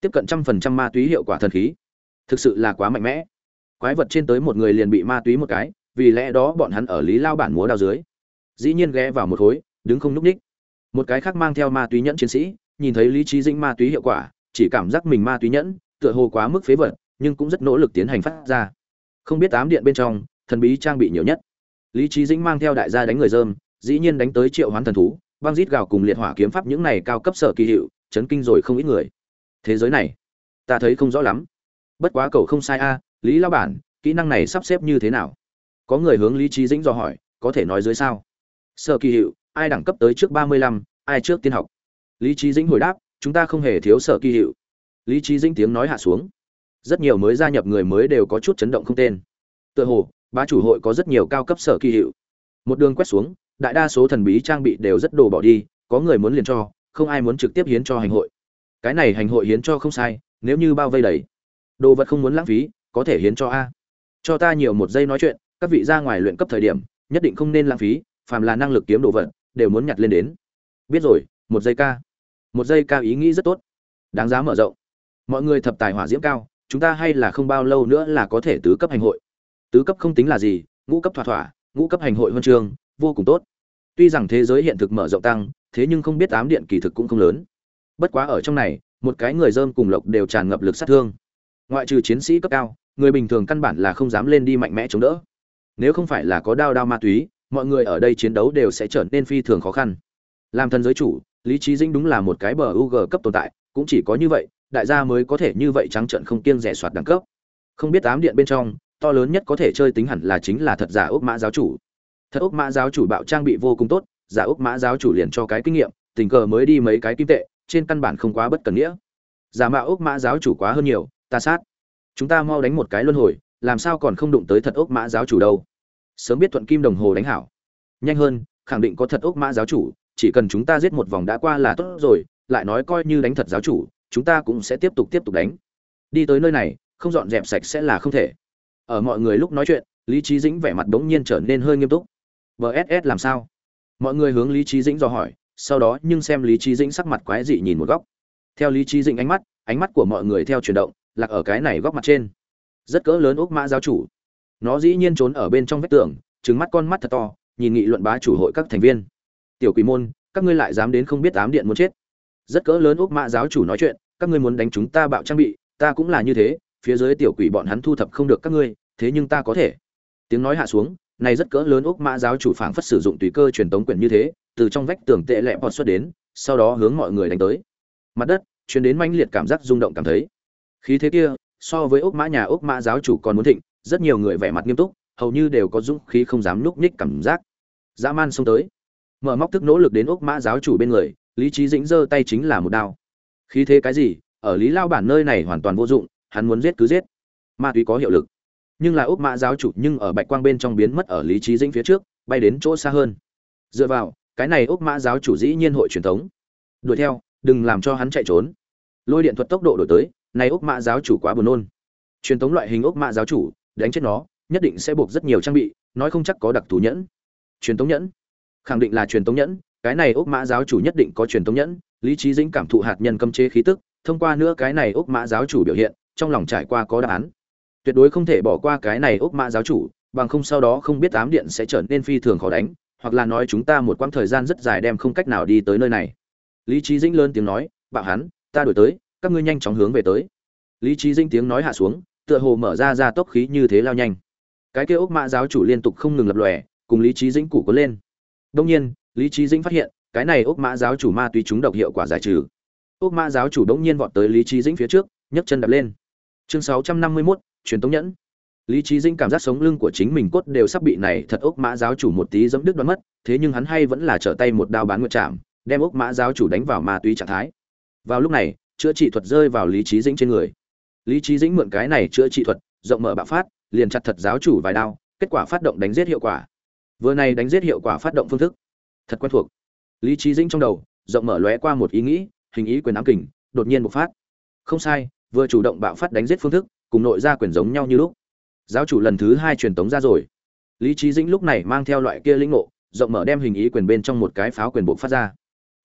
Speaker 1: Tiếp cận trăm phần trăm ma túy hiệu quả thần khí. Thực sự là quá mạnh mẽ. Quái vật trên tới một người liền bị ma túy một cái, vì lẽ đó bọn hắn ở lý lao bản múa đao dưới. Dĩ nhiên ghé vào một khối, đứng không n ú c ních một cái khác mang theo ma túy nhẫn chiến sĩ, nhìn thấy lý trí dĩnh ma túy hiệu quả, chỉ cảm giác mình ma túy nhẫn tựa hồ quá mức phế vật, nhưng cũng rất nỗ lực tiến hành phát ra. Không biết tám điện bên trong, thần bí trang bị nhiều nhất. Lý Chí dĩnh mang theo đại gia đánh người dơm, dĩ nhiên đánh tới triệu hoán thần thú, băng rít gào cùng liệt hỏa kiếm pháp những này cao cấp sở kỳ hiệu, chấn kinh rồi không ít người. Thế giới này, ta thấy không rõ lắm. Bất quá cậu không sai a, lý Lão bản, kỹ năng này sắp xếp như thế nào? Có người hướng lý Chí dĩnh dò hỏi, có thể nói dưới sao? Sở kỳ hiệu, ai đẳng cấp tới trước ba mươi lăm, ai trước tiên học? Lý Chí dĩnh hồi đáp, chúng ta không hề thiếu sở kỳ hiệu lý trí dĩnh tiếng nói hạ xuống. Rất nhiều mới gia nhập người mới đều có chút chấn động không tên. Tựa hồ, bá chủ hội có rất nhiều cao cấp sở kỳ hiệu. Một đường quét xuống, đại đa số thần bí trang bị đều rất đồ bỏ đi, có người muốn liền cho, không ai muốn trực tiếp hiến cho hành hội. Cái này hành hội hiến cho không sai, nếu như bao vây đầy. Đồ vật không muốn lãng phí, có thể hiến cho a. Cho ta nhiều một giây nói chuyện, các vị ra ngoài luyện cấp thời điểm, nhất định không nên lãng phí, phàm là năng lực kiếm đồ vật, đều muốn nhặt lên đến. Biết rồi, một giây ca. Một giây ca ý nghĩ rất tốt. Đáng giá mở rộng mọi người thập tài hỏa diễm cao, chúng ta hay là không bao lâu nữa là có thể tứ cấp hành hội. Tứ cấp không tính là gì, ngũ cấp thỏa thỏa, ngũ cấp hành hội huân chương, vô cùng tốt. Tuy rằng thế giới hiện thực mở rộng tăng, thế nhưng không biết ám điện kỳ thực cũng không lớn. Bất quá ở trong này, một cái người dơm cùng lộc đều tràn ngập lực sát thương. Ngoại trừ chiến sĩ cấp cao, người bình thường căn bản là không dám lên đi mạnh mẽ chống đỡ. Nếu không phải là có đao đao ma túy, mọi người ở đây chiến đấu đều sẽ trở nên phi thường khó khăn. Làm thần giới chủ, lý trí dinh đúng là một cái bờ u g cấp tồn tại, cũng chỉ có như vậy đại gia mới có thể như vậy trắng trợn không kiêng rẻ soạt đẳng cấp. Không biết ám điện bên trong, to lớn nhất có thể chơi tính hẳn là chính là thật giả ốc mã giáo chủ. Thật ốc mã giáo chủ bạo trang bị vô cùng tốt, giả ốc mã giáo chủ liền cho cái kinh nghiệm, tình cờ mới đi mấy cái kim tệ, trên căn bản không quá bất cần nghĩa. Giả mạo ốc mã giáo chủ quá hơn nhiều, ta sát. Chúng ta mau đánh một cái luân hồi, làm sao còn không đụng tới thật ốc mã giáo chủ đâu. Sớm biết thuận kim đồng hồ đánh hảo. Nhanh hơn, khẳng định có thật ốc mã giáo chủ, chỉ cần chúng ta giết một vòng đã qua là tốt rồi, lại nói coi như đánh thật giáo chủ chúng ta cũng sẽ tiếp tục tiếp tục đánh. Đi tới nơi này, không dọn dẹp sạch sẽ là không thể. Ở mọi người lúc nói chuyện, lý trí dĩnh vẻ mặt đống nhiên trở nên hơi nghiêm túc. Bss làm sao? Mọi người hướng lý trí dĩnh dò hỏi, sau đó nhưng xem lý trí dĩnh sắc mặt quái dị nhìn một góc. Theo lý trí dĩnh ánh mắt ánh mắt của mọi người theo chuyển động, lạc ở cái này góc mặt trên. Rất cỡ lớn ốc mã giáo chủ. Nó dĩ nhiên trốn ở bên trong vách tường trứng mắt con mắt thật to, nhìn nghị luận bá chủ hội các thành viên. Tiểu quỷ môn, các ngươi lại dám đến không biết ám điện muốn chết? Rất cỡ lớn úc mã giáo chủ nói chuyện, các ngươi muốn đánh chúng ta bạo trang bị, ta cũng là như thế, phía dưới tiểu quỷ bọn hắn thu thập không được các ngươi, thế nhưng ta có thể. Tiếng nói hạ xuống, này rất cỡ lớn úc mã giáo chủ phảng phất sử dụng tùy cơ truyền tống quyển như thế, từ trong vách tường tệ lẹ bọt xuất đến, sau đó hướng mọi người đánh tới. Mặt đất, truyền đến manh liệt cảm giác rung động cảm thấy. Khí thế kia, so với úc mã nhà úc mã giáo chủ còn muốn thịnh, rất nhiều người vẻ mặt nghiêm túc, hầu như đều có dũng khí không dám núp nhích cảm giác. Dã man xông tới. Mở móc thức nỗ lực đến úc mã giáo chủ bên người lý trí dĩnh giơ tay chính là một đao. Khí thế cái gì? Ở lý lao bản nơi này hoàn toàn vô dụng, hắn muốn giết cứ giết. Ma túy có hiệu lực. Nhưng là ốc mã giáo chủ nhưng ở bạch quang bên trong biến mất ở lý trí dĩnh phía trước, bay đến chỗ xa hơn. Dựa vào, cái này ốc mã giáo chủ dĩ nhiên hội truyền thống. Đuổi theo, đừng làm cho hắn chạy trốn. Lôi điện thuật tốc độ đổi tới, này ốc mã giáo chủ quá buồn nôn. Truyền thống loại hình ốc mã giáo chủ, đánh chết nó, nhất định sẽ buộc rất nhiều trang bị, nói không chắc có đặc thù nhẫn. Truyền thống nhẫn. Khẳng định là truyền thống nhẫn cái này ốc mã giáo chủ nhất định có truyền thống nhẫn, lý trí dĩnh cảm thụ hạt nhân cấm chế khí tức, thông qua nữa cái này ốc mã giáo chủ biểu hiện, trong lòng trải qua có đáp án. Tuyệt đối không thể bỏ qua cái này ốc mã giáo chủ, bằng không sau đó không biết tám điện sẽ trở nên phi thường khó đánh, hoặc là nói chúng ta một quãng thời gian rất dài đem không cách nào đi tới nơi này. Lý trí dĩnh lớn tiếng nói, bạo hắn, ta đổi tới, các ngươi nhanh chóng hướng về tới. Lý trí dĩnh tiếng nói hạ xuống, tựa hồ mở ra ra tốc khí như thế lao nhanh. Cái kia ốc mã giáo chủ liên tục không ngừng lập lòe, cùng lý trí dĩnh củ có lên. Đông nhiên lý trí dĩnh phát hiện cái này ốc mã giáo chủ ma túy chúng độc hiệu quả giải trừ. Ốc mã giáo chủ đống nhiên vọt tới lý trí dĩnh phía trước nhấc chân đập lên. Chương sáu trăm năm mươi 651, truyền tống nhẫn. Lý trí dĩnh cảm giác sống lưng của chính mình cốt đều sắp bị này thật ốc mã giáo chủ một tí dẫm đứt đoán mất thế nhưng hắn hay vẫn là trở tay một đao bán nguyệt chạm đem ốc mã giáo chủ đánh vào ma túy trạng thái. Vào lúc này chữa trị thuật rơi vào lý trí dĩnh trên người. Lý trí dĩnh mượn cái này chữa trị thuật rộng mở bạo phát liền chặt thật giáo chủ vài đao kết quả phát động đánh giết hiệu quả. Vừa này đánh giết hiệu quả phát động phương thức thật quen thuộc. Lý trí dĩnh trong đầu, rộng mở lóe qua một ý nghĩ, hình ý quyền ám kình, đột nhiên bộc phát. Không sai, vừa chủ động bạo phát đánh giết phương thức, cùng nội ra quyền giống nhau như lúc. Giáo chủ lần thứ hai truyền tống ra rồi. Lý trí dĩnh lúc này mang theo loại kia lĩnh ngộ, rộng mở đem hình ý quyền bên trong một cái pháo quyền bộc phát ra.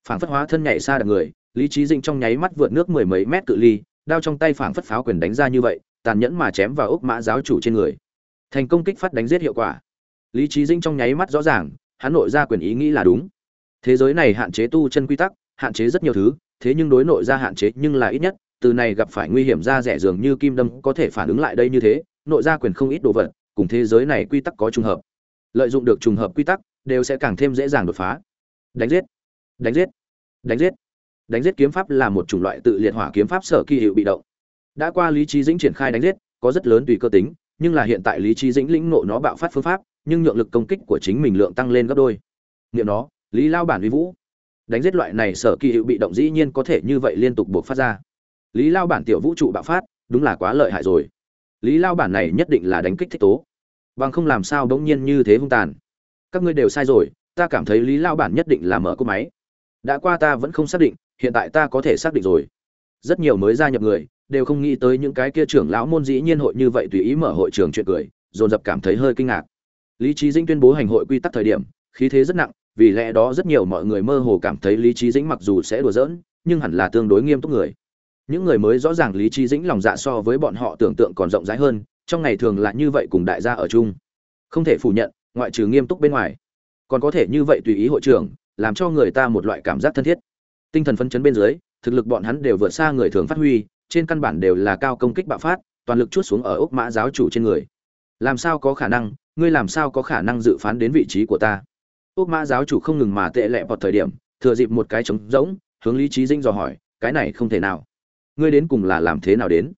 Speaker 1: Phảng phất hóa thân nhảy xa đằng người, lý trí dĩnh trong nháy mắt vượt nước mười mấy mét cự ly, đao trong tay phảng phất pháo quyền đánh ra như vậy, tàn nhẫn mà chém vào ốc mã giáo chủ trên người. Thành công kích phát đánh giết hiệu quả. Lý trí dĩnh trong nháy mắt rõ ràng hắn nội ra quyền ý nghĩ là đúng. Thế giới này hạn chế tu chân quy tắc, hạn chế rất nhiều thứ, thế nhưng đối nội ra hạn chế nhưng là ít nhất, từ này gặp phải nguy hiểm ra rẻ dường như kim đâm có thể phản ứng lại đây như thế, nội ra quyền không ít đồ vật, cùng thế giới này quy tắc có trùng hợp. Lợi dụng được trùng hợp quy tắc, đều sẽ càng thêm dễ dàng đột phá. Đánh giết đánh giết đánh giết. Đánh giết kiếm pháp là một chủng loại tự liệt hỏa kiếm pháp sở kỳ hiệu bị động. Đã qua lý trí dĩnh triển khai đánh giết, có rất lớn tùy cơ tính, nhưng là hiện tại lý trí dĩnh lĩnh nộ nó bạo phát phương pháp nhưng nhượng lực công kích của chính mình lượng tăng lên gấp đôi. Niệm nó, lý lao bản uy vũ. Đánh giết loại này sở kỳ hiệu bị động dĩ nhiên có thể như vậy liên tục buộc phát ra. Lý lao bản tiểu vũ trụ bạo phát, đúng là quá lợi hại rồi. Lý lao bản này nhất định là đánh kích thích tố. Bằng không làm sao bỗng nhiên như thế hung tàn. Các ngươi đều sai rồi, ta cảm thấy lý lao bản nhất định là mở cỗ máy. Đã qua ta vẫn không xác định, hiện tại ta có thể xác định rồi. Rất nhiều mới gia nhập người, đều không nghĩ tới những cái kia trưởng lão môn dĩ nhiên hội như vậy tùy ý mở hội trường chuyện cười, dồn dập cảm thấy hơi kinh ngạc lý trí dĩnh tuyên bố hành hội quy tắc thời điểm, khí thế rất nặng, vì lẽ đó rất nhiều mọi người mơ hồ cảm thấy lý trí dĩnh mặc dù sẽ đùa giỡn, nhưng hẳn là tương đối nghiêm túc người. Những người mới rõ ràng lý trí dĩnh lòng dạ so với bọn họ tưởng tượng còn rộng rãi hơn, trong ngày thường là như vậy cùng đại gia ở chung. Không thể phủ nhận, ngoại trừ nghiêm túc bên ngoài, còn có thể như vậy tùy ý hội trưởng, làm cho người ta một loại cảm giác thân thiết. Tinh thần phấn chấn bên dưới, thực lực bọn hắn đều vượt xa người thường phát huy, trên căn bản đều là cao công kích bạo phát, toàn lực chút xuống ở ốc mã giáo chủ trên người. Làm sao có khả năng ngươi làm sao có khả năng dự phán đến vị trí của ta? Ốc mã giáo chủ không ngừng mà tệ lẹ vào thời điểm, thừa dịp một cái trống rỗng, hướng lý trí dinh dò hỏi, cái này không thể nào. Ngươi đến cùng là làm thế nào đến?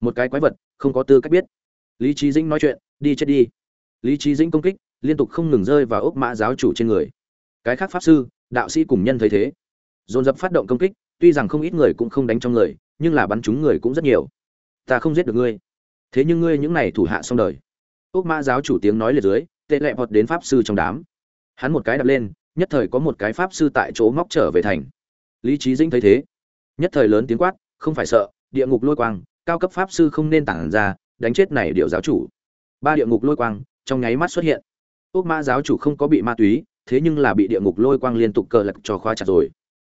Speaker 1: Một cái quái vật, không có tư cách biết. Lý trí dĩnh nói chuyện, đi chết đi. Lý trí dĩnh công kích, liên tục không ngừng rơi vào ốc mã giáo chủ trên người. Cái khác pháp sư, đạo sĩ cùng nhân thấy thế. Dồn dập phát động công kích, tuy rằng không ít người cũng không đánh trong người, nhưng là bắn trúng người cũng rất nhiều. Ta không giết được ngươi. Thế nhưng ngươi những này thủ hạ xong đời ốc mã giáo chủ tiếng nói liệt dưới, tệ lẹ vọt đến pháp sư trong đám. Hắn một cái đập lên, nhất thời có một cái pháp sư tại chỗ ngóc trở về thành. Lý trí dĩnh thấy thế, nhất thời lớn tiếng quát, không phải sợ, địa ngục lôi quang, cao cấp pháp sư không nên tản ra, đánh chết này điệu giáo chủ. Ba địa ngục lôi quang, trong nháy mắt xuất hiện. Ốc mã giáo chủ không có bị ma túy, thế nhưng là bị địa ngục lôi quang liên tục cờ lật cho khóa chặt rồi.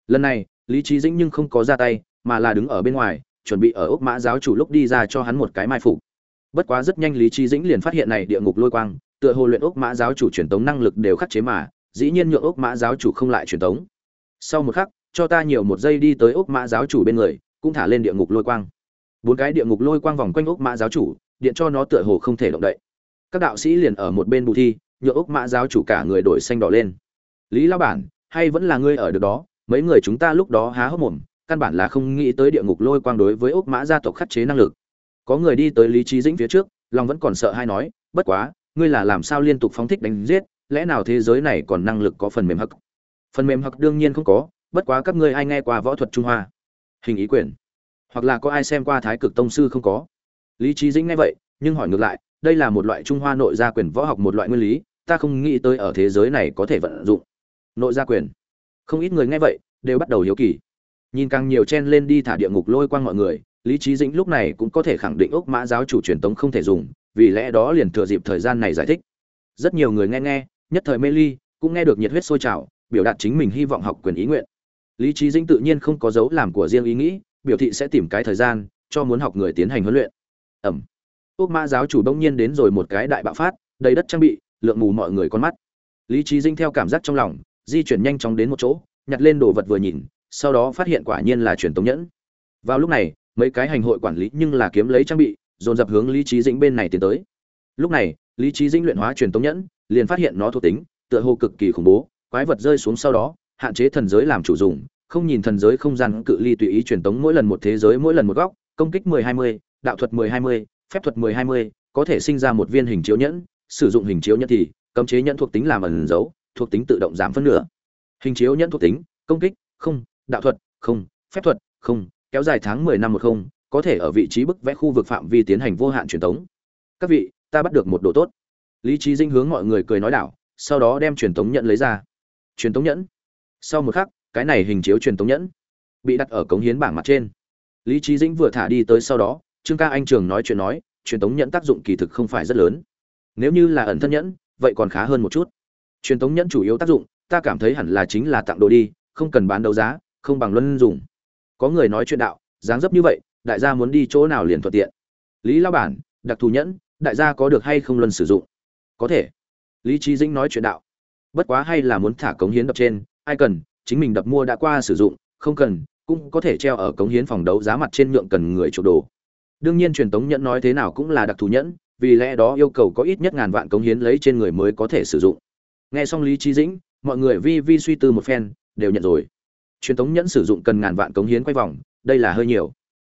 Speaker 1: Lần này, lý trí dĩnh nhưng không có ra tay, mà là đứng ở bên ngoài, chuẩn bị ở ốc mã giáo chủ lúc đi ra cho hắn một cái mai phục bất quá rất nhanh lý trí dĩnh liền phát hiện này địa ngục lôi quang, tựa hồ luyện ốc mã giáo chủ truyền tống năng lực đều khắc chế mà, dĩ nhiên nhượng ốc mã giáo chủ không lại truyền tống. Sau một khắc, cho ta nhiều một giây đi tới ốc mã giáo chủ bên người, cũng thả lên địa ngục lôi quang. Bốn cái địa ngục lôi quang vòng quanh ốc mã giáo chủ, điện cho nó tựa hồ không thể động đậy. Các đạo sĩ liền ở một bên bù thi, nhượng ốc mã giáo chủ cả người đổi xanh đỏ lên. Lý lao bản, hay vẫn là ngươi ở được đó, mấy người chúng ta lúc đó há hốc mồm, căn bản là không nghĩ tới địa ngục lôi quang đối với ốc mã gia tộc khắc chế năng lực có người đi tới lý trí dĩnh phía trước, lòng vẫn còn sợ hay nói, bất quá, ngươi là làm sao liên tục phóng thích đánh giết, lẽ nào thế giới này còn năng lực có phần mềm hắc? Phần mềm hắc đương nhiên không có, bất quá các ngươi ai nghe qua võ thuật trung hoa? Hình ý quyền. Hoặc là có ai xem qua thái cực tông sư không có? Lý trí dĩnh nghe vậy, nhưng hỏi ngược lại, đây là một loại trung hoa nội gia quyền võ học một loại nguyên lý, ta không nghĩ tới ở thế giới này có thể vận dụng. Nội gia quyền. Không ít người nghe vậy, đều bắt đầu hiếu kỳ. Nhìn càng nhiều chen lên đi thả địa ngục lôi quang mọi người lý trí dĩnh lúc này cũng có thể khẳng định ốc mã giáo chủ truyền tống không thể dùng, vì lẽ đó liền thừa dịp thời gian này giải thích. Rất nhiều người nghe nghe, nhất thời mê ly, cũng nghe được nhiệt huyết sôi trào, biểu đạt chính mình hy vọng học quyền ý nguyện. Lý trí dĩnh tự nhiên không có dấu làm của riêng ý nghĩ, biểu thị sẽ tìm cái thời gian, cho muốn học người tiến hành huấn luyện. Ẩm. Ốc mã giáo chủ đông nhiên đến rồi một cái đại bạo phát, đầy đất trang bị, lượng mù mọi người con mắt. Lý trí dĩnh theo cảm giác trong lòng, di chuyển nhanh chóng đến một chỗ, nhặt lên đồ vật vừa nhìn, sau đó phát hiện quả nhiên là truyền tống nhẫn. Vào lúc này mấy cái hành hội quản lý nhưng là kiếm lấy trang bị dồn dập hướng lý trí dĩnh bên này tiến tới. Lúc này lý trí dĩnh luyện hóa truyền tống nhẫn liền phát hiện nó thuộc tính tựa hồ cực kỳ khủng bố quái vật rơi xuống sau đó hạn chế thần giới làm chủ dùng không nhìn thần giới không gian cự ly tùy ý truyền tống mỗi lần một thế giới mỗi lần một góc công kích 10-20, đạo thuật 10-20, phép thuật 10-20, có thể sinh ra một viên hình chiếu nhẫn sử dụng hình chiếu nhẫn thì cấm chế nhẫn thuộc tính làm ẩn dấu thuộc tính tự động giảm phân nửa. Hình chiếu nhẫn thuộc tính công kích không đạo thuật không phép thuật không kéo dài tháng mười năm một không, có thể ở vị trí bức vẽ khu vực phạm vi tiến hành vô hạn truyền tống. Các vị, ta bắt được một đồ tốt. Lý trí dinh hướng mọi người cười nói đảo, sau đó đem truyền tống nhận lấy ra. Truyền tống nhẫn? Sau một khắc, cái này hình chiếu truyền tống nhẫn bị đặt ở cống hiến bảng mặt trên. Lý trí dĩnh vừa thả đi tới sau đó, trương ca anh trường nói chuyện nói, truyền tống nhẫn tác dụng kỳ thực không phải rất lớn. Nếu như là ẩn thân nhẫn, vậy còn khá hơn một chút. Truyền tống nhẫn chủ yếu tác dụng, ta cảm thấy hẳn là chính là tặng đồ đi, không cần bán đấu giá, không bằng luân dùng có người nói chuyện đạo, dáng dấp như vậy, đại gia muốn đi chỗ nào liền thuận tiện. Lý lao bản, đặc thù nhẫn, đại gia có được hay không luân sử dụng? Có thể. Lý trí dĩnh nói chuyện đạo. Bất quá hay là muốn thả cống hiến đập trên, ai cần, chính mình đập mua đã qua sử dụng, không cần, cũng có thể treo ở cống hiến phòng đấu giá mặt trên nhượng cần người chụp đồ. Đương nhiên truyền tống nhẫn nói thế nào cũng là đặc thù nhẫn, vì lẽ đó yêu cầu có ít nhất ngàn vạn cống hiến lấy trên người mới có thể sử dụng. Nghe xong lý trí dĩnh, mọi người vi vi suy tư một phen, đều nhận rồi truyền tống nhẫn sử dụng cần ngàn vạn cống hiến quay vòng, đây là hơi nhiều.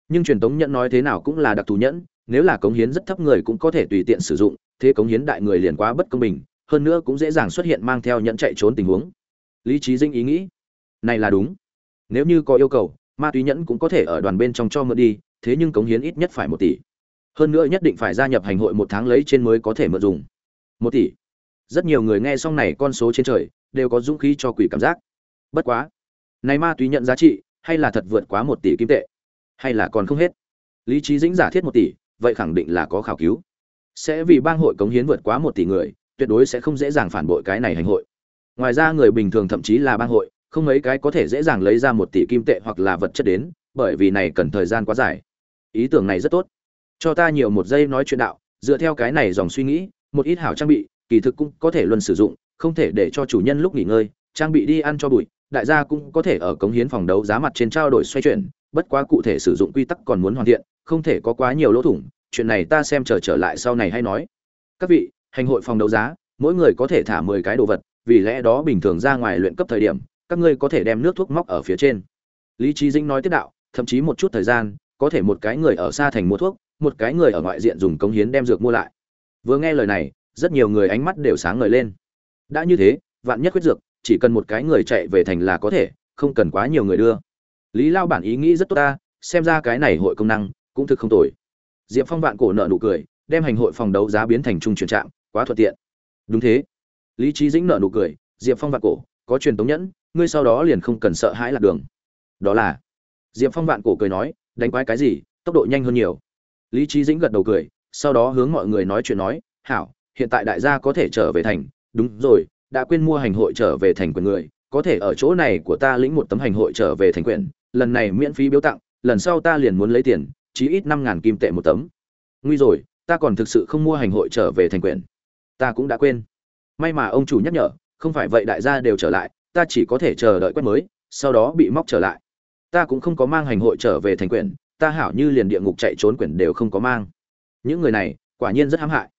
Speaker 1: Nhưng truyền tống nhẫn nói thế nào cũng là đặc thù nhẫn, nếu là cống hiến rất thấp người cũng có thể tùy tiện sử dụng, thế cống hiến đại người liền quá bất công bình, hơn nữa cũng dễ dàng xuất hiện mang theo nhẫn chạy trốn tình huống. Lý trí dinh ý nghĩ, này là đúng. Nếu như có yêu cầu, ma túy nhẫn cũng có thể ở đoàn bên trong cho mượn đi, thế nhưng cống hiến ít nhất phải một tỷ. Hơn nữa nhất định phải gia nhập hành hội một tháng lấy trên mới có thể mượn dùng. Một tỷ. Rất nhiều người nghe xong này con số trên trời, đều có dũng khí cho quỷ cảm giác. Bất quá này ma túy nhận giá trị, hay là thật vượt quá một tỷ kim tệ? Hay là còn không hết? Lý trí dĩnh giả thiết một tỷ, vậy khẳng định là có khảo cứu. Sẽ vì bang hội cống hiến vượt quá một tỷ người, tuyệt đối sẽ không dễ dàng phản bội cái này hành hội. Ngoài ra người bình thường thậm chí là bang hội, không mấy cái có thể dễ dàng lấy ra một tỷ kim tệ hoặc là vật chất đến, bởi vì này cần thời gian quá dài. Ý tưởng này rất tốt. Cho ta nhiều một giây nói chuyện đạo, dựa theo cái này dòng suy nghĩ, một ít hảo trang bị, kỳ thực cũng có thể luôn sử dụng, không thể để cho chủ nhân lúc nghỉ ngơi, trang bị đi ăn cho bụi đại gia cũng có thể ở cống hiến phòng đấu giá mặt trên trao đổi xoay chuyển bất quá cụ thể sử dụng quy tắc còn muốn hoàn thiện không thể có quá nhiều lỗ thủng chuyện này ta xem chờ trở, trở lại sau này hay nói. Các vị hành hội phòng đấu giá mỗi người có thể thả mười cái đồ vật vì lẽ đó bình thường ra ngoài luyện cấp thời điểm các ngươi có thể đem nước thuốc móc ở phía trên. Lý trí dĩnh nói tiếp đạo thậm chí một chút thời gian có thể một cái người ở xa thành mua thuốc một cái người ở ngoại diện dùng cống hiến đem dược mua lại. Vừa nghe lời này rất nhiều người ánh mắt đều sáng ngời lên. Đã như thế vạn nhất quyết dược chỉ cần một cái người chạy về thành là có thể, không cần quá nhiều người đưa. Lý lao bản ý nghĩ rất tốt ta, xem ra cái này hội công năng cũng thực không tồi. Diệp phong vạn cổ nợ nụ cười, đem hành hội phòng đấu giá biến thành trung truyền trạm, quá thuận tiện. Đúng thế. Lý trí dĩnh nợ nụ cười, diệp phong vạn cổ, có truyền tống nhẫn, ngươi sau đó liền không cần sợ hãi lạc đường. Đó là. Diệp phong vạn cổ cười nói, đánh quái cái gì, tốc độ nhanh hơn nhiều. Lý trí dĩnh gật đầu cười, sau đó hướng mọi người nói chuyện nói, hảo, hiện tại đại gia có thể trở về thành. Đúng rồi đã quên mua hành hội trở về thành quyền người, có thể ở chỗ này của ta lĩnh một tấm hành hội trở về thành quyền, lần này miễn phí biếu tặng, lần sau ta liền muốn lấy tiền, chí ít năm ngàn kim tệ một tấm. Nguy rồi, ta còn thực sự không mua hành hội trở về thành quyền. Ta cũng đã quên. May mà ông chủ nhắc nhở, không phải vậy đại gia đều trở lại, ta chỉ có thể chờ đợi quét mới, sau đó bị móc trở lại. Ta cũng không có mang hành hội trở về thành quyển ta hảo như liền địa ngục chạy trốn quyển đều không có mang. Những người này, quả nhiên rất hãm hại.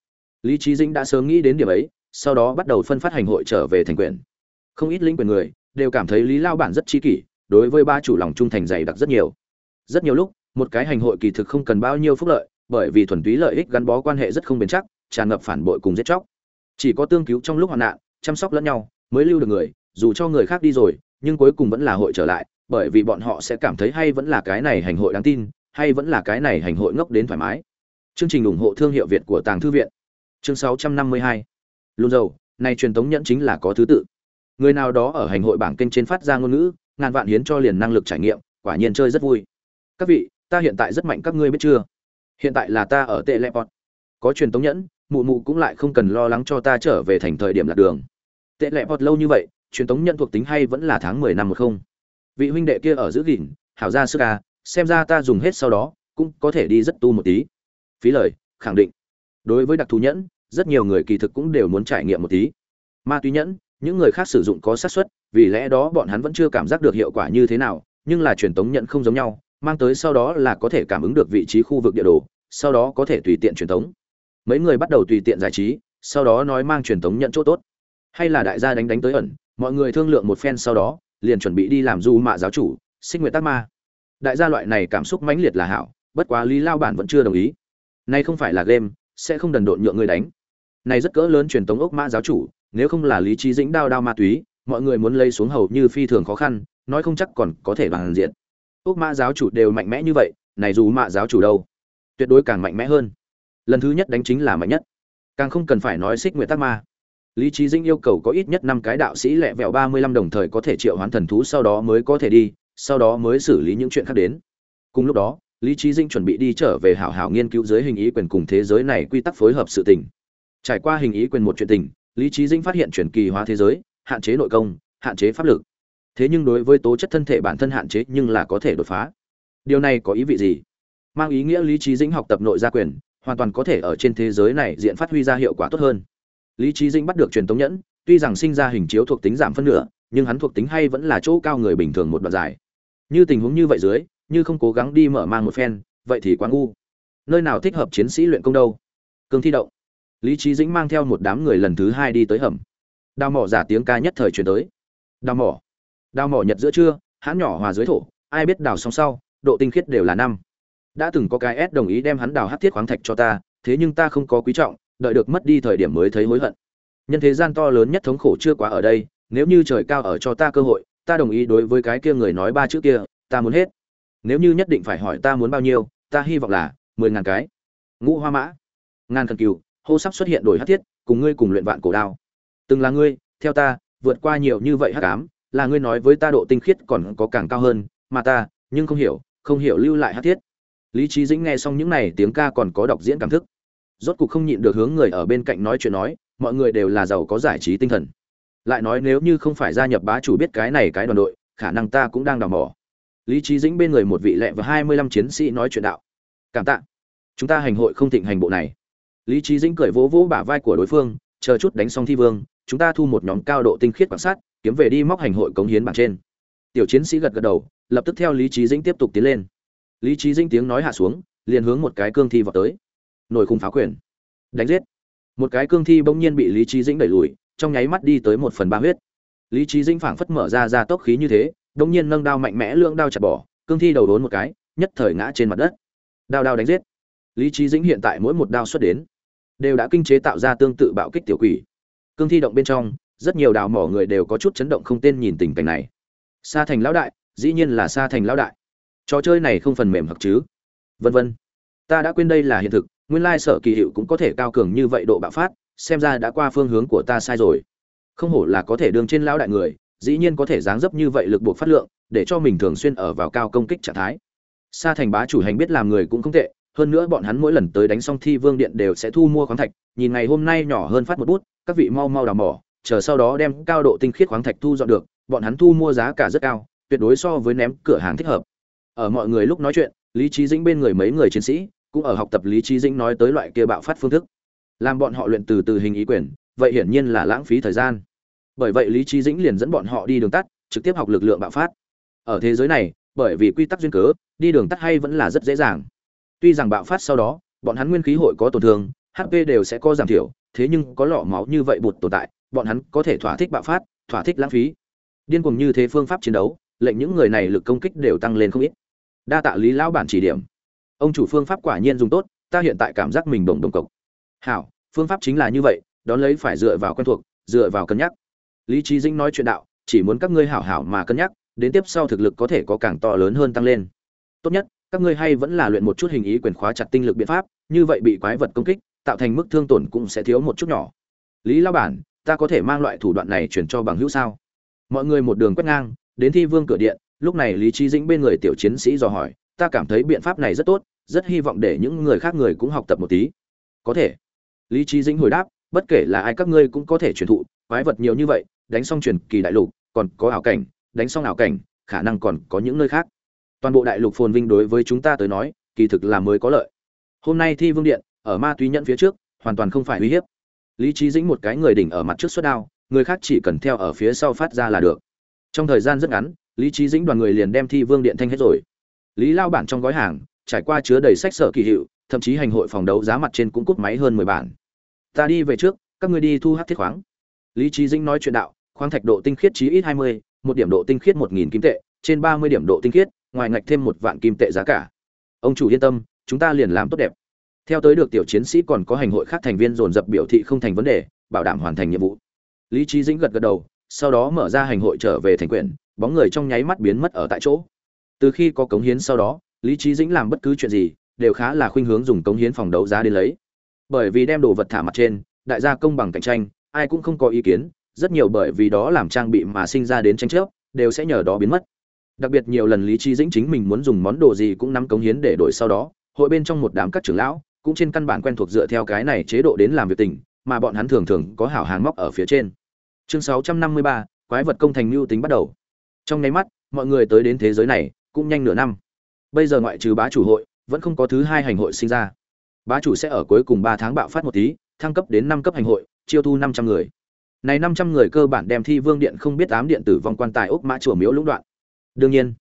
Speaker 1: Lý trí dĩnh đã sớm nghĩ đến điểm ấy sau đó bắt đầu phân phát hành hội trở về thành quyển không ít linh quyền người đều cảm thấy lý lao bản rất chi kỷ, đối với ba chủ lòng trung thành dày đặc rất nhiều. Rất nhiều lúc, một cái hành hội kỳ thực không cần bao nhiêu phúc lợi, bởi vì thuần túy lợi ích gắn bó quan hệ rất không bền chắc, tràn ngập phản bội cùng giết chóc. Chỉ có tương cứu trong lúc hoạn nạn, chăm sóc lẫn nhau mới lưu được người, dù cho người khác đi rồi, nhưng cuối cùng vẫn là hội trở lại, bởi vì bọn họ sẽ cảm thấy hay vẫn là cái này hành hội đáng tin, hay vẫn là cái này hành hội ngốc đến thoải mái. Chương trình ủng hộ thương hiệu việt của tàng thư viện. Chương 652 luôn dầu này truyền thống nhẫn chính là có thứ tự. Người nào đó ở hành hội bảng kênh trên phát ra ngôn ngữ, ngàn vạn hiến cho liền năng lực trải nghiệm, quả nhiên chơi rất vui. Các vị, ta hiện tại rất mạnh, các ngươi biết chưa? Hiện tại là ta ở tệ lệ pot có truyền thống nhẫn, mụ mụ cũng lại không cần lo lắng cho ta trở về thành thời điểm lạc đường. Tệ lệ pot lâu như vậy, truyền thống nhẫn thuộc tính hay vẫn là tháng mười năm một không? Vị huynh đệ kia ở giữ gìn, hảo ra sức à xem ra ta dùng hết sau đó, cũng có thể đi rất tu một tí. Phí lời, khẳng định. Đối với đặc thù nhẫn rất nhiều người kỳ thực cũng đều muốn trải nghiệm một tí. Ma túy nhẫn, những người khác sử dụng có xác suất, vì lẽ đó bọn hắn vẫn chưa cảm giác được hiệu quả như thế nào, nhưng là truyền tống nhận không giống nhau, mang tới sau đó là có thể cảm ứng được vị trí khu vực địa đồ, sau đó có thể tùy tiện truyền tống. Mấy người bắt đầu tùy tiện giải trí, sau đó nói mang truyền tống nhận chỗ tốt. Hay là đại gia đánh đánh tới ẩn, mọi người thương lượng một phen sau đó, liền chuẩn bị đi làm du mạ giáo chủ sinh nguyện tác ma. Đại gia loại này cảm xúc mãnh liệt là hảo, bất quá lý lao bản vẫn chưa đồng ý. Nay không phải là game, sẽ không đần độn nhượng người đánh này rất cỡ lớn truyền tống ốc mã giáo chủ, nếu không là lý trí dĩnh đao đao ma túy, mọi người muốn lấy xuống hầu như phi thường khó khăn, nói không chắc còn có thể bằng diện. Ốc mã giáo chủ đều mạnh mẽ như vậy, này dù mạ giáo chủ đâu? Tuyệt đối càng mạnh mẽ hơn. Lần thứ nhất đánh chính là mạnh nhất. Càng không cần phải nói xích nguyện tắc ma. Lý trí dĩnh yêu cầu có ít nhất năm cái đạo sĩ lẹ vẹo ba mươi lăm đồng thời có thể triệu hoán thần thú sau đó mới có thể đi, sau đó mới xử lý những chuyện khác đến. Cùng lúc đó, lý trí dĩnh chuẩn bị đi trở về hảo hảo nghiên cứu dưới hình ý quyền cùng thế giới này quy tắc phối hợp sự tình trải qua hình ý quyền một chuyện tình, lý trí dĩnh phát hiện chuyển kỳ hóa thế giới, hạn chế nội công, hạn chế pháp lực. Thế nhưng đối với tố chất thân thể bản thân hạn chế nhưng là có thể đột phá. Điều này có ý vị gì? Mang ý nghĩa lý trí dĩnh học tập nội gia quyền, hoàn toàn có thể ở trên thế giới này diện phát huy ra hiệu quả tốt hơn. Lý trí dĩnh bắt được truyền tống nhẫn, tuy rằng sinh ra hình chiếu thuộc tính giảm phân nửa, nhưng hắn thuộc tính hay vẫn là chỗ cao người bình thường một đoạn dài. Như tình huống như vậy dưới, như không cố gắng đi mở mang một phen, vậy thì quá ngu. Nơi nào thích hợp chiến sĩ luyện công đâu? Cương thi động lý trí dĩnh mang theo một đám người lần thứ hai đi tới hầm. Đào mỏ giả tiếng ca nhất thời chuyển tới. Đào mỏ. Đào mỏ nhật giữa trưa, hãn nhỏ hòa dưới thổ, ai biết đào xong sau, độ tinh khiết đều là năm. Đã từng có cái s đồng ý đem hắn đào hát thiết khoáng thạch cho ta, thế nhưng ta không có quý trọng, đợi được mất đi thời điểm mới thấy hối hận. Nhân thế gian to lớn nhất thống khổ chưa quá ở đây, nếu như trời cao ở cho ta cơ hội, ta đồng ý đối với cái kia người nói ba chữ kia, ta muốn hết. Nếu như nhất định phải hỏi ta muốn bao nhiêu, ta hy vọng là mười ngàn cái. Ngũ hoa mã. Ngàn thần cừu hô sắp xuất hiện đổi hát thiết, cùng ngươi cùng luyện vạn cổ đao. Từng là ngươi, theo ta, vượt qua nhiều như vậy hát cám là ngươi nói với ta độ tinh khiết còn có càng cao hơn, mà ta, nhưng không hiểu không hiểu lưu lại hát thiết. Lý trí dĩnh nghe xong những này tiếng ca còn có đọc diễn cảm thức. Rốt cục không nhịn được hướng người ở bên cạnh nói chuyện nói, mọi người đều là giàu có giải trí tinh thần. Lại nói nếu như không phải gia nhập bá chủ biết cái này cái đoàn đội, khả năng ta cũng đang đào mỏ. Lý trí dĩnh bên người một vị lẹ và hai mươi lăm chiến sĩ nói chuyện đạo. Cảm tạ. Chúng ta hành hội không thịnh hành bộ này lý trí dĩnh cười vỗ vỗ bả vai của đối phương, chờ chút đánh xong thi vương, chúng ta thu một nhóm cao độ tinh khiết quan sát, kiếm về đi móc hành hội cống hiến bảng trên. Tiểu chiến sĩ gật gật đầu, lập tức theo lý trí dĩnh tiếp tục tiến lên. Lý trí dĩnh tiếng nói hạ xuống, liền hướng một cái cương thi vào tới. Nổi khung phá quyền. Đánh giết. Một cái cương thi bỗng nhiên bị lý trí dĩnh đẩy lùi, trong nháy mắt đi tới một phần ba huyết. Lý trí dĩnh phảng phất mở ra ra tốc khí như thế bỗng nhiên nâng đao mạnh mẽ lưỡng đao chặt bỏ, cương thi đầu đốn một cái, nhất thời ngã trên mặt đất. Đao đao đánh giết. Lý trí dĩnh hiện tại mỗi một đao xuất đến đều đã kinh chế tạo ra tương tự bạo kích tiểu quỷ. Cương thi động bên trong, rất nhiều đào mỏ người đều có chút chấn động không tên nhìn tình cảnh này. Sa thành lão đại, dĩ nhiên là sa thành lão đại. Trò chơi này không phần mềm hoặc chứ? Vân vân. Ta đã quên đây là hiện thực, nguyên lai sở kỳ hiệu cũng có thể cao cường như vậy độ bạo phát, xem ra đã qua phương hướng của ta sai rồi. Không hổ là có thể đường trên lão đại người, dĩ nhiên có thể dáng dấp như vậy lực buộc phát lượng, để cho mình thường xuyên ở vào cao công kích trạng thái. Sa thành bá chủ hành biết làm người cũng không tệ hơn nữa bọn hắn mỗi lần tới đánh xong thi vương điện đều sẽ thu mua khoáng thạch, nhìn ngày hôm nay nhỏ hơn phát một bút, các vị mau mau đào mỏ, chờ sau đó đem cao độ tinh khiết khoáng thạch thu dọn được, bọn hắn thu mua giá cả rất cao, tuyệt đối so với ném cửa hàng thích hợp. Ở mọi người lúc nói chuyện, lý trí dĩnh bên người mấy người chiến sĩ cũng ở học tập lý trí dĩnh nói tới loại kia bạo phát phương thức. Làm bọn họ luyện từ từ hình ý quyền, vậy hiển nhiên là lãng phí thời gian. Bởi vậy lý trí dĩnh liền dẫn bọn họ đi đường tắt, trực tiếp học lực lượng bạo phát. Ở thế giới này, bởi vì quy tắc duyên cớ, đi đường tắt hay vẫn là rất dễ dàng tuy rằng bạo phát sau đó, bọn hắn nguyên khí hội có tổn thương hp đều sẽ có giảm thiểu, thế nhưng có lọ máu như vậy bụt tồn tại, bọn hắn có thể thỏa thích bạo phát, thỏa thích lãng phí. Điên cuồng như thế phương pháp chiến đấu, lệnh những người này lực công kích đều tăng lên không ít. Đa tạ lý lão bản chỉ điểm. Ông chủ phương pháp quả nhiên dùng tốt, ta hiện tại cảm giác mình bổng đồng cộc hảo, phương pháp chính là như vậy, đón lấy phải dựa vào quen thuộc, dựa vào cân nhắc. Lý trí dĩnh nói chuyện đạo, chỉ muốn các ngươi hảo hảo mà cân nhắc, đến tiếp sau thực lực có thể có càng to lớn hơn tăng lên. Tốt nhất các ngươi hay vẫn là luyện một chút hình ý quyền khóa chặt tinh lực biện pháp, như vậy bị quái vật công kích, tạo thành mức thương tổn cũng sẽ thiếu một chút nhỏ. Lý lao bản, ta có thể mang loại thủ đoạn này chuyển cho bằng hữu sao? Mọi người một đường quét ngang, đến thi vương cửa điện, lúc này lý trí dĩnh bên người tiểu chiến sĩ dò hỏi, ta cảm thấy biện pháp này rất tốt, rất hy vọng để những người khác người cũng học tập một tí. Có thể. Lý trí dĩnh hồi đáp, bất kể là ai các ngươi cũng có thể truyền thụ, quái vật nhiều như vậy, đánh xong truyền kỳ đại lục, còn có ảo cảnh, đánh xong ảo cảnh, khả năng còn có những nơi khác toàn bộ đại lục phồn vinh đối với chúng ta tới nói, kỳ thực là mới có lợi. Hôm nay thi vương điện, ở ma túy nhận phía trước, hoàn toàn không phải uy hiếp. Lý trí dĩnh một cái người đỉnh ở mặt trước suất đao, người khác chỉ cần theo ở phía sau phát ra là được. Trong thời gian rất ngắn, lý trí dĩnh đoàn người liền đem thi vương điện thanh hết rồi. Lý lao bản trong gói hàng, trải qua chứa đầy sách sở kỳ hiệu, thậm chí hành hội phòng đấu giá mặt trên cũng cút máy hơn mười bản. Ta đi về trước, các ngươi đi thu hát thiết khoáng. Lý trí dĩnh nói chuyện đạo, khoáng thạch độ tinh khiết chí ít hai mươi, một điểm độ tinh khiết một nghìn kim tệ, trên ba mươi điểm độ tinh khiết ngoài ngạch thêm một vạn kim tệ giá cả. Ông chủ yên tâm, chúng ta liền làm tốt đẹp. Theo tới được tiểu chiến sĩ còn có hành hội khác thành viên dồn dập biểu thị không thành vấn đề, bảo đảm hoàn thành nhiệm vụ. Lý trí dĩnh gật gật đầu, sau đó mở ra hành hội trở về thành quyển, bóng người trong nháy mắt biến mất ở tại chỗ. Từ khi có cống hiến sau đó, lý trí dĩnh làm bất cứ chuyện gì, đều khá là khuynh hướng dùng cống hiến phòng đấu giá đến lấy. Bởi vì đem đồ vật thả mặt trên, đại gia công bằng cạnh tranh, ai cũng không có ý kiến, rất nhiều bởi vì đó làm trang bị mà sinh ra đến tranh chấp, đều sẽ nhờ đó biến mất đặc biệt nhiều lần lý trí dĩnh chính mình muốn dùng món đồ gì cũng nắm cống hiến để đổi sau đó hội bên trong một đám các trưởng lão cũng trên căn bản quen thuộc dựa theo cái này chế độ đến làm việc tình mà bọn hắn thường thường có hảo hàng móc ở phía trên. Chương 653, quái vật công thành mưu tính bắt đầu. Trong nháy mắt mọi người tới đến thế giới này cũng nhanh nửa năm. Bây giờ ngoại trừ bá chủ hội vẫn không có thứ hai hành hội sinh ra. Bá chủ sẽ ở cuối cùng ba tháng bạo phát một tí thăng cấp đến năm cấp hành hội chiêu thu năm trăm người. Này năm trăm người cơ bản đem thi vương điện không biết ám điện tử vòng quan tài ốc mã chùa miếu lũng đoạn đương nhiên,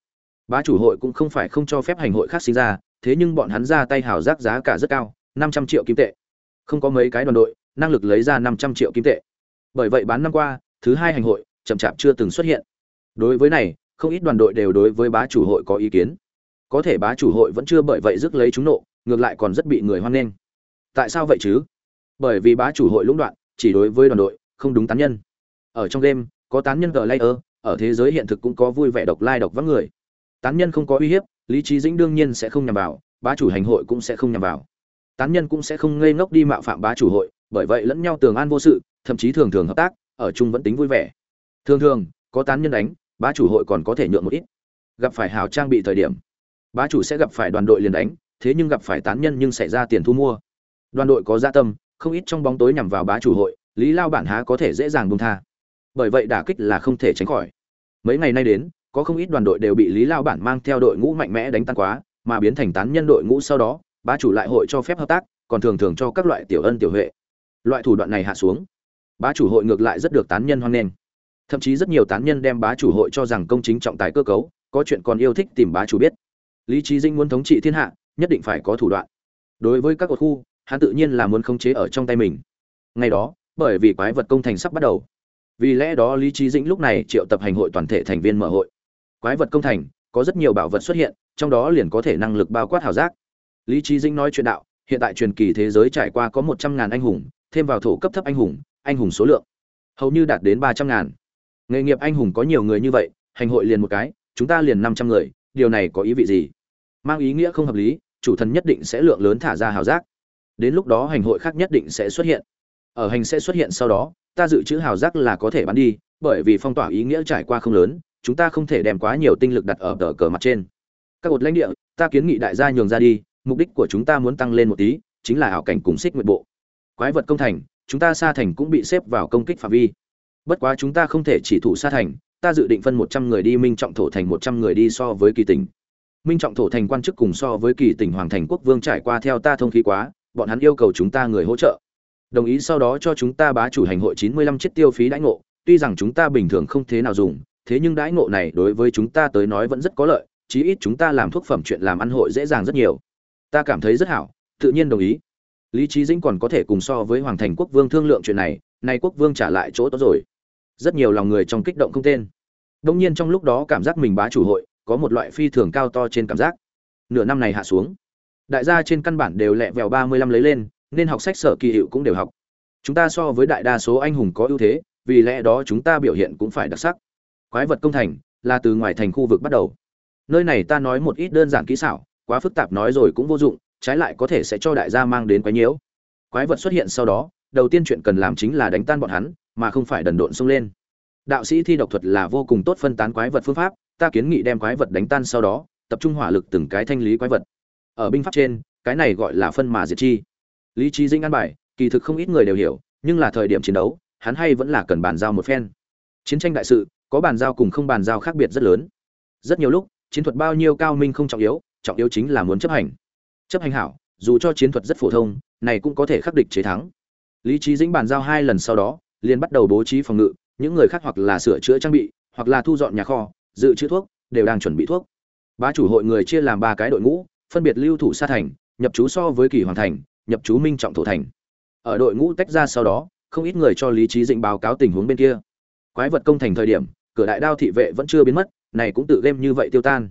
Speaker 1: bá chủ hội cũng không phải không cho phép hành hội khác sinh ra, thế nhưng bọn hắn ra tay hào giác giá cả rất cao, năm trăm triệu kim tệ. Không có mấy cái đoàn đội, năng lực lấy ra năm trăm triệu kim tệ. Bởi vậy bán năm qua, thứ hai hành hội, chậm chạp chưa từng xuất hiện. Đối với này, không ít đoàn đội đều đối với bá chủ hội có ý kiến. Có thể bá chủ hội vẫn chưa bởi vậy rước lấy chúng nộ, ngược lại còn rất bị người hoan nghênh. Tại sao vậy chứ? Bởi vì bá chủ hội lũng đoạn, chỉ đối với đoàn đội, không đúng tán nhân. Ở trong game, có tán nhân gờ layer ở thế giới hiện thực cũng có vui vẻ độc lai độc vắng người. Tán nhân không có uy hiếp, lý trí dĩnh đương nhiên sẽ không nhằm vào, bá chủ hành hội cũng sẽ không nhằm vào. Tán nhân cũng sẽ không ngây ngốc đi mạo phạm bá chủ hội, bởi vậy lẫn nhau tường an vô sự, thậm chí thường thường hợp tác, ở chung vẫn tính vui vẻ. Thường thường, có tán nhân đánh, bá chủ hội còn có thể nhượng một ít. Gặp phải hào trang bị thời điểm, bá chủ sẽ gặp phải đoàn đội liền đánh, thế nhưng gặp phải tán nhân nhưng xảy ra tiền thu mua. Đoàn đội có gia tâm, không ít trong bóng tối nhằm vào bá chủ hội, lý lao bản há có thể dễ dàng buông tha bởi vậy đả kích là không thể tránh khỏi. Mấy ngày nay đến, có không ít đoàn đội đều bị lý lao bản mang theo đội ngũ mạnh mẽ đánh tan quá, mà biến thành tán nhân đội ngũ sau đó, bá chủ lại hội cho phép hợp tác, còn thường thường cho các loại tiểu ân tiểu huệ. Loại thủ đoạn này hạ xuống, bá chủ hội ngược lại rất được tán nhân hoan nghênh. Thậm chí rất nhiều tán nhân đem bá chủ hội cho rằng công chính trọng tài cơ cấu, có chuyện còn yêu thích tìm bá chủ biết. Lý trí dinh muốn thống trị thiên hạ, nhất định phải có thủ đoạn. Đối với các cột khu, hắn tự nhiên là muốn khống chế ở trong tay mình. Ngày đó, bởi vì quái vật công thành sắp bắt đầu vì lẽ đó lý trí dĩnh lúc này triệu tập hành hội toàn thể thành viên mở hội. Quái vật công thành, có rất nhiều bảo vật xuất hiện, trong đó liền có thể năng lực bao quát hào giác. Lý trí dĩnh nói chuyện đạo, hiện tại truyền kỳ thế giới trải qua có một trăm ngàn anh hùng, thêm vào thổ cấp thấp anh hùng anh hùng số lượng, hầu như đạt đến ba trăm ngàn. Nghề nghiệp anh hùng có nhiều người như vậy, hành hội liền một cái, chúng ta liền năm trăm người, điều này có ý vị gì? Mang ý nghĩa không hợp lý, chủ thần nhất định sẽ lượng lớn thả ra hào giác. Đến lúc đó hành hội khác nhất định sẽ xuất hiện. Ở hành sẽ xuất hiện sau đó ta dự trữ hào giác là có thể bán đi, bởi vì phong tỏa ý nghĩa trải qua không lớn, chúng ta không thể đem quá nhiều tinh lực đặt ở tờ cờ mặt trên. Các cột lãnh địa, ta kiến nghị đại gia nhường ra đi, mục đích của chúng ta muốn tăng lên một tí, chính là ảo cảnh cùng xích nguyện bộ. Quái vật công thành, chúng ta xa thành cũng bị xếp vào công kích phạm vi. Bất quá chúng ta không thể chỉ thủ xa thành, ta dự định phân một trăm người đi minh trọng thổ thành, một trăm người đi so với kỳ tỉnh. Minh trọng thổ thành quan chức cùng so với kỳ tỉnh hoàng thành quốc vương trải qua theo ta thông khí quá, bọn hắn yêu cầu chúng ta người hỗ trợ đồng ý sau đó cho chúng ta bá chủ hành hội chín mươi lăm chiếc tiêu phí đãi ngộ, tuy rằng chúng ta bình thường không thế nào dùng, thế nhưng đãi ngộ này đối với chúng ta tới nói vẫn rất có lợi, chí ít chúng ta làm thuốc phẩm chuyện làm ăn hội dễ dàng rất nhiều. Ta cảm thấy rất hảo, tự nhiên đồng ý. Lý trí dĩnh còn có thể cùng so với hoàng thành quốc vương thương lượng chuyện này, nay quốc vương trả lại chỗ tốt rồi. Rất nhiều lòng người trong kích động không tên. Đương nhiên trong lúc đó cảm giác mình bá chủ hội, có một loại phi thường cao to trên cảm giác. Nửa năm này hạ xuống. Đại gia trên căn bản đều lẹ vèo ba mươi lăm lấy lên nên học sách sở kỳ hiệu cũng đều học. Chúng ta so với đại đa số anh hùng có ưu thế, vì lẽ đó chúng ta biểu hiện cũng phải đặc sắc. Quái vật công thành là từ ngoài thành khu vực bắt đầu. Nơi này ta nói một ít đơn giản kỹ xảo, quá phức tạp nói rồi cũng vô dụng, trái lại có thể sẽ cho đại gia mang đến quái nhiễu. Quái vật xuất hiện sau đó, đầu tiên chuyện cần làm chính là đánh tan bọn hắn, mà không phải đần độn xông lên. Đạo sĩ thi độc thuật là vô cùng tốt phân tán quái vật phương pháp, ta kiến nghị đem quái vật đánh tan sau đó, tập trung hỏa lực từng cái thanh lý quái vật. Ở binh pháp trên, cái này gọi là phân mà diệt chi lý trí dinh an bài, kỳ thực không ít người đều hiểu, nhưng là thời điểm chiến đấu, hắn hay vẫn là cần bàn giao một phen. Chiến tranh đại sự, có bàn giao cùng không bàn giao khác biệt rất lớn. Rất nhiều lúc, chiến thuật bao nhiêu cao minh không trọng yếu trọng yếu chính là muốn chấp hành. Chấp hành hảo, dù cho chiến thuật rất phổ thông, này cũng có thể khắc địch chế thắng. Lý trí dĩnh bàn giao hai lần sau đó, liền bắt đầu bố trí phòng ngự, những người khác hoặc là sửa chữa trang bị, hoặc là thu dọn nhà kho, dự trữ thuốc, đều đang chuẩn bị thuốc. Bá chủ hội người chia làm ba cái đội ngũ, phân biệt lưu thủ sa thành, nhập chú so với kỳ hoàn thành nhập chú minh trọng thổ thành. Ở đội ngũ tách ra sau đó, không ít người cho lý trí dĩnh báo cáo tình huống bên kia. Quái vật công thành thời điểm, cửa đại đao thị vệ vẫn chưa biến mất, này cũng tự game như vậy tiêu tan.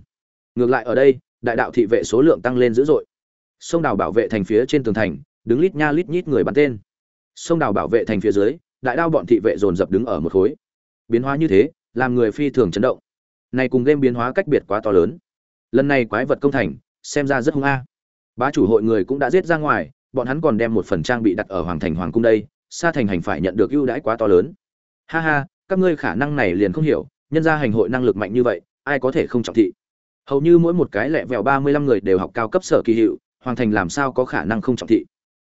Speaker 1: Ngược lại ở đây, đại đạo thị vệ số lượng tăng lên dữ dội. Sông đào bảo vệ thành phía trên tường thành, đứng lít nha lít nhít người bắn tên. Sông đào bảo vệ thành phía dưới, đại đao bọn thị vệ dồn dập đứng ở một khối. Biến hóa như thế, làm người phi thường chấn động. Này cùng game biến hóa cách biệt quá to lớn. Lần này quái vật công thành, xem ra rất hung a. Bá chủ hội người cũng đã giết ra ngoài bọn hắn còn đem một phần trang bị đặt ở hoàng thành hoàng cung đây xa thành hành phải nhận được ưu đãi quá to lớn. Ha ha, các ngươi khả năng này liền không hiểu, nhân ra hành hội năng lực mạnh như vậy, ai có thể không trọng thị? Hầu như mỗi một cái lẹ vẹo ba mươi lăm người đều học cao cấp sở kỳ hiệu, hoàng thành làm sao có khả năng không trọng thị?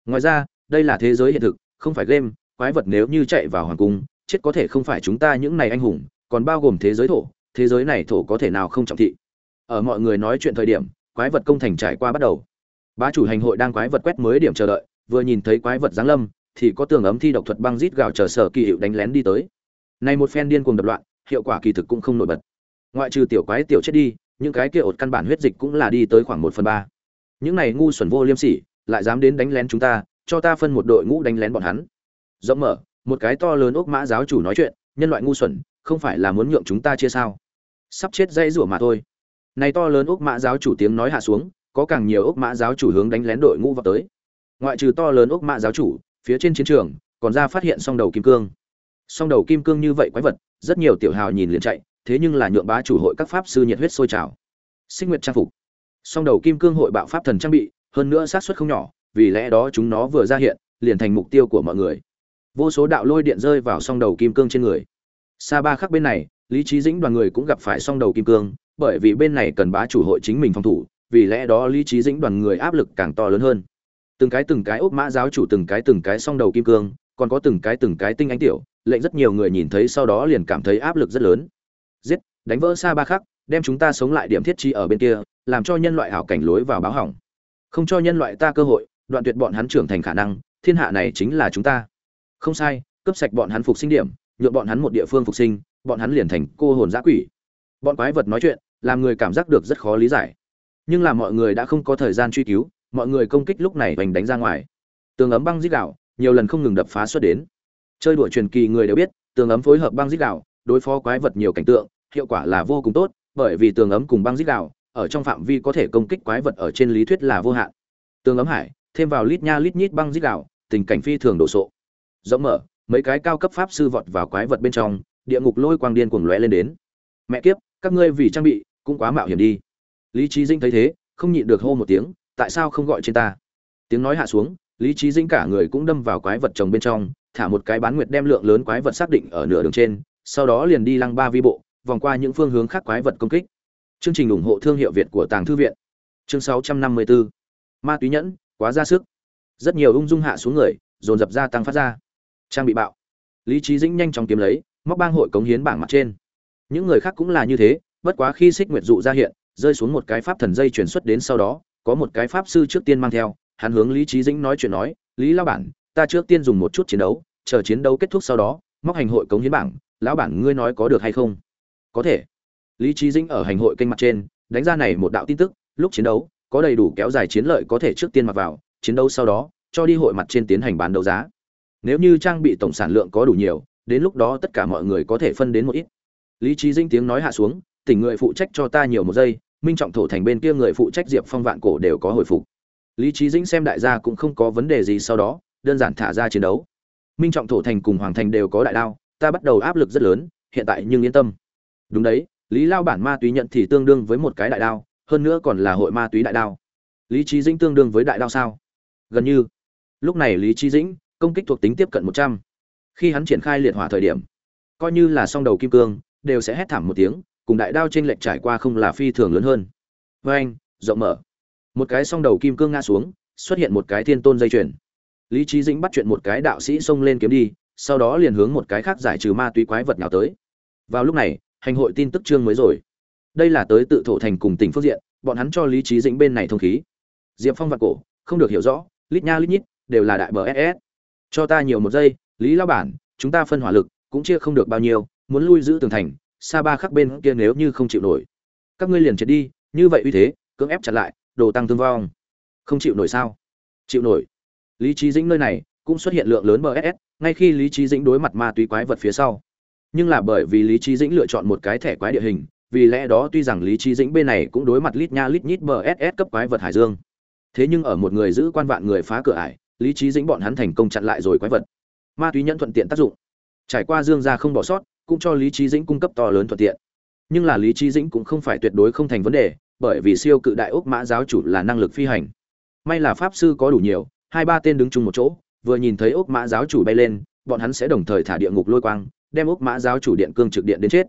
Speaker 1: Ngoài ra, đây là thế giới hiện thực, không phải game, quái vật nếu như chạy vào hoàng cung, chết có thể không phải chúng ta những này anh hùng, còn bao gồm thế giới thổ, thế giới này thổ có thể nào không trọng thị? Ở mọi người nói chuyện thời điểm, quái vật công thành trải qua bắt đầu bá chủ hành hội đang quái vật quét mới điểm chờ đợi, vừa nhìn thấy quái vật giáng lâm, thì có tường ấm thi độc thuật băng rít gào chờ sở kỳ hiệu đánh lén đi tới. Này một phen điên cuồng đập loạn, hiệu quả kỳ thực cũng không nổi bật. Ngoại trừ tiểu quái tiểu chết đi, những cái kia ột căn bản huyết dịch cũng là đi tới khoảng một phần ba. Những này ngu xuẩn vô liêm sỉ, lại dám đến đánh lén chúng ta, cho ta phân một đội ngũ đánh lén bọn hắn. Rộng mở, một cái to lớn ốc mã giáo chủ nói chuyện, nhân loại ngu xuẩn, không phải là muốn nhượng chúng ta chia sao? Sắp chết dây rủa mà thôi. Này to lớn ốc mã giáo chủ tiếng nói hạ xuống có càng nhiều ốc mã giáo chủ hướng đánh lén đội ngũ vào tới. Ngoại trừ to lớn ốc mã giáo chủ, phía trên chiến trường, còn ra phát hiện song đầu kim cương. Song đầu kim cương như vậy quái vật, rất nhiều tiểu hào nhìn liền chạy, thế nhưng là nhượng bá chủ hội các pháp sư nhiệt huyết sôi trào. Sinh nguyệt trang phục. Song đầu kim cương hội bạo pháp thần trang bị, hơn nữa sát xuất không nhỏ, vì lẽ đó chúng nó vừa ra hiện, liền thành mục tiêu của mọi người. Vô số đạo lôi điện rơi vào song đầu kim cương trên người. Xa ba khắc bên này, lý trí dĩnh đoàn người cũng gặp phải song đầu kim cương, bởi vì bên này cần bá chủ hội chính mình phòng thủ vì lẽ đó lý trí dĩnh đoàn người áp lực càng to lớn hơn. Từng cái từng cái ốc mã giáo chủ, từng cái từng cái song đầu kim cương, còn có từng cái từng cái tinh ánh tiểu, lệnh rất nhiều người nhìn thấy sau đó liền cảm thấy áp lực rất lớn. Giết, đánh vỡ xa ba khắc, đem chúng ta sống lại điểm thiết trí ở bên kia, làm cho nhân loại hảo cảnh lối vào báo hỏng. Không cho nhân loại ta cơ hội, đoạn tuyệt bọn hắn trưởng thành khả năng, thiên hạ này chính là chúng ta. Không sai, cướp sạch bọn hắn phục sinh điểm, nhượng bọn hắn một địa phương phục sinh, bọn hắn liền thành cô hồn giã quỷ. Bọn quái vật nói chuyện, làm người cảm giác được rất khó lý giải nhưng là mọi người đã không có thời gian truy cứu, mọi người công kích lúc này hoành đánh ra ngoài. Tường ấm băng dít gạo nhiều lần không ngừng đập phá xuất đến. Chơi đuổi truyền kỳ người đều biết, tường ấm phối hợp băng dít gạo đối phó quái vật nhiều cảnh tượng, hiệu quả là vô cùng tốt, bởi vì tường ấm cùng băng dít gạo ở trong phạm vi có thể công kích quái vật ở trên lý thuyết là vô hạn. Tường ấm hải, thêm vào lít nha lít nhít băng dít gạo tình cảnh phi thường đổ sộ. Rộng mở, mấy cái cao cấp pháp sư vọt vào quái vật bên trong, địa ngục lôi quang điên cuồng lóe lên đến. Mẹ kiếp, các ngươi vì trang bị, cũng quá mạo hiểm đi lý trí dinh thấy thế, không nhịn được hô một tiếng, tại sao không gọi trên ta? Tiếng nói hạ xuống, lý trí dinh cả người cũng đâm vào quái vật chồng bên trong, thả một cái bán nguyệt đem lượng lớn quái vật xác định ở nửa đường trên, sau đó liền đi lăng ba vi bộ, vòng qua những phương hướng khác quái vật công kích. Chương trình ủng hộ thương hiệu việt của tàng thư viện. Chương 654 ma túy nhẫn, quá ra sức. Rất nhiều ung dung hạ xuống người, dồn dập ra tăng phát ra. Trang bị bạo. Lý trí dĩnh nhanh chóng kiếm lấy, móc bang hội cống hiến bảng mặt trên. Những người khác cũng là như thế, bất quá khi xích nguyệt dụ ra hiện rơi xuống một cái pháp thần dây chuyển xuất đến sau đó, có một cái pháp sư trước tiên mang theo, hắn hướng lý trí dĩnh nói chuyện nói, lý lao bản, ta trước tiên dùng một chút chiến đấu, chờ chiến đấu kết thúc sau đó, móc hành hội cống hiến bảng, lão bản ngươi nói có được hay không? Có thể. Lý trí dĩnh ở hành hội kênh mặt trên, đánh ra này một đạo tin tức, lúc chiến đấu, có đầy đủ kéo dài chiến lợi có thể trước tiên mặc vào, chiến đấu sau đó, cho đi hội mặt trên tiến hành bán đấu giá. Nếu như trang bị tổng sản lượng có đủ nhiều, đến lúc đó tất cả mọi người có thể phân đến một ít. Lý trí dinh tiếng nói hạ xuống, tỉnh người phụ trách cho ta nhiều một giây minh trọng thổ thành bên kia người phụ trách diệp phong vạn cổ đều có hồi phục. Lý trí dĩnh xem đại gia cũng không có vấn đề gì sau đó, đơn giản thả ra chiến đấu. Minh trọng thổ thành cùng hoàng thành đều có đại đao, ta bắt đầu áp lực rất lớn, hiện tại nhưng yên tâm. Đúng đấy, lý lao bản ma túy nhận thì tương đương với một cái đại đao, hơn nữa còn là hội ma túy đại đao. Lý trí dĩnh tương đương với đại đao sao? Gần như. Lúc này lý trí dĩnh, công kích thuộc tính tiếp cận một trăm. Khi hắn triển khai liệt hỏa thời điểm, coi như là song đầu kim cương, đều sẽ hét thảm một tiếng cùng đại đao trên lệch trải qua không là phi thường lớn hơn. Với anh, rộng mở. Một cái song đầu kim cương ngã xuống, xuất hiện một cái thiên tôn dây chuyền. Lý trí dĩnh bắt chuyện một cái đạo sĩ xông lên kiếm đi, sau đó liền hướng một cái khác giải trừ ma túy quái vật nào tới. Vào lúc này, hành hội tin tức chương mới rồi. Đây là tới tự thổ thành cùng tỉnh phước diện, bọn hắn cho lý trí dĩnh bên này thông khí. Diệp phong và cổ, không được hiểu rõ, lít nha lít nhít, đều là đại bờ ss cho ta nhiều một giây, lý lao bản, chúng ta phân hỏa lực cũng chia không được bao nhiêu, muốn lui giữ tường thành xa ba khắc bên kia nếu như không chịu nổi. Các ngươi liền chết đi, như vậy uy thế, cưỡng ép chặt lại, đồ tăng thương vong. Không chịu nổi sao? Chịu nổi. Lý trí dĩnh nơi này cũng xuất hiện lượng lớn bss ngay khi lý trí dĩnh đối mặt ma túy quái vật phía sau. Nhưng là bởi vì lý trí dĩnh lựa chọn một cái thẻ quái địa hình, vì lẽ đó tuy rằng lý trí dĩnh bên này cũng đối mặt lít nha lít nhít bss cấp quái vật hải dương. Thế nhưng ở một người giữ quan vạn người phá cửa ải, lý trí dĩnh bọn hắn thành công chặn lại rồi quái vật. Ma túy nhẫn thuận tiện tác dụng. Trải qua dương gia không bỏ sót cũng cho lý trí dĩnh cung cấp to lớn thuận tiện. Nhưng là lý trí dĩnh cũng không phải tuyệt đối không thành vấn đề, bởi vì siêu cự đại ốc mã giáo chủ là năng lực phi hành. May là pháp sư có đủ nhiều, hai ba tên đứng chung một chỗ, vừa nhìn thấy ốc mã giáo chủ bay lên, bọn hắn sẽ đồng thời thả địa ngục lôi quang, đem ốc mã giáo chủ điện cương trực điện đến chết.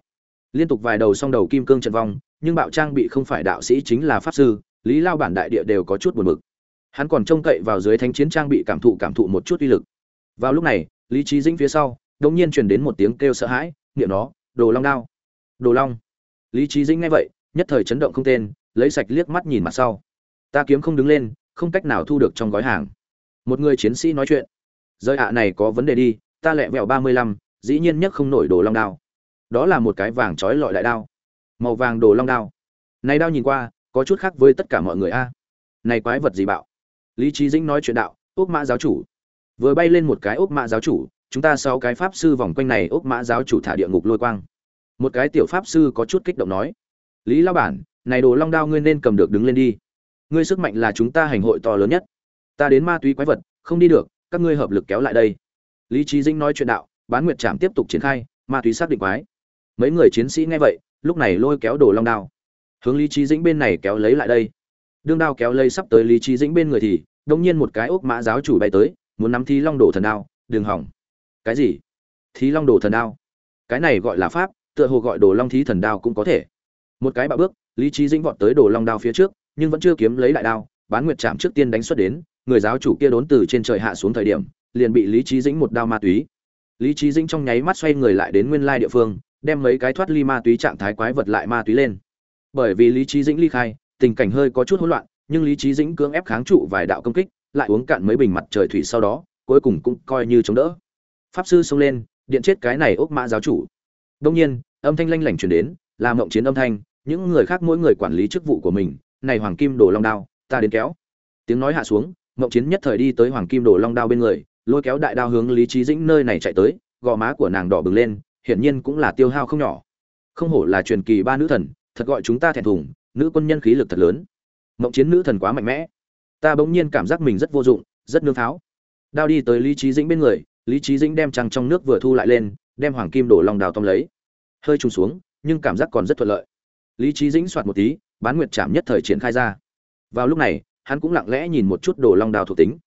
Speaker 1: Liên tục vài đầu song đầu kim cương trận vong, nhưng bạo trang bị không phải đạo sĩ chính là pháp sư, lý lao bản đại địa đều có chút buồn bực. Hắn còn trông cậy vào dưới thanh chiến trang bị cảm thụ cảm thụ một chút uy lực. Vào lúc này, lý trí dĩnh phía sau, đột nhiên truyền đến một tiếng kêu sợ hãi niệm nó, đồ long đao. Đồ long. Lý trí dĩnh nghe vậy, nhất thời chấn động không tên, lấy sạch liếc mắt nhìn mặt sau. Ta kiếm không đứng lên, không cách nào thu được trong gói hàng. Một người chiến sĩ nói chuyện. Rơi ạ này có vấn đề đi, ta lẹ vẹo ba mươi lăm, dĩ nhiên nhất không nổi đồ long đao. Đó là một cái vàng trói lọi đại đao. Màu vàng đồ long đao. Này đao nhìn qua, có chút khác với tất cả mọi người a. Này quái vật gì bạo? Lý trí dĩnh nói chuyện đạo ốc mã giáo chủ. Vừa bay lên một cái ốc mã giáo chủ chúng ta sáu cái pháp sư vòng quanh này ốc mã giáo chủ thả địa ngục lôi quang. Một cái tiểu pháp sư có chút kích động nói, lý lao bản, này đồ long đao ngươi nên cầm được đứng lên đi. Ngươi sức mạnh là chúng ta hành hội to lớn nhất. Ta đến ma túy quái vật, không đi được, các ngươi hợp lực kéo lại đây. Lý trí dĩnh nói chuyện đạo, bán nguyệt trạm tiếp tục triển khai, ma túy xác định quái. Mấy người chiến sĩ nghe vậy, lúc này lôi kéo đồ long đao. Hướng lý trí dĩnh bên này kéo lấy lại đây. Đương đao kéo lấy sắp tới lý trí dĩnh bên người thì đông nhiên một cái ốc mã giáo chủ bay tới, muốn nắm thi long đồ thần đao, đừng hỏng cái gì? Thí long đồ thần đao. Cái này gọi là pháp, tựa hồ gọi đồ long thí thần đao cũng có thể. Một cái bạo bước, lý trí dĩnh vọt tới đồ long đao phía trước, nhưng vẫn chưa kiếm lấy đại đao, bán nguyệt chạm trước tiên đánh xuất đến, người giáo chủ kia đốn từ trên trời hạ xuống thời điểm, liền bị lý trí dĩnh một đao ma túy. Lý trí dĩnh trong nháy mắt xoay người lại đến nguyên lai địa phương, đem mấy cái thoát ly ma túy trạng thái quái vật lại ma túy lên. Bởi vì lý trí dĩnh ly khai, tình cảnh hơi có chút hỗn loạn, nhưng lý trí dĩnh cưỡng ép kháng trụ vài đạo công kích, lại uống cạn mấy bình mặt trời thủy sau đó, cuối cùng cũng coi như chống đỡ pháp sư xông lên, điện chết cái này ốc mã giáo chủ. Đông nhiên, âm thanh lanh lảnh chuyển đến, là mộng chiến âm thanh, những người khác mỗi người quản lý chức vụ của mình, này hoàng kim đổ long đao, ta đến kéo. Tiếng nói hạ xuống, mộng chiến nhất thời đi tới hoàng kim đổ long đao bên người, lôi kéo đại đao hướng lý trí dĩnh nơi này chạy tới, gò má của nàng đỏ bừng lên, hiển nhiên cũng là tiêu hao không nhỏ. Không hổ là truyền kỳ ba nữ thần, thật gọi chúng ta thẹn thùng, nữ quân nhân khí lực thật lớn. Mộng chiến nữ thần quá mạnh mẽ. Ta bỗng nhiên cảm giác mình rất vô dụng, rất nương pháo đao đi tới lý trí dĩnh bên người lý trí dĩnh đem trăng trong nước vừa thu lại lên đem hoàng kim đổ lòng đào tông lấy. Hơi trùng xuống nhưng cảm giác còn rất thuận lợi. Lý trí dĩnh soạt một tí bán nguyệt chạm nhất thời triển khai ra. Vào lúc này hắn cũng lặng lẽ nhìn một chút đồ long đào thuộc tính.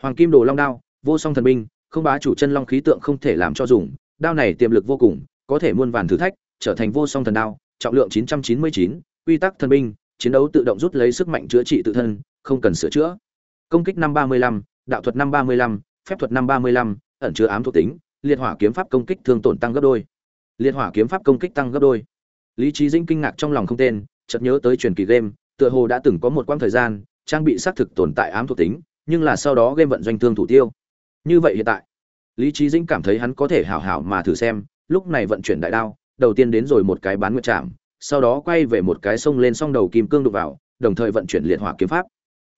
Speaker 1: Hoàng kim đồ long đao vô song thần binh không bá chủ chân long khí tượng không thể làm cho dùng đao này tiềm lực vô cùng có thể muôn vàn thử thách trở thành vô song thần đao trọng lượng 999, quy tắc thần binh chiến đấu tự động rút lấy sức mạnh chữa trị tự thân không cần sửa chữa. Công kích năm 35, đạo thuật năm 35, phép thuật năm 35, ẩn chứa ám thuộc tính, liệt hỏa kiếm pháp công kích thương tổn tăng gấp đôi. Liệt hỏa kiếm pháp công kích tăng gấp đôi. Lý trí dinh kinh ngạc trong lòng không tên, chợt nhớ tới truyền kỳ game, tựa hồ đã từng có một quãng thời gian, trang bị xác thực tồn tại ám thuộc tính, nhưng là sau đó game vận doanh thương thủ tiêu. Như vậy hiện tại, lý trí dinh cảm thấy hắn có thể hảo hảo mà thử xem, lúc này vận chuyển đại đao, đầu tiên đến rồi một cái bán nguyệt chạm sau đó quay về một cái sông lên song đầu kim cương đục vào, đồng thời vận chuyển liệt hỏa kiếm pháp.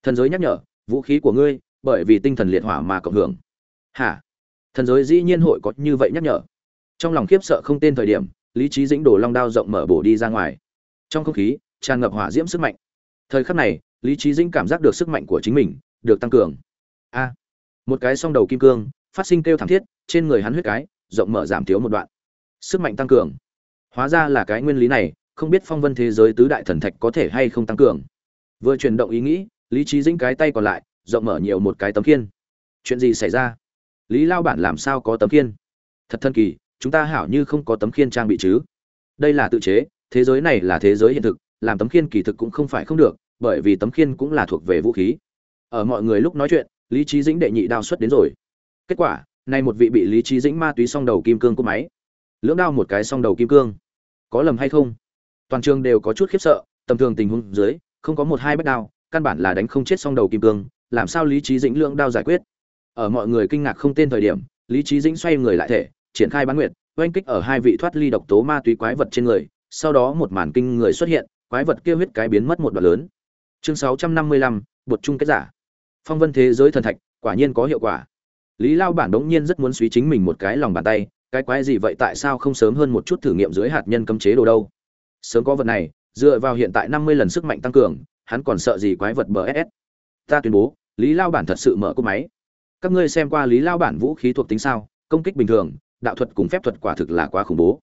Speaker 1: Thần giới nhắc nhở, vũ khí của ngươi, bởi vì tinh thần liệt hỏa mà cộng hưởng. Hả? Thần giới dĩ nhiên hội có như vậy nhắc nhở. Trong lòng khiếp sợ không tên thời điểm, lý trí dĩnh đổ long đao rộng mở bổ đi ra ngoài. Trong không khí, tràn ngập hỏa diễm sức mạnh. Thời khắc này, lý trí dĩnh cảm giác được sức mạnh của chính mình được tăng cường. A! Một cái song đầu kim cương, phát sinh kêu thảm thiết, trên người hắn huyết cái, rộng mở giảm thiếu một đoạn. Sức mạnh tăng cường. Hóa ra là cái nguyên lý này, không biết phong vân thế giới tứ đại thần thạch có thể hay không tăng cường. Vừa chuyển động ý nghĩ, lý trí dĩnh cái tay còn lại, rộng mở nhiều một cái tấm kiên chuyện gì xảy ra? Lý lao bản làm sao có tấm khiên? thật thân kỳ, chúng ta hảo như không có tấm khiên trang bị chứ. Đây là tự chế, thế giới này là thế giới hiện thực, làm tấm khiên kỳ thực cũng không phải không được, bởi vì tấm khiên cũng là thuộc về vũ khí. Ở mọi người lúc nói chuyện, lý trí dĩnh đệ nhị đao xuất đến rồi. Kết quả, nay một vị bị lý trí dĩnh ma túy song đầu kim cương của máy. Lưỡng đao một cái song đầu kim cương. Có lầm hay không? Toàn trường đều có chút khiếp sợ, tầm thường tình huống dưới, không có một hai bách đao, căn bản là đánh không chết song đầu kim cương, làm sao lý trí dĩnh lưỡng đao giải quyết? Ở mọi người kinh ngạc không tên thời điểm, lý trí dĩnh xoay người lại thể, triển khai bán nguyệt, oanh kích ở hai vị thoát ly độc tố ma túy quái vật trên người, sau đó một màn kinh người xuất hiện, quái vật kia huyết cái biến mất một đoạn lớn. Chương sáu trăm năm mươi lăm, bột chung kết giả. Phong vân thế giới thần thạch, quả nhiên có hiệu quả. Lý lao bản đống nhiên rất muốn suy chính mình một cái lòng bàn tay, cái quái gì vậy, tại sao không sớm hơn một chút thử nghiệm dưới hạt nhân cấm chế đồ đâu? Sớm có vật này, dựa vào hiện tại năm mươi lần sức mạnh tăng cường, hắn còn sợ gì quái vật bờ ta tuyên bố, lý lao bản thật sự mở cỗ máy các ngươi xem qua lý lao bản vũ khí thuộc tính sao, công kích bình thường, đạo thuật cùng phép thuật quả thực là quá khủng bố.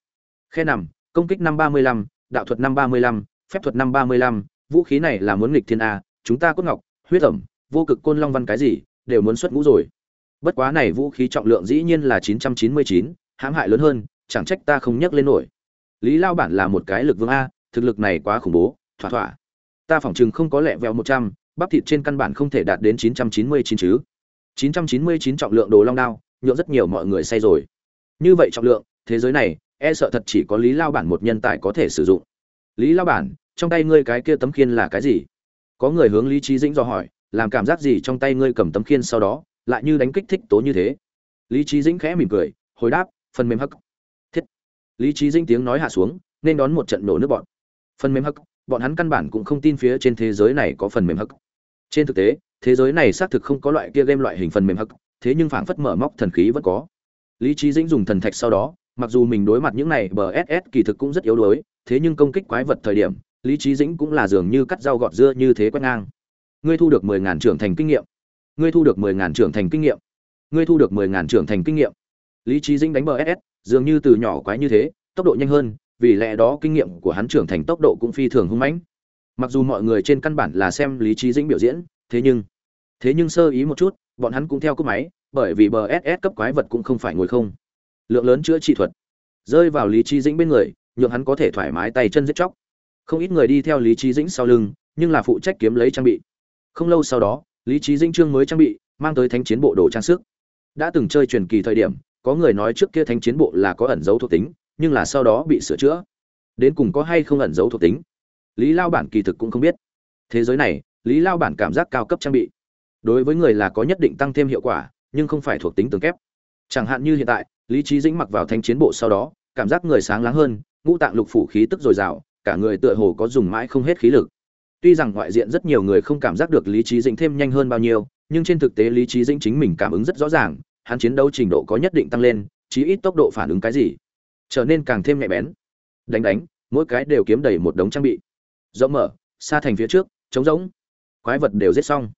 Speaker 1: Khe nằm, công kích năm ba mươi lăm, đạo thuật năm ba mươi lăm, phép thuật năm ba mươi lăm, vũ khí này là muốn nghịch thiên a, chúng ta cốt ngọc, huyết ẩm, vô cực côn long văn cái gì, đều muốn xuất ngũ rồi. Bất quá này vũ khí trọng lượng dĩ nhiên là chín trăm chín mươi chín, hãm hại lớn hơn, chẳng trách ta không nhắc lên nổi. Lý lao bản là một cái lực vương a, thực lực này quá khủng bố, thỏa thỏa. Ta phỏng chừng không có lẹ vẹo một trăm, bắp thịt trên căn bản không thể đạt đến chín trăm chín mươi chín chứ chín trăm chín mươi chín trọng lượng đồ long đao nhượng rất nhiều mọi người say rồi. Như vậy trọng lượng, thế giới này e sợ thật chỉ có lý lao bản một nhân tài có thể sử dụng. Lý lao bản, trong tay ngươi cái kia tấm khiên là cái gì? Có người hướng lý Chí dĩnh dò hỏi, làm cảm giác gì trong tay ngươi cầm tấm khiên sau đó, lại như đánh kích thích tố như thế? Lý Chí dĩnh khẽ mỉm cười, hồi đáp, phần mềm hắc. Thiết. Lý Chí dĩnh tiếng nói hạ xuống, nên đón một trận nổ nước bọn. Phần mềm hắc, bọn hắn căn bản cũng không tin phía trên thế giới này có phần mềm hắc. Trên thực tế thế giới này xác thực không có loại kia game loại hình phần mềm hắc, thế nhưng phảng phất mở móc thần khí vẫn có. Lý trí dĩnh dùng thần thạch sau đó, mặc dù mình đối mặt những này bờ ss kỳ thực cũng rất yếu đuối, thế nhưng công kích quái vật thời điểm, lý trí dĩnh cũng là dường như cắt rau gọt dưa như thế quét ngang. Ngươi thu được mười ngàn trưởng thành kinh nghiệm. Ngươi thu được mười ngàn trưởng thành kinh nghiệm. Ngươi thu được mười ngàn trưởng thành kinh nghiệm. Lý trí dĩnh đánh bờ ss dường như từ nhỏ quái như thế, tốc độ nhanh hơn, vì lẽ đó kinh nghiệm của hắn trưởng thành tốc độ cũng phi thường hung mãnh. Mặc dù mọi người trên căn bản là xem lý trí dĩnh biểu diễn thế nhưng thế nhưng sơ ý một chút, bọn hắn cũng theo cúp máy, bởi vì bờ ss cấp quái vật cũng không phải ngồi không. Lượng lớn chữa trị thuật rơi vào lý trí dĩnh bên người, nhượng hắn có thể thoải mái tay chân giết chóc. Không ít người đi theo lý trí dĩnh sau lưng, nhưng là phụ trách kiếm lấy trang bị. Không lâu sau đó, lý trí dĩnh trương mới trang bị, mang tới thánh chiến bộ đồ trang sức. Đã từng chơi truyền kỳ thời điểm, có người nói trước kia thánh chiến bộ là có ẩn dấu thuộc tính, nhưng là sau đó bị sửa chữa. Đến cùng có hay không ẩn dấu thuộc tính? Lý lao bản kỳ thực cũng không biết. Thế giới này lý lao bản cảm giác cao cấp trang bị. Đối với người là có nhất định tăng thêm hiệu quả, nhưng không phải thuộc tính tường kép. Chẳng hạn như hiện tại, lý trí dĩnh mặc vào thanh chiến bộ sau đó, cảm giác người sáng láng hơn, ngũ tạng lục phủ khí tức dồi dào, cả người tựa hồ có dùng mãi không hết khí lực. Tuy rằng ngoại diện rất nhiều người không cảm giác được lý trí dĩnh thêm nhanh hơn bao nhiêu, nhưng trên thực tế lý trí dĩnh chính mình cảm ứng rất rõ ràng, hắn chiến đấu trình độ có nhất định tăng lên, chí ít tốc độ phản ứng cái gì, trở nên càng thêm nhạy bén. Đánh đánh, mỗi cái đều kiếm đầy một đống trang bị. Rộng mở, xa thành phía trước, trống rỗng quái vật đều giết xong.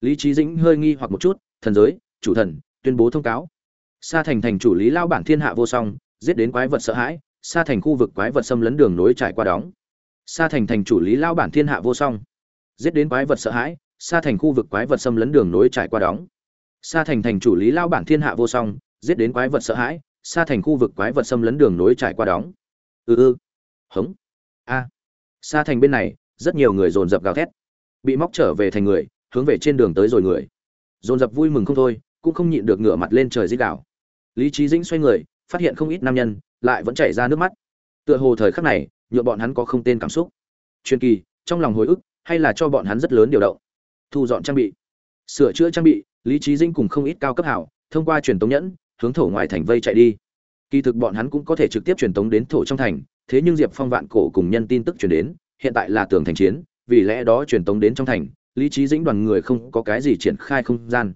Speaker 1: Lý trí dĩnh hơi nghi hoặc một chút, thần giới, chủ thần, tuyên bố thông cáo. Sa thành thành chủ lý lao bản thiên hạ vô song, giết đến quái vật sợ hãi, Sa thành khu vực quái vật xâm lấn đường nối trải qua đóng. Sa thành thành chủ lý lao bản thiên hạ vô song, giết đến quái vật sợ hãi, Sa thành khu vực quái vật xâm lấn đường nối trải qua đóng. Sa thành thành chủ lý lao bản thiên hạ vô song, giết đến quái vật sợ hãi, Sa thành khu vực quái vật xâm lấn đường nối trải qua đóng. Ừ ư hống. A. Sa thành bên này, rất nhiều người dồn dập gào thét bị móc trở về thành người, hướng về trên đường tới rồi người. Dồn dập vui mừng không thôi, cũng không nhịn được ngửa mặt lên trời dích đảo lý trí dĩnh xoay người, phát hiện không ít nam nhân, lại vẫn chảy ra nước mắt. Tựa hồ thời khắc này nhựa bọn hắn có không tên cảm xúc. Truyền kỳ, trong lòng hồi ức, hay là cho bọn hắn rất lớn điều động. Thu dọn trang bị. Sửa chữa trang bị, lý trí dĩnh cùng không ít cao cấp hảo, thông qua truyền tống nhẫn, hướng thổ ngoài thành vây chạy đi. Kỳ thực bọn hắn cũng có thể trực tiếp truyền tống đến thổ trong thành, thế nhưng diệp phong vạn cổ cùng nhân tin tức truyền đến, hiện tại là tường thành chiến vì lẽ đó truyền tống đến trong thành, lý trí dĩnh đoàn người không có cái gì triển khai không gian.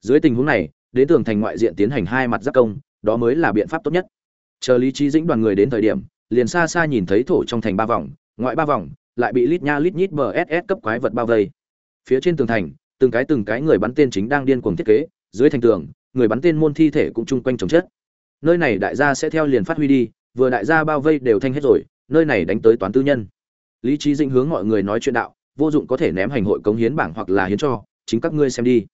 Speaker 1: Dưới tình huống này, đến tường thành ngoại diện tiến hành hai mặt giáp công, đó mới là biện pháp tốt nhất. Chờ lý trí dĩnh đoàn người đến thời điểm, liền xa xa nhìn thấy thổ trong thành ba vòng, ngoại ba vòng, lại bị lít nha lít nhít bss cấp quái vật bao vây. Phía trên tường thành, từng cái từng cái người bắn tên chính đang điên cuồng thiết kế, dưới thành tường, người bắn tên môn thi thể cũng chung quanh chồng chết nơi này đại gia sẽ theo liền phát huy đi, vừa đại gia bao vây đều thanh hết rồi, nơi này đánh tới toán tư nhân lý trí dĩnh hướng mọi người nói chuyện đạo, vô dụng có thể ném hành hội cống hiến bảng hoặc là hiến cho, chính các ngươi xem đi.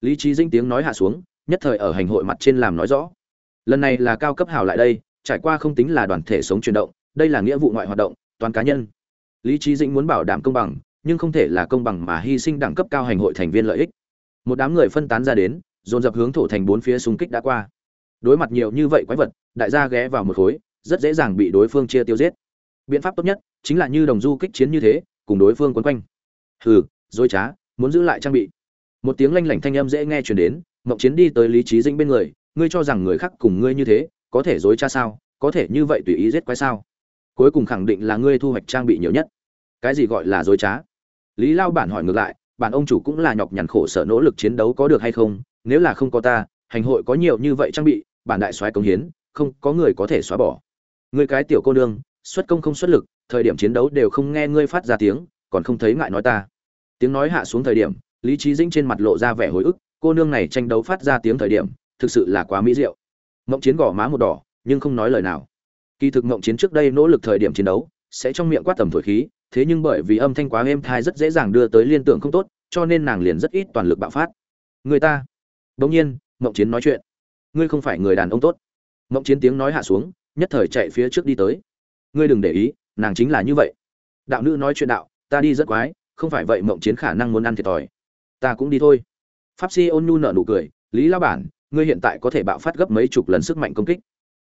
Speaker 1: Lý trí dĩnh tiếng nói hạ xuống, nhất thời ở hành hội mặt trên làm nói rõ. Lần này là cao cấp hào lại đây, trải qua không tính là đoàn thể sống chuyển động, đây là nghĩa vụ ngoại hoạt động toàn cá nhân. Lý trí dĩnh muốn bảo đảm công bằng, nhưng không thể là công bằng mà hy sinh đẳng cấp cao hành hội thành viên lợi ích. Một đám người phân tán ra đến, dồn dập hướng thổ thành bốn phía xung kích đã qua. Đối mặt nhiều như vậy quái vật, đại gia ghé vào một khối, rất dễ dàng bị đối phương chia tiêu giết biện pháp tốt nhất chính là như đồng du kích chiến như thế, cùng đối phương quấn quanh. Hừ, dối trá, muốn giữ lại trang bị. Một tiếng lanh lảnh thanh âm dễ nghe chuyển đến, mộng chiến đi tới lý trí dĩnh bên người, ngươi cho rằng người khác cùng ngươi như thế, có thể dối trá sao? Có thể như vậy tùy ý giết quái sao? Cuối cùng khẳng định là ngươi thu hoạch trang bị nhiều nhất. Cái gì gọi là dối trá? Lý lao bản hỏi ngược lại bản ông chủ cũng là nhọc nhằn khổ sở nỗ lực chiến đấu có được hay không? Nếu là không có ta, hành hội có nhiều như vậy trang bị, bản đại soái công hiến, không có người có thể xóa bỏ. Ngươi cái tiểu cô nương xuất công không xuất lực, thời điểm chiến đấu đều không nghe ngươi phát ra tiếng, còn không thấy ngại nói ta. Tiếng nói hạ xuống thời điểm, lý trí dĩnh trên mặt lộ ra vẻ hồi ức, cô nương này tranh đấu phát ra tiếng thời điểm, thực sự là quá mỹ diệu. Mộng chiến gõ má một đỏ, nhưng không nói lời nào. Kỳ thực mộng chiến trước đây nỗ lực thời điểm chiến đấu, sẽ trong miệng quát tầm thổi khí, thế nhưng bởi vì âm thanh quá êm thai rất dễ dàng đưa tới liên tưởng không tốt, cho nên nàng liền rất ít toàn lực bạo phát. Người ta. Bỗng nhiên, mộng chiến nói chuyện. Ngươi không phải người đàn ông tốt. Mộng chiến tiếng nói hạ xuống, nhất thời chạy phía trước đi tới ngươi đừng để ý, nàng chính là như vậy. Đạo nữ nói chuyện đạo, ta đi rất quái, không phải vậy mộng chiến khả năng muốn ăn thiệt thòi. Ta cũng đi thôi. Pháp si ôn nhu nở nụ cười, lý lao bản, ngươi hiện tại có thể bạo phát gấp mấy chục lần sức mạnh công kích.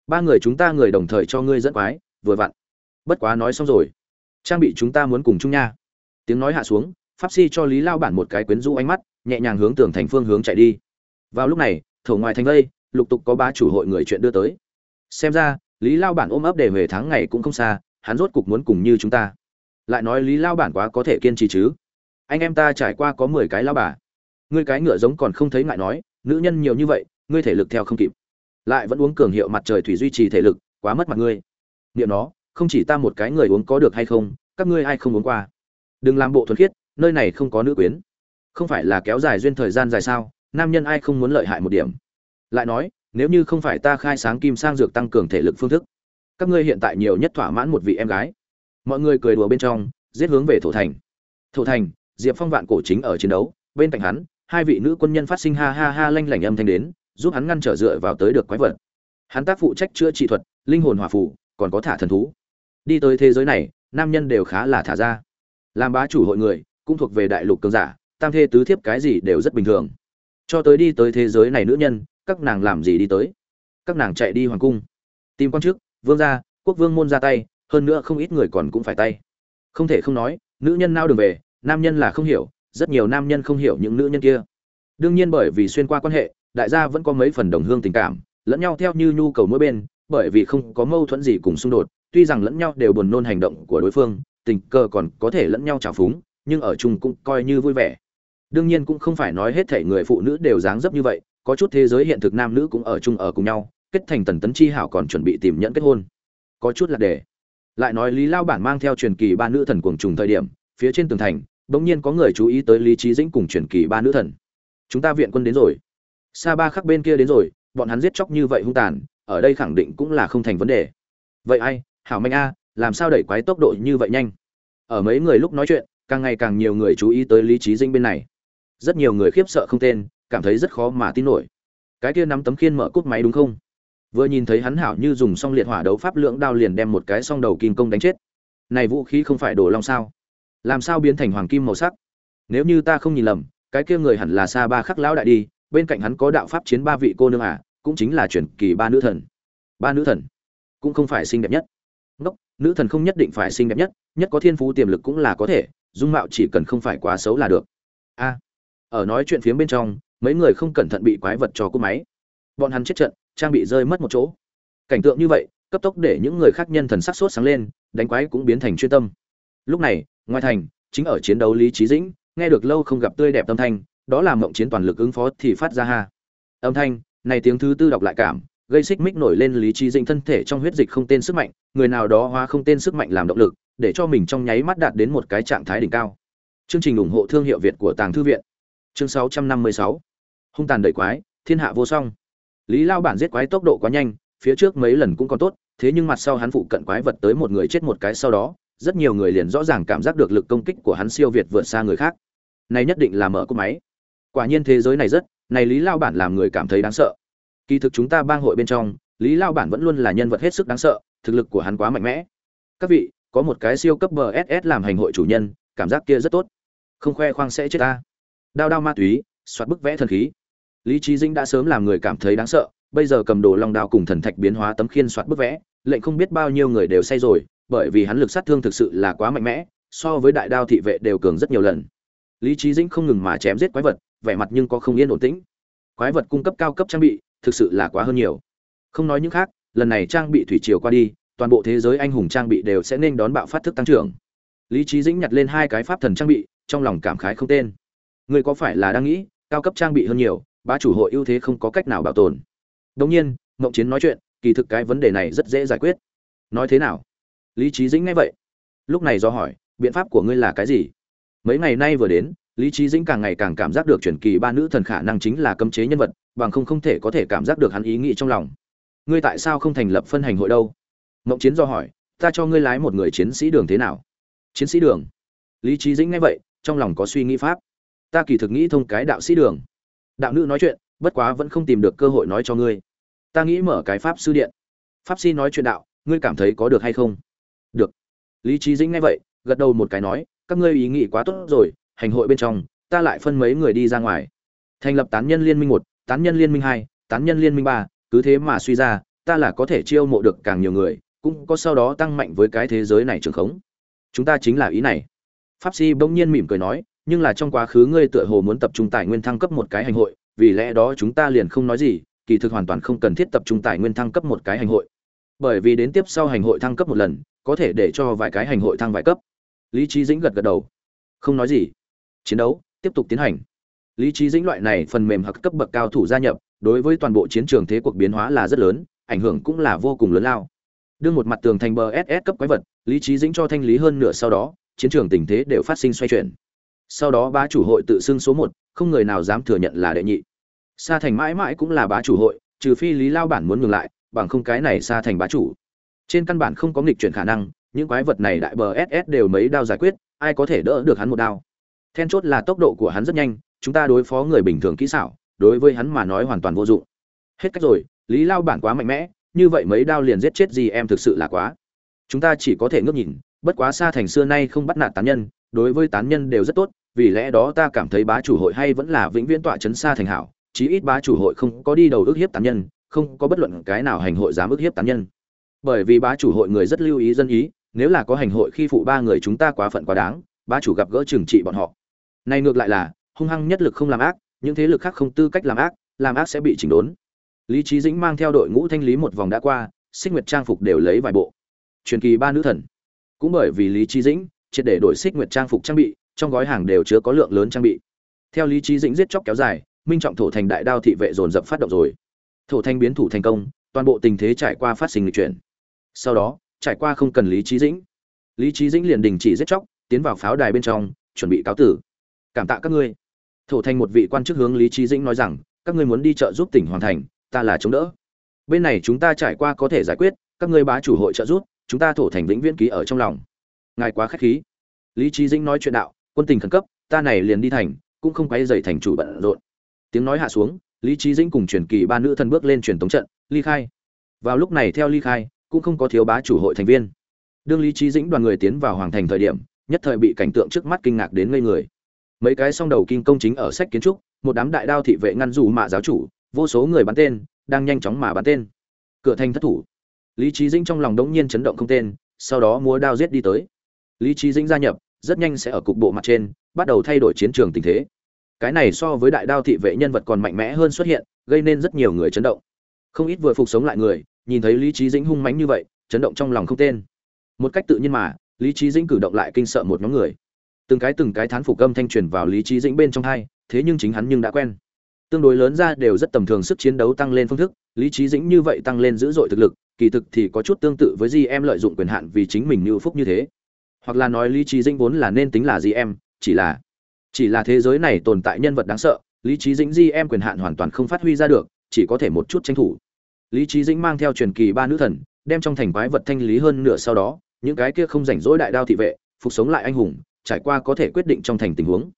Speaker 1: Ba người chúng ta người đồng thời cho ngươi dẫn quái, vừa vặn. Bất quá nói xong rồi. Trang bị chúng ta muốn cùng chung nha. Tiếng nói hạ xuống, pháp si cho lý lao bản một cái quyến rũ ánh mắt, nhẹ nhàng hướng tường thành phương hướng chạy đi. Vào lúc này, thổ ngoài thành vây lục tục có ba chủ hội người chuyện đưa tới. Xem ra lý lao bản ôm ấp để về tháng ngày cũng không xa, hắn rốt cục muốn cùng như chúng ta. Lại nói lý lao bản quá có thể kiên trì chứ? Anh em ta trải qua có mười cái lao bà. Ngươi cái ngựa giống còn không thấy ngại nói, nữ nhân nhiều như vậy, ngươi thể lực theo không kịp. Lại vẫn uống cường hiệu mặt trời thủy duy trì thể lực, quá mất mặt ngươi. Niệm nó, không chỉ ta một cái người uống có được hay không, các ngươi ai không uống qua? Đừng làm bộ thuần khiết, nơi này không có nữ quyến. Không phải là kéo dài duyên thời gian dài sao, nam nhân ai không muốn lợi hại một điểm? Lại nói nếu như không phải ta khai sáng kim sang dược tăng cường thể lực phương thức, các ngươi hiện tại nhiều nhất thỏa mãn một vị em gái. Mọi người cười đùa bên trong, giết hướng về thổ thành. Thổ thành, diệp phong vạn cổ chính ở chiến đấu, bên cạnh hắn, hai vị nữ quân nhân phát sinh ha ha ha lanh lảnh âm thanh đến, giúp hắn ngăn trở dựa vào tới được quái vật. Hắn tác phụ trách chữa trị thuật, linh hồn hòa phủ còn có thả thần thú. Đi tới thế giới này, nam nhân đều khá là thả ra. Làm bá chủ hội người, cũng thuộc về đại lục cường giả, tam thê tứ thiếp cái gì đều rất bình thường. Cho tới đi tới thế giới này nữ nhân các nàng làm gì đi tới. Các nàng chạy đi hoàng cung. Tìm quan chức, vương gia, quốc vương môn ra tay, hơn nữa không ít người còn cũng phải tay. Không thể không nói, nữ nhân nao đường về, nam nhân là không hiểu, rất nhiều nam nhân không hiểu những nữ nhân kia. Đương nhiên bởi vì xuyên qua quan hệ, đại gia vẫn có mấy phần đồng hương tình cảm, lẫn nhau theo như nhu cầu mỗi bên, bởi vì không có mâu thuẫn gì cùng xung đột, tuy rằng lẫn nhau đều buồn nôn hành động của đối phương, tình cờ còn có thể lẫn nhau trào phúng, nhưng ở chung cũng coi như vui vẻ. Đương nhiên cũng không phải nói hết thể người phụ nữ đều dáng dấp như vậy có chút thế giới hiện thực nam nữ cũng ở chung ở cùng nhau, kết thành tần tấn chi hảo còn chuẩn bị tìm nhận kết hôn. Có chút là để. Lại nói lý lao bản mang theo truyền kỳ ba nữ thần cuồng trùng thời điểm, phía trên tường thành, bỗng nhiên có người chú ý tới lý trí dĩnh cùng truyền kỳ ba nữ thần. Chúng ta viện quân đến rồi. Sa ba khắc bên kia đến rồi, bọn hắn giết chóc như vậy hung tàn, ở đây khẳng định cũng là không thành vấn đề. Vậy ai? Hảo manh a, làm sao đẩy quái tốc độ như vậy nhanh? Ở mấy người lúc nói chuyện, càng ngày càng nhiều người chú ý tới lý trí dinh bên này. Rất nhiều người khiếp sợ không tên cảm thấy rất khó mà tin nổi. Cái kia nắm tấm khiên mở cút máy đúng không? Vừa nhìn thấy hắn hảo như dùng xong liệt hỏa đấu pháp lưỡng đao liền đem một cái song đầu kim công đánh chết. Này vũ khí không phải đồ long sao? Làm sao biến thành hoàng kim màu sắc? Nếu như ta không nhìn lầm, cái kia người hẳn là sa ba khắc lão đại đi, bên cạnh hắn có đạo pháp chiến ba vị cô nương à cũng chính là truyền kỳ ba nữ thần. Ba nữ thần cũng không phải xinh đẹp nhất. Ngốc, nữ thần không nhất định phải xinh đẹp nhất nhất có thiên phú tiềm lực cũng là có thể, dung mạo chỉ cần không phải quá xấu là được. A, ở nói chuyện phía bên trong mấy người không cẩn thận bị quái vật cho cúp máy. Bọn hắn chết trận, trang bị rơi mất một chỗ. Cảnh tượng như vậy, cấp tốc để những người khác nhân thần sắc sốt sáng lên, đánh quái cũng biến thành chuyên tâm. Lúc này, ngoài thành, chính ở chiến đấu lý trí dĩnh, nghe được lâu không gặp tươi đẹp âm thanh, đó là mộng chiến toàn lực ứng phó thì phát ra ha. Âm thanh, này tiếng thứ tư đọc lại cảm, gây xích mích nổi lên lý trí dĩnh thân thể trong huyết dịch không tên sức mạnh, người nào đó hóa không tên sức mạnh làm động lực, để cho mình trong nháy mắt đạt đến một cái trạng thái đỉnh cao. Chương trình ủng hộ thương hiệu việt của tàng thư viện. Chương 656 hung tàn đầy quái, thiên hạ vô song. Lý lao bản giết quái tốc độ quá nhanh, phía trước mấy lần cũng còn tốt, thế nhưng mặt sau hắn phụ cận quái vật tới một người chết một cái sau đó, rất nhiều người liền rõ ràng cảm giác được lực công kích của hắn siêu việt vượt xa người khác. Này nhất định là mở cỗ máy. Quả nhiên thế giới này rất, này lý lao bản làm người cảm thấy đáng sợ. Kỳ thực chúng ta bang hội bên trong, lý lao bản vẫn luôn là nhân vật hết sức đáng sợ, thực lực của hắn quá mạnh mẽ. Các vị, có một cái siêu cấp bss làm hành hội chủ nhân, cảm giác kia rất tốt. Không khoe khoang sẽ chết ta. Đao đao ma túy, soạt bức vẽ thần khí lý trí Dĩnh đã sớm làm người cảm thấy đáng sợ, bây giờ cầm đồ long đao cùng thần thạch biến hóa tấm khiên soạt bức vẽ, lệnh không biết bao nhiêu người đều say rồi, bởi vì hắn lực sát thương thực sự là quá mạnh mẽ, so với đại đao thị vệ đều cường rất nhiều lần. Lý trí dĩnh không ngừng mà chém giết quái vật, vẻ mặt nhưng có không yên ổn tĩnh. Quái vật cung cấp cao cấp trang bị, thực sự là quá hơn nhiều. Không nói những khác, lần này trang bị thủy triều qua đi, toàn bộ thế giới anh hùng trang bị đều sẽ nên đón bạo phát thức tăng trưởng. Lý trí dĩnh nhặt lên hai cái pháp thần trang bị, trong lòng cảm khái không tên. Người có phải là đang nghĩ, cao cấp trang bị hơn nhiều bá chủ hội ưu thế không có cách nào bảo tồn. Đồng nhiên, mộng chiến nói chuyện, kỳ thực cái vấn đề này rất dễ giải quyết. Nói thế nào? Lý trí dĩnh nghe vậy. Lúc này do hỏi, biện pháp của ngươi là cái gì? Mấy ngày nay vừa đến, lý trí dĩnh càng ngày càng cảm giác được truyền kỳ ba nữ thần khả năng chính là cấm chế nhân vật, bằng không không thể có thể cảm giác được hắn ý nghĩ trong lòng. Ngươi tại sao không thành lập phân hành hội đâu? Mộng chiến do hỏi, ta cho ngươi lái một người chiến sĩ đường thế nào? Chiến sĩ đường? Lý trí dĩnh nghe vậy, trong lòng có suy nghĩ pháp. Ta kỳ thực nghĩ thông cái đạo sĩ đường đạo nữ nói chuyện, bất quá vẫn không tìm được cơ hội nói cho ngươi. Ta nghĩ mở cái pháp sư điện. Pháp sư nói chuyện đạo, ngươi cảm thấy có được hay không? Được. Lý trí dĩnh nghe vậy, gật đầu một cái nói, các ngươi ý nghĩ quá tốt rồi, hành hội bên trong, ta lại phân mấy người đi ra ngoài. Thành lập tán nhân liên minh một, tán nhân liên minh hai, tán nhân liên minh ba, cứ thế mà suy ra, ta là có thể chiêu mộ được càng nhiều người, cũng có sau đó tăng mạnh với cái thế giới này trường khống. Chúng ta chính là ý này. Pháp si bỗng nhiên mỉm cười nói nhưng là trong quá khứ ngươi tựa hồ muốn tập trung tài nguyên thăng cấp một cái hành hội, vì lẽ đó chúng ta liền không nói gì, kỳ thực hoàn toàn không cần thiết tập trung tài nguyên thăng cấp một cái hành hội. Bởi vì đến tiếp sau hành hội thăng cấp một lần, có thể để cho vài cái hành hội thăng vài cấp. Lý trí dĩnh gật gật đầu. Không nói gì. Chiến đấu, tiếp tục tiến hành. Lý trí dĩnh loại này phần mềm hoặc cấp bậc cao thủ gia nhập, đối với toàn bộ chiến trường thế cuộc biến hóa là rất lớn, ảnh hưởng cũng là vô cùng lớn lao. Đương một mặt tường thành bờ ss cấp quái vật, lý trí dĩnh cho thanh lý hơn nửa sau đó, chiến trường tình thế đều phát sinh xoay chuyển sau đó bá chủ hội tự xưng số một, không người nào dám thừa nhận là đệ nhị. Sa thành mãi mãi cũng là bá chủ hội, trừ phi lý lao bản muốn ngừng lại, bằng không cái này sa thành bá chủ. Trên căn bản không có nghịch chuyển khả năng, những quái vật này đại bờ ss đều mấy đao giải quyết, ai có thể đỡ được hắn một đao. Then chốt là tốc độ của hắn rất nhanh, chúng ta đối phó người bình thường kỹ xảo, đối với hắn mà nói hoàn toàn vô dụng. Hết cách rồi, lý lao bản quá mạnh mẽ, như vậy mấy đao liền giết chết gì em thực sự là quá. Chúng ta chỉ có thể ngước nhìn, bất quá xa thành xưa nay không bắt nạt tán nhân đối với tán nhân đều rất tốt, vì lẽ đó ta cảm thấy bá chủ hội hay vẫn là vĩnh viễn tọa chấn xa thành hảo, chí ít bá chủ hội không có đi đầu ước hiếp tán nhân, không có bất luận cái nào hành hội dám ước hiếp tán nhân. Bởi vì bá chủ hội người rất lưu ý dân ý, nếu là có hành hội khi phụ ba người chúng ta quá phận quá đáng, bá chủ gặp gỡ trừng trị bọn họ. Này ngược lại là, hung hăng nhất lực không làm ác, những thế lực khác không tư cách làm ác làm ác sẽ bị chỉnh đốn. Lý trí dĩnh mang theo đội ngũ thanh lý một vòng đã qua, xích nguyệt trang phục đều lấy vài bộ. Truyền kỳ ba nữ thần. Cũng bởi vì lý trí dĩnh triệt để đổi xích nguyệt trang phục trang bị, trong gói hàng đều chứa có lượng lớn trang bị. Theo lý trí dĩnh giết chóc kéo dài, minh trọng thổ thành đại đao thị vệ dồn dập phát động rồi. Thổ thanh biến thủ thành công, toàn bộ tình thế trải qua phát sinh lịch chuyển. Sau đó, trải qua không cần lý trí dĩnh. Lý trí dĩnh liền đình chỉ giết chóc, tiến vào pháo đài bên trong, chuẩn bị cáo tử. Cảm tạ các ngươi. Thổ thành một vị quan chức hướng lý trí dĩnh nói rằng, các ngươi muốn đi chợ giúp tỉnh hoàn thành, ta là chống đỡ. Bên này chúng ta trải qua có thể giải quyết, các ngươi bá chủ hội trợ giúp, chúng ta thổ thành vĩnh viễn ký ở trong lòng ngài quá khách khí. Lý trí dĩnh nói chuyện đạo, quân tình khẩn cấp, ta này liền đi thành, cũng không quay dậy thành chủ bận rộn. Tiếng nói hạ xuống, lý trí dĩnh cùng truyền kỳ ba nữ thân bước lên truyền tống trận, ly khai. Vào lúc này theo ly khai, cũng không có thiếu bá chủ hội thành viên. Đương lý trí dĩnh đoàn người tiến vào hoàng thành thời điểm, nhất thời bị cảnh tượng trước mắt kinh ngạc đến ngây người. Mấy cái song đầu kinh công chính ở sách kiến trúc, một đám đại đao thị vệ ngăn dù mạ giáo chủ, vô số người bắn tên, đang nhanh chóng mà bắn tên. Cửa thành thất thủ. Lý trí dĩnh trong lòng đống nhiên chấn động không tên, sau đó múa đao giết đi tới lý trí dĩnh gia nhập, rất nhanh sẽ ở cục bộ mặt trên, bắt đầu thay đổi chiến trường tình thế. Cái này so với đại đao thị vệ nhân vật còn mạnh mẽ hơn xuất hiện, gây nên rất nhiều người chấn động. Không ít vừa phục sống lại người, nhìn thấy lý trí dĩnh hung mãnh như vậy, chấn động trong lòng không tên. Một cách tự nhiên mà, lý trí dĩnh cử động lại kinh sợ một nhóm người. Từng cái từng cái thán phục âm thanh truyền vào lý trí dĩnh bên trong hai, thế nhưng chính hắn nhưng đã quen. Tương đối lớn ra đều rất tầm thường sức chiến đấu tăng lên phương thức, lý trí dĩnh như vậy tăng lên dữ dội thực lực, kỳ thực thì có chút tương tự với di em lợi dụng quyền hạn vì chính mình như phúc như thế hoặc là nói lý trí dĩnh vốn là nên tính là gì em, chỉ là chỉ là thế giới này tồn tại nhân vật đáng sợ, lý trí dĩnh di em quyền hạn hoàn toàn không phát huy ra được, chỉ có thể một chút tranh thủ. Lý trí dĩnh mang theo truyền kỳ ba nữ thần, đem trong thành quái vật thanh lý hơn nửa sau đó, những cái kia không rảnh rỗi đại đao thị vệ, phục sống lại anh hùng, trải qua có thể quyết định trong thành tình huống.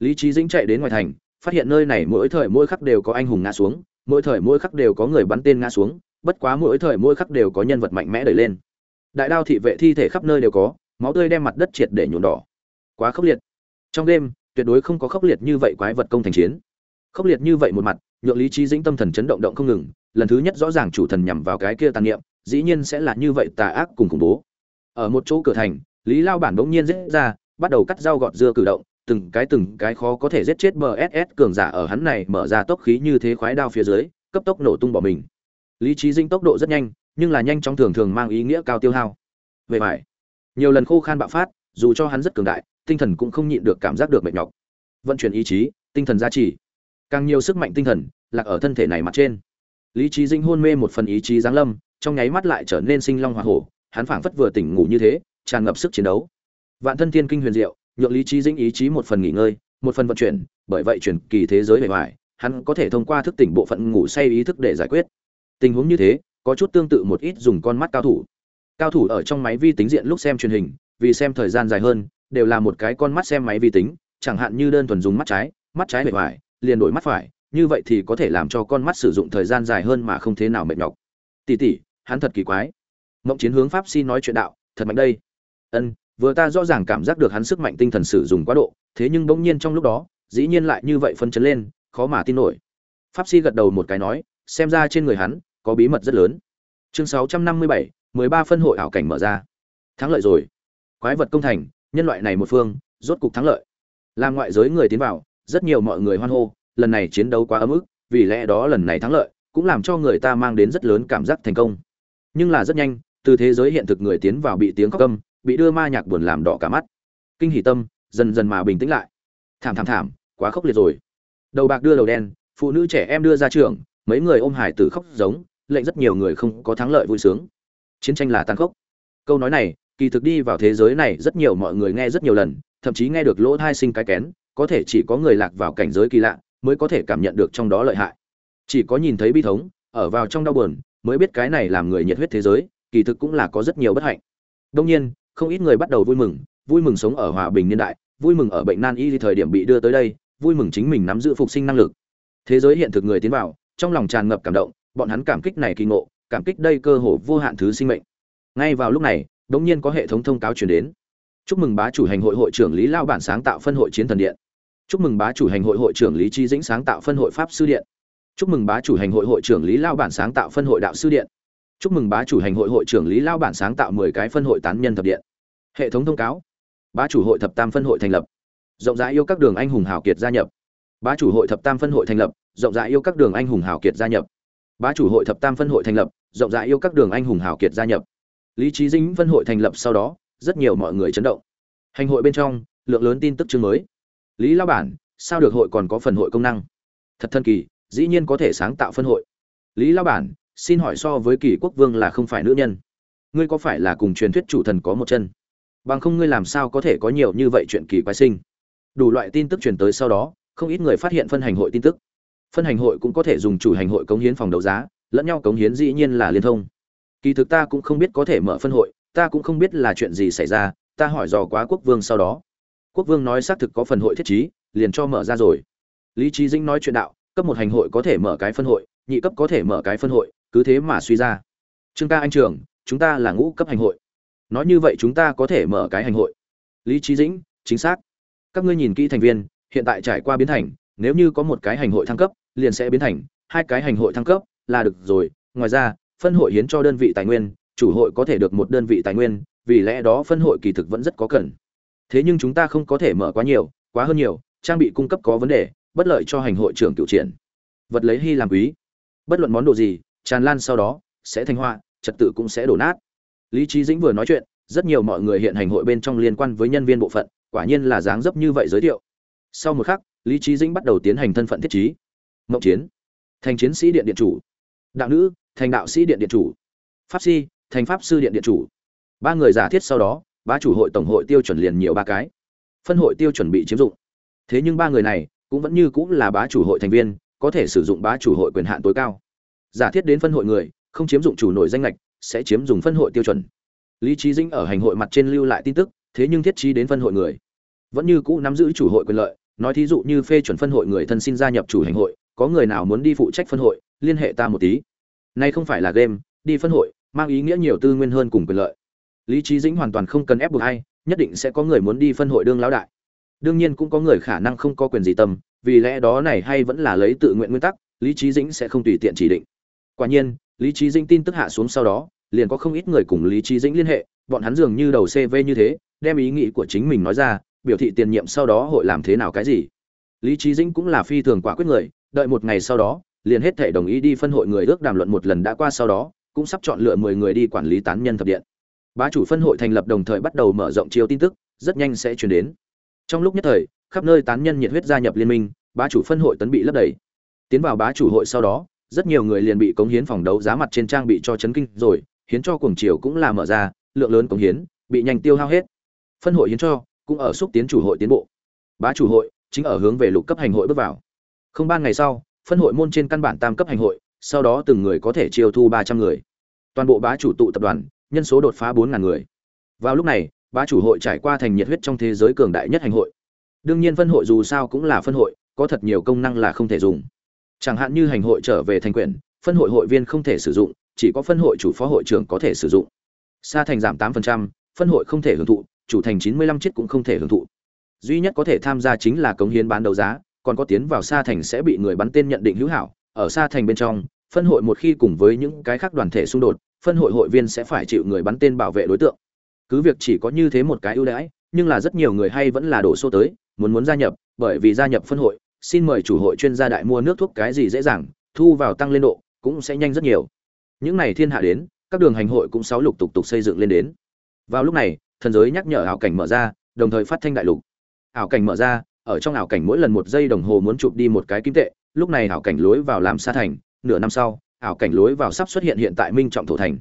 Speaker 1: Lý trí dĩnh chạy đến ngoài thành, phát hiện nơi này mỗi thời mỗi khắc đều có anh hùng ngã xuống, mỗi thời mỗi khắc đều có người bắn tên ngã xuống, bất quá mỗi thời mỗi khắc đều có nhân vật mạnh mẽ đẩy lên. Đại đao thị vệ thi thể khắp nơi đều có máu tươi đem mặt đất triệt để nhuộm đỏ. Quá khốc liệt. Trong đêm, tuyệt đối không có khốc liệt như vậy quái vật công thành chiến. Khốc liệt như vậy một mặt, nhượng lý trí dĩnh tâm thần chấn động động không ngừng, lần thứ nhất rõ ràng chủ thần nhằm vào cái kia tàn niệm, dĩ nhiên sẽ là như vậy tà ác cùng khủng bố. Ở một chỗ cửa thành, lý lao bản bỗng nhiên dễ ra, bắt đầu cắt dao gọt dưa cử động, từng cái từng cái khó có thể giết chết bss cường giả ở hắn này mở ra tốc khí như thế khoái đao phía dưới, cấp tốc nổ tung bỏ mình. Lý trí dinh tốc độ rất nhanh, nhưng là nhanh chóng thường thường mang ý nghĩa cao tiêu hao. Về phải nhiều lần khô khan bạo phát, dù cho hắn rất cường đại, tinh thần cũng không nhịn được cảm giác được mệt nhọc. Vận chuyển ý chí, tinh thần gia trì. Càng nhiều sức mạnh tinh thần, lạc ở thân thể này mặt trên. Lý trí dinh hôn mê một phần ý chí giáng lâm, trong nháy mắt lại trở nên sinh long hoa hổ, hắn phảng phất vừa tỉnh ngủ như thế, tràn ngập sức chiến đấu. Vạn thân thiên kinh huyền diệu, nhượng lý trí dinh ý chí một phần nghỉ ngơi, một phần vận chuyển, bởi vậy chuyển kỳ thế giới bề ngoài, hắn có thể thông qua thức tỉnh bộ phận ngủ say ý thức để giải quyết. Tình huống như thế, có chút tương tự một ít dùng con mắt cao thủ cao thủ ở trong máy vi tính diện lúc xem truyền hình vì xem thời gian dài hơn đều là một cái con mắt xem máy vi tính chẳng hạn như đơn thuần dùng mắt trái mắt trái bề ngoài liền đổi mắt phải như vậy thì có thể làm cho con mắt sử dụng thời gian dài hơn mà không thế nào mệt nhọc. Tỷ tỷ hắn thật kỳ quái. Mộng chiến hướng pháp si nói chuyện đạo thật mạnh đây. Ân vừa ta rõ ràng cảm giác được hắn sức mạnh tinh thần sử dụng quá độ thế nhưng bỗng nhiên trong lúc đó dĩ nhiên lại như vậy phân chấn lên khó mà tin nổi. Pháp si gật đầu một cái nói xem ra trên người hắn có bí mật rất lớn. Chương 657, 13 phân hội ảo cảnh mở ra. Thắng lợi rồi. Quái vật công thành, nhân loại này một phương, rốt cục thắng lợi. Làm ngoại giới người tiến vào, rất nhiều mọi người hoan hô, lần này chiến đấu quá ấm ức, vì lẽ đó lần này thắng lợi, cũng làm cho người ta mang đến rất lớn cảm giác thành công. Nhưng là rất nhanh, từ thế giới hiện thực người tiến vào bị tiếng khóc câm bị đưa ma nhạc buồn làm đỏ cả mắt. Kinh hỉ tâm, dần dần mà bình tĩnh lại. Thảm thảm thảm, quá khốc liệt rồi. Đầu bạc đưa đầu đen, phụ nữ trẻ em đưa ra trường, mấy người ôm hải tử khóc giống, lệnh rất nhiều người không có thắng lợi vui sướng chiến tranh là tàn khốc. Câu nói này, kỳ thực đi vào thế giới này rất nhiều mọi người nghe rất nhiều lần, thậm chí nghe được lỗ thai sinh cái kén, có thể chỉ có người lạc vào cảnh giới kỳ lạ mới có thể cảm nhận được trong đó lợi hại. Chỉ có nhìn thấy bi thống, ở vào trong đau buồn, mới biết cái này làm người nhiệt huyết thế giới, kỳ thực cũng là có rất nhiều bất hạnh. Đông nhiên, không ít người bắt đầu vui mừng vui mừng sống ở hòa bình niên đại, vui mừng ở bệnh nan y thời điểm bị đưa tới đây, vui mừng chính mình nắm giữ phục sinh năng lực. Thế giới hiện thực người tiến vào, trong lòng tràn ngập cảm động, bọn hắn cảm kích này kỳ ngộ cảm kích đây cơ hội vô hạn thứ sinh mệnh. Ngay vào lúc này, đống nhiên có hệ thống thông cáo truyền đến. Chúc mừng bá chủ hành hội hội trưởng lý lao bản sáng tạo phân hội chiến thần điện. Chúc mừng bá chủ hành hội hội trưởng lý chi dĩnh sáng tạo phân hội pháp sư điện. Chúc mừng bá chủ hành hội hội trưởng lý lao bản sáng tạo phân hội đạo sư điện. Chúc mừng bá chủ hành hội hội trưởng lý lao bản sáng tạo mười cái phân hội tán nhân thập điện. Hệ thống thông cáo. Bá chủ hội thập tam phân hội thành lập. Rộng rãi yêu các đường anh hùng hào kiệt gia nhập. Bá chủ hội thập tam phân hội thành lập. Rộng rãi yêu các đường anh hùng hào kiệt gia nhập bá chủ hội thập tam phân hội thành lập, rộng rãi yêu các đường anh hùng hào kiệt gia nhập. Lý trí dính phân hội thành lập sau đó, rất nhiều mọi người chấn động. Hành hội bên trong, lượng lớn tin tức chương mới. Lý lao bản, sao được hội còn có phần hội công năng? Thật thân kỳ, dĩ nhiên có thể sáng tạo phân hội. Lý lao bản, xin hỏi so với kỳ quốc vương là không phải nữ nhân. Ngươi có phải là cùng truyền thuyết chủ thần có một chân? Bằng không ngươi làm sao có thể có nhiều như vậy chuyện kỳ quái sinh? Đủ loại tin tức truyền tới sau đó, không ít người phát hiện phân hành hội tin tức phân hành hội cũng có thể dùng chủ hành hội cống hiến phòng đấu giá, lẫn nhau cống hiến dĩ nhiên là liên thông. Kỳ thực ta cũng không biết có thể mở phân hội, ta cũng không biết là chuyện gì xảy ra, ta hỏi dò quá quốc vương sau đó. Quốc vương nói xác thực có phần hội thiết trí, liền cho mở ra rồi. Lý trí dĩnh nói chuyện đạo, cấp một hành hội có thể mở cái phân hội, nhị cấp có thể mở cái phân hội, cứ thế mà suy ra. Trương ca anh trường, chúng ta là ngũ cấp hành hội. Nói như vậy chúng ta có thể mở cái hành hội. Lý trí dĩnh, chính xác. Các ngươi nhìn kỹ thành viên, hiện tại trải qua biến thành, nếu như có một cái hành hội thăng cấp liền sẽ biến thành, hai cái hành hội thăng cấp, là được rồi. Ngoài ra, phân hội hiến cho đơn vị tài nguyên, chủ hội có thể được một đơn vị tài nguyên, vì lẽ đó phân hội kỳ thực vẫn rất có cần. Thế nhưng chúng ta không có thể mở quá nhiều, quá hơn nhiều, trang bị cung cấp có vấn đề, bất lợi cho hành hội trưởng cựu triển. Vật lấy hy làm quý. Bất luận món đồ gì, tràn lan sau đó, sẽ thành hoa trật tự cũng sẽ đổ nát. Lý trí dĩnh vừa nói chuyện, rất nhiều mọi người hiện hành hội bên trong liên quan với nhân viên bộ phận, quả nhiên là dáng dấp như vậy giới thiệu. Sau một khắc, lý trí dĩnh bắt đầu tiến hành thân phận thiết trí mộng chiến. Thành chiến sĩ điện điện chủ. Đạo nữ, thành đạo sĩ điện điện chủ. Pháp si, thành pháp sư điện điện chủ. Ba người giả thiết sau đó ba chủ hội tổng hội tiêu chuẩn liền nhiều ba cái. Phân hội tiêu chuẩn bị chiếm dụng. Thế nhưng ba người này cũng vẫn như cũng là bá chủ hội thành viên, có thể sử dụng bá chủ hội quyền hạn tối cao. Giả thiết đến phân hội người, không chiếm dụng chủ nổi danh lệch sẽ chiếm dùng phân hội tiêu chuẩn. Lý trí Dinh ở hành hội mặt trên lưu lại tin tức, thế nhưng thiết trí đến phân hội người. Vẫn như cũ nắm giữ chủ hội quyền lợi, nói thí dụ như phê chuẩn phân hội người thân xin gia nhập chủ hành hội có người nào muốn đi phụ trách phân hội, liên hệ ta một tí. Nay không phải là game, đi phân hội, mang ý nghĩa nhiều tư nguyên hơn cùng quyền lợi. Lý trí dĩnh hoàn toàn không cần ép buộc ai, nhất định sẽ có người muốn đi phân hội đương lão đại. Đương nhiên cũng có người khả năng không có quyền gì tâm, vì lẽ đó này hay vẫn là lấy tự nguyện nguyên tắc, lý trí dĩnh sẽ không tùy tiện chỉ định. Quả nhiên, lý trí dĩnh tin tức hạ xuống sau đó, liền có không ít người cùng lý trí dĩnh liên hệ, bọn hắn dường như đầu cv như thế, đem ý nghĩ của chính mình nói ra, biểu thị tiền nhiệm sau đó hội làm thế nào cái gì. Lý trí dĩnh cũng là phi thường quả quyết người đợi một ngày sau đó, liền hết thể đồng ý đi phân hội người ước đàm luận một lần đã qua sau đó, cũng sắp chọn lựa mười người đi quản lý tán nhân thập điện. Bá chủ phân hội thành lập đồng thời bắt đầu mở rộng chiếu tin tức, rất nhanh sẽ chuyển đến. Trong lúc nhất thời, khắp nơi tán nhân nhiệt huyết gia nhập liên minh, bá chủ phân hội tấn bị lấp đầy. Tiến vào bá chủ hội sau đó, rất nhiều người liền bị cống hiến phòng đấu giá mặt trên trang bị cho chấn kinh rồi, hiến cho cuồng chiều cũng là mở ra, lượng lớn cống hiến, bị nhanh tiêu hao hết. Phân hội hiến cho, cũng ở xúc tiến chủ hội tiến bộ. Bá chủ hội, chính ở hướng về lục cấp hành hội bước vào không ba ngày sau phân hội môn trên căn bản tam cấp hành hội sau đó từng người có thể chiêu thu ba trăm người. Toàn bộ bá chủ tụ tập đoàn nhân số đột phá bốn ngàn người. Vào lúc này bá chủ hội trải qua thành nhiệt huyết trong thế giới cường đại nhất hành hội. Đương nhiên phân hội dù sao cũng là phân hội có thật nhiều công năng là không thể dùng. Chẳng hạn như hành hội trở về thành quyền phân hội hội viên không thể sử dụng chỉ có phân hội chủ phó hội trưởng có thể sử dụng. Xa thành giảm 8%, phân hội không thể hưởng thụ chủ thành 95 chiếc cũng không thể hưởng thụ. Duy nhất có thể tham gia chính là cống hiến bán đấu giá còn có tiến vào xa thành sẽ bị người bắn tên nhận định hữu hảo, ở xa thành bên trong, phân hội một khi cùng với những cái khác đoàn thể xung đột, phân hội hội viên sẽ phải chịu người bắn tên bảo vệ đối tượng. Cứ việc chỉ có như thế một cái ưu đãi, nhưng là rất nhiều người hay vẫn là đổ xô tới, muốn muốn gia nhập, bởi vì gia nhập phân hội, xin mời chủ hội chuyên gia đại mua nước thuốc cái gì dễ dàng, thu vào tăng lên độ, cũng sẽ nhanh rất nhiều. Những này thiên hạ đến, các đường hành hội cũng sáu lục tục tục xây dựng lên đến. Vào lúc này, thần giới nhắc nhở ảo cảnh mở ra, đồng thời phát thanh đại lục. Ảo cảnh mở ra ở trong ảo cảnh mỗi lần một giây đồng hồ muốn chụp đi một cái kim tệ, lúc này ảo cảnh lối vào làm xa thành, nửa năm sau, ảo cảnh lối vào sắp xuất hiện hiện tại minh trọng thổ thành.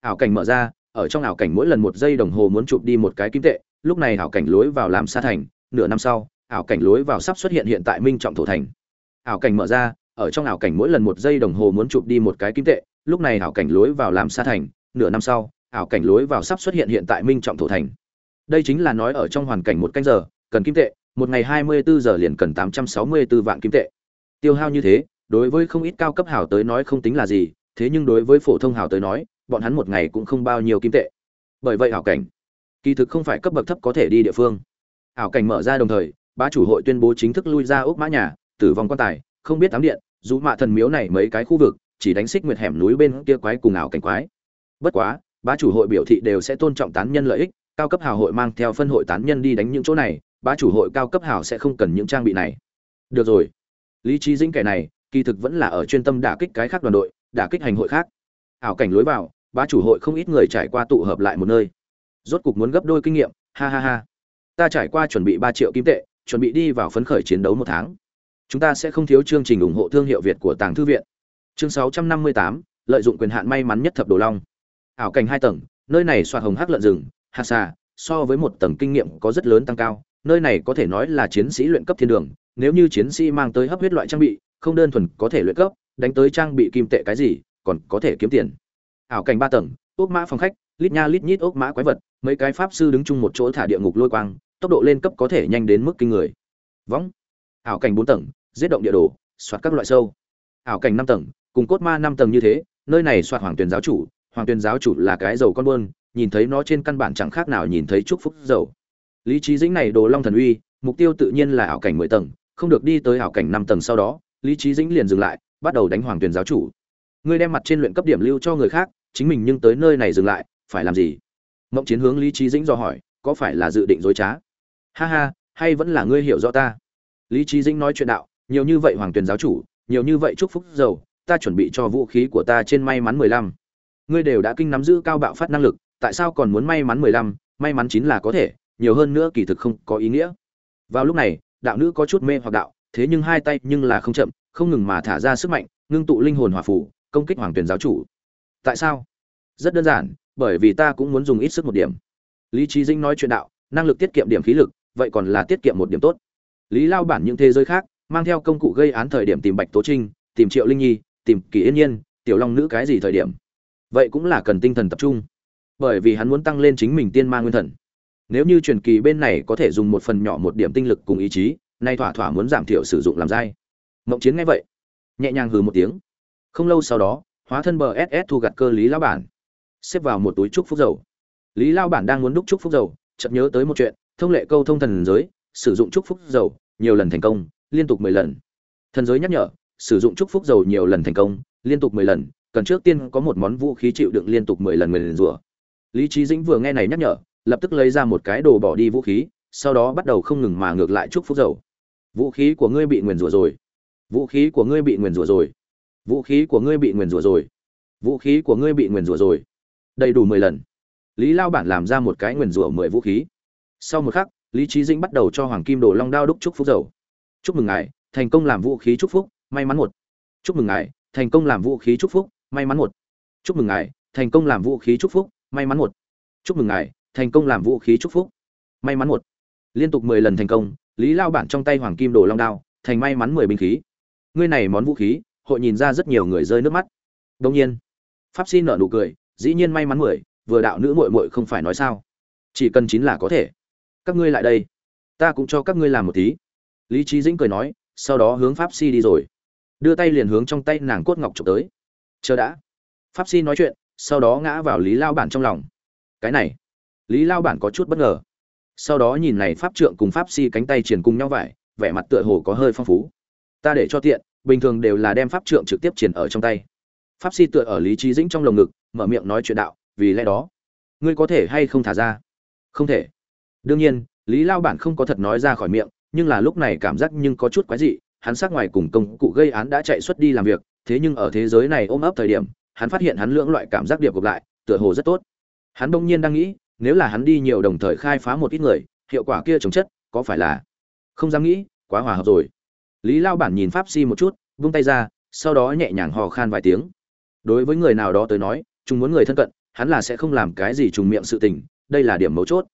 Speaker 1: Ảo cảnh mở ra, ở trong ảo cảnh mỗi lần một giây đồng hồ muốn chụp đi một cái kim tệ, lúc này ảo cảnh lối vào làm xa thành, nửa năm sau, ảo cảnh lối vào sắp xuất hiện hiện tại minh trọng thổ thành. Ảo cảnh mở ra, ở trong ảo cảnh mỗi lần một giây đồng hồ muốn chụp đi một cái kim tệ, lúc này ảo cảnh lối vào làm xa thành, nửa năm sau, ảo cảnh lối vào sắp xuất hiện hiện tại minh trọng thổ thành. Đây chính là nói ở trong hoàn cảnh một canh giờ, cần kim tệ một ngày hai mươi bốn giờ liền cần tám trăm sáu mươi 864 vạn kim tệ. Tiêu hao như thế, đối với không ít cao cấp hảo tới nói không tính là gì, thế nhưng đối với phổ thông hảo tới nói, bọn hắn một ngày cũng không bao nhiêu kim tệ. Bởi vậy ảo cảnh, kỳ thực không phải cấp bậc thấp có thể đi địa phương. Ảo cảnh mở ra đồng thời, bá chủ hội tuyên bố chính thức lui ra ốc mã nhà, tử vong quan tài, không biết tám điện dù mạ thần miếu này mấy cái khu vực, chỉ đánh xích nguyệt hẻm núi bên kia quái cùng ảo cảnh quái. Bất quá, bá chủ hội biểu thị đều sẽ tôn trọng tán nhân lợi ích, cao cấp hào hội mang theo phân hội tán nhân đi đánh những chỗ này bá chủ hội cao cấp hào sẽ không cần những trang bị này. Được rồi. Lý trí dĩnh kẻ này, kỳ thực vẫn là ở chuyên tâm đả kích cái khác đoàn đội, đả kích hành hội khác. Ảo cảnh lối vào, bá chủ hội không ít người trải qua tụ hợp lại một nơi. Rốt cục muốn gấp đôi kinh nghiệm, ha ha ha. Ta trải qua chuẩn bị ba triệu kim tệ, chuẩn bị đi vào phấn khởi chiến đấu một tháng. Chúng ta sẽ không thiếu chương trình ủng hộ thương hiệu việt của tàng thư viện. Chương sáu trăm năm mươi tám, lợi dụng quyền hạn may mắn nhất thập đồ long. Ảo cảnh hai tầng, nơi này xoa hồng hắc lợn rừng, hạt xà, so với một tầng kinh nghiệm có rất lớn tăng cao nơi này có thể nói là chiến sĩ luyện cấp thiên đường, nếu như chiến sĩ mang tới hấp huyết loại trang bị, không đơn thuần có thể luyện cấp, đánh tới trang bị kim tệ cái gì, còn có thể kiếm tiền. Ảo cảnh ba tầng, ốc mã phòng khách, lít nha lít nhít ốc mã quái vật, mấy cái pháp sư đứng chung một chỗ thả địa ngục lôi quang, tốc độ lên cấp có thể nhanh đến mức kinh người. Võng. Ảo cảnh bốn tầng, giết động địa đồ, soạt các loại sâu. Ảo cảnh năm tầng, cùng cốt ma năm tầng như thế, nơi này soạt hoàng tuyền giáo chủ, hoàng tuyền giáo chủ là cái dầu con buôn, nhìn thấy nó trên căn bản chẳng khác nào nhìn thấy chúc phúc dầu lý trí dĩnh này đồ long thần uy, mục tiêu tự nhiên là ảo cảnh mười tầng, không được đi tới ảo cảnh năm tầng sau đó, lý trí dĩnh liền dừng lại, bắt đầu đánh hoàng tuyền giáo chủ. Ngươi đem mặt trên luyện cấp điểm lưu cho người khác, chính mình nhưng tới nơi này dừng lại, phải làm gì? Mộng chiến hướng lý trí dĩnh do hỏi, có phải là dự định dối trá? Ha ha, hay vẫn là ngươi hiểu rõ ta? Lý trí dĩnh nói chuyện đạo, nhiều như vậy hoàng tuyền giáo chủ, nhiều như vậy chúc phúc dầu ta chuẩn bị cho vũ khí của ta trên may mắn mười lăm. Ngươi đều đã kinh nắm giữ cao bạo phát năng lực, tại sao còn muốn may mắn mười lăm? May mắn chín là có thể nhiều hơn nữa kỳ thực không có ý nghĩa. Vào lúc này, đạo nữ có chút mê hoặc đạo, thế nhưng hai tay nhưng là không chậm, không ngừng mà thả ra sức mạnh, ngưng tụ linh hồn hỏa phủ công kích hoàng tuyển giáo chủ. Tại sao? Rất đơn giản, bởi vì ta cũng muốn dùng ít sức một điểm. Lý trí dinh nói chuyện đạo, năng lực tiết kiệm điểm khí lực, vậy còn là tiết kiệm một điểm tốt. Lý lao bản những thế giới khác, mang theo công cụ gây án thời điểm tìm bạch tố trinh, tìm triệu linh nhi, tìm kỳ yên nhiên, tiểu long nữ cái gì thời điểm. Vậy cũng là cần tinh thần tập trung. Bởi vì hắn muốn tăng lên chính mình tiên ma nguyên thần nếu như truyền kỳ bên này có thể dùng một phần nhỏ một điểm tinh lực cùng ý chí, nay thỏa thỏa muốn giảm thiểu sử dụng làm dai. Mộng chiến nghe vậy, nhẹ nhàng hừ một tiếng. Không lâu sau đó, hóa thân bờ ss thu gặt cơ lý lao bản, xếp vào một túi trúc phúc dầu. Lý lao bản đang muốn đúc trúc phúc dầu, chợt nhớ tới một chuyện, thông lệ câu thông thần giới, sử dụng trúc phúc dầu nhiều lần thành công, liên tục mười lần. Thần giới nhắc nhở, sử dụng trúc phúc dầu nhiều lần thành công, liên tục mười lần, cần trước tiên có một món vũ khí chịu đựng liên tục mười lần mười lần rủa. Lý trí dĩnh vừa nghe này nhắc nhở lập tức lấy ra một cái đồ bỏ đi vũ khí, sau đó bắt đầu không ngừng mà ngược lại chúc phúc dầu. Vũ khí của ngươi bị nguyền rủa rồi. Vũ khí của ngươi bị nguyền rủa rồi. Vũ khí của ngươi bị nguyền rủa rồi. Vũ khí của ngươi bị nguyền rủa rồi. Đầy đủ mười lần. Lý lao bản làm ra một cái nguyền rủa mười vũ khí. Sau một khắc, lý trí dĩnh bắt đầu cho hoàng kim đồ long đao đúc chúc phúc dầu. Chúc mừng ngài, thành công làm vũ khí chúc phúc, may mắn một. Chúc mừng ngài, thành công làm vũ khí chúc phúc, may mắn một. Chúc mừng ngài, thành công làm vũ khí chúc phúc, may mắn một. Chúc mừng ngài thành công làm vũ khí chúc phúc. May mắn một. Liên tục mười lần thành công, lý lao bản trong tay hoàng kim đồ long đao, thành may mắn mười binh khí. Ngươi này món vũ khí, hội nhìn ra rất nhiều người rơi nước mắt. Đông nhiên, pháp xin nợ nụ cười, dĩ nhiên may mắn mười, vừa đạo nữ muội muội không phải nói sao. Chỉ cần chín là có thể. Các ngươi lại đây. Ta cũng cho các ngươi làm một tí. Lý trí dĩnh cười nói, sau đó hướng pháp si đi rồi. Đưa tay liền hướng trong tay nàng cốt ngọc trộm tới. Chờ đã. Pháp si nói chuyện, sau đó ngã vào lý lao bản trong lòng. Cái này lý lao bản có chút bất ngờ. Sau đó nhìn này pháp trượng cùng pháp si cánh tay triển cùng nhau vải, vẻ mặt tựa hồ có hơi phong phú. Ta để cho tiện, bình thường đều là đem pháp trượng trực tiếp triển ở trong tay. Pháp si tựa ở lý trí dĩnh trong lồng ngực, mở miệng nói chuyện đạo, vì lẽ đó, ngươi có thể hay không thả ra? Không thể. Đương nhiên, lý lao bản không có thật nói ra khỏi miệng, nhưng là lúc này cảm giác nhưng có chút quái dị, hắn sát ngoài cùng công cụ gây án đã chạy xuất đi làm việc, thế nhưng ở thế giới này ôm ấp thời điểm, hắn phát hiện hắn lưỡng loại cảm giác điệp gộp lại, tựa hồ rất tốt. Hắn bỗng nhiên đang nghĩ nếu là hắn đi nhiều đồng thời khai phá một ít người, hiệu quả kia trồng chất, có phải là không dám nghĩ, quá hòa hợp rồi. Lý lao bản nhìn pháp si một chút, vung tay ra, sau đó nhẹ nhàng hò khan vài tiếng. Đối với người nào đó tới nói, chúng muốn người thân cận, hắn là sẽ không làm cái gì trùng miệng sự tình, đây là điểm mấu chốt.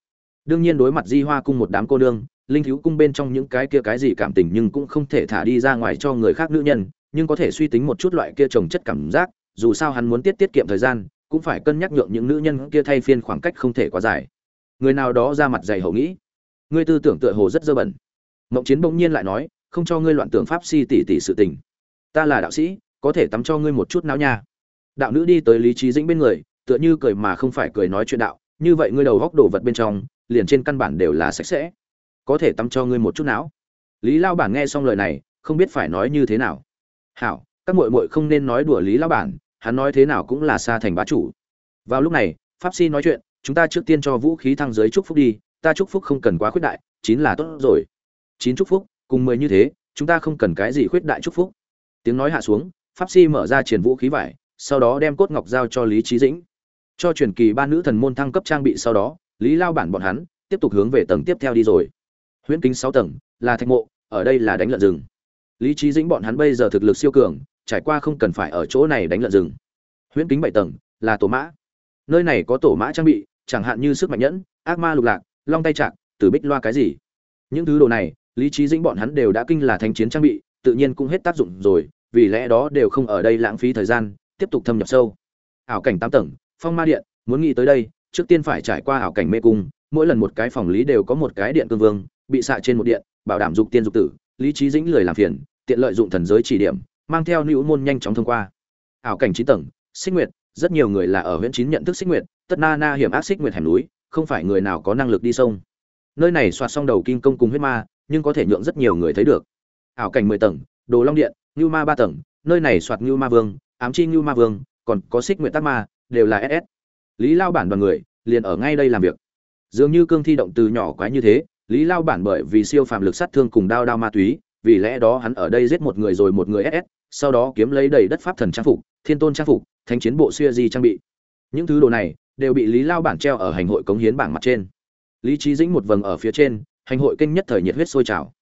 Speaker 1: Đương nhiên đối mặt di hoa cung một đám cô nương, linh thiếu cung bên trong những cái kia cái gì cảm tình nhưng cũng không thể thả đi ra ngoài cho người khác nữ nhân, nhưng có thể suy tính một chút loại kia trồng chất cảm giác, dù sao hắn muốn tiết tiết kiệm thời gian cũng phải cân nhắc nhượng những nữ nhân kia thay phiên khoảng cách không thể quá dài. Người nào đó ra mặt dày hậu nghĩ. Ngươi tư tưởng tựa hồ rất dơ bẩn. Mộng chiến bỗng nhiên lại nói, không cho ngươi loạn tưởng pháp si tỷ tỷ sự tình. Ta là đạo sĩ, có thể tắm cho ngươi một chút não nha. Đạo nữ đi tới lý trí dĩnh bên người, tựa như cười mà không phải cười nói chuyện đạo, như vậy ngươi đầu góc đồ vật bên trong, liền trên căn bản đều là sạch sẽ. Có thể tắm cho ngươi một chút não. Lý lao bản nghe xong lời này, không biết phải nói như thế nào. Hảo, các muội muội không nên nói đùa lý lao bản hắn nói thế nào cũng là xa thành bá chủ. Vào lúc này, pháp si nói chuyện, chúng ta trước tiên cho vũ khí thăng giới chúc phúc đi, ta chúc phúc không cần quá khuyết đại, chín là tốt rồi. Chín chúc phúc, cùng mười như thế, chúng ta không cần cái gì khuyết đại chúc phúc. Tiếng nói hạ xuống, pháp si mở ra triển vũ khí vải, sau đó đem cốt ngọc giao cho lý trí dĩnh. Cho truyền kỳ ba nữ thần môn thăng cấp trang bị sau đó, lý lao bản bọn hắn tiếp tục hướng về tầng tiếp theo đi rồi. Huyễn kính sáu tầng, là thạch mộ, ở đây là đánh lợn rừng. Lý trí dĩnh bọn hắn bây giờ thực lực siêu cường trải qua không cần phải ở chỗ này đánh lợn rừng. Huyễn kính bảy tầng, là tổ mã. Nơi này có tổ mã trang bị, chẳng hạn như sức mạnh nhẫn, ác ma lục lạc, long tay trạng tử bích loa cái gì. Những thứ đồ này, lý trí dĩnh bọn hắn đều đã kinh là thanh chiến trang bị, tự nhiên cũng hết tác dụng rồi, vì lẽ đó đều không ở đây lãng phí thời gian, tiếp tục thâm nhập sâu. Ảo cảnh tám tầng, phong ma điện, muốn nghĩ tới đây, trước tiên phải trải qua ảo cảnh mê cung, mỗi lần một cái phòng lý đều có một cái điện cương vương, bị xạ trên một điện, bảo đảm dục tiên dục tử, lý trí dĩnh lười làm phiền, tiện lợi dụng thần giới chỉ điểm mang theo nữ môn nhanh chóng thông qua. Ảo cảnh chín tầng, xích nguyệt, rất nhiều người là ở huyện chín nhận thức xích nguyệt, tất na na hiểm ác xích nguyệt hẻm núi, không phải người nào có năng lực đi sông. Nơi này xoạt xong đầu kim công cùng huyết ma, nhưng có thể nhượng rất nhiều người thấy được. Ảo cảnh mười tầng, đồ long điện, ngưu ma ba tầng, nơi này soạt ngưu ma vương, ám chi ngưu ma vương, còn có xích nguyệt tác ma, đều là ss lý lao bản đoàn người, liền ở ngay đây làm việc. Dường như cương thi động từ nhỏ quái như thế, lý lao bản bởi vì siêu phàm lực sát thương cùng đao đao ma túy, vì lẽ đó hắn ở đây giết một người rồi một người ss sau đó kiếm lấy đầy đất pháp thần trang phục, thiên tôn trang phục, thánh chiến bộ xuya di trang bị. Những thứ đồ này đều bị lý lao bản treo ở hành hội cống hiến bảng mặt trên. Lý trí dĩnh một vầng ở phía trên, hành hội kinh nhất thời nhiệt huyết sôi trào.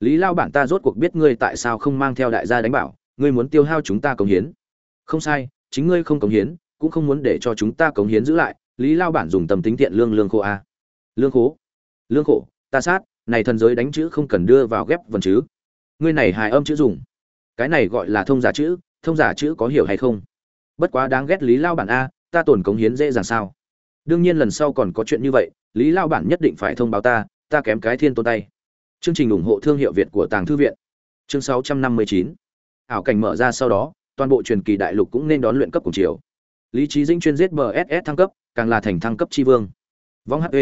Speaker 1: Lý lao bản ta rốt cuộc biết ngươi tại sao không mang theo đại gia đánh bảo ngươi muốn tiêu hao chúng ta cống hiến. Không sai, chính ngươi không cống hiến, cũng không muốn để cho chúng ta cống hiến giữ lại, lý lao bản dùng tầm tính thiện lương lương khô a. Lương khố lương khổ? Ta sát, này thần giới đánh chữ không cần đưa vào ghép vần chứ. Ngươi này hài âm chữ dùng cái này gọi là thông giả chữ, thông giả chữ có hiểu hay không? Bất quá đáng ghét lý lao bản a, ta tổn cống hiến dễ dàng sao? Đương nhiên lần sau còn có chuyện như vậy, lý lao bản nhất định phải thông báo ta ta kém cái thiên tôn tay. Chương trình ủng hộ thương hiệu việt của tàng thư viện. Chương 659 ảo cảnh mở ra sau đó, toàn bộ truyền kỳ đại lục cũng nên đón luyện cấp cùng chiều. Lý trí dinh chuyên giết bss thăng cấp, càng là thành thăng cấp tri vương. Vong hp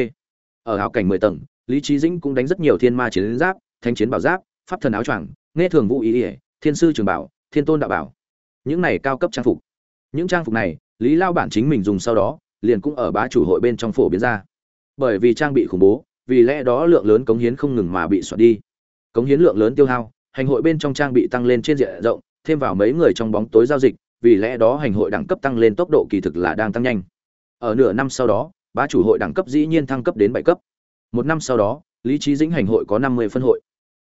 Speaker 1: ở ảo cảnh mười tầng, lý trí dĩnh cũng đánh rất nhiều thiên ma chiến giáp thanh chiến bảo giáp, pháp thần áo choàng, nghe thường vũ ý ỉa thiên sư trường bảo, thiên tôn đạo bảo. Những này cao cấp trang phục. Những trang phục này, lý lao bản chính mình dùng sau đó, liền cũng ở bá chủ hội bên trong phổ biến ra. Bởi vì trang bị khủng bố, vì lẽ đó lượng lớn cống hiến không ngừng mà bị soạt đi. Cống hiến lượng lớn tiêu hao, hành hội bên trong trang bị tăng lên trên diện rộng, thêm vào mấy người trong bóng tối giao dịch, vì lẽ đó hành hội đẳng cấp tăng lên tốc độ kỳ thực là đang tăng nhanh. Ở nửa năm sau đó, bá chủ hội đẳng cấp dĩ nhiên thăng cấp đến bảy cấp. Một năm sau đó, lý trí dĩnh hành hội có năm mươi phân hội.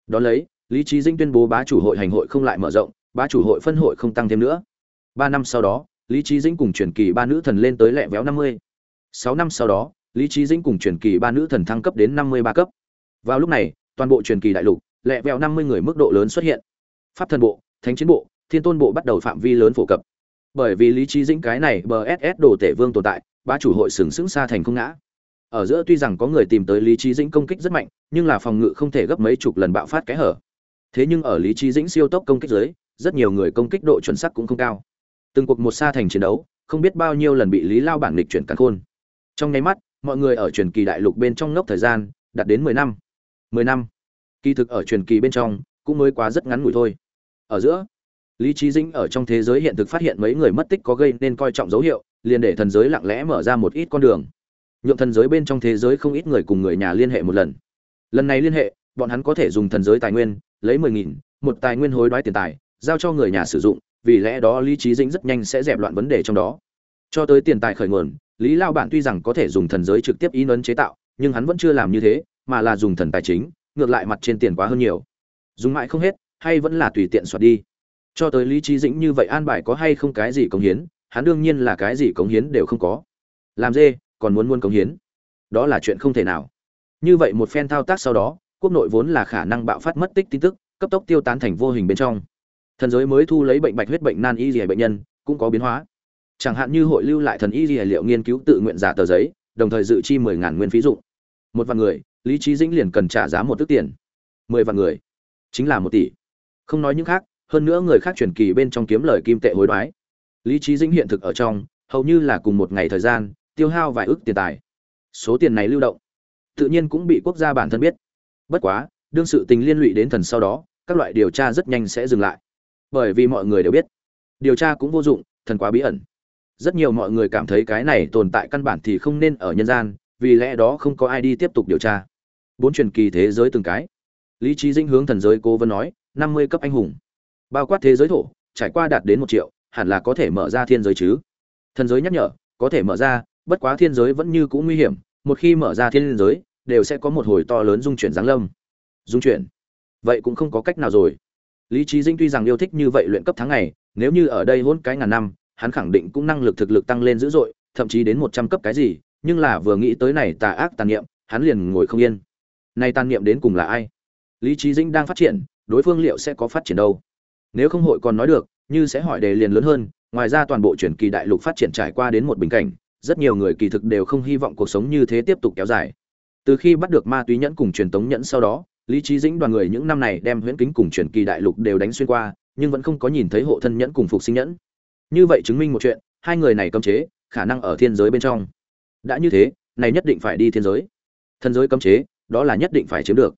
Speaker 1: Đón lấy lý trí dĩnh tuyên bố bá chủ hội hành hội không lại mở rộng, bá chủ hội phân hội không tăng thêm nữa. Ba năm sau đó, lý trí dĩnh cùng truyền kỳ ba nữ thần lên tới lẹ véo năm mươi. Sáu năm sau đó, lý trí dĩnh cùng truyền kỳ ba nữ thần thăng cấp đến năm mươi ba cấp. Vào lúc này, toàn bộ truyền kỳ đại lục, lẹ vẹo năm mươi người mức độ lớn xuất hiện. Pháp thần bộ, thánh chiến bộ, thiên tôn bộ bắt đầu phạm vi lớn phổ cập. Bởi vì lý trí dĩnh cái này bss đồ tể vương tồn tại ba chủ hội sừng sững xa thành không ngã. Ở giữa tuy rằng có người tìm tới lý trí dĩnh công kích rất mạnh, nhưng là phòng ngự không thể gấp mấy chục lần bạo phát cái hở thế nhưng ở lý trí dĩnh siêu tốc công kích dưới, rất nhiều người công kích độ chuẩn xác cũng không cao. Từng cuộc một xa thành chiến đấu, không biết bao nhiêu lần bị lý lao bản lịch chuyển cắn khôn. Trong nháy mắt, mọi người ở truyền kỳ đại lục bên trong ngốc thời gian, đạt đến mười năm. Mười năm. Kỳ thực ở truyền kỳ bên trong, cũng mới quá rất ngắn ngủi thôi. Ở giữa, lý trí dĩnh ở trong thế giới hiện thực phát hiện mấy người mất tích có gây nên coi trọng dấu hiệu, liền để thần giới lặng lẽ mở ra một ít con đường. Nhượng thần giới bên trong thế giới không ít người cùng người nhà liên hệ một lần. Lần này liên hệ bọn hắn có thể dùng thần giới tài nguyên, lấy mười nghìn, một tài nguyên hối đoái tiền tài, giao cho người nhà sử dụng, vì lẽ đó lý trí dĩnh rất nhanh sẽ dẹp loạn vấn đề trong đó. Cho tới tiền tài khởi nguồn, lý lao bản tuy rằng có thể dùng thần giới trực tiếp in ấn chế tạo, nhưng hắn vẫn chưa làm như thế, mà là dùng thần tài chính, ngược lại mặt trên tiền quá hơn nhiều. Dùng mãi không hết, hay vẫn là tùy tiện soạt đi. Cho tới lý trí dĩnh như vậy an bài có hay không cái gì cống hiến, hắn đương nhiên là cái gì cống hiến đều không có. Làm dê, còn muốn muốn cống hiến. Đó là chuyện không thể nào. Như vậy một phen thao tác sau đó quốc nội vốn là khả năng bạo phát mất tích tin tức, cấp tốc tiêu tán thành vô hình bên trong. Thần giới mới thu lấy bệnh bạch huyết bệnh nan y dì bệnh nhân, cũng có biến hóa. Chẳng hạn như hội lưu lại thần y dì liệu nghiên cứu tự nguyện giả tờ giấy, đồng thời dự chi mười ngàn nguyên phí dụng. Một vạn người, lý trí dĩnh liền cần trả giá một tức tiền. Mười vạn người, chính là một tỷ. Không nói những khác, hơn nữa người khác chuyển kỳ bên trong kiếm lời kim tệ hối đoái. Lý trí dĩnh hiện thực ở trong, hầu như là cùng một ngày thời gian, tiêu hao vài ước tiền tài. Số tiền này lưu động, tự nhiên cũng bị quốc gia bản thân biết bất quá, đương sự tình liên lụy đến thần sau đó, các loại điều tra rất nhanh sẽ dừng lại. Bởi vì mọi người đều biết, điều tra cũng vô dụng, thần quá bí ẩn. Rất nhiều mọi người cảm thấy cái này tồn tại căn bản thì không nên ở nhân gian, vì lẽ đó không có ai đi tiếp tục điều tra. Bốn truyền kỳ thế giới từng cái. Lý trí dinh hướng thần giới cố vấn nói, năm mươi cấp anh hùng. Bao quát thế giới thổ, trải qua đạt đến một triệu, hẳn là có thể mở ra thiên giới chứ? Thần giới nhắc nhở, có thể mở ra, bất quá thiên giới vẫn như cũ nguy hiểm, một khi mở ra thiên giới đều sẽ có một hồi to lớn dung chuyển giáng lâm. Dung chuyển? Vậy cũng không có cách nào rồi. Lý trí dinh tuy rằng yêu thích như vậy luyện cấp tháng ngày, nếu như ở đây hôn cái ngàn năm, hắn khẳng định cũng năng lực thực lực tăng lên dữ dội, thậm chí đến một trăm cấp cái gì, nhưng là vừa nghĩ tới này tà ác tàn niệm, hắn liền ngồi không yên. Này tàn niệm đến cùng là ai? Lý trí dinh đang phát triển, đối phương liệu sẽ có phát triển đâu? Nếu không hội còn nói được, như sẽ hỏi đề liền lớn hơn, ngoài ra toàn bộ chuyển kỳ đại lục phát triển trải qua đến một bình cảnh, rất nhiều người kỳ thực đều không hy vọng cuộc sống như thế tiếp tục kéo dài từ khi bắt được ma túy nhẫn cùng truyền tống nhẫn sau đó, lý trí dĩnh đoàn người những năm này đem huyễn kính cùng truyền kỳ đại lục đều đánh xuyên qua, nhưng vẫn không có nhìn thấy hộ thân nhẫn cùng phục sinh nhẫn. Như vậy chứng minh một chuyện, hai người này cấm chế, khả năng ở thiên giới bên trong. Đã như thế, này nhất định phải đi thiên giới. Thân giới cấm chế, đó là nhất định phải chiếm được.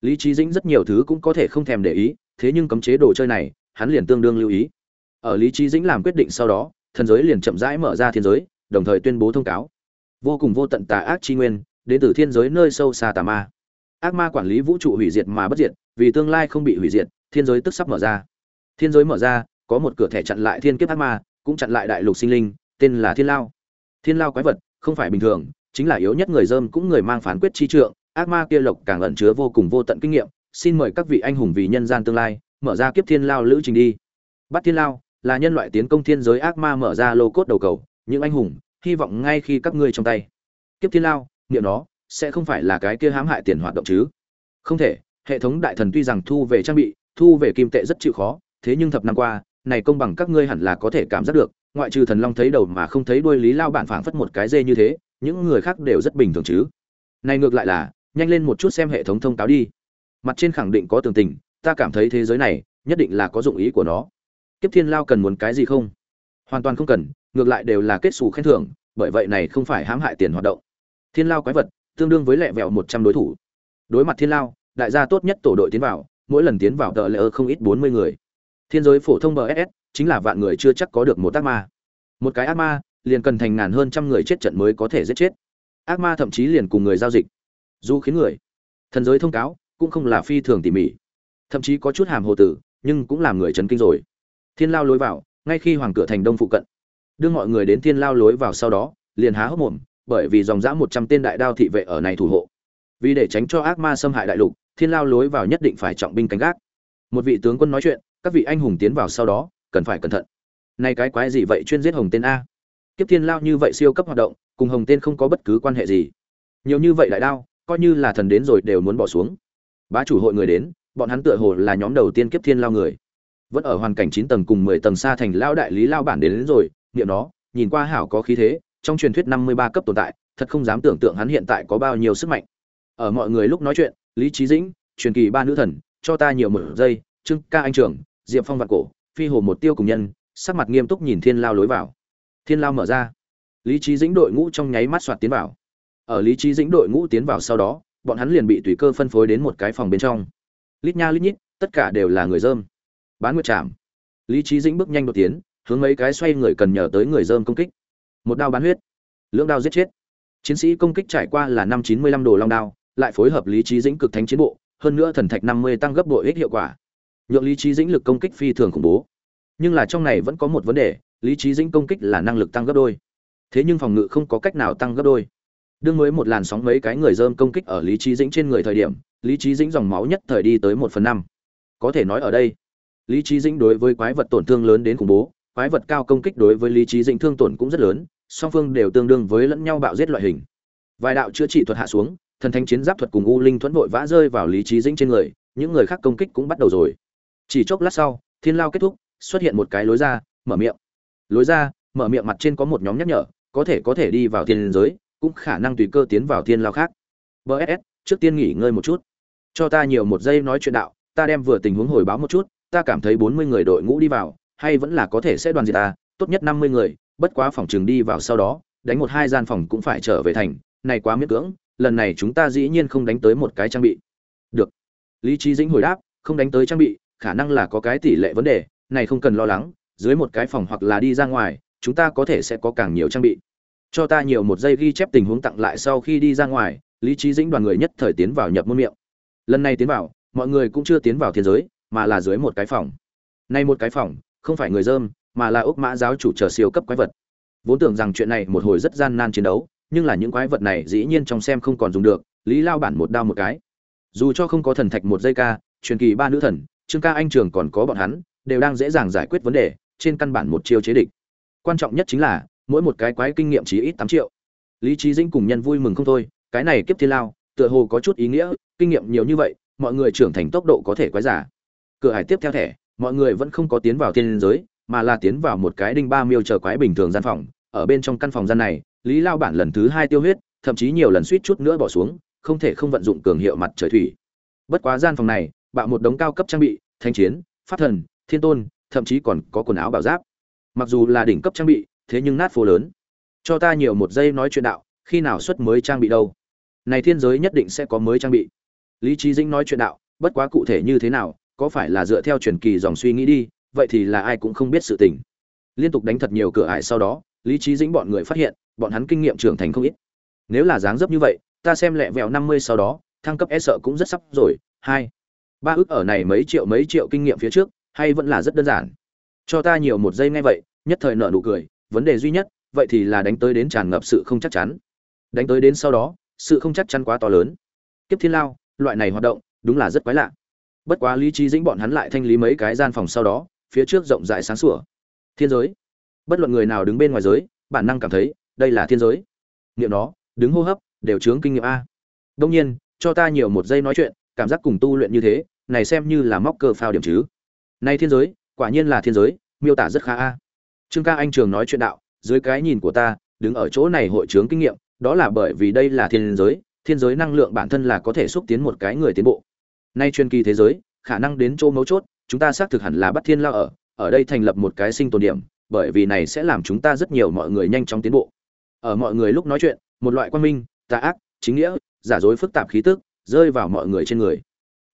Speaker 1: Lý trí dĩnh rất nhiều thứ cũng có thể không thèm để ý, thế nhưng cấm chế đồ chơi này, hắn liền tương đương lưu ý. Ở lý trí dĩnh làm quyết định sau đó, thần giới liền chậm rãi mở ra thiên giới, đồng thời tuyên bố thông cáo. Vô cùng vô tận tà ác chi nguyên đến từ thiên giới nơi sâu xa tà ma. Ác ma quản lý vũ trụ hủy diệt mà bất diệt, vì tương lai không bị hủy diệt, thiên giới tức sắp mở ra. Thiên giới mở ra, có một cửa thẻ chặn lại thiên kiếp ác ma, cũng chặn lại đại lục sinh linh, tên là thiên lao. Thiên lao quái vật, không phải bình thường, chính là yếu nhất người dơm cũng người mang phán quyết chi trượng, ác ma kia lộc càng ẩn chứa vô cùng vô tận kinh nghiệm, xin mời các vị anh hùng vì nhân gian tương lai, mở ra kiếp thiên lao lữ trình đi. Bắt thiên lao, là nhân loại tiến công thiên giới ác ma mở ra lô cốt đầu cầu, những anh hùng, hy vọng ngay khi các ngươi trong tay. Kiếp thiên lao niệm nó, sẽ không phải là cái kia hãm hại tiền hoạt động chứ. Không thể, hệ thống đại thần tuy rằng thu về trang bị, thu về kim tệ rất chịu khó, thế nhưng thập năm qua, này công bằng các ngươi hẳn là có thể cảm giác được, ngoại trừ thần long thấy đầu mà không thấy đuôi lý lao bản phảng phất một cái dê như thế, những người khác đều rất bình thường chứ. Này ngược lại là, nhanh lên một chút xem hệ thống thông cáo đi. Mặt trên khẳng định có tường tình, ta cảm thấy thế giới này, nhất định là có dụng ý của nó. Kiếp thiên lao cần muốn cái gì không? Hoàn toàn không cần, ngược lại đều là kết xù khen thưởng, bởi vậy này không phải hãm hại tiền hoạt động thiên lao quái vật, tương đương với lẹ vẹo một trăm đối thủ. Đối mặt thiên lao, đại gia tốt nhất tổ đội tiến vào, mỗi lần tiến vào tờ lệ không ít bốn mươi người. Thiên giới phổ thông bss chính là vạn người chưa chắc có được một ác ma. Một cái ác ma, liền cần thành ngàn hơn trăm người chết trận mới có thể giết chết. Ác ma thậm chí liền cùng người giao dịch. Dù khiến người, thần giới thông cáo, cũng không là phi thường tỉ mỉ. Thậm chí có chút hàm hồ tử, nhưng cũng làm người chấn kinh rồi. Thiên lao lối vào, ngay khi hoàng cửa thành đông phụ cận, đưa mọi người đến thiên lao lối vào sau đó, liền há hốc mồm bởi vì dòng dã một trăm tên đại đao thị vệ ở này thủ hộ. Vì để tránh cho ác ma xâm hại đại lục thiên lao lối vào nhất định phải trọng binh canh gác. Một vị tướng quân nói chuyện các vị anh hùng tiến vào sau đó cần phải cẩn thận. Nay cái quái gì vậy chuyên giết hồng tên a? Kiếp thiên lao như vậy siêu cấp hoạt động cùng hồng tên không có bất cứ quan hệ gì. Nhiều như vậy đại đao coi như là thần đến rồi đều muốn bỏ xuống. Bá chủ hội người đến bọn hắn tựa hồ là nhóm đầu tiên kiếp thiên lao người. Vẫn ở hoàn cảnh chín tầng cùng mười tầng xa thành lao đại lý lao bản đến, đến rồi niệm nó nhìn qua hảo có khí thế trong truyền thuyết năm mươi ba cấp tồn tại, thật không dám tưởng tượng hắn hiện tại có bao nhiêu sức mạnh. Ở mọi người lúc nói chuyện, lý trí dĩnh, truyền kỳ ba nữ thần, cho ta nhiều một giây, trương ca anh trưởng diệp phong vạn cổ, phi hồ một tiêu cùng nhân, sắc mặt nghiêm túc nhìn thiên lao lối vào. Thiên lao mở ra. Lý trí dĩnh đội ngũ trong nháy mắt xoạt tiến vào. Ở lý trí dĩnh đội ngũ tiến vào sau đó, bọn hắn liền bị tùy cơ phân phối đến một cái phòng bên trong. Lít nha lít nhít, tất cả đều là người dơm. Bán nguyệt trạm lý trí dĩnh bước nhanh đột tiến, hướng mấy cái xoay người cần nhờ tới người dơm công kích một đao bán huyết, lưỡng đao giết chết. Chiến sĩ công kích trải qua là năm chín mươi lăm đồ long đao, lại phối hợp lý trí dĩnh cực thánh chiến bộ, hơn nữa thần thạch năm mươi tăng gấp bội ích hiệu quả. Nhượng lý trí dĩnh lực công kích phi thường khủng bố. Nhưng là trong này vẫn có một vấn đề, lý trí dĩnh công kích là năng lực tăng gấp đôi. Thế nhưng phòng ngự không có cách nào tăng gấp đôi. Đương mới một làn sóng mấy cái người dơm công kích ở lý trí dĩnh trên người thời điểm, lý trí dĩnh dòng máu nhất thời đi tới một phần năm. Có thể nói ở đây, lý trí dĩnh đối với quái vật tổn thương lớn đến khủng bố, quái vật cao công kích đối với lý trí dĩnh thương tổn cũng rất lớn song phương đều tương đương với lẫn nhau bạo giết loại hình. Vài đạo chữa trị thuật hạ xuống, thần thánh chiến giáp thuật cùng u linh thuẫn vội vã rơi vào lý trí dĩnh trên người, những người khác công kích cũng bắt đầu rồi. Chỉ chốc lát sau, thiên lao kết thúc, xuất hiện một cái lối ra, mở miệng. Lối ra, mở miệng mặt trên có một nhóm nhắc nhở, có thể có thể đi vào thiên giới, cũng khả năng tùy cơ tiến vào thiên lao khác. Bss trước tiên nghỉ ngơi một chút. Cho ta nhiều một giây nói chuyện đạo, ta đem vừa tình huống hồi báo một chút, ta cảm thấy bốn mươi người đội ngũ đi vào, hay vẫn là có thể sẽ đoàn diệt ta, tốt nhất năm mươi người bất quá phòng trường đi vào sau đó, đánh một hai gian phòng cũng phải trở về thành, này quá miễn cưỡng, lần này chúng ta dĩ nhiên không đánh tới một cái trang bị. Được. Lý trí dĩnh hồi đáp, không đánh tới trang bị, khả năng là có cái tỷ lệ vấn đề, này không cần lo lắng, dưới một cái phòng hoặc là đi ra ngoài, chúng ta có thể sẽ có càng nhiều trang bị. Cho ta nhiều một giây ghi chép tình huống tặng lại sau khi đi ra ngoài, lý trí dĩnh đoàn người nhất thời tiến vào nhập môn miệng. Lần này tiến vào, mọi người cũng chưa tiến vào thiên giới, mà là dưới một cái phòng. Nay một cái phòng, không phải người dơm mà là ốc mã giáo chủ chờ siêu cấp quái vật. Vốn tưởng rằng chuyện này một hồi rất gian nan chiến đấu, nhưng là những quái vật này dĩ nhiên trong xem không còn dùng được, lý lao bản một đao một cái. Dù cho không có thần thạch một giây ca, truyền kỳ ba nữ thần, trương ca anh trường còn có bọn hắn, đều đang dễ dàng giải quyết vấn đề, trên căn bản một chiêu chế địch. Quan trọng nhất chính là, mỗi một cái quái kinh nghiệm chỉ ít tám triệu. Lý trí dĩnh cùng nhân vui mừng không thôi, cái này kiếp thiên lao, tựa hồ có chút ý nghĩa, kinh nghiệm nhiều như vậy, mọi người trưởng thành tốc độ có thể quái giả. Cửa hải tiếp theo thẻ, mọi người vẫn không có tiến vào thiên giới mà là tiến vào một cái đinh ba miêu chờ quái bình thường gian phòng. Ở bên trong căn phòng gian này, lý lao bản lần thứ hai tiêu huyết, thậm chí nhiều lần suýt chút nữa bỏ xuống, không thể không vận dụng cường hiệu mặt trời thủy. Bất quá gian phòng này, bạo một đống cao cấp trang bị, thanh chiến, pháp thần, thiên tôn, thậm chí còn có quần áo bảo giáp. Mặc dù là đỉnh cấp trang bị, thế nhưng nát phố lớn. Cho ta nhiều một giây nói chuyện đạo, khi nào xuất mới trang bị đâu? Này thiên giới nhất định sẽ có mới trang bị. Lý trí dĩnh nói chuyện đạo, bất quá cụ thể như thế nào, có phải là dựa theo truyền kỳ dòng suy nghĩ đi vậy thì là ai cũng không biết sự tình. Liên tục đánh thật nhiều cửa ải sau đó, lý trí dĩnh bọn người phát hiện, bọn hắn kinh nghiệm trưởng thành không ít. Nếu là dáng dấp như vậy, ta xem lẹ vẹo năm mươi sau đó, thăng cấp e sợ cũng rất sắp rồi, hai, ba ước ở này mấy triệu mấy triệu kinh nghiệm phía trước, hay vẫn là rất đơn giản. Cho ta nhiều một giây ngay vậy, nhất thời nợ nụ cười, vấn đề duy nhất, vậy thì là đánh tới đến tràn ngập sự không chắc chắn. Đánh tới đến sau đó, sự không chắc chắn quá to lớn. Kiếp thiên lao, loại này hoạt động, đúng là rất quái lạ. Bất quá lý trí dĩnh bọn hắn lại thanh lý mấy cái gian phòng sau đó phía trước rộng rãi sáng sủa. Thiên giới. Bất luận người nào đứng bên ngoài giới, bản năng cảm thấy, đây là thiên giới. Niệm nó, đứng hô hấp, đều chướng kinh nghiệm a. Đông nhiên, cho ta nhiều một giây nói chuyện, cảm giác cùng tu luyện như thế, này xem như là móc cơ phao điểm chứ. Nay thiên giới, quả nhiên là thiên giới, miêu tả rất khá a. Trương ca anh trường nói chuyện đạo, dưới cái nhìn của ta, đứng ở chỗ này hội chướng kinh nghiệm, đó là bởi vì đây là thiên giới thiên giới năng lượng bản thân là có thể xúc tiến một cái người tiến bộ. Nay chuyên kỳ thế giới, khả năng đến chỗ mấu chốt chúng ta xác thực hẳn là bắt thiên lao ở ở đây thành lập một cái sinh tồn điểm, bởi vì này sẽ làm chúng ta rất nhiều mọi người nhanh chóng tiến bộ. Ở mọi người lúc nói chuyện, một loại quan minh, tà ác, chính nghĩa, giả dối phức tạp khí tức, rơi vào mọi người trên người.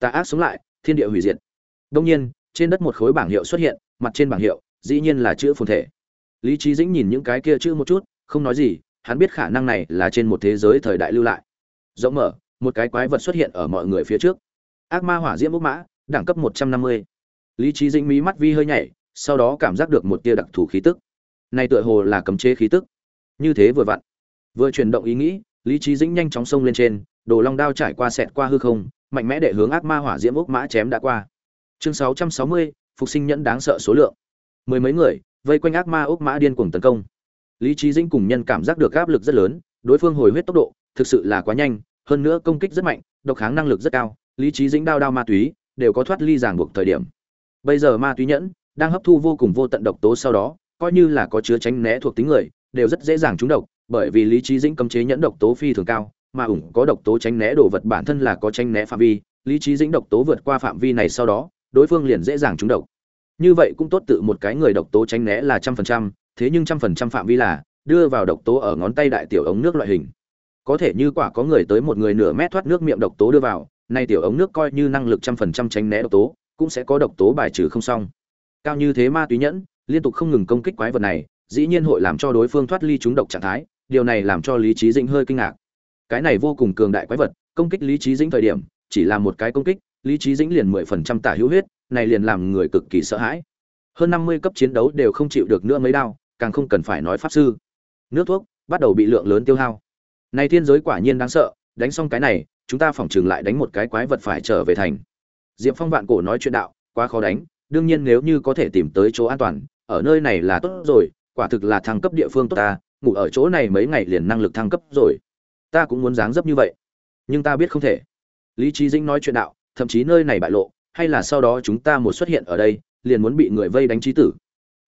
Speaker 1: Tà ác sống lại, thiên địa hủy diệt. Đông nhiên, trên đất một khối bảng hiệu xuất hiện, mặt trên bảng hiệu, dĩ nhiên là chữ phồn thể. Lý trí dĩnh nhìn những cái kia chữ một chút, không nói gì, hắn biết khả năng này là trên một thế giới thời đại lưu lại. Rộng mở, một cái quái vật xuất hiện ở mọi người phía trước. Ác ma hỏa diễm bốc mã, đẳng cấp một trăm năm mươi lý trí dĩnh mí mắt vi hơi nhảy, sau đó cảm giác được một tia đặc thù khí tức. Này tựa hồ là cấm chế khí tức. Như thế vừa vặn. Vừa chuyển động ý nghĩ, lý trí dĩnh nhanh chóng xông lên trên, đồ long đao trải qua sẹt qua hư không, mạnh mẽ để hướng ác ma hỏa diễm ốc mã chém đã qua. Chương sáu trăm sáu mươi, phục sinh nhẫn đáng sợ số lượng. Mười mấy người, vây quanh ác ma ốc mã điên cuồng tấn công. Lý trí dĩnh cùng nhân cảm giác được áp lực rất lớn, đối phương hồi huyết tốc độ, thực sự là quá nhanh, hơn nữa công kích rất mạnh, độc kháng năng lực rất cao. Lý trí dĩnh đao đao ma túy, đều có thoát ly ràng buộc thời điểm bây giờ ma túy nhẫn đang hấp thu vô cùng vô tận độc tố sau đó, coi như là có chứa tránh né thuộc tính người, đều rất dễ dàng trúng độc, bởi vì lý trí dĩnh cấm chế nhẫn độc tố phi thường cao, mà ủng có độc tố tránh né đồ vật bản thân là có tránh né phạm vi, lý trí dĩnh độc tố vượt qua phạm vi này sau đó, đối phương liền dễ dàng trúng độc. Như vậy cũng tốt tự một cái người độc tố tránh né là trăm phần trăm, thế nhưng trăm phần trăm phạm vi là đưa vào độc tố ở ngón tay đại tiểu ống nước loại hình. Có thể như quả có người tới một người nửa mét thoát nước miệng độc tố đưa vào, nay tiểu ống nước coi như năng lực trăm phần trăm tránh né độc tố cũng sẽ có độc tố bài trừ không xong. Cao như thế ma túy nhẫn, liên tục không ngừng công kích quái vật này, dĩ nhiên hội làm cho đối phương thoát ly chúng độc trạng thái, điều này làm cho lý trí dĩnh hơi kinh ngạc. Cái này vô cùng cường đại quái vật, công kích lý trí dĩnh thời điểm, chỉ là một cái công kích, lý trí dĩnh liền mười phần trăm tả hữu huyết, này liền làm người cực kỳ sợ hãi. Hơn năm mươi cấp chiến đấu đều không chịu được nữa mấy đao, càng không cần phải nói pháp sư. Nước thuốc bắt đầu bị lượng lớn tiêu hao. Này thiên giới quả nhiên đáng sợ, đánh xong cái này, chúng ta phỏng chừng lại đánh một cái quái vật phải trở về thành diệp phong vạn cổ nói chuyện đạo, quá khó đánh, đương nhiên nếu như có thể tìm tới chỗ an toàn, ở nơi này là tốt rồi, quả thực là thăng cấp địa phương tốt ta, ngủ ở chỗ này mấy ngày liền năng lực thăng cấp rồi. Ta cũng muốn dáng dấp như vậy, nhưng ta biết không thể. Lý trí dĩnh nói chuyện đạo, thậm chí nơi này bại lộ, hay là sau đó chúng ta một xuất hiện ở đây, liền muốn bị người vây đánh trí tử.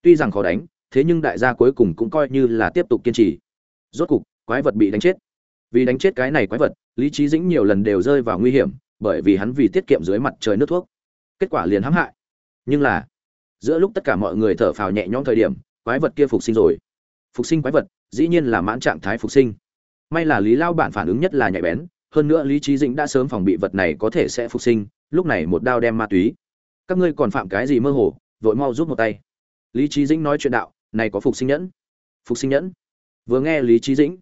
Speaker 1: Tuy rằng khó đánh, thế nhưng đại gia cuối cùng cũng coi như là tiếp tục kiên trì. Rốt cục, quái vật bị đánh chết. Vì đánh chết cái này quái vật, lý trí dĩnh nhiều lần đều rơi vào nguy hiểm bởi vì hắn vì tiết kiệm dưới mặt trời nước thuốc. Kết quả liền hãm hại. Nhưng là, giữa lúc tất cả mọi người thở phào nhẹ nhõm thời điểm, quái vật kia phục sinh rồi. Phục sinh quái vật, dĩ nhiên là mãn trạng thái phục sinh. May là lý lao bản phản ứng nhất là nhạy bén, hơn nữa lý trí dĩnh đã sớm phòng bị vật này có thể sẽ phục sinh, lúc này một đao đem ma túy. Các ngươi còn phạm cái gì mơ hồ, vội mau rút một tay. Lý trí dĩnh nói chuyện đạo, này có phục sinh nhẫn. Phục sinh nhẫn? Vừa nghe lý trí dĩnh,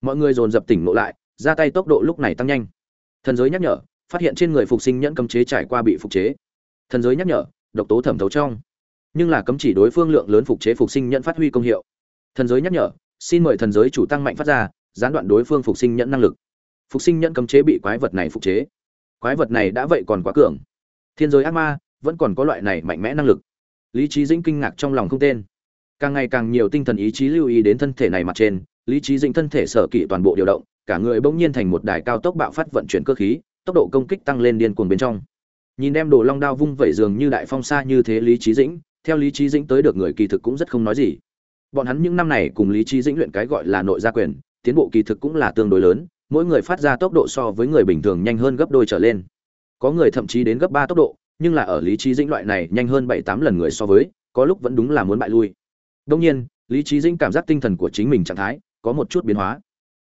Speaker 1: mọi người dồn dập tỉnh ngộ lại, ra tay tốc độ lúc này tăng nhanh. Thần giới nhắc nhở phát hiện trên người phục sinh nhẫn cấm chế trải qua bị phục chế. Thần giới nhắc nhở, độc tố thẩm thấu trong. Nhưng là cấm chỉ đối phương lượng lớn phục chế phục sinh nhẫn phát huy công hiệu. Thần giới nhắc nhở, xin mời thần giới chủ tăng mạnh phát ra, gián đoạn đối phương phục sinh nhẫn năng lực. Phục sinh nhẫn cấm chế bị quái vật này phục chế. Quái vật này đã vậy còn quá cường. Thiên giới ác ma, vẫn còn có loại này mạnh mẽ năng lực. Lý trí dĩnh kinh ngạc trong lòng không tên. Càng ngày càng nhiều tinh thần ý chí lưu ý đến thân thể này mặt trên, lý trí dĩnh thân thể sở kỵ toàn bộ điều động, cả người bỗng nhiên thành một đài cao tốc bạo phát vận chuyển cơ khí tốc độ công kích tăng lên điên cuồng bên trong. Nhìn đem đồ long đao vung vẩy dường như đại phong xa như thế lý trí dĩnh, theo lý trí dĩnh tới được người kỳ thực cũng rất không nói gì. Bọn hắn những năm này cùng lý trí dĩnh luyện cái gọi là nội gia quyền, tiến bộ kỳ thực cũng là tương đối lớn, mỗi người phát ra tốc độ so với người bình thường nhanh hơn gấp đôi trở lên. Có người thậm chí đến gấp ba tốc độ, nhưng là ở lý trí dĩnh loại này nhanh hơn bảy tám lần người so với, có lúc vẫn đúng là muốn bại lui. Đông nhiên, lý trí dĩnh cảm giác tinh thần của chính mình trạng thái có một chút biến hóa.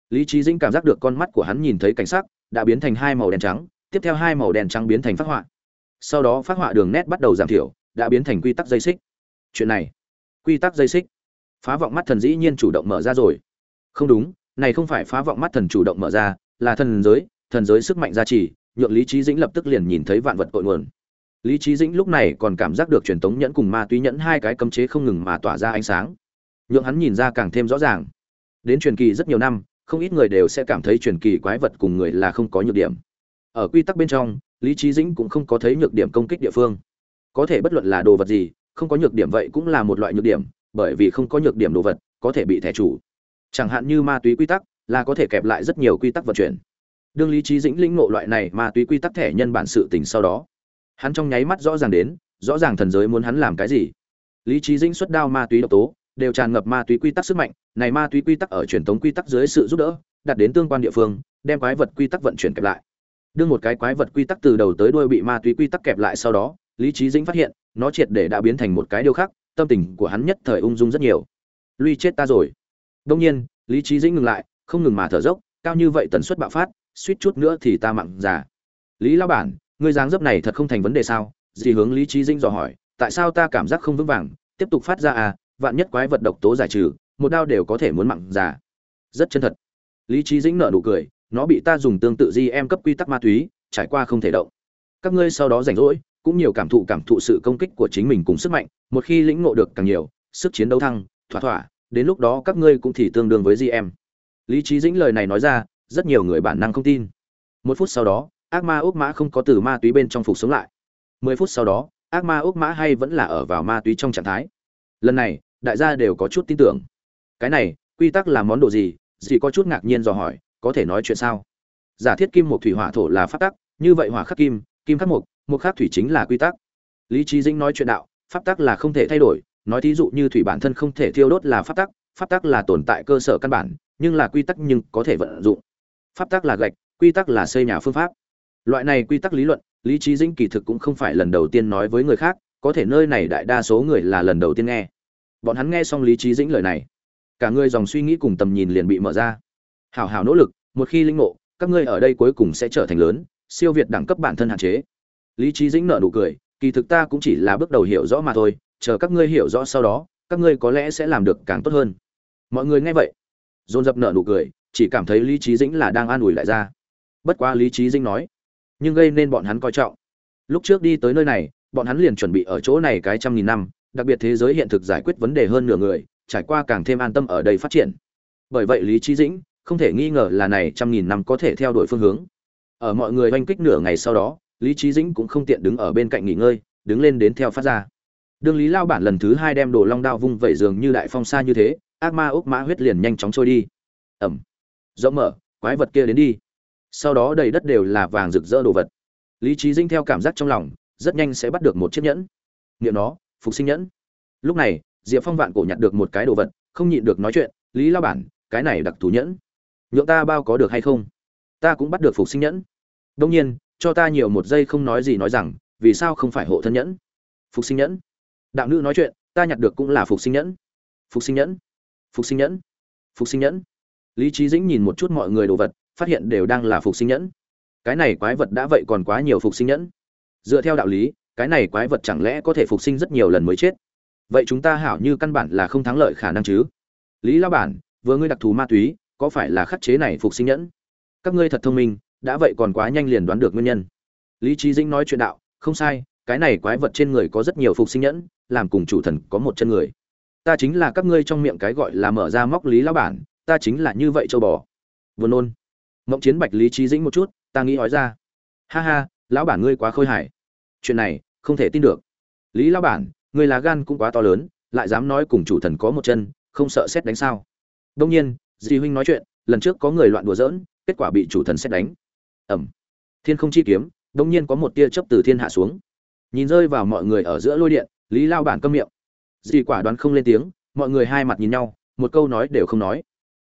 Speaker 1: Lý trí dĩnh cảm giác được con mắt của hắn nhìn thấy cảnh sắc đã biến thành hai màu đen trắng, tiếp theo hai màu đen trắng biến thành phát họa. Sau đó phát họa đường nét bắt đầu giảm thiểu, đã biến thành quy tắc dây xích. Chuyện này, quy tắc dây xích. Phá vọng mắt thần dĩ nhiên chủ động mở ra rồi. Không đúng, này không phải phá vọng mắt thần chủ động mở ra, là thần giới thần giới sức mạnh gia trì, nhượng lý trí dĩnh lập tức liền nhìn thấy vạn vật cội nguồn. Lý trí dĩnh lúc này còn cảm giác được truyền tống nhẫn cùng ma túy nhẫn hai cái cấm chế không ngừng mà tỏa ra ánh sáng. Nhượng hắn nhìn ra càng thêm rõ ràng. Đến truyền kỳ rất nhiều năm không ít người đều sẽ cảm thấy truyền kỳ quái vật cùng người là không có nhược điểm. Ở quy tắc bên trong, lý trí dĩnh cũng không có thấy nhược điểm công kích địa phương. Có thể bất luận là đồ vật gì, không có nhược điểm vậy cũng là một loại nhược điểm, bởi vì không có nhược điểm đồ vật, có thể bị thẻ chủ. Chẳng hạn như ma túy quy tắc, là có thể kẹp lại rất nhiều quy tắc vận chuyển. Đương lý trí dĩnh lĩnh ngộ loại này ma túy quy tắc thẻ nhân bản sự tình sau đó, hắn trong nháy mắt rõ ràng đến, rõ ràng thần giới muốn hắn làm cái gì. Lý trí dĩnh xuất đao ma túy độc tố đều tràn ngập ma túy quy tắc sức mạnh, này ma túy quy tắc ở truyền thống quy tắc dưới sự giúp đỡ, đặt đến tương quan địa phương, đem quái vật quy tắc vận chuyển kẹp lại. Đương một cái quái vật quy tắc từ đầu tới đuôi bị ma túy quy tắc kẹp lại sau đó, lý trí dĩnh phát hiện, nó triệt để đã biến thành một cái điều khác tâm tình của hắn nhất thời ung dung rất nhiều. Luy chết ta rồi. Đông nhiên, lý trí dĩnh ngừng lại, không ngừng mà thở dốc, cao như vậy tần suất bạo phát, suýt chút nữa thì ta mặn già. Lý lao bản, ngươi dáng dấp này thật không thành vấn đề sao? Dì hướng lý trí dĩnh dò hỏi, tại sao ta cảm giác không vững vàng? Tiếp tục phát ra à vạn nhất quái vật độc tố giải trừ, một đao đều có thể muốn mặn già. Rất chân thật. Lý trí dĩnh nợ nụ cười, nó bị ta dùng tương tự di em cấp quy tắc ma túy, trải qua không thể động. Các ngươi sau đó rảnh rỗi, cũng nhiều cảm thụ cảm thụ sự công kích của chính mình cùng sức mạnh, một khi lĩnh ngộ được càng nhiều, sức chiến đấu thăng, thỏa thỏa, đến lúc đó các ngươi cũng thì tương đương với gm lý trí dĩnh lời này nói ra, rất nhiều người bản năng không tin. Một phút sau đó, ác ma ốc mã không có từ ma túy bên trong phục sống lại. Mười phút sau đó, ác ma ốc mã hay vẫn là ở vào ma túy trong trạng thái. Lần này đại gia đều có chút tin tưởng. Cái này, quy tắc là món đồ gì? Dì có chút ngạc nhiên dò hỏi, có thể nói chuyện sao? Giả thiết kim một thủy hỏa thổ là pháp tắc, như vậy hỏa khắc kim kim khắc mộc mộc khắc thủy chính là quy tắc. Lý trí dĩnh nói chuyện đạo, pháp tắc là không thể thay đổi, nói thí dụ như thủy bản thân không thể thiêu đốt là pháp tắc pháp tắc là tồn tại cơ sở căn bản, nhưng là quy tắc nhưng có thể vận dụng. Pháp tắc là gạch, quy tắc là xây nhà phương pháp. Loại này quy tắc lý luận, lý trí dĩnh kỳ thực cũng không phải lần đầu tiên nói với người khác, có thể nơi này đại đa số người là lần đầu tiên nghe bọn hắn nghe xong lý trí dĩnh lời này, cả người dòng suy nghĩ cùng tầm nhìn liền bị mở ra. Hảo hảo nỗ lực, một khi linh ngộ các ngươi ở đây cuối cùng sẽ trở thành lớn, siêu việt đẳng cấp bản thân hạn chế. Lý trí dĩnh nợ nụ cười, kỳ thực ta cũng chỉ là bước đầu hiểu rõ mà thôi, chờ các ngươi hiểu rõ sau đó, các ngươi có lẽ sẽ làm được càng tốt hơn. Mọi người nghe vậy, dồn dập nợ nụ cười, chỉ cảm thấy lý trí dĩnh là đang an ủi lại ra. Bất quá lý trí dĩnh nói, nhưng gây nên bọn hắn coi trọng. Lúc trước đi tới nơi này, bọn hắn liền chuẩn bị ở chỗ này cái trăm nghìn năm đặc biệt thế giới hiện thực giải quyết vấn đề hơn nửa người, trải qua càng thêm an tâm ở đây phát triển. Bởi vậy lý trí dĩnh không thể nghi ngờ là này trăm nghìn năm có thể theo đuổi phương hướng. Ở mọi người oanh kích nửa ngày sau đó, lý trí dĩnh cũng không tiện đứng ở bên cạnh nghỉ ngơi, đứng lên đến theo phát ra. Đương lý lao bản lần thứ hai đem đồ long đao vung vẩy giường như đại phong xa như thế, ác ma ốc mã huyết liền nhanh chóng trôi đi. Ẩm. Rộng mở, quái vật kia đến đi. Sau đó đầy đất đều là vàng rực rỡ đồ vật. Lý trí dĩnh theo cảm giác trong lòng, rất nhanh sẽ bắt được một chiếc nhẫn. Nghiệm nó phục sinh nhẫn. Lúc này, diệp phong vạn cổ nhặt được một cái đồ vật, không nhịn được nói chuyện, lý lao bản, cái này đặc thù nhẫn, nhượng ta bao có được hay không? Ta cũng bắt được phục sinh nhẫn. Đông nhiên, cho ta nhiều một giây không nói gì nói rằng, vì sao không phải hộ thân nhẫn? Phục sinh nhẫn? Đạo nữ nói chuyện, ta nhặt được cũng là phục sinh nhẫn. Phục sinh nhẫn? Phục sinh nhẫn? Phục sinh nhẫn? Lý trí dĩnh nhìn một chút mọi người đồ vật, phát hiện đều đang là phục sinh nhẫn. Cái này quái vật đã vậy còn quá nhiều phục sinh nhẫn. Dựa theo đạo lý cái này quái vật chẳng lẽ có thể phục sinh rất nhiều lần mới chết? Vậy chúng ta hảo như căn bản là không thắng lợi khả năng chứ. Lý lao bản, vừa ngươi đặc thù ma túy, có phải là khắc chế này phục sinh nhẫn? Các ngươi thật thông minh, đã vậy còn quá nhanh liền đoán được nguyên nhân. Lý trí dĩnh nói chuyện đạo, không sai, cái này quái vật trên người có rất nhiều phục sinh nhẫn, làm cùng chủ thần có một chân người. Ta chính là các ngươi trong miệng cái gọi là mở ra móc lý lão bản, ta chính là như vậy châu bò. Vừa nôn. Mộng chiến bạch lý trí dĩnh một chút, ta nghĩ nói ra. Ha ha, lão bản ngươi quá khôi hài chuyện này không thể tin được. Lý lão bản ngươi là gan cũng quá to lớn, lại dám nói cùng chủ thần có một chân, không sợ xét đánh sao? Đông nhiên, di huynh nói chuyện, lần trước có người loạn đùa giỡn, kết quả bị chủ thần xét đánh. Ẩm. Thiên không chi kiếm đông nhiên có một tia chớp từ thiên hạ xuống. Nhìn rơi vào mọi người ở giữa lôi điện, lý lao bản câm miệng. Dì quả đoán không lên tiếng, mọi người hai mặt nhìn nhau, một câu nói đều không nói.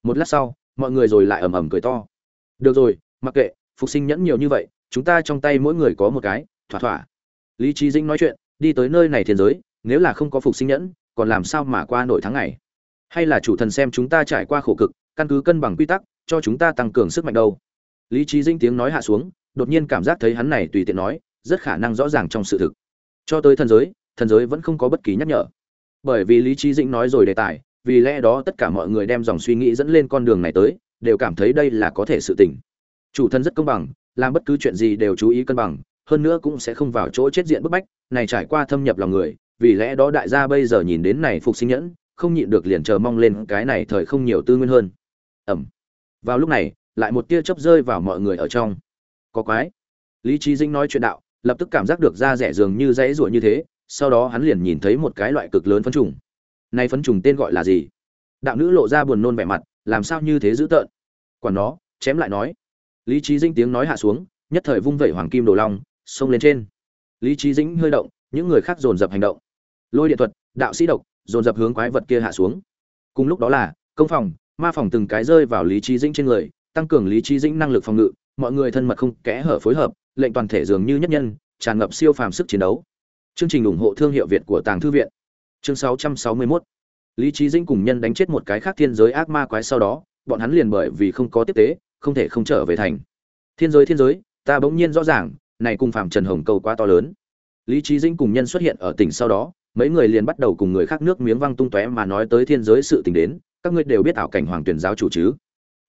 Speaker 1: Một lát sau, mọi người rồi lại ầm ầm cười to. Được rồi, mặc kệ, phục sinh nhẫn nhiều như vậy, chúng ta trong tay mỗi người có một cái, thỏa thỏa lý trí dĩnh nói chuyện, đi tới nơi này thiên giới, nếu là không có phục sinh nhẫn, còn làm sao mà qua nổi tháng ngày? Hay là chủ thần xem chúng ta trải qua khổ cực, căn cứ cân bằng quy tắc, cho chúng ta tăng cường sức mạnh đâu? Lý trí dĩnh tiếng nói hạ xuống, đột nhiên cảm giác thấy hắn này tùy tiện nói, rất khả năng rõ ràng trong sự thực. Cho tới thần giới thần giới vẫn không có bất kỳ nhắc nhở. Bởi vì lý trí dĩnh nói rồi đề tài, vì lẽ đó tất cả mọi người đem dòng suy nghĩ dẫn lên con đường này tới, đều cảm thấy đây là có thể sự tỉnh. chủ thân rất công bằng, làm bất cứ chuyện gì đều chú ý cân bằng hơn nữa cũng sẽ không vào chỗ chết diện bức bách, này trải qua thâm nhập lòng người, vì lẽ đó đại gia bây giờ nhìn đến này phục sinh nhẫn, không nhịn được liền chờ mong lên cái này thời không nhiều tư nguyên hơn. Ẩm. Vào lúc này, lại một tia chớp rơi vào mọi người ở trong. Có quái. Lý trí dinh nói chuyện đạo, lập tức cảm giác được da rẻ dường như dãy ruộng như thế, sau đó hắn liền nhìn thấy một cái loại cực lớn phấn trùng. Nay phấn trùng tên gọi là gì? Đạo nữ lộ ra buồn nôn vẻ mặt, làm sao như thế dữ tợn? Quản nó, chém lại nói. Lý trí dinh tiếng nói hạ xuống, nhất thời vung vẩy hoàng kim đồ long xông lên trên. Lý trí dĩnh hơi động, những người khác dồn dập hành động. Lôi điện thuật, đạo sĩ độc, dồn dập hướng quái vật kia hạ xuống. Cùng lúc đó là, công phòng, ma phòng từng cái rơi vào lý trí dĩnh trên người, tăng cường lý trí dĩnh năng lực phòng ngự, mọi người thân mật không kẽ hở phối hợp, lệnh toàn thể dường như nhất nhân, tràn ngập siêu phàm sức chiến đấu. Chương trình ủng hộ thương hiệu việt của tàng thư viện. Chương 661 lý trí dĩnh cùng nhân đánh chết một cái khác thiên giới ác ma quái sau đó, bọn hắn liền bởi vì không có tiếp tế, không thể không trở về thành. Thiên giới thiên giới, ta bỗng nhiên rõ ràng này cùng phạm trần hồng cầu quá to lớn. Lý trí dĩnh cùng nhân xuất hiện ở tỉnh sau đó, mấy người liền bắt đầu cùng người khác nước miếng văng tung tóe mà nói tới thiên giới sự tình đến, các ngươi đều biết ảo cảnh hoàng tuyển giáo chủ chứ?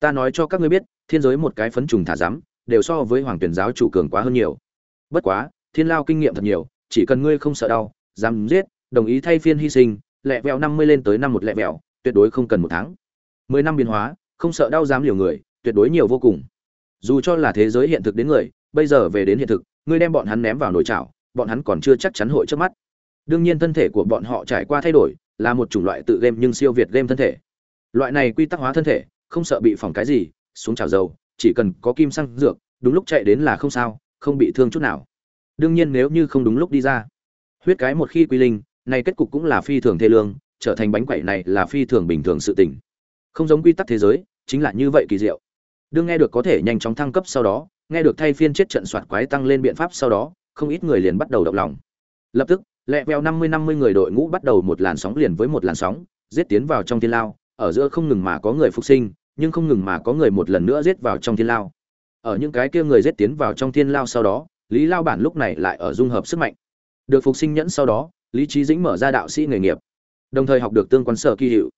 Speaker 1: Ta nói cho các ngươi biết, thiên giới một cái phấn trùng thả rắm, đều so với hoàng tuyển giáo chủ cường quá hơn nhiều. Bất quá, thiên lao kinh nghiệm thật nhiều, chỉ cần ngươi không sợ đau, dám giết, đồng ý thay phiên hy sinh, lẹ vẹo năm mươi lên tới năm một lẹ vẹo, tuyệt đối không cần một tháng. Mười năm biến hóa, không sợ đau dám liều người, tuyệt đối nhiều vô cùng. Dù cho là thế giới hiện thực đến người bây giờ về đến hiện thực, ngươi đem bọn hắn ném vào nồi chảo, bọn hắn còn chưa chắc chắn hội trước mắt. Đương nhiên thân thể của bọn họ trải qua thay đổi, là một chủng loại tự game nhưng siêu việt game thân thể. Loại này quy tắc hóa thân thể, không sợ bị phỏng cái gì, xuống chảo dầu, chỉ cần có kim xăng dược, đúng lúc chạy đến là không sao, không bị thương chút nào. Đương nhiên nếu như không đúng lúc đi ra. Huyết cái một khi quy linh, này kết cục cũng là phi thường thê lương, trở thành bánh quậy này là phi thường bình thường sự tình. Không giống quy tắc thế giới, chính là như vậy kỳ diệu. Đương nghe được có thể nhanh chóng thăng cấp sau đó nghe được thay phiên chết trận soạt quái tăng lên biện pháp sau đó, không ít người liền bắt đầu động lòng. Lập tức, lẹ veo năm mươi năm mươi người đội ngũ bắt đầu một làn sóng liền với một làn sóng, giết tiến vào trong thiên lao. Ở giữa không ngừng mà có người phục sinh, nhưng không ngừng mà có người một lần nữa giết vào trong thiên lao. Ở những cái kia người giết tiến vào trong thiên lao sau đó, lý lao bản lúc này lại ở dung hợp sức mạnh. Được phục sinh nhẫn sau đó, lý trí dĩnh mở ra đạo sĩ nghề nghiệp, đồng thời học được tương quan sở kỳ hiệu.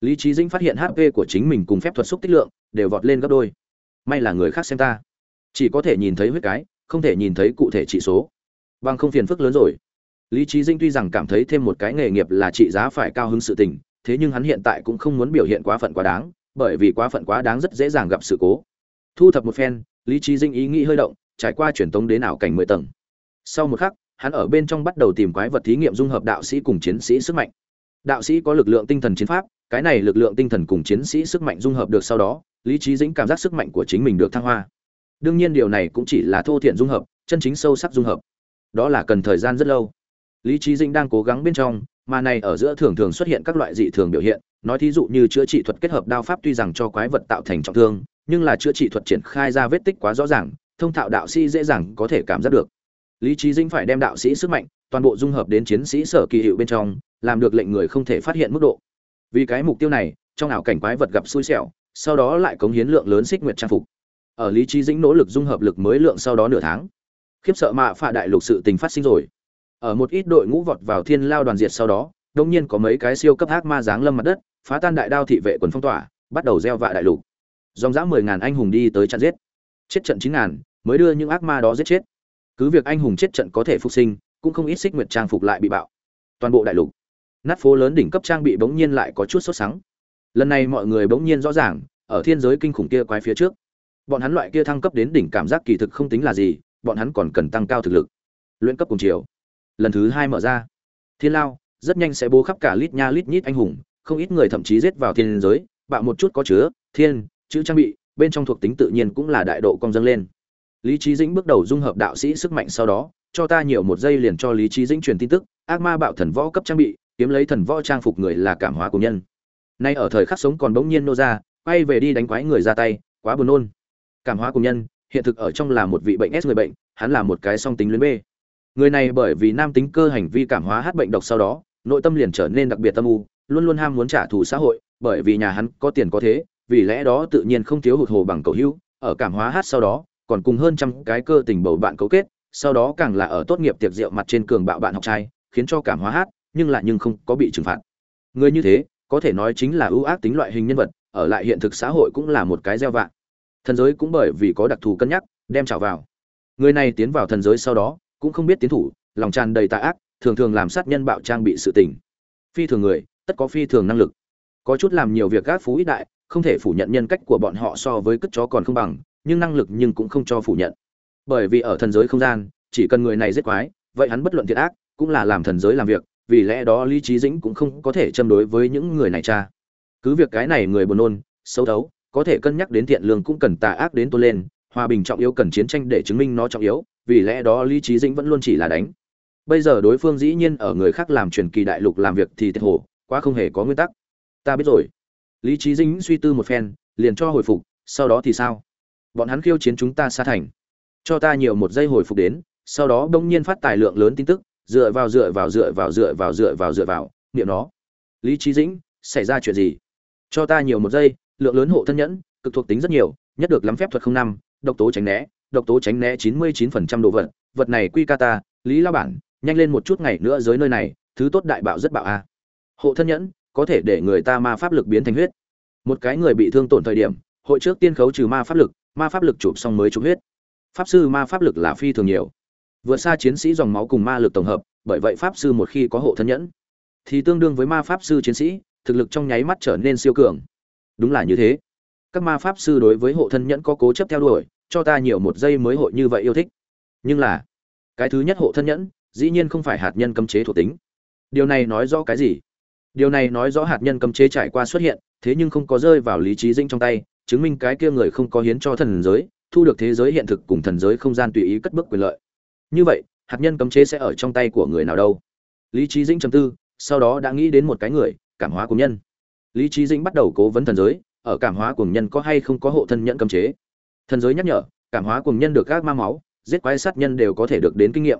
Speaker 1: Lý trí dĩnh phát hiện hp của chính mình cùng phép thuật xúc tích lượng đều vọt lên gấp đôi. May là người khác xem ta chỉ có thể nhìn thấy huyết cái, không thể nhìn thấy cụ thể trị số. Bằng không phiền phức lớn rồi. Lý trí Dinh tuy rằng cảm thấy thêm một cái nghề nghiệp là trị giá phải cao hứng sự tình, thế nhưng hắn hiện tại cũng không muốn biểu hiện quá phận quá đáng, bởi vì quá phận quá đáng rất dễ dàng gặp sự cố. Thu thập một phen, lý trí dinh ý nghĩ hơi động, trải qua truyền tống đến ảo cảnh mười tầng. Sau một khắc, hắn ở bên trong bắt đầu tìm quái vật thí nghiệm dung hợp đạo sĩ cùng chiến sĩ sức mạnh. Đạo sĩ có lực lượng tinh thần chiến pháp, cái này lực lượng tinh thần cùng chiến sĩ sức mạnh dung hợp được sau đó, lý trí dĩnh cảm giác sức mạnh của chính mình được thăng hoa đương nhiên điều này cũng chỉ là thô thiện dung hợp, chân chính sâu sắc dung hợp. Đó là cần thời gian rất lâu. Lý trí dinh đang cố gắng bên trong, mà này ở giữa thường thường xuất hiện các loại dị thường biểu hiện, nói thí dụ như chữa trị thuật kết hợp đao pháp tuy rằng cho quái vật tạo thành trọng thương, nhưng là chữa trị thuật triển khai ra vết tích quá rõ ràng, thông thạo đạo sĩ dễ dàng có thể cảm giác được. Lý trí dinh phải đem đạo sĩ sức mạnh, toàn bộ dung hợp đến chiến sĩ sở kỳ hiệu bên trong, làm được lệnh người không thể phát hiện mức độ. Vì cái mục tiêu này, trong ảo cảnh quái vật gặp xui xẻo, sau đó lại cống hiến lượng lớn xích nguyệt trang phục ở lý trí dĩnh nỗ lực dung hợp lực mới lượng sau đó nửa tháng. Khiếp sợ mạ phạ đại lục sự tình phát sinh rồi. Ở một ít đội ngũ vọt vào thiên lao đoàn diệt sau đó, đông nhiên có mấy cái siêu cấp ác ma giáng lâm mặt đất, phá tan đại đao thị vệ quần phong tỏa, bắt đầu gieo vạ đại lục. Dòng dã mười ngàn anh hùng đi tới chặn giết. Chết trận chín ngàn, mới đưa những ác ma đó giết chết. Cứ việc anh hùng chết trận có thể phục sinh, cũng không ít xích nguyệt trang phục lại bị bạo. Toàn bộ đại lục. Nát phố lớn đỉnh cấp trang bị bỗng nhiên lại có chút sốt sắng. Lần này mọi người bỗng nhiên rõ ràng, ở thiên giới kinh khủng kia quái phía trước bọn hắn loại kia thăng cấp đến đỉnh cảm giác kỳ thực không tính là gì, bọn hắn còn cần tăng cao thực lực. Luyện cấp cùng chiều. Lần thứ hai mở ra. Thiên lao, rất nhanh sẽ bố khắp cả lít nha lít nhít anh hùng, không ít người thậm chí giết vào thiên giới, bạo một chút có chứa, thiên, chữ trang bị, bên trong thuộc tính tự nhiên cũng là đại độ cong dâng lên. Lý trí dĩnh bước đầu dung hợp đạo sĩ sức mạnh sau đó, cho ta nhiều một giây liền cho lý trí dĩnh truyền tin tức, ác ma bạo thần võ cấp trang bị, kiếm lấy thần võ trang phục người là cảm hóa của nhân. Nay ở thời khắc sống còn bỗng nhiên nô ra, quay về đi đánh quái người ra tay, quá buồn nôn cảm hóa cùng nhân, hiện thực ở trong là một vị bệnh s người bệnh, hắn là một cái song tính luyến b người này bởi vì nam tính cơ hành vi cảm hóa hát bệnh độc sau đó, nội tâm liền trở nên đặc biệt tâm u, luôn luôn ham muốn trả thù xã hội, bởi vì nhà hắn có tiền có thế, vì lẽ đó tự nhiên không thiếu hụt hồ bằng cầu hữu, ở cảm hóa hát sau đó, còn cùng hơn trăm cái cơ tình bầu bạn cấu kết, sau đó càng là ở tốt nghiệp tiệc rượu mặt trên cường bạo bạn học trai, khiến cho cảm hóa hát nhưng lại nhưng không có bị trừng phạt. Người như thế, có thể nói chính là ưu ác tính loại hình nhân vật, ở lại hiện thực xã hội cũng là một cái gieo vạn thần giới cũng bởi vì có đặc thù cân nhắc, đem trào vào. Người này tiến vào thần giới sau đó, cũng không biết tiến thủ, lòng tràn đầy tà ác, thường thường làm sát nhân bạo trang bị sự tình. Phi thường người, tất có phi thường năng lực. Có chút làm nhiều việc gác phú ít đại, không thể phủ nhận nhân cách của bọn họ so với cất chó còn không bằng, nhưng năng lực nhưng cũng không cho phủ nhận. Bởi vì ở thần giới không gian, chỉ cần người này giết quái, vậy hắn bất luận thiệt ác, cũng là làm thần giới làm việc, vì lẽ đó lý trí dĩnh cũng không có thể châm đối với những người này cha. Cứ việc cái này người buồn nôn, xấu thấu có thể cân nhắc đến thiện lương cũng cần tà ác đến tôn lên, hòa bình trọng yếu cần chiến tranh để chứng minh nó trọng yếu, vì lẽ đó lý trí dĩnh vẫn luôn chỉ là đánh. Bây giờ đối phương dĩ nhiên ở người khác làm truyền kỳ đại lục làm việc thì thiệt hổ quá không hề có nguyên tắc. Ta biết rồi. Lý trí dĩnh suy tư một phen, liền cho hồi phục, sau đó thì sao? Bọn hắn khiêu chiến chúng ta xa thành. Cho ta nhiều một giây hồi phục đến, sau đó bỗng nhiên phát tài lượng lớn tin tức, dựa vào dựa vào dựa vào dựa vào dựa vào dựa vào, niệm nó. Lý trí dĩnh, xảy ra chuyện gì? Cho ta nhiều một giây lượng lớn hộ thân nhẫn cực thuộc tính rất nhiều nhất được lắm phép thuật không năm độc tố tránh né độc tố tránh né chín mươi chín phần trăm đồ vật. Vật này quy kata, lý lao bản nhanh lên một chút ngày nữa giới nơi này thứ tốt đại bạo rất bạo a. Hộ thân nhẫn có thể để người ta ma pháp lực biến thành huyết. Một cái người bị thương tổn thời điểm hội trước tiên khấu trừ ma pháp lực ma pháp lực chụp xong mới chụp huyết. Pháp sư ma pháp lực là phi thường nhiều. Vượt xa chiến sĩ dòng máu cùng ma lực tổng hợp bởi vậy pháp sư một khi có hộ thân nhẫn thì tương đương với ma pháp sư chiến sĩ thực lực trong nháy mắt trở nên siêu cường đúng là như thế. Các ma pháp sư đối với hộ thân nhẫn có cố chấp theo đuổi, cho ta nhiều một giây mới hội như vậy yêu thích. Nhưng là, cái thứ nhất hộ thân nhẫn, dĩ nhiên không phải hạt nhân cấm chế thuộc tính. Điều này nói rõ cái gì? Điều này nói rõ hạt nhân cấm chế trải qua xuất hiện, thế nhưng không có rơi vào lý trí dinh trong tay, chứng minh cái kia người không có hiến cho thần giới, thu được thế giới hiện thực cùng thần giới không gian tùy ý cất bước quyền lợi. Như vậy, hạt nhân cấm chế sẽ ở trong tay của người nào đâu? Lý trí dinh trầm tư, sau đó đã nghĩ đến một cái người, cảm hóa cùng nhân lý trí dĩnh bắt đầu cố vấn thần giới, ở cảm hóa cùng nhân có hay không có hộ thân nhận cấm chế. Thần giới nhắc nhở, cảm hóa cùng nhân được các ma máu, giết quái sát nhân đều có thể được đến kinh nghiệm.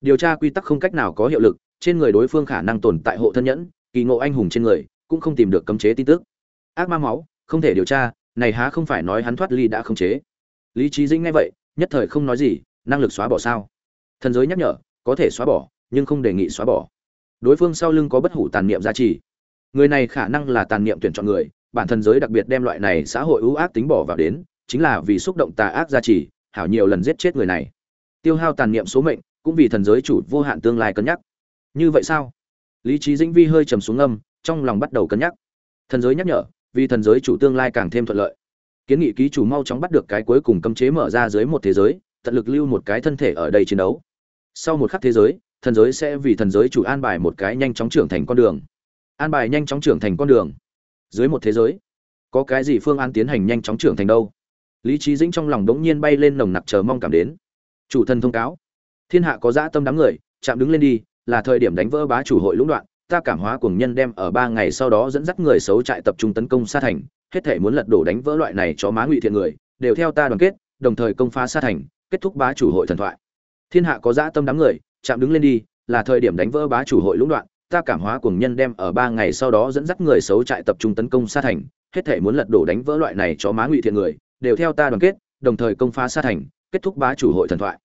Speaker 1: Điều tra quy tắc không cách nào có hiệu lực, trên người đối phương khả năng tồn tại hộ thân nhẫn, kỳ ngộ anh hùng trên người, cũng không tìm được cấm chế tin tức. Ác ma máu, không thể điều tra, này há không phải nói hắn thoát ly đã không chế. Lý trí dĩnh nghe vậy, nhất thời không nói gì, năng lực xóa bỏ sao? Thần giới nhắc nhở, có thể xóa bỏ, nhưng không đề nghị xóa bỏ. Đối phương sau lưng có bất hủ tàn niệm giá trị người này khả năng là tàn niệm tuyển chọn người bản thân giới đặc biệt đem loại này xã hội ưu ác tính bỏ vào đến chính là vì xúc động tà ác gia trì, hảo nhiều lần giết chết người này. Tiêu hao tàn niệm số mệnh cũng vì thần giới chủ vô hạn tương lai cân nhắc. Như vậy sao? Lý trí dĩnh vi hơi trầm xuống âm trong lòng bắt đầu cân nhắc. Thần giới nhắc nhở vì thần giới chủ tương lai càng thêm thuận lợi. Kiến nghị ký chủ mau chóng bắt được cái cuối cùng cấm chế mở ra dưới một thế giới tận lực lưu một cái thân thể ở đây chiến đấu. Sau một khắc thế giới thần giới sẽ vì thần giới chủ an bài một cái nhanh chóng trưởng thành con đường an bài nhanh chóng trưởng thành con đường. Dưới một thế giới, có cái gì phương án tiến hành nhanh chóng trưởng thành đâu? Lý trí dĩnh trong lòng đống nhiên bay lên nồng nặc chờ mong cảm đến. Chủ thần thông cáo. Thiên hạ có dã tâm đám người, chạm đứng lên đi, là thời điểm đánh vỡ bá chủ hội lũng đoạn, ta cảm hóa cùng nhân đem ở ba ngày sau đó dẫn dắt người xấu trại tập trung tấn công Sa thành, hết thể muốn lật đổ đánh vỡ loại này cho má ngụy thiện người, đều theo ta đoàn kết, đồng thời công phá Sa thành, kết thúc bá chủ hội thần thoại. Thiên hạ có dã tâm đám người, chạm đứng lên đi, là thời điểm đánh vỡ bá chủ hội lũng đoạn ta cảm hóa cuồng nhân đem ở ba ngày sau đó dẫn dắt người xấu trại tập trung tấn công xa thành, hết thể muốn lật đổ đánh vỡ loại này cho má ngụy thiện người, đều theo ta đoàn kết, đồng thời công phá xa thành, kết thúc bá chủ hội thần thoại.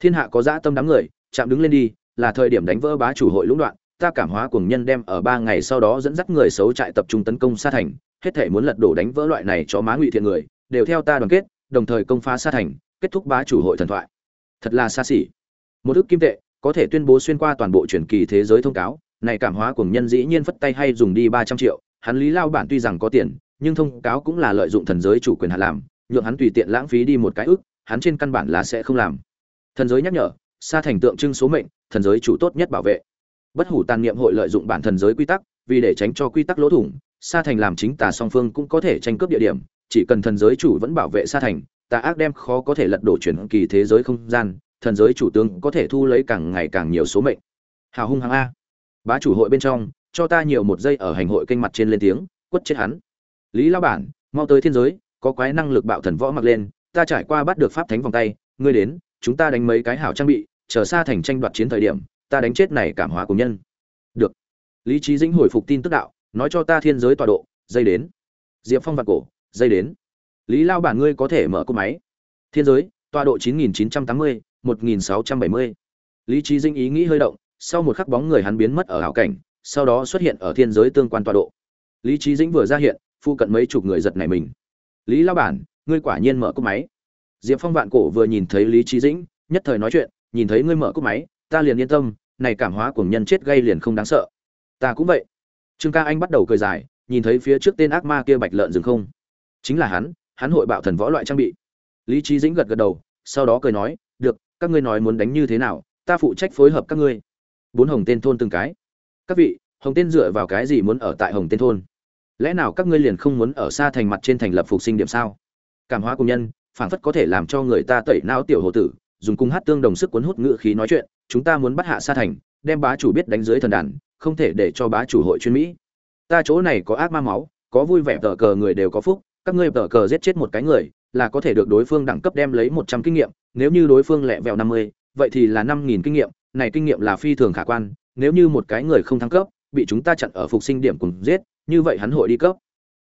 Speaker 1: Thiên hạ có dã tâm đám người, chạm đứng lên đi, là thời điểm đánh vỡ bá chủ hội lũng đoạn, ta cảm hóa cuồng nhân đem ở ba ngày sau đó dẫn dắt người xấu trại tập trung tấn công xa thành, hết thể muốn lật đổ đánh vỡ loại này cho má ngụy thiện người, đều theo ta đoàn kết, đồng thời công phá xa thành, kết thúc bá chủ hội thần thoại. Thật là xa xỉ. Một ước kim tệ, có thể tuyên bố xuyên qua toàn bộ truyền kỳ thế giới thông cáo này cảm hóa cùng nhân dĩ nhiên phất tay hay dùng đi ba trăm triệu, hắn lý lao bản tuy rằng có tiền, nhưng thông cáo cũng là lợi dụng thần giới chủ quyền hạ làm, nhượng hắn tùy tiện lãng phí đi một cái ức, hắn trên căn bản là sẽ không làm. Thần giới nhắc nhở xa thành tượng trưng số mệnh, thần giới chủ tốt nhất bảo vệ. Bất hủ tàn niệm hội lợi dụng bản thần giới quy tắc, vì để tránh cho quy tắc lỗ thủng, sa thành làm chính tà song phương cũng có thể tranh cướp địa điểm, chỉ cần thần giới chủ vẫn bảo vệ sa thành, tà ác đem khó có thể lật đổ chuyển kỳ thế giới không gian, thần giới chủ tướng có thể thu lấy càng ngày càng nhiều số mệnh. Hào hung hăng a bá chủ hội bên trong, cho ta nhiều một giây ở hành hội kênh mặt trên lên tiếng, quất chết hắn. Lý lao bản, mau tới thiên giới, có quái năng lực bạo thần võ mặc lên, ta trải qua bắt được pháp thánh vòng tay, ngươi đến, chúng ta đánh mấy cái hảo trang bị, chờ xa thành tranh đoạt chiến thời điểm, ta đánh chết này cảm hóa của nhân. Được. Lý trí dĩnh hồi phục tin tức đạo, nói cho ta thiên giới tọa độ, dây đến. Diệp phong vặt cổ, dây đến. Lý lao bản, ngươi có thể mở cỗ máy. Thiên giới, tọa độ chín nghìn chín trăm tám mươi, một nghìn sáu trăm bảy mươi. Lý trí dĩnh ý nghĩ hơi động sau một khắc bóng người hắn biến mất ở hảo cảnh, sau đó xuất hiện ở thiên giới tương quan tọa độ. Lý trí dĩnh vừa ra hiện phụ cận mấy chục người giật này mình. Lý lao bản, ngươi quả nhiên mở cúp máy. Diệp phong vạn cổ vừa nhìn thấy lý trí dĩnh, nhất thời nói chuyện, nhìn thấy ngươi mở cúp máy, ta liền yên tâm, này cảm hóa của nhân chết gây liền không đáng sợ. Ta cũng vậy. Trương ca anh bắt đầu cười dài, nhìn thấy phía trước tên ác ma kia bạch lợn dừng không. Chính là hắn hắn hội bạo thần võ loại trang bị. Lý trí dĩnh gật gật đầu, sau đó cười nói, được, các ngươi nói muốn đánh như thế nào, ta phụ trách phối hợp các ngươi bốn hồng tên thôn từng cái. Các vị, hồng tên dựa vào cái gì muốn ở tại hồng tên thôn? Lẽ nào các ngươi liền không muốn ở xa thành mặt trên thành lập phục sinh điểm sao? Cảm hóa công nhân phản phất có thể làm cho người ta tẩy não tiểu hồ tử, dùng cung hát tương đồng sức cuốn hút ngự khí nói chuyện, chúng ta muốn bắt hạ xa thành, đem bá chủ biết đánh dưới thần đàn, không thể để cho bá chủ hội chuyên mỹ. Ta chỗ này có ác ma máu, có vui vẻ tờ cờ người đều có phúc, các ngươi tờ cờ giết chết một cái người, là có thể được đối phương đẳng cấp đem lấy một trăm kinh nghiệm, nếu như đối phương lẹ vẹo năm mươi, vậy thì là năm nghìn kinh nghiệm này kinh nghiệm là phi thường khả quan, nếu như một cái người không thăng cấp, bị chúng ta chặn ở phục sinh điểm cùng giết, như vậy hắn hội đi cấp.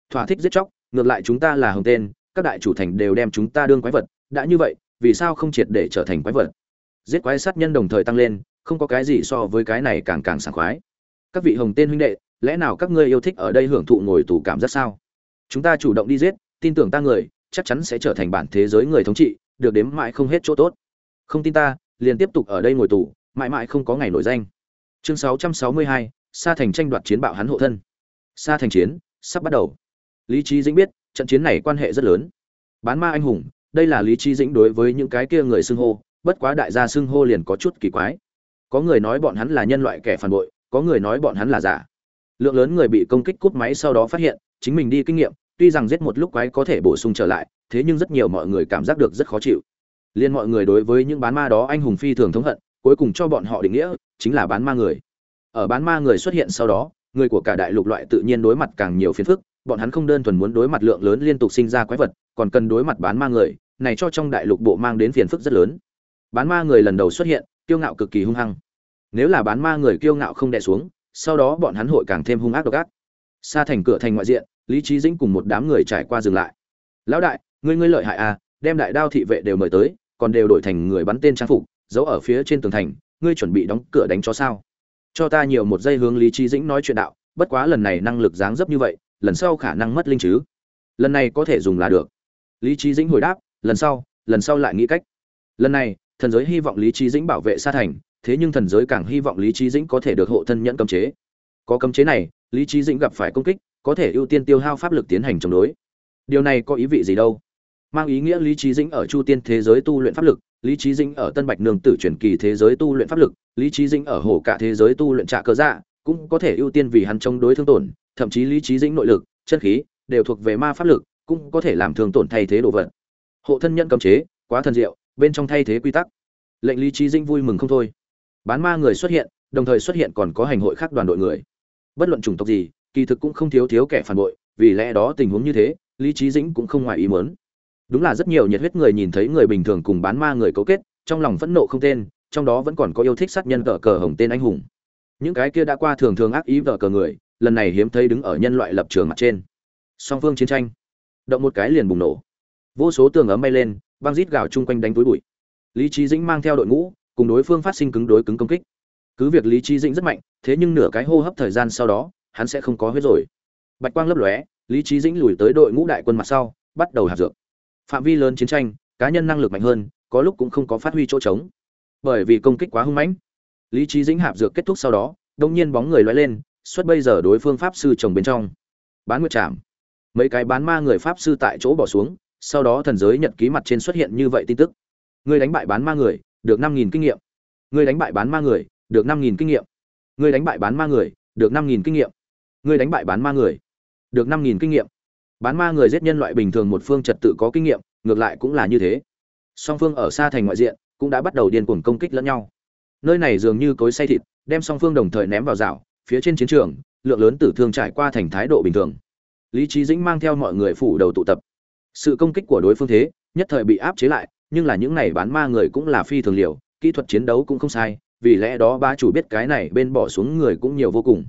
Speaker 1: Thỏa thích giết chóc, ngược lại chúng ta là hồng tên, các đại chủ thành đều đem chúng ta đương quái vật, đã như vậy, vì sao không triệt để trở thành quái vật? Giết quái sát nhân đồng thời tăng lên, không có cái gì so với cái này càng càng sảng khoái. Các vị hồng tên huynh đệ, lẽ nào các ngươi yêu thích ở đây hưởng thụ ngồi tù cảm giác sao? Chúng ta chủ động đi giết, tin tưởng ta người, chắc chắn sẽ trở thành bản thế giới người thống trị, được đếm mãi không hết chỗ tốt. Không tin ta, liền tiếp tục ở đây ngồi tù mãi mãi không có ngày nổi danh. Chương 662, sa thành tranh đoạt chiến bạo hắn hộ thân. Sa thành chiến sắp bắt đầu. Lý trí dĩnh biết trận chiến này quan hệ rất lớn. Bán ma anh hùng đây là lý trí dĩnh đối với những cái kia người xưng hô bất quá đại gia xưng hô liền có chút kỳ quái. Có người nói bọn hắn là nhân loại kẻ phản bội có người nói bọn hắn là giả. Lượng lớn người bị công kích cút máy sau đó phát hiện chính mình đi kinh nghiệm tuy rằng giết một lúc quái có thể bổ sung trở lại thế nhưng rất nhiều mọi người cảm giác được rất khó chịu. Liên mọi người đối với những bán ma đó anh hùng phi thường thống hận cuối cùng cho bọn họ định nghĩa, chính là bán ma người. Ở bán ma người xuất hiện sau đó, người của cả đại lục loại tự nhiên đối mặt càng nhiều phiền phức, bọn hắn không đơn thuần muốn đối mặt lượng lớn liên tục sinh ra quái vật, còn cần đối mặt bán ma người, này cho trong đại lục bộ mang đến phiền phức rất lớn. Bán ma người lần đầu xuất hiện, kiêu ngạo cực kỳ hung hăng. Nếu là bán ma người kiêu ngạo không đè xuống, sau đó bọn hắn hội càng thêm hung ác độc ác. Xa thành cửa thành ngoại diện, lý trí dĩnh cùng một đám người trải qua dừng lại. Lão đại, ngươi ngươi lợi hại à đem đại đao thị vệ đều mời tới, còn đều đổi thành người bắn tên trang phục giấu ở phía trên tường thành, ngươi chuẩn bị đóng cửa đánh cho sao? Cho ta nhiều một giây hướng lý trí dĩnh nói chuyện đạo, bất quá lần này năng lực dáng dấp như vậy, lần sau khả năng mất linh chứ. Lần này có thể dùng là được. Lý trí dĩnh hồi đáp, lần sau lần sau lại nghĩ cách. Lần này, thần giới hy vọng lý trí dĩnh bảo vệ xa thành, thế nhưng thần giới càng hy vọng lý trí dĩnh có thể được hộ thân nhẫn cấm chế. Có cấm chế này, lý trí dĩnh gặp phải công kích, có thể ưu tiên tiêu hao pháp lực tiến hành chống đối. Điều này có ý vị gì đâu? Mang ý nghĩa lý trí dĩnh ở chu tiên thế giới tu luyện pháp lực, lý trí dĩnh ở tân bạch nương tử truyền kỳ thế giới tu luyện pháp lực, lý trí dĩnh ở hồ cả thế giới tu luyện trạ cơ dạ cũng có thể ưu tiên vì hắn chống đối thương tổn, thậm chí lý trí dĩnh nội lực, chân khí, đều thuộc về ma pháp lực, cũng có thể làm thương tổn thay thế đồ vật. Hộ thân nhân cấm chế, quá thần diệu, bên trong thay thế quy tắc. Lệnh lý trí dĩnh vui mừng không thôi. Bán ma người xuất hiện, đồng thời xuất hiện còn có hành hội khác đoàn đội người. Bất luận chủng tộc gì, kỳ thực cũng không thiếu thiếu kẻ phản bội, vì lẽ đó tình huống như thế, lý trí dĩnh cũng không ngoài ý muốn đúng là rất nhiều nhiệt huyết người nhìn thấy người bình thường cùng bán ma người cấu kết, trong lòng phẫn nộ không tên, trong đó vẫn còn có yêu thích sát nhân cờ cờ hồng tên anh hùng. Những cái kia đã qua thường thường ác ý vợ cờ người, lần này hiếm thấy đứng ở nhân loại lập trường mặt trên. Song phương chiến tranh, động một cái liền bùng nổ. Vô số tường ấm bay lên, băng rít gào chung quanh đánh túi bụi. Lý trí dĩnh mang theo đội ngũ, cùng đối phương phát sinh cứng đối cứng công kích. Cứ việc lý trí dĩnh rất mạnh, thế nhưng nửa cái hô hấp thời gian sau đó, hắn sẽ không có huyết rồi. Bạch quang lấp lóe, lý trí dĩnh lùi tới đội ngũ đại quân mặt sau, bắt đầu hạt dược phạm vi lớn chiến tranh, cá nhân năng lực mạnh hơn, có lúc cũng không có phát huy chỗ trống. Bởi vì công kích quá hung mãnh. Lý trí dĩnh hạp dược kết thúc sau đó, đông nhiên bóng người loay lên xuất bây giờ đối phương pháp sư trồng bên trong. Bán nguyệt trảm. Mấy cái bán ma người pháp sư tại chỗ bỏ xuống, sau đó thần giới nhật ký mặt trên xuất hiện như vậy tin tức. Người đánh bại bán ma người, được năm nghìn kinh nghiệm. Người đánh bại bán ma người, được năm nghìn kinh nghiệm. Người đánh bại bán ma người, được năm nghìn kinh nghiệm. Người đánh bại bán ma người, được năm nghìn kinh nghiệm bán ma người giết nhân loại bình thường một phương trật tự có kinh nghiệm, ngược lại cũng là như thế. Song phương ở xa thành ngoại diện, cũng đã bắt đầu điên cuồng công kích lẫn nhau. Nơi này dường như cối say thịt, đem song phương đồng thời ném vào rào, phía trên chiến trường, lượng lớn tử thương trải qua thành thái độ bình thường. Lý trí dĩnh mang theo mọi người phủ đầu tụ tập. Sự công kích của đối phương thế, nhất thời bị áp chế lại, nhưng là những này bán ma người cũng là phi thường liều, kỹ thuật chiến đấu cũng không sai, vì lẽ đó ba chủ biết cái này bên bỏ xuống người cũng nhiều vô cùng.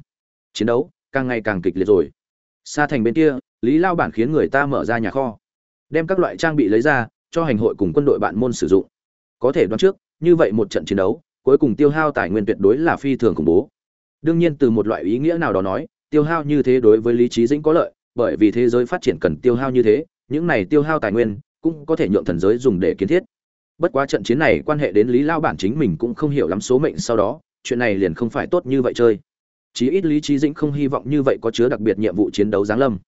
Speaker 1: Chiến đấu càng ngày càng kịch liệt rồi. Xa thành bên kia lý lao bản khiến người ta mở ra nhà kho, đem các loại trang bị lấy ra, cho hành hội cùng quân đội bạn môn sử dụng. Có thể đoán trước, như vậy một trận chiến đấu, cuối cùng tiêu hao tài nguyên tuyệt đối là phi thường khủng bố. Đương nhiên từ một loại ý nghĩa nào đó nói, tiêu hao như thế đối với lý trí dĩnh có lợi, bởi vì thế giới phát triển cần tiêu hao như thế, những này tiêu hao tài nguyên cũng có thể nhượng thần giới dùng để kiến thiết. Bất quá trận chiến này quan hệ đến lý lao bản chính mình cũng không hiểu lắm số mệnh sau đó, chuyện này liền không phải tốt như vậy chơi. Chí ít lý trí dĩnh không hy vọng như vậy có chứa đặc biệt nhiệm vụ chiến đấu giáng lâm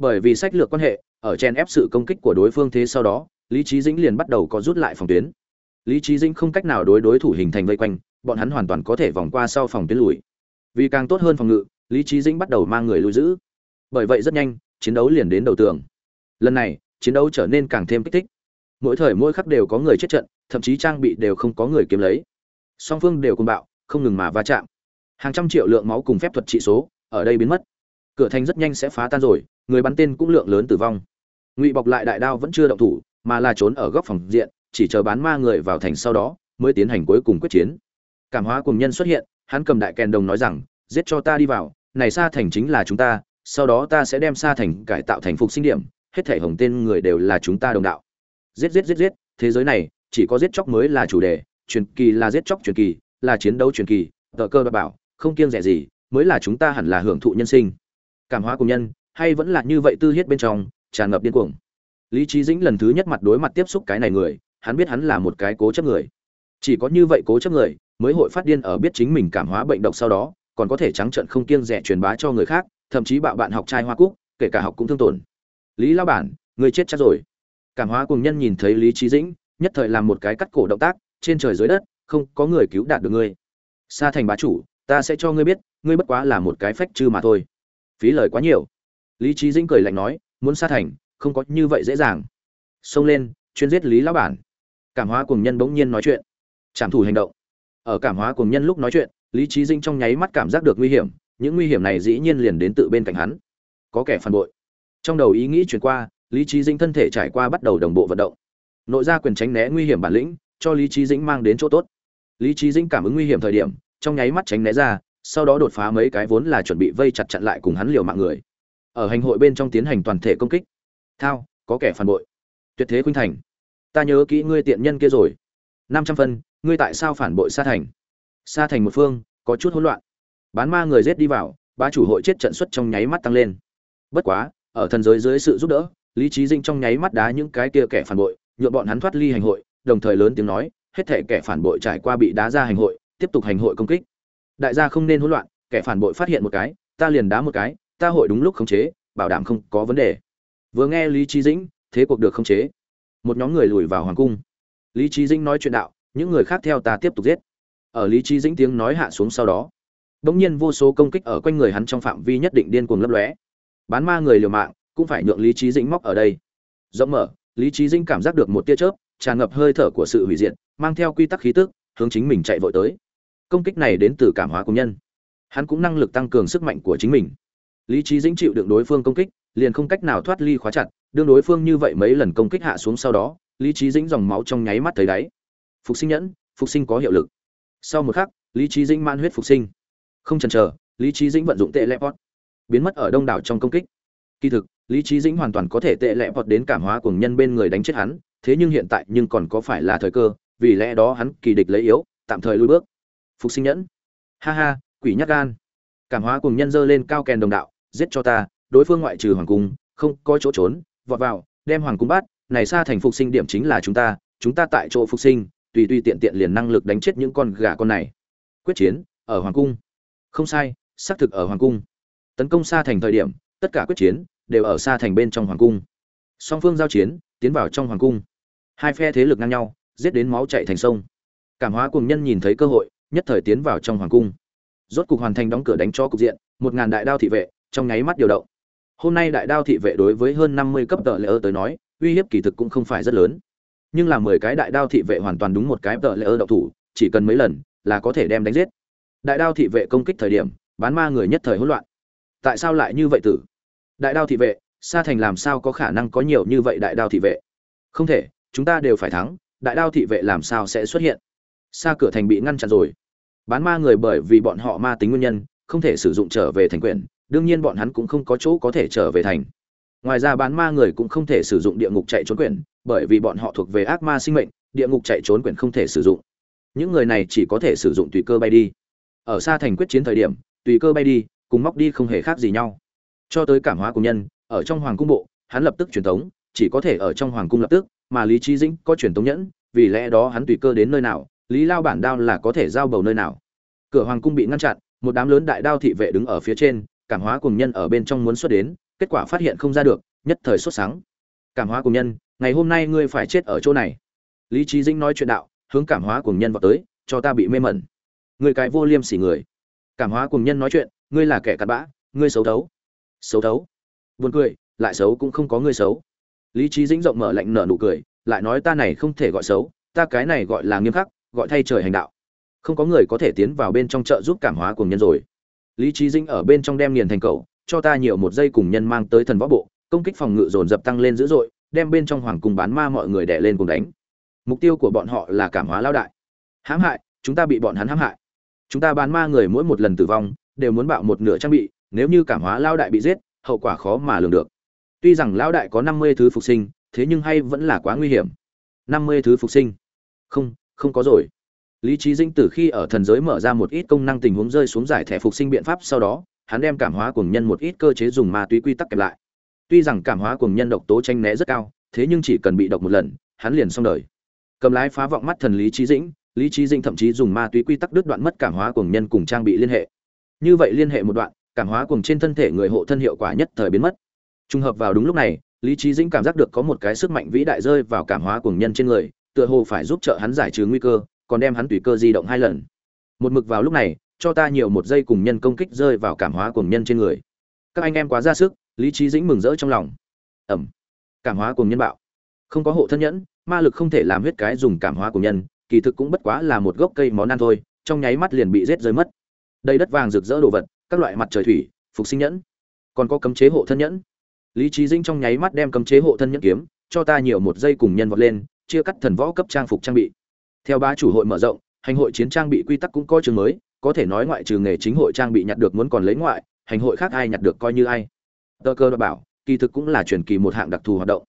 Speaker 1: bởi vì sách lược quan hệ, ở chen ép sự công kích của đối phương thế sau đó, lý trí dĩnh liền bắt đầu có rút lại phòng tuyến. Lý trí dĩnh không cách nào đối đối thủ hình thành vây quanh, bọn hắn hoàn toàn có thể vòng qua sau phòng tuyến lùi. Vì càng tốt hơn phòng ngự, lý trí dĩnh bắt đầu mang người lui giữ. Bởi vậy rất nhanh, chiến đấu liền đến đầu tường. Lần này, chiến đấu trở nên càng thêm kích thích. Mỗi thời mỗi khắc đều có người chết trận, thậm chí trang bị đều không có người kiếm lấy. Song phương đều cùng bạo, không ngừng mà va chạm. Hàng trăm triệu lượng máu cùng phép thuật trị số, ở đây biến mất. Cửa thành rất nhanh sẽ phá tan rồi người bắn tên cũng lượng lớn tử vong. Ngụy bọc lại đại đao vẫn chưa động thủ, mà là trốn ở góc phòng diện, chỉ chờ bán ma người vào thành sau đó, mới tiến hành cuối cùng quyết chiến. Cảm hóa cùng nhân xuất hiện, hắn cầm đại kèn đồng nói rằng, giết cho ta đi vào, này xa thành chính là chúng ta, sau đó ta sẽ đem xa thành cải tạo thành phục sinh điểm, hết thể hồng tên người đều là chúng ta đồng đạo. Giết giết giết giết, thế giới này, chỉ có giết chóc mới là chủ đề, truyền kỳ là giết chóc truyền kỳ, là chiến đấu truyền kỳ, tờ cơ đảm bảo, không kiêng rẻ gì, mới là chúng ta hẳn là hưởng thụ nhân sinh. Cảm hóa cùng nhân hay vẫn là như vậy tư hiết bên trong, tràn ngập điên cuồng. Lý trí dĩnh lần thứ nhất mặt đối mặt tiếp xúc cái này người, hắn biết hắn là một cái cố chấp người. Chỉ có như vậy cố chấp người, mới hội phát điên ở biết chính mình cảm hóa bệnh độc sau đó, còn có thể trắng trợn không kiêng rẻ truyền bá cho người khác, thậm chí bạo bạn học trai hoa cúc, kể cả học cũng thương tổn. Lý lao bản, người chết chắc rồi. Cảm hóa cùng nhân nhìn thấy lý trí dĩnh, nhất thời làm một cái cắt cổ động tác, trên trời dưới đất, không có người cứu đạt được ngươi. Xa thành bá chủ, ta sẽ cho ngươi biết, ngươi bất quá là một cái phách chư mà thôi. Phí lời quá nhiều lý trí dĩnh cười lạnh nói, muốn xa thành, không có như vậy dễ dàng. Xông lên, chuyên giết lý lão bản. Cảm hóa cùng nhân bỗng nhiên nói chuyện. Trảm thủ hành động. Ở cảm hóa cùng nhân lúc nói chuyện, lý trí Dĩnh trong nháy mắt cảm giác được nguy hiểm, những nguy hiểm này dĩ nhiên liền đến tự bên cạnh hắn. Có kẻ phản bội. Trong đầu ý nghĩ chuyển qua, lý trí dĩnh thân thể trải qua bắt đầu đồng bộ vận động. Nội ra quyền tránh né nguy hiểm bản lĩnh, cho lý trí dĩnh mang đến chỗ tốt. Lý trí dĩnh cảm ứng nguy hiểm thời điểm, trong nháy mắt tránh né ra, sau đó đột phá mấy cái vốn là chuẩn bị vây chặt chặn lại cùng hắn liều mạng người ở hành hội bên trong tiến hành toàn thể công kích. Thao, có kẻ phản bội. Tuyệt thế khuynh thành. Ta nhớ kỹ ngươi tiện nhân kia rồi. Năm trăm phân, ngươi tại sao phản bội sa thành? Sa thành một phương, có chút hỗn loạn. Bán ma người giết đi vào ba chủ hội chết trận suất trong nháy mắt tăng lên. Bất quá, ở thần giới dưới sự giúp đỡ, lý trí dinh trong nháy mắt đá những cái kia kẻ phản bội nhuộm bọn hắn thoát ly hành hội, đồng thời lớn tiếng nói, hết thể kẻ phản bội trải qua bị đá ra hành hội, tiếp tục hành hội công kích. Đại gia không nên hỗn loạn, kẻ phản bội phát hiện một cái, ta liền đá một cái ta hội đúng lúc khống chế, bảo đảm không có vấn đề. Vừa nghe lý trí dĩnh, thế cuộc được khống chế. Một nhóm người lùi vào hoàng cung. Lý trí dĩnh nói chuyện đạo, những người khác theo ta tiếp tục giết. Ở lý trí dĩnh tiếng nói hạ xuống sau đó, đống nhiên vô số công kích ở quanh người hắn trong phạm vi nhất định điên cuồng lấp lóe. Bán ma người liều mạng, cũng phải nhượng lý trí dĩnh móc ở đây. Rộng mở, lý trí dĩnh cảm giác được một tia chớp, tràn ngập hơi thở của sự hủy diệt, mang theo quy tắc khí tức, hướng chính mình chạy vội tới. Công kích này đến từ cảm hóa công nhân. Hắn cũng năng lực tăng cường sức mạnh của chính mình lý trí dĩnh chịu đựng đối phương công kích, liền không cách nào thoát ly khóa chặt, đương đối phương như vậy mấy lần công kích hạ xuống sau đó, lý trí dĩnh dòng máu trong nháy mắt thấy đáy. Phục sinh nhẫn, phục sinh có hiệu lực. Sau một khắc, lý trí dĩnh man huyết phục sinh. Không chần chờ, lý trí dĩnh vận dụng tệ lẹp pot biến mất ở đông đảo trong công kích. Kỳ thực, lý trí dĩnh hoàn toàn có thể tệ lẹp pot đến cảm hóa cùng nhân bên người đánh chết hắn, thế nhưng hiện tại nhưng còn có phải là thời cơ, vì lẽ đó hắn kỳ địch lấy yếu, tạm thời lui bước. Phục sinh nhẫn. Ha ha, quỷ nhát gan. Cảm hóa cùng nhân dơ lên cao kèn đồng đạo giết cho ta, đối phương ngoại trừ hoàng cung, không có chỗ trốn, vọt vào, đem hoàng cung bắt, này xa thành phục sinh điểm chính là chúng ta chúng ta tại chỗ phục sinh, tùy tùy tiện tiện liền năng lực đánh chết những con gà con này. Quyết chiến, ở hoàng cung. Không sai, xác thực ở hoàng cung. Tấn công xa thành thời điểm, tất cả quyết chiến, đều ở xa thành bên trong hoàng cung. Song phương giao chiến, tiến vào trong hoàng cung. Hai phe thế lực ngang nhau, giết đến máu chạy thành sông. Cảm hóa cùng nhân nhìn thấy cơ hội, nhất thời tiến vào trong hoàng cung. Rốt cục hoàn thành đóng cửa đánh cho cục diện, một ngàn đại đao thị vệ trong nháy mắt điều động. Hôm nay đại đao thị vệ đối với hơn năm mươi cấp tợ lễ ơ tới nói, uy hiếp kỳ thực cũng không phải rất lớn. Nhưng là mười cái đại đao thị vệ hoàn toàn đúng một cái tợ lễ ơ đậu thủ, chỉ cần mấy lần là có thể đem đánh giết. Đại đao thị vệ công kích thời điểm, bán ma người nhất thời hỗn loạn. Tại sao lại như vậy tử? Đại đao thị vệ, sa thành làm sao có khả năng có nhiều như vậy đại đao thị vệ? Không thể, chúng ta đều phải thắng, đại đao thị vệ làm sao sẽ xuất hiện? Xa cửa thành bị ngăn chặn rồi. Bán ma người bởi vì bọn họ ma tính nguyên nhân, không thể sử dụng trở về thành quyền đương nhiên bọn hắn cũng không có chỗ có thể trở về thành. Ngoài ra bán ma người cũng không thể sử dụng địa ngục chạy trốn quyển, bởi vì bọn họ thuộc về ác ma sinh mệnh địa ngục chạy trốn quyển không thể sử dụng. Những người này chỉ có thể sử dụng tùy cơ bay đi. Ở xa thành quyết chiến thời điểm tùy cơ bay đi cùng móc đi không hề khác gì nhau. Cho tới cảm hóa của nhân ở trong hoàng cung bộ hắn lập tức truyền tống chỉ có thể ở trong hoàng cung lập tức mà lý trí dĩnh có truyền tống nhẫn vì lẽ đó hắn tùy cơ đến nơi nào lý lao bản đao là có thể giao bầu nơi nào. Cửa hoàng cung bị ngăn chặn một đám lớn đại đao thị vệ đứng ở phía trên cảm hóa cùng nhân ở bên trong muốn xuất đến, kết quả phát hiện không ra được, nhất thời xuất sáng. Cảm hóa cùng nhân, ngày hôm nay ngươi phải chết ở chỗ này. Lý trí dĩnh nói chuyện đạo, hướng cảm hóa cùng nhân vào tới, cho ta bị mê mẩn. Người cái vô liêm sỉ người. Cảm hóa cùng nhân nói chuyện, ngươi là kẻ cặn bã, ngươi xấu thấu. Xấu thấu? Buồn cười, lại xấu cũng không có ngươi xấu. Lý trí dĩnh rộng mở lạnh nở nụ cười, lại nói ta này không thể gọi xấu, ta cái này gọi là nghiêm khắc, gọi thay trời hành đạo. Không có người có thể tiến vào bên trong chợ giúp cảm hóa cùng nhân rồi lý trí dĩnh ở bên trong đem nghiền thành cầu cho ta nhiều một giây cùng nhân mang tới thần võ bộ, công kích phòng ngự dồn dập tăng lên dữ dội, đem bên trong hoàng cung bán ma mọi người đè lên cùng đánh. Mục tiêu của bọn họ là cảm hóa lao đại. Hãm hại, chúng ta bị bọn hắn hãm hại. Chúng ta bán ma người mỗi một lần tử vong, đều muốn bạo một nửa trang bị, nếu như cảm hóa lao đại bị giết, hậu quả khó mà lường được. Tuy rằng lão đại có năm mươi thứ phục sinh, thế nhưng hay vẫn là quá nguy hiểm. năm mươi thứ phục sinh. Không không có rồi lý trí dinh từ khi ở thần giới mở ra một ít công năng tình huống rơi xuống giải thẻ phục sinh biện pháp sau đó, hắn đem cảm hóa cùng nhân một ít cơ chế dùng ma túy quy tắc kẹp lại. Tuy rằng cảm hóa cùng nhân độc tố tranh né rất cao, thế nhưng chỉ cần bị độc một lần, hắn liền xong đời. Cầm lái phá vọng mắt thần lý trí dĩnh, lý trí dĩnh thậm chí dùng ma túy quy tắc đứt đoạn mất cảm hóa cùng nhân cùng trang bị liên hệ. Như vậy liên hệ một đoạn, cảm hóa cùng trên thân thể người hộ thân hiệu quả nhất thời biến mất. Trùng hợp vào đúng lúc này, lý trí dĩnh cảm giác được có một cái sức mạnh vĩ đại rơi vào cảm hóa cùng nhân trên người, tựa hồ phải giúp trợ hắn giải trừ nguy cơ còn đem hắn tùy cơ di động hai lần. Một mực vào lúc này, cho ta nhiều một giây cùng nhân công kích rơi vào cảm hóa cùng nhân trên người. Các anh em quá ra sức, lý trí dĩnh mừng rỡ trong lòng. Ẩm. Cảm hóa cùng nhân bạo. Không có hộ thân nhẫn, ma lực không thể làm huyết cái dùng cảm hóa cùng nhân, kỳ thực cũng bất quá là một gốc cây món ăn thôi, trong nháy mắt liền bị rết rơi mất. Đầy đất vàng rực rỡ đồ vật, các loại mặt trời thủy, phục sinh nhẫn. Còn có cấm chế hộ thân nhẫn. Lý trí dĩnh trong nháy mắt đem cấm chế hộ thân nhẫn kiếm, cho ta nhiều một giây cùng nhân vọt lên, chia cắt thần võ cấp trang phục trang bị theo ba chủ hội mở rộng, hành hội chiến trang bị quy tắc cũng có trường mới, có thể nói ngoại trừ nghề chính hội trang bị nhặt được muốn còn lấy ngoại, hành hội khác ai nhặt được coi như ai. Tờ cơ bảo, kỳ thực cũng là truyền kỳ một hạng đặc thù hoạt động.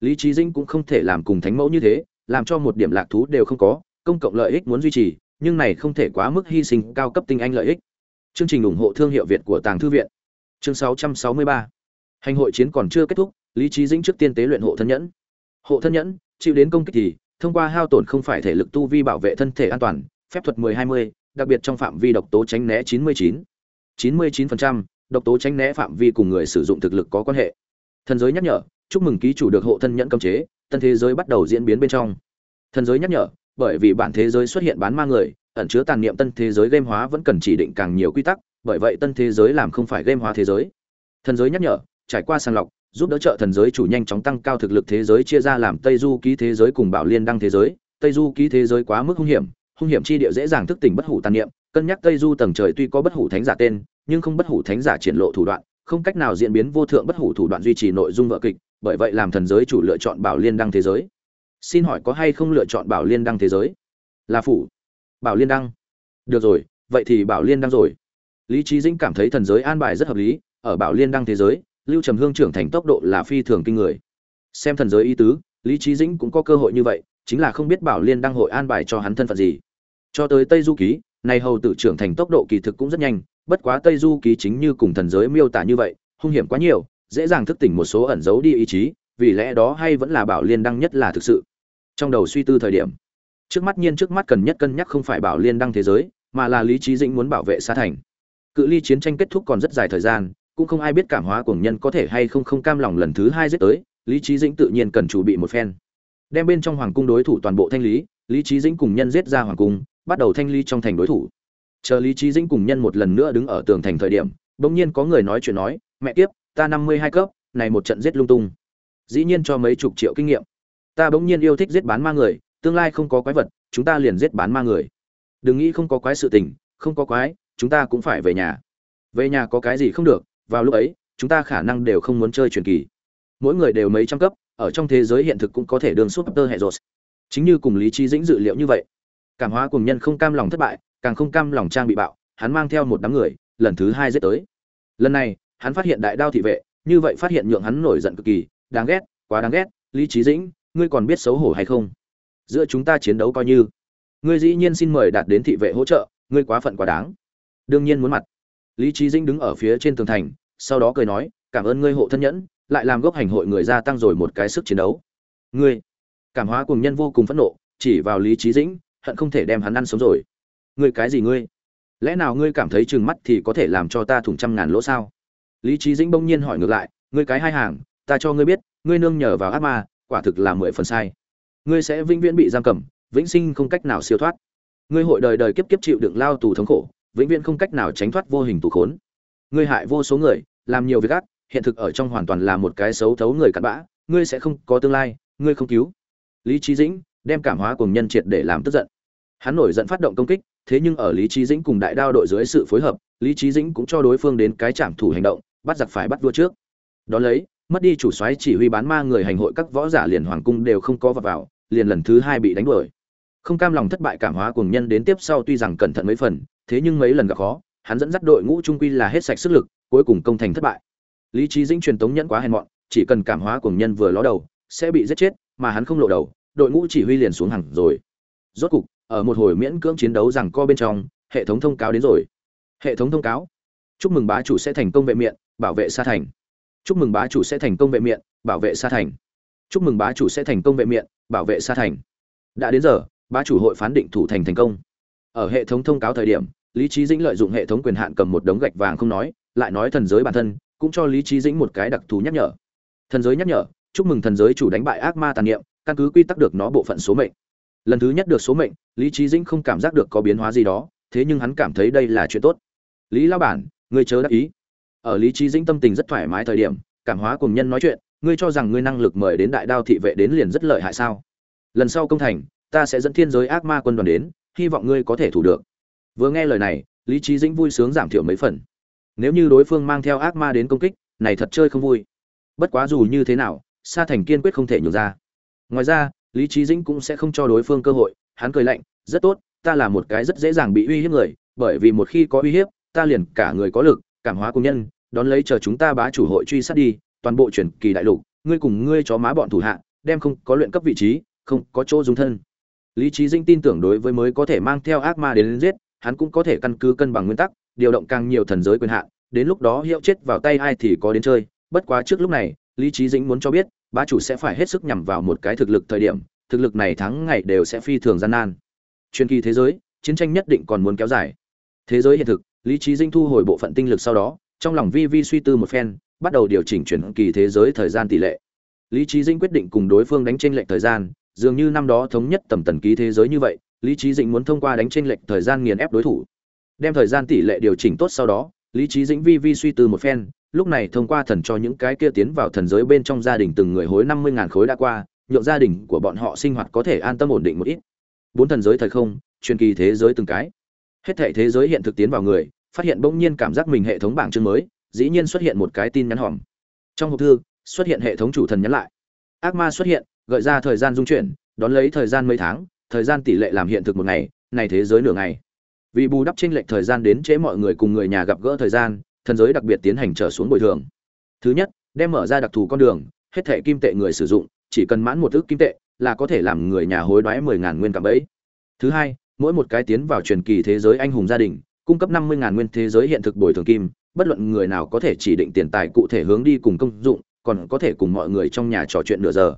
Speaker 1: Lý trí dinh cũng không thể làm cùng thánh mẫu như thế, làm cho một điểm lạc thú đều không có, công cộng lợi ích muốn duy trì, nhưng này không thể quá mức hy sinh cao cấp tinh anh lợi ích. Chương trình ủng hộ thương hiệu việt của tàng thư viện. Chương 663 hành hội chiến còn chưa kết thúc, lý trí dĩnh trước tiên tế luyện hộ thân nhẫn. Hộ thân nhẫn, chịu đến công kích thì thông qua hao tổn không phải thể lực tu vi bảo vệ thân thể an toàn phép thuật 10-20, đặc biệt trong phạm vi độc tố tránh né 99. 99%, độc tố tránh né phạm vi cùng người sử dụng thực lực có quan hệ. Thần giới nhắc nhở chúc mừng ký chủ được hộ thân nhẫn cấm chế tân thế giới bắt đầu diễn biến bên trong. Thần giới nhắc nhở bởi vì bản thế giới xuất hiện bán ma người ẩn chứa tàn niệm tân thế giới game hóa vẫn cần chỉ định càng nhiều quy tắc bởi vậy tân thế giới làm không phải game hóa thế giới. Thần giới nhắc nhở trải qua sàng lọc giúp đỡ trợ thần giới chủ nhanh chóng tăng cao thực lực thế giới, chia ra làm tây du ký thế giới cùng bảo liên đăng thế giới. Tây du ký thế giới quá mức hung hiểm hung hiểm chi địa dễ dàng thức tỉnh bất hủ tàn niệm. Cân nhắc tây du tầng trời tuy có bất hủ thánh giả tên, nhưng không bất hủ thánh giả triển lộ thủ đoạn, không cách nào diễn biến vô thượng bất hủ thủ đoạn duy trì nội dung vợ kịch, bởi vậy làm thần giới chủ lựa chọn bảo liên đăng thế giới. Xin hỏi có hay không lựa chọn bảo liên đăng thế giới? Là phủ. Bảo liên đăng. Được rồi, vậy thì bảo liên đăng rồi. Lý Chí dĩnh cảm thấy thần giới an bài rất hợp lý, ở bảo liên đăng thế giới lưu trầm hương trưởng thành tốc độ là phi thường kinh người. Xem thần giới ý tứ, lý trí dĩnh cũng có cơ hội như vậy, chính là không biết bảo liên đăng hội an bài cho hắn thân phận gì. Cho tới tây du ký, này hầu tử trưởng thành tốc độ kỳ thực cũng rất nhanh, bất quá tây du ký chính như cùng thần giới miêu tả như vậy, hung hiểm quá nhiều, dễ dàng thức tỉnh một số ẩn giấu đi ý chí, vì lẽ đó hay vẫn là bảo liên đăng nhất là thực sự. Trong đầu suy tư thời điểm, trước mắt nhiên trước mắt cần nhất cân nhắc không phải bảo liên đăng thế giới, mà là lý trí dĩnh muốn bảo vệ xa thành. Cự ly chiến tranh kết thúc còn rất dài thời gian cũng không ai biết cảm hóa của nhân có thể hay không không cam lòng lần thứ hai giết tới, lý trí dĩnh tự nhiên cần chuẩn bị một phen. Đem bên trong hoàng cung đối thủ toàn bộ thanh lý lý trí dĩnh cùng nhân giết ra hoàng cung, bắt đầu thanh lý trong thành đối thủ. Chờ lý trí dĩnh cùng nhân một lần nữa đứng ở tường thành thời điểm, bỗng nhiên có người nói chuyện nói, mẹ tiếp ta năm mươi hai cấp, này một trận giết lung tung. Dĩ nhiên cho mấy chục triệu kinh nghiệm. Ta bỗng nhiên yêu thích giết bán ma người, tương lai không có quái vật, chúng ta liền giết bán ma người. Đừng nghĩ không có quái sự tình, không có quái, chúng ta cũng phải về nhà. Về nhà có cái gì không được vào lúc ấy, chúng ta khả năng đều không muốn chơi truyền kỳ. Mỗi người đều mấy trăm cấp, ở trong thế giới hiện thực cũng có thể đường suốt tơ hệ rột chính như cùng lý trí dĩnh dự liệu như vậy. Cảm hóa cùng nhân không cam lòng thất bại, càng không cam lòng trang bị bạo, hắn mang theo một đám người, lần thứ hai giết tới. Lần này, hắn phát hiện đại đao thị vệ, như vậy phát hiện nhượng hắn nổi giận cực kỳ, đáng ghét, quá đáng ghét, lý trí dĩnh, ngươi còn biết xấu hổ hay không? Giữa chúng ta chiến đấu coi như. Ngươi dĩ nhiên xin mời đạt đến thị vệ hỗ trợ, ngươi quá phận quá đáng. Đương nhiên muốn mặt lý trí dĩnh đứng ở phía trên tường thành, sau đó cười nói, cảm ơn ngươi hộ thân nhẫn, lại làm gốc hành hội người gia tăng rồi một cái sức chiến đấu. Ngươi? Cảm hóa cùng nhân vô cùng phẫn nộ, chỉ vào lý trí dĩnh, hận không thể đem hắn ăn sống rồi. Ngươi cái gì ngươi? Lẽ nào ngươi cảm thấy trừng mắt thì có thể làm cho ta thủng trăm ngàn lỗ sao? Lý trí dĩnh bỗng nhiên hỏi ngược lại, ngươi cái hai hàng, ta cho ngươi biết, ngươi nương nhờ vào ác ma, quả thực là mười phần sai. Ngươi sẽ vĩnh viễn bị giam cầm, vĩnh sinh không cách nào siêu thoát. Ngươi hội đời đời kiếp kiếp chịu đựng lao tù thống khổ vĩnh viễn không cách nào tránh thoát vô hình tù khốn. Ngươi hại vô số người làm nhiều việc ác hiện thực ở trong hoàn toàn là một cái xấu thấu người cặn bã ngươi sẽ không có tương lai ngươi không cứu. Lý trí dĩnh đem cảm hóa cùng nhân triệt để làm tức giận. Hắn nổi giận phát động công kích thế nhưng ở lý trí dĩnh cùng đại đao đội dưới sự phối hợp lý trí dĩnh cũng cho đối phương đến cái trảm thủ hành động bắt giặc phải bắt vua trước. Đó lấy mất đi chủ soái chỉ huy bán ma người hành hội các võ giả liền hoàng cung đều không có vào, vào liền lần thứ hai bị đánh đuổi. Không cam lòng thất bại cảm hóa cùng nhân đến tiếp sau tuy rằng cẩn thận mấy phần thế nhưng mấy lần gặp khó, hắn dẫn dắt đội ngũ trung quy là hết sạch sức lực, cuối cùng công thành thất bại. Lý trí dĩnh truyền tống nhẫn quá hèn mọn, chỉ cần cảm hóa cường nhân vừa ló đầu, sẽ bị giết chết, mà hắn không lộ đầu, đội ngũ chỉ huy liền xuống hẳn rồi. Rốt cục, ở một hồi miễn cưỡng chiến đấu rằng co bên trong, hệ thống thông cáo đến rồi. Hệ thống thông cáo. Chúc mừng bá chủ sẽ thành công vệ miệng, bảo vệ sa thành. Chúc mừng bá chủ sẽ thành công vệ miệng, bảo vệ sa thành. Chúc mừng bá chủ sẽ thành công vệ miệng, bảo vệ sa thành. Đã đến giờ, bá chủ hội phán định thủ thành thành công ở hệ thống thông cáo thời điểm, lý trí dĩnh lợi dụng hệ thống quyền hạn cầm một đống gạch vàng không nói, lại nói thần giới bản thân, cũng cho lý trí dĩnh một cái đặc thù nhắc nhở. Thần giới nhắc nhở, chúc mừng thần giới chủ đánh bại ác ma tàn niệm, căn cứ quy tắc được nó bộ phận số mệnh. Lần thứ nhất được số mệnh, lý trí dĩnh không cảm giác được có biến hóa gì đó, thế nhưng hắn cảm thấy đây là chuyện tốt. Lý lao bản người chớ đắc ý. Ở lý trí dĩnh tâm tình rất thoải mái thời điểm, cảm hóa cùng nhân nói chuyện, ngươi cho rằng ngươi năng lực mời đến đại đao thị vệ đến liền rất lợi hại sao? Lần sau công thành, ta sẽ dẫn thiên giới ác ma quân đoàn đến hy vọng ngươi có thể thủ được. Vừa nghe lời này, lý trí dĩnh vui sướng giảm thiểu mấy phần. Nếu như đối phương mang theo ác ma đến công kích, này thật chơi không vui. Bất quá dù như thế nào, sa thành kiên quyết không thể nhường ra. Ngoài ra, lý trí dĩnh cũng sẽ không cho đối phương cơ hội. Hắn cười lạnh, rất tốt, ta là một cái rất dễ dàng bị uy hiếp người, bởi vì một khi có uy hiếp, ta liền cả người có lực, cảm hóa công nhân, đón lấy chờ chúng ta bá chủ hội truy sát đi, toàn bộ chuyển kỳ đại lục, ngươi cùng ngươi chó má bọn thủ hạ, đem không có luyện cấp vị trí, không có chỗ dung thân lý trí dĩnh tin tưởng đối với mới có thể mang theo ác ma đến giết, hắn cũng có thể căn cứ cân bằng nguyên tắc, điều động càng nhiều thần giới quyền hạn, đến lúc đó hiệu chết vào tay ai thì có đến chơi. Bất quá trước lúc này, lý trí dĩnh muốn cho biết, bá chủ sẽ phải hết sức nhằm vào một cái thực lực thời điểm, thực lực này thắng ngày đều sẽ phi thường gian nan. Truyền kỳ thế giới, chiến tranh nhất định còn muốn kéo dài. Thế giới hiện thực, lý trí dĩnh thu hồi bộ phận tinh lực sau đó, trong lòng vi vi suy tư một phen, bắt đầu điều chỉnh chuyển kỳ thế giới thời gian tỷ lệ. Lý trí dĩnh quyết định cùng đối phương đánh tranh lệch thời gian dường như năm đó thống nhất tầm tần ký thế giới như vậy, lý trí dĩnh muốn thông qua đánh tranh lệch thời gian nghiền ép đối thủ. Đem thời gian tỷ lệ điều chỉnh tốt sau đó, lý trí dĩnh vi vi suy tư một phen, lúc này thông qua thần cho những cái kia tiến vào thần giới bên trong gia đình từng người hối năm mươi ngàn khối đã qua, nhượng gia đình của bọn họ sinh hoạt có thể an tâm ổn định một ít. Bốn thần giới thời không, truyền kỳ thế giới từng cái. Hết thảy thế giới hiện thực tiến vào người, phát hiện bỗng nhiên cảm giác mình hệ thống bảng chương mới, dĩ nhiên xuất hiện một cái tin nhắn hòm. Trong hộp thư, xuất hiện hệ thống chủ thần nhắn lại ác ma xuất hiện, gợi ra thời gian dung chuyển, đón lấy thời gian mấy tháng, thời gian tỷ lệ làm hiện thực một ngày, này thế giới nửa ngày. Vì bù đắp tranh lệch thời gian đến chế mọi người cùng người nhà gặp gỡ thời gian, thần giới đặc biệt tiến hành trở xuống bồi thường. Thứ nhất, đem mở ra đặc thù con đường, hết thẻ kim tệ người sử dụng, chỉ cần mãn một ước kim tệ là có thể làm người nhà hối đoái mười ngàn nguyên cảm ấy thứ hai, mỗi một cái tiến vào truyền kỳ thế giới anh hùng gia đình, cung cấp năm mươi ngàn nguyên thế giới hiện thực bồi thường kim, bất luận người nào có thể chỉ định tiền tài cụ thể hướng đi cùng công dụng còn có thể cùng mọi người trong nhà trò chuyện nửa giờ.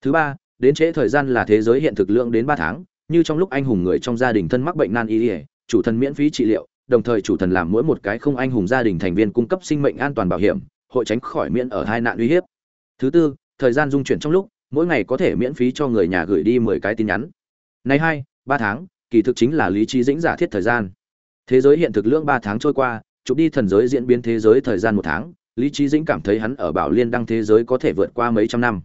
Speaker 1: Thứ ba, đến trễ thời gian là thế giới hiện thực lượng đến ba tháng, như trong lúc anh hùng người trong gia đình thân mắc bệnh nan y ỉa chủ thần miễn phí trị liệu, đồng thời chủ thần làm mỗi một cái không anh hùng gia đình thành viên cung cấp sinh mệnh an toàn bảo hiểm, hội tránh khỏi miễn ở hai nạn uy hiếp. Thứ tư, thời gian dung chuyển trong lúc, mỗi ngày có thể miễn phí cho người nhà gửi đi mười cái tin nhắn. Này hai, ba tháng, kỳ thực chính là lý trí dĩnh giả thiết thời gian. Thế giới hiện thực lượng ba tháng trôi qua, chụp đi thần giới diễn biến thế giới thời gian một tháng lý trí dĩnh cảm thấy hắn ở bảo liên đăng thế giới có thể vượt qua mấy trăm năm.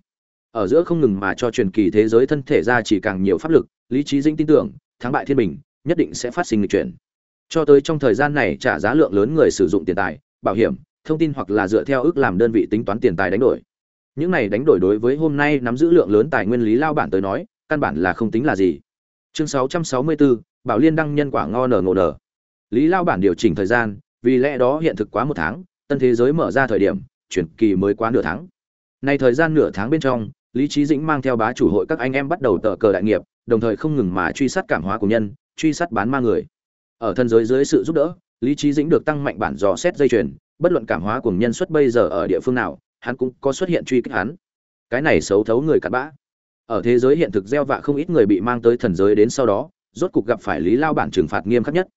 Speaker 1: Ở giữa không ngừng mà cho truyền kỳ thế giới thân thể ra chỉ càng nhiều pháp lực lý trí dĩnh tin tưởng thắng bại thiên bình nhất định sẽ phát sinh lịch chuyển. Cho tới trong thời gian này trả giá lượng lớn người sử dụng tiền tài bảo hiểm thông tin hoặc là dựa theo ước làm đơn vị tính toán tiền tài đánh đổi. Những này đánh đổi đối với hôm nay nắm giữ lượng lớn tài nguyên lý lao bản tới nói căn bản là không tính là gì. Chương 664, bảo liên đăng nhân quả ngon nở ngộ nở. Lý lao bản điều chỉnh thời gian vì lẽ đó hiện thực quá một tháng tân thế giới mở ra thời điểm, chuyển kỳ mới quá nửa tháng. Nay thời gian nửa tháng bên trong, lý trí dĩnh mang theo bá chủ hội các anh em bắt đầu tờ cờ đại nghiệp, đồng thời không ngừng mà truy sát cảm hóa của nhân, truy sát bán ma người. Ở thân giới dưới sự giúp đỡ, lý trí dĩnh được tăng mạnh bản dò xét dây chuyền, bất luận cảm hóa của nhân xuất bây giờ ở địa phương nào, hắn cũng có xuất hiện truy kích hắn. Cái này xấu thấu người cặn bã. Ở thế giới hiện thực gieo vạ không ít người bị mang tới thần giới đến sau đó, rốt cục gặp phải lý lao bản trừng phạt nghiêm khắc nhất.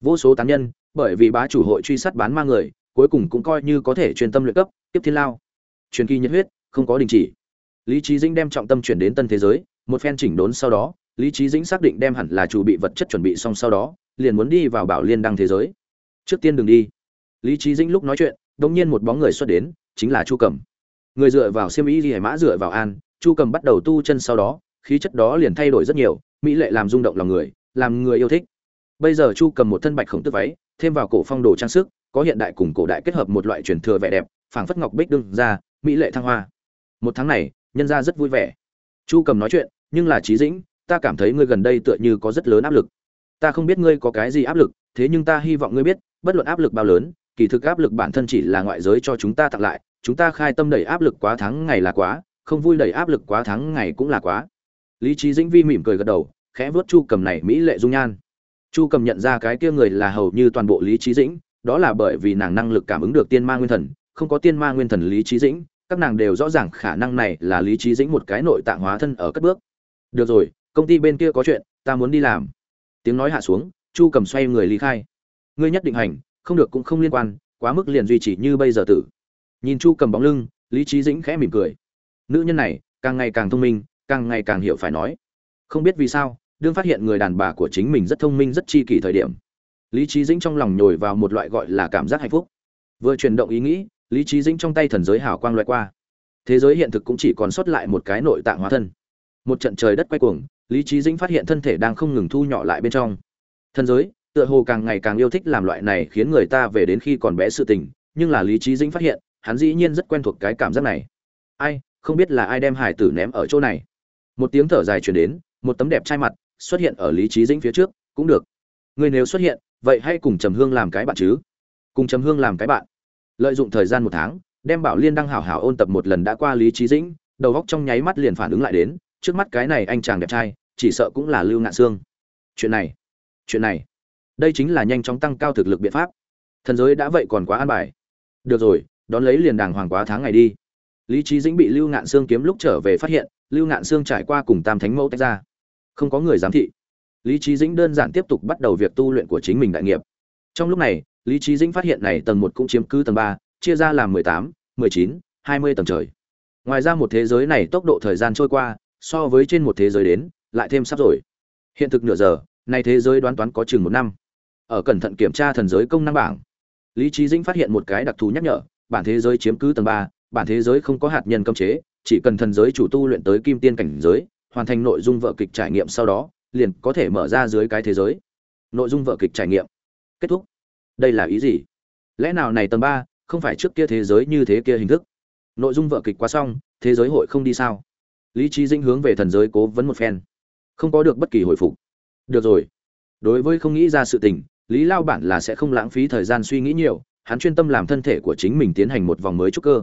Speaker 1: Vô số tán nhân, bởi vì bá chủ hội truy sát bán ma người cuối cùng cũng coi như có thể chuyên tâm luyện cấp tiếp thiên lao. Truyền kỳ nhiệt huyết, không có đình chỉ. Lý trí dĩnh đem trọng tâm chuyển đến tân thế giới, một phen chỉnh đốn sau đó, lý trí dĩnh xác định đem hẳn là chủ bị vật chất chuẩn bị xong sau đó, liền muốn đi vào bảo liên đăng thế giới. Trước tiên đừng đi. Lý trí dĩnh lúc nói chuyện, đột nhiên một bóng người xuất đến, chính là chu cầm người dựa vào siêm ý ghi hải mã dựa vào an, chu cầm bắt đầu tu chân sau đó, khí chất đó liền thay đổi rất nhiều, mỹ lệ làm rung động lòng người, làm người yêu thích. Bây giờ chu cầm một thân bạch khổng tức váy, thêm vào cổ phong đồ trang sức có hiện đại cùng cổ đại kết hợp một loại truyền thừa vẻ đẹp, phảng phất ngọc bích đương ra, mỹ lệ thăng hoa. Một tháng này, nhân ra rất vui vẻ. Chu cầm nói chuyện, nhưng là trí dĩnh, ta cảm thấy ngươi gần đây tựa như có rất lớn áp lực. Ta không biết ngươi có cái gì áp lực, thế nhưng ta hy vọng ngươi biết, bất luận áp lực bao lớn, kỳ thực áp lực bản thân chỉ là ngoại giới cho chúng ta tặng lại, chúng ta khai tâm đẩy áp lực quá tháng ngày là quá, không vui đẩy áp lực quá tháng ngày cũng là quá. Lý trí dĩnh vi mỉm cười gật đầu, khẽ vớt chu cầm này mỹ lệ dung nhan. Chu cầm nhận ra cái kia người là hầu như toàn bộ lý trí dĩnh đó là bởi vì nàng năng lực cảm ứng được tiên ma nguyên thần, không có tiên ma nguyên thần lý trí dĩnh, các nàng đều rõ ràng khả năng này là lý trí dĩnh một cái nội tạng hóa thân ở cất bước. Được rồi, công ty bên kia có chuyện, ta muốn đi làm. Tiếng nói hạ xuống, chu cầm xoay người lý khai. Ngươi nhất định hành, không được cũng không liên quan, quá mức liền duy trì như bây giờ tử. Nhìn chu cầm bóng lưng, lý trí dĩnh khẽ mỉm cười. Nữ nhân này, càng ngày càng thông minh, càng ngày càng hiểu phải nói. Không biết vì sao, đương phát hiện người đàn bà của chính mình rất thông minh, rất chi kỷ thời điểm lý trí dĩnh trong lòng nhồi vào một loại gọi là cảm giác hạnh phúc. Vừa chuyển động ý nghĩ, lý trí dĩnh trong tay thần giới hào quang loại qua. Thế giới hiện thực cũng chỉ còn sót lại một cái nội tạng hóa thân. Một trận trời đất quay cuồng, lý trí dĩnh phát hiện thân thể đang không ngừng thu nhỏ lại bên trong. Thần giới, tựa hồ càng ngày càng yêu thích làm loại này khiến người ta về đến khi còn bé sự tình, nhưng là lý trí dĩnh phát hiện, hắn dĩ nhiên rất quen thuộc cái cảm giác này. Ai, không biết là ai đem hải tử ném ở chỗ này. Một tiếng thở dài chuyển đến, một tấm đẹp trai mặt xuất hiện ở lý trí dĩnh phía trước, cũng được. Người nếu xuất hiện vậy hãy cùng trầm hương làm cái bạn chứ? Cùng trầm hương làm cái bạn. Lợi dụng thời gian một tháng, đem bảo liên đăng hảo hảo ôn tập một lần đã qua lý trí dĩnh, đầu góc trong nháy mắt liền phản ứng lại đến, trước mắt cái này anh chàng đẹp trai, chỉ sợ cũng là lưu ngạn xương chuyện này chuyện này, đây chính là nhanh chóng tăng cao thực lực biện pháp. Thần giới đã vậy còn quá an bài. Được rồi, đón lấy liền đàng hoàng quá tháng ngày đi. Lý trí dĩnh bị lưu ngạn xương kiếm lúc trở về phát hiện, lưu ngạn xương trải qua cùng tam thánh mẫu tách ra. Không có người giám thị lý trí dĩnh đơn giản tiếp tục bắt đầu việc tu luyện của chính mình đại nghiệp. Trong lúc này, lý trí dĩnh phát hiện này tầng một cũng chiếm cứ tầng ba, chia ra làm mười tám, mười chín, hai mươi tầng trời. Ngoài ra một thế giới này tốc độ thời gian trôi qua, so với trên một thế giới đến, lại thêm sắp rồi. Hiện thực nửa giờ, này thế giới đoán toán có chừng một năm. Ở cẩn thận kiểm tra thần giới công năng bảng, lý trí dĩnh phát hiện một cái đặc thù nhắc nhở, bản thế giới chiếm cứ tầng ba, bản thế giới không có hạt nhân cấm chế, chỉ cần thần giới chủ tu luyện tới kim tiên cảnh giới, hoàn thành nội dung vợ kịch trải nghiệm sau đó liền có thể mở ra dưới cái thế giới. Nội dung vợ kịch trải nghiệm. Kết thúc. Đây là ý gì? Lẽ nào này tầng ba không phải trước kia thế giới như thế kia hình thức? Nội dung vợ kịch quá xong, thế giới hội không đi sao? Lý trí dinh hướng về thần giới cố vấn một phen. Không có được bất kỳ hồi phục. Được rồi. Đối với không nghĩ ra sự tình, lý lao bản là sẽ không lãng phí thời gian suy nghĩ nhiều, hắn chuyên tâm làm thân thể của chính mình tiến hành một vòng mới trúc cơ.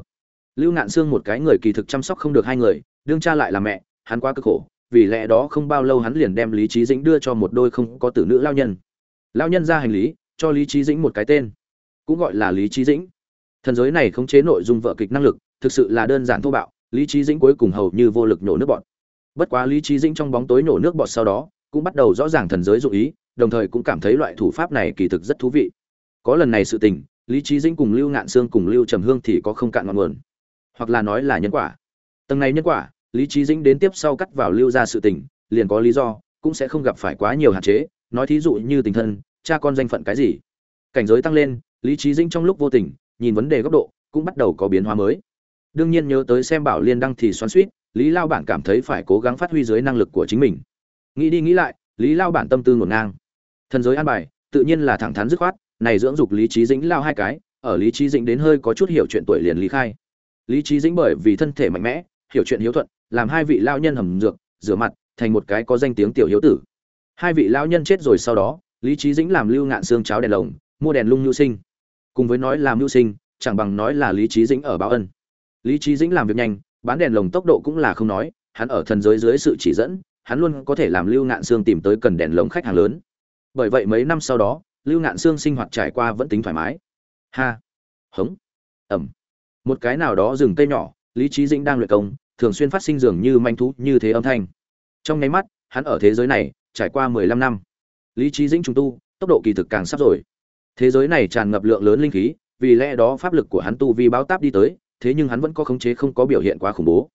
Speaker 1: Lưu ngạn xương một cái người kỳ thực chăm sóc không được hai người, đương cha lại là mẹ, hắn quá cực khổ vì lẽ đó không bao lâu hắn liền đem lý trí dĩnh đưa cho một đôi không có tử nữ lao nhân. Lao nhân ra hành lý, cho lý trí dĩnh một cái tên, cũng gọi là lý trí dĩnh. Thần giới này khống chế nội dung vợ kịch năng lực, thực sự là đơn giản thô bạo, lý trí dĩnh cuối cùng hầu như vô lực nhổ nước bọt. Bất quá lý trí dĩnh trong bóng tối nhổ nước bọt sau đó, cũng bắt đầu rõ ràng thần giới dụ ý, đồng thời cũng cảm thấy loại thủ pháp này kỳ thực rất thú vị. Có lần này sự tình, lý trí dĩnh cùng lưu ngạn sương cùng lưu trầm hương thì có không cạn ngọn nguồn, hoặc là nói là nhân quả. Tầng này nhân quả lý trí dĩnh đến tiếp sau cắt vào lưu ra sự tình, liền có lý do, cũng sẽ không gặp phải quá nhiều hạn chế, nói thí dụ như tình thân, cha con danh phận cái gì. Cảnh giới tăng lên, lý trí dĩnh trong lúc vô tình, nhìn vấn đề góc độ, cũng bắt đầu có biến hóa mới. Đương nhiên nhớ tới xem bảo liên đăng thì xoắn suýt lý lao bản cảm thấy phải cố gắng phát huy dưới năng lực của chính mình. Nghĩ đi nghĩ lại, lý lao bản tâm tư ngổn ngang. Thần giới an bài, tự nhiên là thẳng thắn dứt khoát, này dưỡng dục lý trí dĩnh lao hai cái, ở lý trí dĩnh đến hơi có chút hiểu chuyện tuổi liền lý khai. Lý trí dĩnh bởi vì thân thể mạnh mẽ, hiểu chuyện hiếu thuận làm hai vị lao nhân hầm dược, rửa mặt, thành một cái có danh tiếng tiểu hiếu tử. Hai vị lao nhân chết rồi sau đó, lý trí dĩnh làm lưu ngạn xương cháo đèn lồng, mua đèn lung nhu sinh. Cùng với nói làm nhu sinh, chẳng bằng nói là lý trí dĩnh ở báo ân. Lý trí dĩnh làm việc nhanh, bán đèn lồng tốc độ cũng là không nói, hắn ở thần giới dưới sự chỉ dẫn, hắn luôn có thể làm lưu ngạn xương tìm tới cần đèn lồng khách hàng lớn. Bởi vậy mấy năm sau đó, lưu ngạn xương sinh hoạt trải qua vẫn tính thoải mái. Ha, hống, ẩm. Một cái nào đó rừng cây nhỏ, lý trí dĩnh đang luyện công thường xuyên phát sinh dường như manh thú như thế âm thanh. Trong nháy mắt, hắn ở thế giới này trải qua mười lăm năm. Lý trí dĩnh trùng tu, tốc độ kỳ thực càng sắp rồi. Thế giới này tràn ngập lượng lớn linh khí, vì lẽ đó pháp lực của hắn tu vi báo táp đi tới, thế nhưng hắn vẫn có khống chế không có biểu hiện quá khủng bố.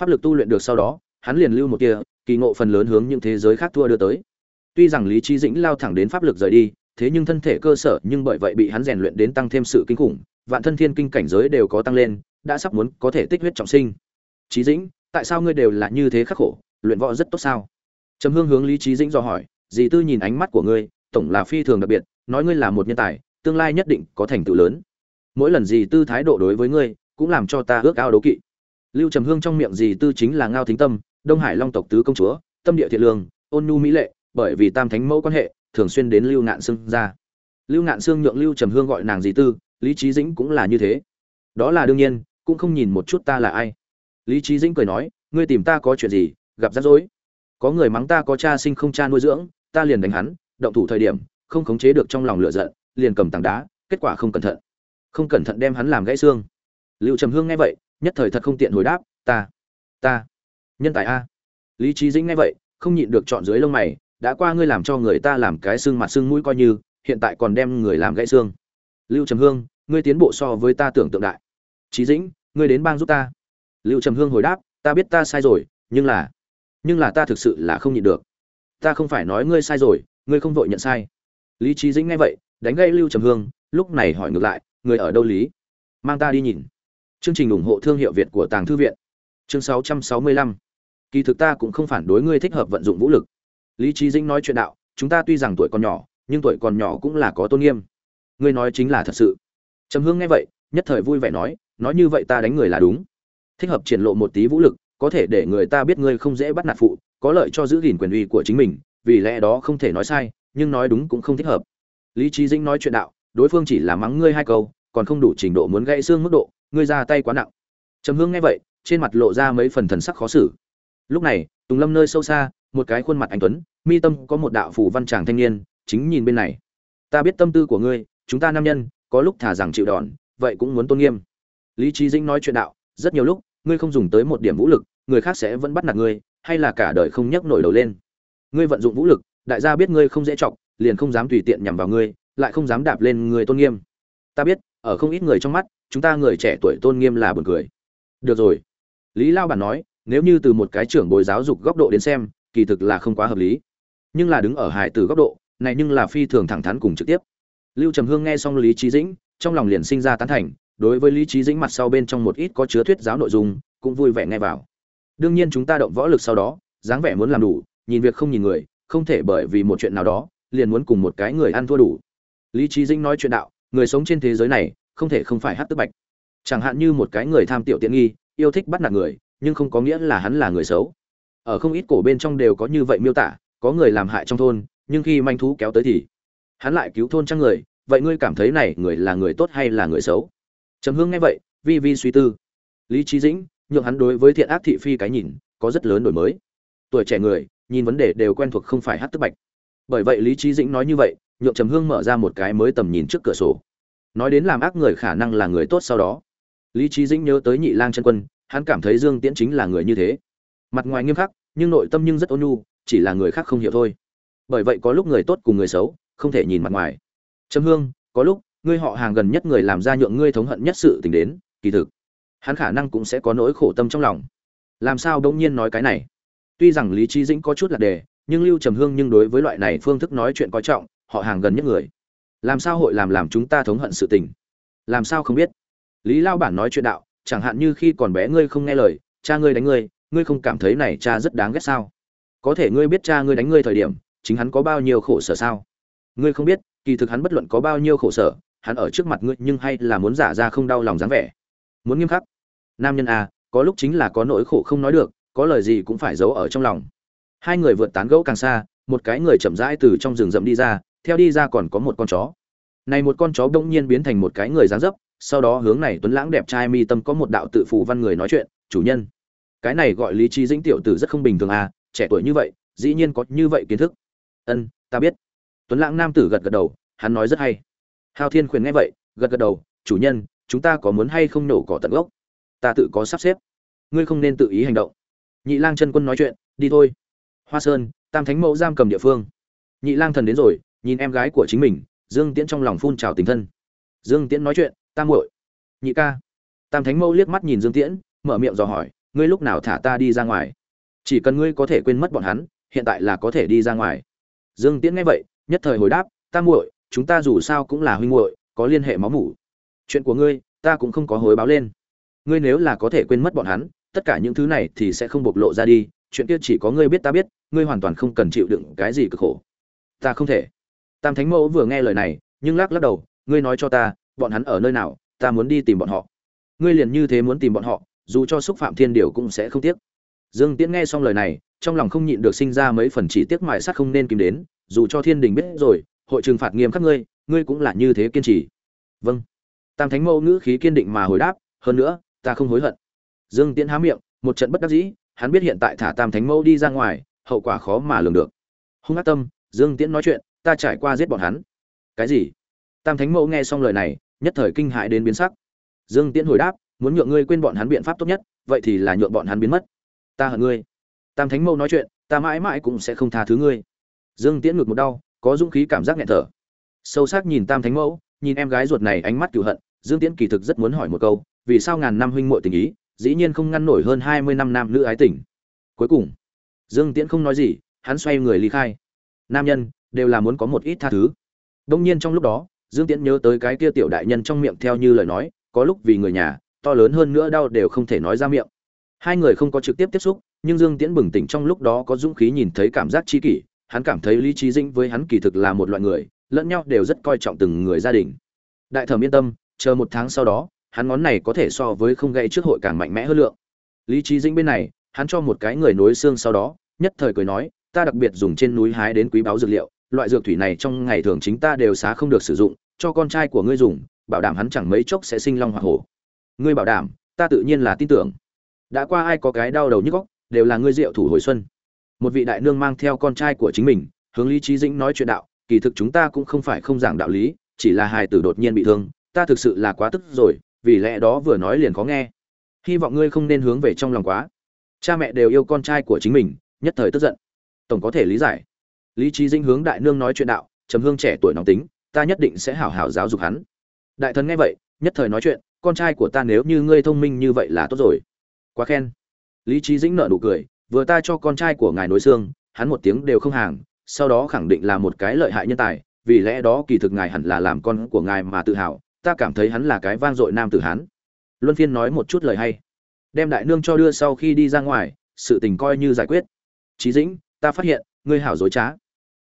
Speaker 1: Pháp lực tu luyện được sau đó, hắn liền lưu một tia, kỳ ngộ phần lớn hướng những thế giới khác thua đưa tới. Tuy rằng lý trí dĩnh lao thẳng đến pháp lực rời đi, thế nhưng thân thể cơ sở nhưng bởi vậy bị hắn rèn luyện đến tăng thêm sự kinh khủng, vạn thân thiên kinh cảnh giới đều có tăng lên, đã sắp muốn có thể tích huyết trọng sinh trí dĩnh, tại sao ngươi đều là như thế khắc khổ? Luyện võ rất tốt sao? Trầm hương hướng lý trí dĩnh do hỏi. Dì tư nhìn ánh mắt của ngươi, tổng là phi thường đặc biệt, nói ngươi là một nhân tài, tương lai nhất định có thành tựu lớn. Mỗi lần dì tư thái độ đối với ngươi, cũng làm cho ta ước ao đấu kỵ. Lưu trầm hương trong miệng dì tư chính là ngao thính tâm, đông hải long tộc tứ công chúa, tâm địa thiện lương, ôn nhu mỹ lệ, bởi vì tam thánh mẫu quan hệ, thường xuyên đến lưu ngạn Sương ra lưu ngạn xương nhượng lưu trầm hương gọi nàng dì tư, lý trí dĩnh cũng là như thế. Đó là đương nhiên, cũng không nhìn một chút ta là ai lý trí dĩnh cười nói, ngươi tìm ta có chuyện gì, gặp rắc rối. Có người mắng ta có cha sinh không cha nuôi dưỡng, ta liền đánh hắn, động thủ thời điểm, không khống chế được trong lòng lửa giận, liền cầm tảng đá, kết quả không cẩn thận. Không cẩn thận đem hắn làm gãy xương. Lưu trầm hương nghe vậy, nhất thời thật không tiện hồi đáp, ta ta, nhân tài a. Lý trí dĩnh nghe vậy, không nhịn được chọn dưới lông mày, đã qua ngươi làm cho người ta làm cái xương mặt xương mũi coi như, hiện tại còn đem người làm gãy xương. Lưu trầm hương, ngươi tiến bộ so với ta tưởng tượng đại. Trí dĩnh, ngươi đến bang giúp ta lưu trầm hương hồi đáp ta biết ta sai rồi nhưng là nhưng là ta thực sự là không nhịn được ta không phải nói ngươi sai rồi ngươi không vội nhận sai lý trí dĩnh nghe vậy đánh gây lưu trầm hương lúc này hỏi ngược lại người ở đâu lý mang ta đi nhìn Chương trình ủng hộ thương hiệu Việt của Tàng thư viện. Chương 665. Kỳ thực ta cũng không phản đối ngươi thích hợp vận dụng vũ lực. Lý trí Dĩnh nói chuyện đạo, chúng ta tuy rằng tuổi còn nhỏ, nhưng tuổi còn nhỏ cũng là có tôn nghiêm. Ngươi nói chính là thật sự. Trầm Hương nghe vậy, nhất thời vui vẻ nói, nói như vậy ta đánh người là đúng. Thích hợp triển lộ một tí vũ lực, có thể để người ta biết ngươi không dễ bắt nạt phụ, có lợi cho giữ gìn quyền uy của chính mình, vì lẽ đó không thể nói sai, nhưng nói đúng cũng không thích hợp. Lý trí Dĩnh nói chuyện đạo, đối phương chỉ là mắng ngươi hai câu, còn không đủ trình độ muốn gãy xương mức độ, ngươi ra tay quá nặng. Trầm hương nghe vậy trên mặt lộ ra mấy phần thần sắc khó xử. Lúc này tùng lâm nơi sâu xa một cái khuôn mặt anh tuấn mi tâm có một đạo phủ văn tràng thanh niên chính nhìn bên này. Ta biết tâm tư của ngươi chúng ta nam nhân có lúc thả rằng chịu đòn vậy cũng muốn tôn nghiêm. Lý trí dĩnh nói chuyện đạo rất nhiều lúc, ngươi không dùng tới một điểm vũ lực, người khác sẽ vẫn bắt nạt ngươi, hay là cả đời không nhấc nổi đầu lên. Ngươi vận dụng vũ lực, đại gia biết ngươi không dễ chọc, liền không dám tùy tiện nhằm vào ngươi, lại không dám đạp lên người tôn nghiêm. Ta biết, ở không ít người trong mắt, chúng ta người trẻ tuổi tôn nghiêm là buồn cười. Được rồi. Lý lao bản nói, nếu như từ một cái trưởng bồi giáo dục góc độ đến xem, kỳ thực là không quá hợp lý. Nhưng là đứng ở hải từ góc độ, này nhưng là phi thường thẳng thắn cùng trực tiếp. Lưu trầm hương nghe xong lý trí dĩnh, trong lòng liền sinh ra tán thành đối với lý trí dĩnh mặt sau bên trong một ít có chứa thuyết giáo nội dung, cũng vui vẻ nghe vào. Đương nhiên chúng ta động võ lực sau đó, dáng vẻ muốn làm đủ, nhìn việc không nhìn người, không thể bởi vì một chuyện nào đó, liền muốn cùng một cái người ăn thua đủ. Lý trí dĩnh nói chuyện đạo, người sống trên thế giới này, không thể không phải hát tức bạch. Chẳng hạn như một cái người tham tiểu tiện nghi, yêu thích bắt nạt người, nhưng không có nghĩa là hắn là người xấu. Ở không ít cổ bên trong đều có như vậy miêu tả, có người làm hại trong thôn, nhưng khi manh thú kéo tới thì hắn lại cứu thôn trăng người, vậy ngươi cảm thấy này người là người tốt hay là người xấu? Trầm hương nghe vậy, vi vi suy tư. Lý trí dĩnh, nhượng hắn đối với thiện ác thị phi cái nhìn, có rất lớn đổi mới. Tuổi trẻ người, nhìn vấn đề đều quen thuộc không phải hát tức bạch. Bởi vậy lý trí dĩnh nói như vậy, nhượng trầm hương mở ra một cái mới tầm nhìn trước cửa sổ. Nói đến làm ác người khả năng là người tốt sau đó. Lý trí dĩnh nhớ tới nhị lang chân quân, hắn cảm thấy dương tiễn chính là người như thế. Mặt ngoài nghiêm khắc, nhưng nội tâm nhưng rất ôn nhu, chỉ là người khác không hiểu thôi. Bởi vậy có lúc người tốt cùng người xấu, không thể nhìn mặt ngoài. Trầm hương, có lúc ngươi họ hàng gần nhất người làm ra nhượng ngươi thống hận nhất sự tình đến, kỳ thực, hắn khả năng cũng sẽ có nỗi khổ tâm trong lòng. Làm sao đống nhiên nói cái này? Tuy rằng lý trí dĩnh có chút là đề, nhưng lưu trầm hương nhưng đối với loại này phương thức nói chuyện coi trọng, họ hàng gần nhất người. Làm sao hội làm làm chúng ta thống hận sự tình? Làm sao không biết? Lý lao bản nói chuyện đạo, chẳng hạn như khi còn bé ngươi không nghe lời, cha ngươi đánh ngươi ngươi không cảm thấy này cha rất đáng ghét sao? Có thể ngươi biết cha ngươi đánh ngươi thời điểm, chính hắn có bao nhiêu khổ sở sao? Ngươi không biết, kỳ thực hắn bất luận có bao nhiêu khổ sở hắn ở trước mặt ngươi nhưng hay là muốn giả ra không đau lòng dáng vẻ. Muốn nghiêm khắc. Nam nhân à có lúc chính là có nỗi khổ không nói được, có lời gì cũng phải giấu ở trong lòng. Hai người vượt tán gẫu càng xa, một cái người chậm rãi từ trong rừng rậm đi ra, theo đi ra còn có một con chó. Này một con chó bỗng nhiên biến thành một cái người dáng dấp, sau đó hướng này tuấn lãng đẹp trai mi tâm có một đạo tự phụ văn người nói chuyện, chủ nhân. Cái này gọi lý trí dĩnh tiểu tử rất không bình thường à trẻ tuổi như vậy, dĩ nhiên có như vậy kiến thức. Ân, ta biết. Tuấn lãng nam tử gật gật đầu, hắn nói rất hay hao thiên khuyên nghe vậy, gật gật đầu, chủ nhân, chúng ta có muốn hay không nổ cỏ tận gốc? Ta tự có sắp xếp. Ngươi không nên tự ý hành động. Nhị lang chân quân nói chuyện, đi thôi. Hoa sơn, tam thánh mẫu giam cầm địa phương. Nhị lang thần đến rồi, nhìn em gái của chính mình, dương tiễn trong lòng phun trào tình thân. Dương tiễn nói chuyện tam muội. Nhị ca. Tam thánh mẫu liếc mắt nhìn dương tiễn, mở miệng dò hỏi, ngươi lúc nào thả ta đi ra ngoài? Chỉ cần ngươi có thể quên mất bọn hắn, hiện tại là có thể đi ra ngoài. Dương tiễn nghe vậy, nhất thời hồi đáp tam muội chúng ta dù sao cũng là huynh muội, có liên hệ máu mủ. Chuyện của ngươi, ta cũng không có hối báo lên. Ngươi nếu là có thể quên mất bọn hắn, tất cả những thứ này thì sẽ không bộc lộ ra đi, chuyện kia chỉ có ngươi biết ta biết, ngươi hoàn toàn không cần chịu đựng cái gì cực khổ. Ta không thể. Tam thánh mẫu vừa nghe lời này, nhưng lắc lắc đầu, ngươi nói cho ta, bọn hắn ở nơi nào, ta muốn đi tìm bọn họ. Ngươi liền như thế muốn tìm bọn họ, dù cho xúc phạm thiên điều cũng sẽ không tiếc. Dương tiễn nghe xong lời này, trong lòng không nhịn được sinh ra mấy phần chỉ tiếc mài sát không nên kìm đến, dù cho thiên đình biết rồi hội trừng phạt nghiêm khắc ngươi ngươi cũng là như thế kiên trì. Vâng. Tam thánh mẫu ngữ khí kiên định mà hồi đáp, hơn nữa, ta không hối hận. Dương tiễn há miệng, một trận bất đắc dĩ, hắn biết hiện tại thả tam thánh mẫu đi ra ngoài, hậu quả khó mà lường được. Hung ác tâm, dương tiễn nói chuyện, ta trải qua giết bọn hắn. Cái gì? Tam thánh mẫu nghe xong lời này, nhất thời kinh hãi đến biến sắc. Dương tiễn hồi đáp, muốn nhượng ngươi quên bọn hắn biện pháp tốt nhất, vậy thì là nhượng bọn hắn biến mất. Ta hận ngươi. Tam thánh mẫu nói chuyện, ta mãi mãi cũng sẽ không tha thứ ngươi. Dương tiễn ngược một đau có dũng khí cảm giác nghẹn thở. Sâu sắc nhìn tam thánh mẫu, nhìn em gái ruột này ánh mắt cựu hận, dương tiễn kỳ thực rất muốn hỏi một câu, vì sao ngàn năm huynh muội tình ý, dĩ nhiên không ngăn nổi hơn hai mươi năm nam nữ ái tình. Cuối cùng, dương tiễn không nói gì, hắn xoay người ly khai. Nam nhân, đều là muốn có một ít tha thứ. Đông nhiên trong lúc đó, dương tiễn nhớ tới cái kia tiểu đại nhân trong miệng theo như lời nói, có lúc vì người nhà, to lớn hơn nữa đau đều không thể nói ra miệng. Hai người không có trực tiếp tiếp xúc, nhưng dương tiễn bừng tỉnh trong lúc đó có dũng khí nhìn thấy cảm giác chi kỷ hắn cảm thấy lý trí dĩnh với hắn kỳ thực là một loại người, lẫn nhau đều rất coi trọng từng người gia đình. Đại thẩm yên tâm, chờ một tháng sau đó, hắn ngón này có thể so với không gây trước hội càng mạnh mẽ hơn lượng. Lý trí dĩnh bên này, hắn cho một cái người nối xương sau đó, nhất thời cười nói, ta đặc biệt dùng trên núi hái đến quý báu dược liệu, loại dược thủy này trong ngày thường chính ta đều xá không được sử dụng, cho con trai của ngươi dùng, bảo đảm hắn chẳng mấy chốc sẽ sinh long hoa hổ. Ngươi bảo đảm, ta tự nhiên là tin tưởng. Đã qua ai có cái đau đầu nhức góc đều là ngươi diệu thủ hồi xuân một vị đại nương mang theo con trai của chính mình, hướng lý trí dĩnh nói chuyện đạo, kỳ thực chúng ta cũng không phải không giảng đạo lý, chỉ là hài tử đột nhiên bị thương, ta thực sự là quá tức rồi, vì lẽ đó vừa nói liền khó nghe. Hy vọng ngươi không nên hướng về trong lòng quá. Cha mẹ đều yêu con trai của chính mình, nhất thời tức giận. Tổng có thể lý giải. Lý trí dĩnh hướng đại nương nói chuyện đạo, trầm hương trẻ tuổi nóng tính, ta nhất định sẽ hảo hảo giáo dục hắn. Đại thần nghe vậy, nhất thời nói chuyện, con trai của ta nếu như ngươi thông minh như vậy là tốt rồi. Quá khen. Lý trí dĩnh nợ nụ cười vừa ta cho con trai của ngài nối xương, hắn một tiếng đều không hàng, sau đó khẳng định là một cái lợi hại nhân tài, vì lẽ đó kỳ thực ngài hẳn là làm con của ngài mà tự hào, ta cảm thấy hắn là cái vang dội nam tử hán. Luân phiên nói một chút lời hay. Đem đại nương cho đưa sau khi đi ra ngoài, sự tình coi như giải quyết. Trí dĩnh, ta phát hiện, ngươi hảo dối trá.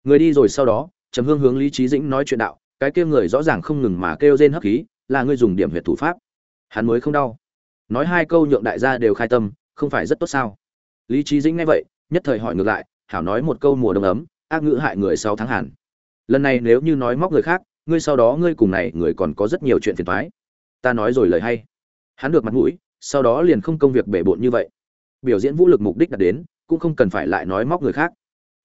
Speaker 1: Người đi rồi sau đó, trầm hương hướng lý trí dĩnh nói chuyện đạo, cái kia người rõ ràng không ngừng mà kêu rên hấp khí, là ngươi dùng điểm huyệt thủ pháp. Hắn mới không đau. Nói hai câu nhượng đại gia đều khai tâm, không phải rất tốt sao? Lý trí dĩnh nghe vậy, nhất thời hỏi ngược lại, hảo nói một câu mùa đông ấm, ác ngữ hại người sau tháng hàn lần này nếu như nói móc người khác, ngươi sau đó ngươi cùng này, người còn có rất nhiều chuyện phiền toái. Ta nói rồi lời hay. Hắn được mặt mũi, sau đó liền không công việc bể bộn như vậy. Biểu diễn vũ lực mục đích đạt đến, cũng không cần phải lại nói móc người khác.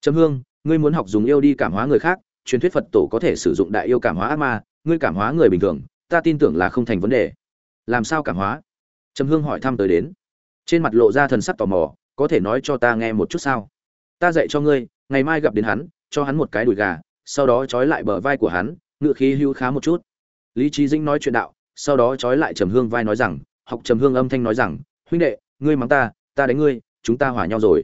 Speaker 1: Trầm hương, ngươi muốn học dùng yêu đi cảm hóa người khác, truyền thuyết phật tổ có thể sử dụng đại yêu cảm hóa ác ma, ngươi cảm hóa người bình thường, ta tin tưởng là không thành vấn đề. Làm sao cảm hóa? Trầm hương hỏi thăm tới đến. Trên mặt lộ ra thần sắc tò mò có thể nói cho ta nghe một chút sao? Ta dạy cho ngươi, ngày mai gặp đến hắn, cho hắn một cái đùi gà, sau đó trói lại bờ vai của hắn, ngựa khí hưu khá một chút. Lý trí dĩnh nói chuyện đạo, sau đó trói lại trầm hương vai nói rằng, học trầm hương âm thanh nói rằng, huynh đệ, ngươi mắng ta ta đánh ngươi, chúng ta hòa nhau rồi.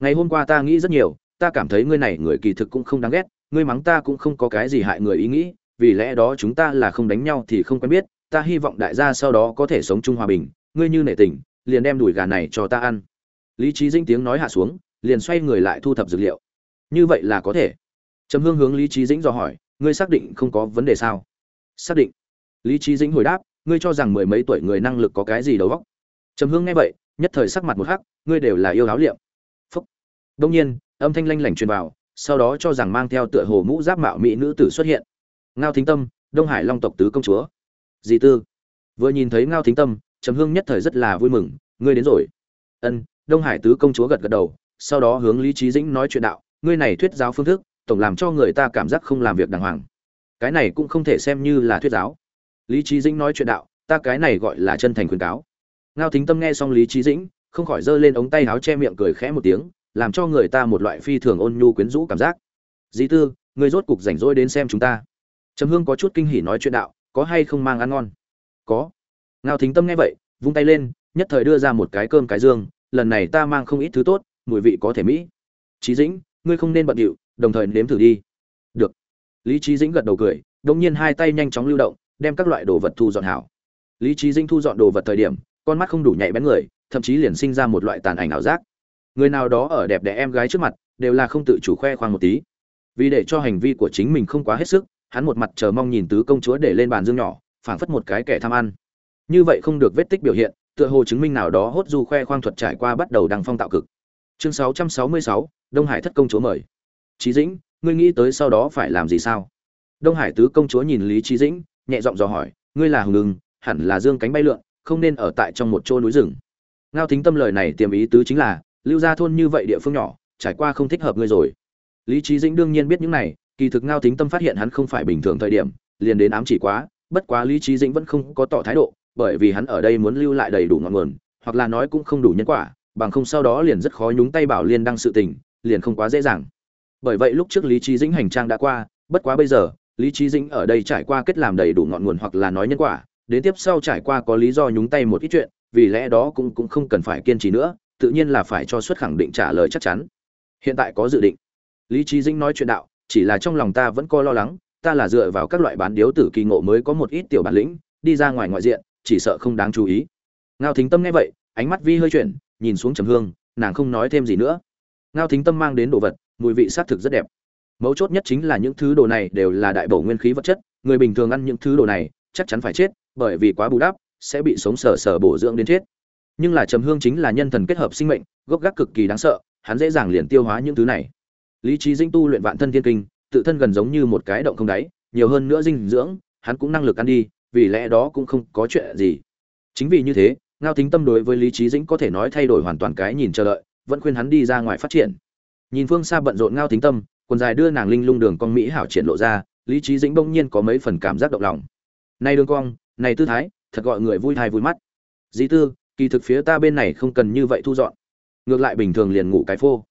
Speaker 1: Ngày hôm qua ta nghĩ rất nhiều, ta cảm thấy ngươi này người kỳ thực cũng không đáng ghét, ngươi mắng ta cũng không có cái gì hại người ý nghĩ, vì lẽ đó chúng ta là không đánh nhau thì không quen biết, ta hy vọng đại gia sau đó có thể sống chung hòa bình, ngươi như nể tình, liền đem đùi gà này cho ta ăn lý trí dĩnh tiếng nói hạ xuống, liền xoay người lại thu thập dược liệu. Như vậy là có thể. Trầm hương hướng lý trí dĩnh dò hỏi, ngươi xác định không có vấn đề sao? Xác định. Lý trí dĩnh hồi đáp, ngươi cho rằng mười mấy tuổi người năng lực có cái gì đầu óc? Trầm hương nghe vậy, nhất thời sắc mặt một hắc, ngươi đều là yêu áo liệm. Phúc. Đông nhiên, âm thanh lanh lảnh truyền vào, sau đó cho rằng mang theo tựa hồ mũ giáp mạo mỹ nữ tử xuất hiện. Ngao thính tâm, đông hải long tộc tứ công chúa. Dì tư. Vừa nhìn thấy ngao thính tâm, trầm hương nhất thời rất là vui mừng, ngươi đến rồi. Ân đông hải tứ công chúa gật gật đầu, sau đó hướng lý trí dĩnh nói chuyện đạo, ngươi này thuyết giáo phương thức, tổng làm cho người ta cảm giác không làm việc đàng hoàng. Cái này cũng không thể xem như là thuyết giáo. Lý trí dĩnh nói chuyện đạo, ta cái này gọi là chân thành khuyến cáo. Ngao thính tâm nghe xong lý trí dĩnh, không khỏi giơ lên ống tay áo che miệng cười khẽ một tiếng, làm cho người ta một loại phi thường ôn nhu quyến rũ cảm giác. Dĩ tư người rốt cục rảnh rỗi đến xem chúng ta. Trầm hương có chút kinh hỉ nói chuyện đạo, có hay không mang ăn ngon? Có. Ngao thính tâm nghe vậy, vung tay lên, nhất thời đưa ra một cái cơm cái dương lần này ta mang không ít thứ tốt, mùi vị có thể mỹ. Trí dĩnh, ngươi không nên bận điệu, đồng thời nếm thử đi. Được. Lý trí dĩnh gật đầu cười đông nhiên hai tay nhanh chóng lưu động, đem các loại đồ vật thu dọn hảo. Lý trí dĩnh thu dọn đồ vật thời điểm, con mắt không đủ nhạy bén người, thậm chí liền sinh ra một loại tàn ảnh ảo giác. Người nào đó ở đẹp đẽ em gái trước mặt, đều là không tự chủ khoe khoang một tí. Vì để cho hành vi của chính mình không quá hết sức, hắn một mặt chờ mong nhìn tứ công chúa để lên bàn dương nhỏ, phảng phất một cái kẻ tham ăn. Như vậy không được vết tích biểu hiện tựa hồ chứng minh nào đó hốt du khoe khoang thuật trải qua bắt đầu đăng phong tạo cực. Chương 666, đông hải thất công chúa mời. Trí dĩnh ngươi nghĩ tới sau đó phải làm gì sao? Đông hải tứ công chúa nhìn lý trí dĩnh nhẹ giọng dò hỏi ngươi là hùng ngừng hẳn là dương cánh bay lượn không nên ở tại trong một chỗ núi rừng. Ngao thính tâm lời này tiềm ý tứ chính là lưu gia thôn như vậy địa phương nhỏ trải qua không thích hợp ngươi rồi. Lý trí dĩnh đương nhiên biết những này kỳ thực ngao thính tâm phát hiện hắn không phải bình thường thời điểm liền đến ám chỉ quá bất quá lý trí dĩnh vẫn không có tỏ thái độ bởi vì hắn ở đây muốn lưu lại đầy đủ ngọn nguồn, hoặc là nói cũng không đủ nhân quả, bằng không sau đó liền rất khó nhúng tay bảo liên đăng sự tình, liền không quá dễ dàng. Bởi vậy lúc trước lý trí dĩnh hành trang đã qua, bất quá bây giờ, lý trí dĩnh ở đây trải qua kết làm đầy đủ ngọn nguồn hoặc là nói nhân quả, đến tiếp sau trải qua có lý do nhúng tay một ít chuyện, vì lẽ đó cũng cũng không cần phải kiên trì nữa, tự nhiên là phải cho xuất khẳng định trả lời chắc chắn. Hiện tại có dự định. Lý trí dĩnh nói chuyện đạo, chỉ là trong lòng ta vẫn có lo lắng, ta là dựa vào các loại bán điếu tử kỳ ngộ mới có một ít tiểu bản lĩnh, đi ra ngoài ngoại diện chỉ sợ không đáng chú ý. Ngao thính tâm nghe vậy, ánh mắt vi hơi chuyển, nhìn xuống trầm hương, nàng không nói thêm gì nữa. Ngao thính tâm mang đến đồ vật, mùi vị xác thực rất đẹp. Mấu chốt nhất chính là những thứ đồ này đều là đại bổ nguyên khí vật chất, người bình thường ăn những thứ đồ này, chắc chắn phải chết, bởi vì quá bù đắp, sẽ bị sống sờ sờ bổ dưỡng đến chết. Nhưng là trầm hương chính là nhân thần kết hợp sinh mệnh, gốc gác cực kỳ đáng sợ, hắn dễ dàng liền tiêu hóa những thứ này. Lý trí dinh tu luyện vạn thân thiên kinh, tự thân gần giống như một cái động không đáy, nhiều hơn nữa dinh dưỡng, hắn cũng năng lực ăn đi vì lẽ đó cũng không có chuyện gì. Chính vì như thế, ngao tính tâm đối với lý trí dĩnh có thể nói thay đổi hoàn toàn cái nhìn chờ đợi, vẫn khuyên hắn đi ra ngoài phát triển. Nhìn phương xa bận rộn ngao tính tâm, quần dài đưa nàng linh lung đường con mỹ hảo triển lộ ra, lý trí dĩnh bỗng nhiên có mấy phần cảm giác động lòng. Này đường cong, này tư thái, thật gọi người vui thai vui mắt. Dĩ tư, kỳ thực phía ta bên này không cần như vậy thu dọn. Ngược lại bình thường liền ngủ cái phô.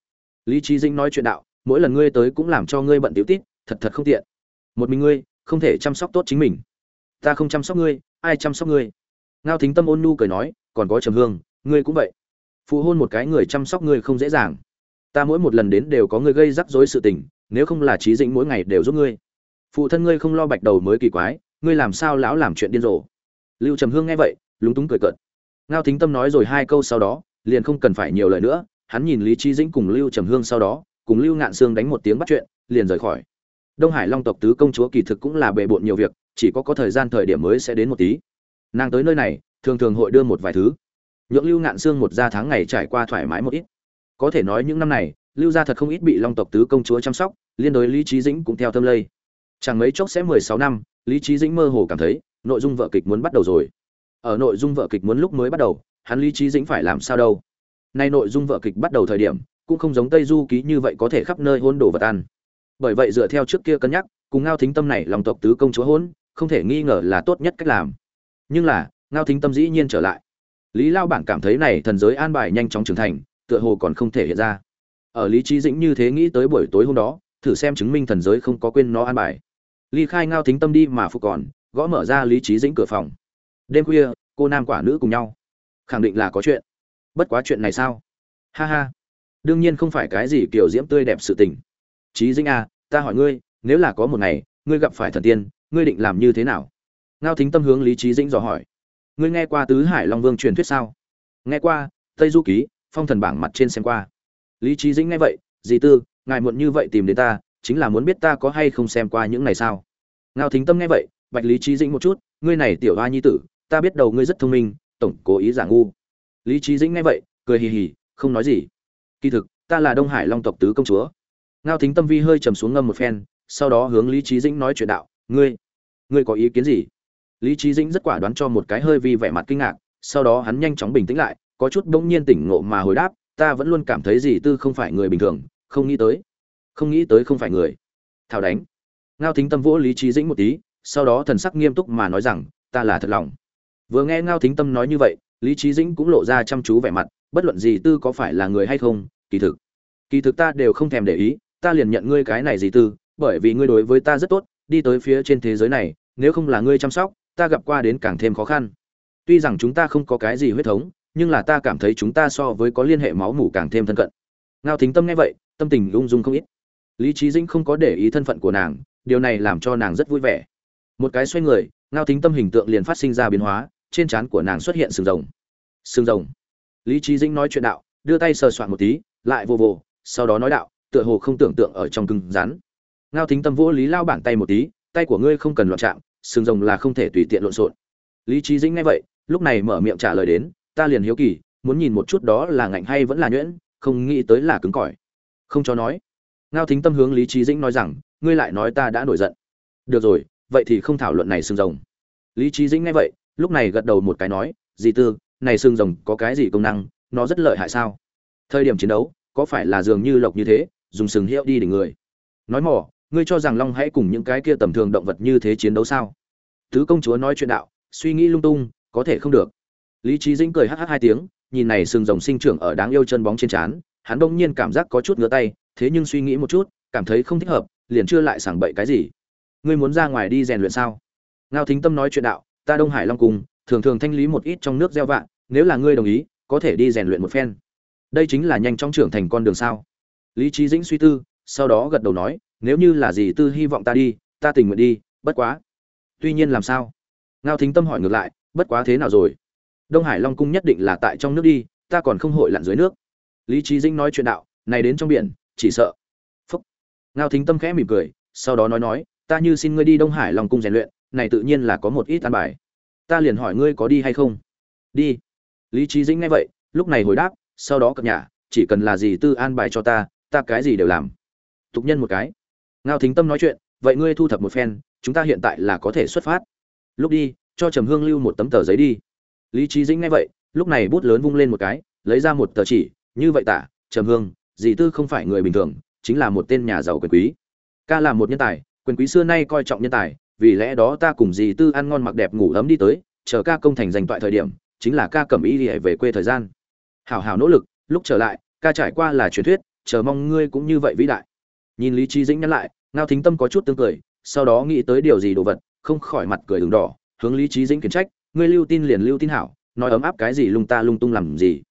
Speaker 1: Lý trí dĩnh nói chuyện đạo, mỗi lần ngươi tới cũng làm cho ngươi bận tiểu tít thật thật không tiện. Một mình ngươi, không thể chăm sóc tốt chính mình ta không chăm sóc ngươi, ai chăm sóc ngươi? Ngao thính tâm ôn nhu cười nói, còn có trầm hương, ngươi cũng vậy. Phụ hôn một cái người chăm sóc ngươi không dễ dàng. Ta mỗi một lần đến đều có ngươi gây rắc rối sự tình, nếu không là trí dĩnh mỗi ngày đều giúp ngươi. Phụ thân ngươi không lo bạch đầu mới kỳ quái, ngươi làm sao lão làm chuyện điên rồ? Lưu trầm hương nghe vậy, lúng túng cười cợt. Ngao thính tâm nói rồi hai câu sau đó, liền không cần phải nhiều lời nữa, hắn nhìn lý trí dĩnh cùng lưu trầm hương sau đó, cùng lưu ngạn sương đánh một tiếng bắt chuyện, liền rời khỏi. Đông hải long tộc tứ công chúa kỳ thực cũng là bề bộn nhiều việc chỉ có có thời gian thời điểm mới sẽ đến một tí. Nàng tới nơi này, thường thường hội đưa một vài thứ. Nhượng lưu ngạn xương một gia tháng ngày trải qua thoải mái một ít. Có thể nói những năm này, lưu gia thật không ít bị long tộc tứ công chúa chăm sóc, liên đối lý trí dĩnh cũng theo tâm lây. Chẳng mấy chốc sẽ mười sáu năm, lý trí dĩnh mơ hồ cảm thấy, nội dung vợ kịch muốn bắt đầu rồi. Ở nội dung vợ kịch muốn lúc mới bắt đầu, hắn lý trí dĩnh phải làm sao đâu. Nay nội dung vợ kịch bắt đầu thời điểm, cũng không giống tây du ký như vậy có thể khắp nơi hôn đồ vật ăn. Bởi vậy dựa theo trước kia cân nhắc, cùng ngao thính tâm này lòng tộc tứ công chúa hôn không thể nghi ngờ là tốt nhất cách làm. Nhưng là ngao thính tâm dĩ nhiên trở lại. Lý lao bản cảm thấy này thần giới an bài nhanh chóng trưởng thành tựa hồ còn không thể hiện ra. Ở lý trí dĩnh như thế nghĩ tới buổi tối hôm đó thử xem chứng minh thần giới không có quên nó an bài. Ly khai ngao thính tâm đi mà phục còn gõ mở ra lý trí dĩnh cửa phòng. Đêm khuya cô nam quả nữ cùng nhau. Khẳng định là có chuyện. Bất quá chuyện này sao? Ha ha. Đương nhiên không phải cái gì kiểu diễm tươi đẹp sự tình. Trí dĩnh à, ta hỏi ngươi nếu là có một ngày ngươi gặp phải thần tiên ngươi định làm như thế nào? Ngao thính tâm hướng lý trí dĩnh dò hỏi. Ngươi nghe qua tứ hải long vương truyền thuyết sao? Nghe qua, tây du ký, phong thần bảng mặt trên xem qua. Lý trí dĩnh nghe vậy, dì tư, ngài muộn như vậy tìm đến ta, chính là muốn biết ta có hay không xem qua những này sao? Ngao thính tâm nghe vậy, bạch lý trí dĩnh một chút, ngươi này tiểu hoa nhi tử, ta biết đầu ngươi rất thông minh, tổng cố ý giả ngu. Lý trí dĩnh nghe vậy, cười hì hì, không nói gì. Kỳ thực, ta là đông hải long tộc tứ công chúa. Ngao thính tâm vi hơi trầm xuống ngâm một phen, sau đó hướng lý trí dĩnh nói chuyện đạo, ngươi ngươi có ý kiến gì? Lý trí dĩnh rất quả đoán cho một cái hơi vi vẻ mặt kinh ngạc, sau đó hắn nhanh chóng bình tĩnh lại, có chút bỗng nhiên tỉnh ngộ mà hồi đáp, ta vẫn luôn cảm thấy gì tư không phải người bình thường, không nghĩ tới, không nghĩ tới không phải người. Thảo đánh. Ngao thính tâm vỗ lý trí dĩnh một tí, sau đó thần sắc nghiêm túc mà nói rằng, ta là thật lòng. Vừa nghe ngao thính tâm nói như vậy, lý trí dĩnh cũng lộ ra chăm chú vẻ mặt, bất luận gì tư có phải là người hay không, kỳ thực kỳ thực ta đều không thèm để ý, ta liền nhận ngươi cái này gì tư, bởi vì ngươi đối với ta rất tốt đi tới phía trên thế giới này, nếu không là ngươi chăm sóc, ta gặp qua đến càng thêm khó khăn. Tuy rằng chúng ta không có cái gì huyết thống, nhưng là ta cảm thấy chúng ta so với có liên hệ máu mủ càng thêm thân cận. Ngao thính tâm nghe vậy, tâm tình ung dung không ít. Lý trí dĩnh không có để ý thân phận của nàng, điều này làm cho nàng rất vui vẻ. Một cái xoay người, ngao thính tâm hình tượng liền phát sinh ra biến hóa, trên trán của nàng xuất hiện sừng rồng. Sừng rồng. Lý trí dĩnh nói chuyện đạo, đưa tay sờ soạn một tí, lại vô vô sau đó nói đạo, tựa hồ không tưởng tượng ở trong cưng rắn ngao thính tâm vỗ lý lao bản tay một tí, tay của ngươi không cần loạn chạm sừng rồng là không thể tùy tiện lộn xộn. Lý trí dĩnh nghe vậy, lúc này mở miệng trả lời đến, ta liền hiếu kỳ, muốn nhìn một chút đó là ngạnh hay vẫn là nhuyễn, không nghĩ tới là cứng cỏi. Không cho nói. Ngao thính tâm hướng lý trí dĩnh nói rằng, ngươi lại nói ta đã nổi giận. Được rồi, vậy thì không thảo luận này sừng rồng. Lý trí dĩnh nghe vậy, lúc này gật đầu một cái nói, dì tư, này sừng rồng có cái gì công năng, nó rất lợi hại sao? Thời điểm chiến đấu, có phải là dường như lộc như thế, dùng sừng hiệu đi đỉnh người? Nói mỏ ngươi cho rằng long hãy cùng những cái kia tầm thường động vật như thế chiến đấu sao? Tứ công chúa nói chuyện đạo, suy nghĩ lung tung, có thể không được. Lý trí dĩnh cười hh hai tiếng, nhìn này sừng rồng sinh trưởng ở đáng yêu chân bóng trên trán, hắn đông nhiên cảm giác có chút ngứa tay, thế nhưng suy nghĩ một chút, cảm thấy không thích hợp, liền chưa lại sảng bậy cái gì. Ngươi muốn ra ngoài đi rèn luyện sao? Ngao thính tâm nói chuyện đạo, ta đông hải long cung thường thường thanh lý một ít trong nước gieo vạn nếu là ngươi đồng ý, có thể đi rèn luyện một phen. Đây chính là nhanh chóng trưởng thành con đường sao? Lý trí dĩnh suy tư, sau đó gật đầu nói nếu như là gì tư hy vọng ta đi, ta tình nguyện đi, bất quá. Tuy nhiên làm sao? Ngao thính tâm hỏi ngược lại, bất quá thế nào rồi? Đông hải long cung nhất định là tại trong nước đi, ta còn không hội lặn dưới nước. Lý trí dĩnh nói chuyện đạo, này đến trong biển, chỉ sợ. Phúc. Ngao thính tâm khẽ mỉm cười, sau đó nói nói, ta như xin ngươi đi đông hải long cung rèn luyện, này tự nhiên là có một ít an bài. Ta liền hỏi ngươi có đi hay không? Đi. Lý trí dĩnh nghe vậy, lúc này hồi đáp, sau đó cập nhà chỉ cần là gì tư an bài cho ta ta cái gì đều làm. Tục nhân một cái ngao thính tâm nói chuyện, vậy ngươi thu thập một phen, chúng ta hiện tại là có thể xuất phát. Lúc đi, cho trầm hương lưu một tấm tờ giấy đi. Lý trí dĩnh nghe vậy, lúc này bút lớn vung lên một cái, lấy ra một tờ chỉ, như vậy tả, trầm hương, dì tư không phải người bình thường, chính là một tên nhà giàu quyền quý. Ca là một nhân tài, quyền quý xưa nay coi trọng nhân tài, vì lẽ đó ta cùng dì tư ăn ngon mặc đẹp ngủ ấm đi tới, chờ ca công thành giành toại thời điểm, chính là ca cầm ý đi về quê thời gian. Hảo hảo nỗ lực, lúc trở lại, ca trải qua là truyền thuyết, chờ mong ngươi cũng như vậy vĩ đại nhìn lý trí dĩnh nhắc lại, ngao thính tâm có chút tương cười, sau đó nghĩ tới điều gì đồ vật, không khỏi mặt cười đường đỏ, hướng lý trí dĩnh khiển trách, ngươi lưu tin liền lưu tin hảo, nói ấm áp cái gì lung ta lung tung làm gì?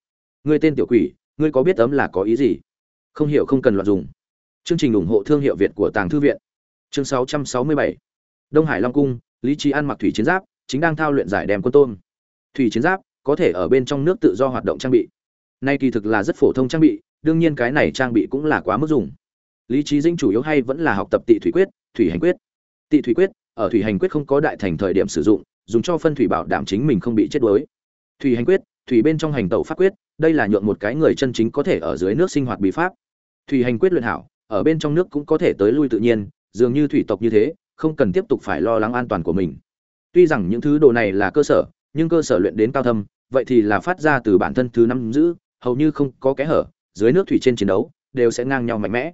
Speaker 1: Ngươi tên tiểu quỷ, ngươi có biết ấm là có ý gì? Không hiểu không cần loạn dùng. Chương trình ủng hộ thương hiệu việt của tàng thư viện. Chương 667 đông hải long cung, lý trí ăn mặc thủy chiến giáp, chính đang thao luyện giải đem quân tôm thủy chiến giáp, có thể ở bên trong nước tự do hoạt động trang bị. Nay kỳ thực là rất phổ thông trang bị, đương nhiên cái này trang bị cũng là quá mức dùng lý trí dinh chủ yếu hay vẫn là học tập tị thủy quyết, thủy hành quyết. Tị thủy quyết, ở thủy hành quyết không có đại thành thời điểm sử dụng, dùng cho phân thủy bảo đảm chính mình không bị chết đuối. Thủy hành quyết, thủy bên trong hành tẩu pháp quyết, đây là nhượng một cái người chân chính có thể ở dưới nước sinh hoạt bí pháp. Thủy hành quyết luyện hảo, ở bên trong nước cũng có thể tới lui tự nhiên, dường như thủy tộc như thế, không cần tiếp tục phải lo lắng an toàn của mình. Tuy rằng những thứ đồ này là cơ sở, nhưng cơ sở luyện đến cao thâm, vậy thì là phát ra từ bản thân thứ năm giữ, hầu như không có kẽ hở, dưới nước thủy trên chiến đấu, đều sẽ ngang nhau mạnh mẽ.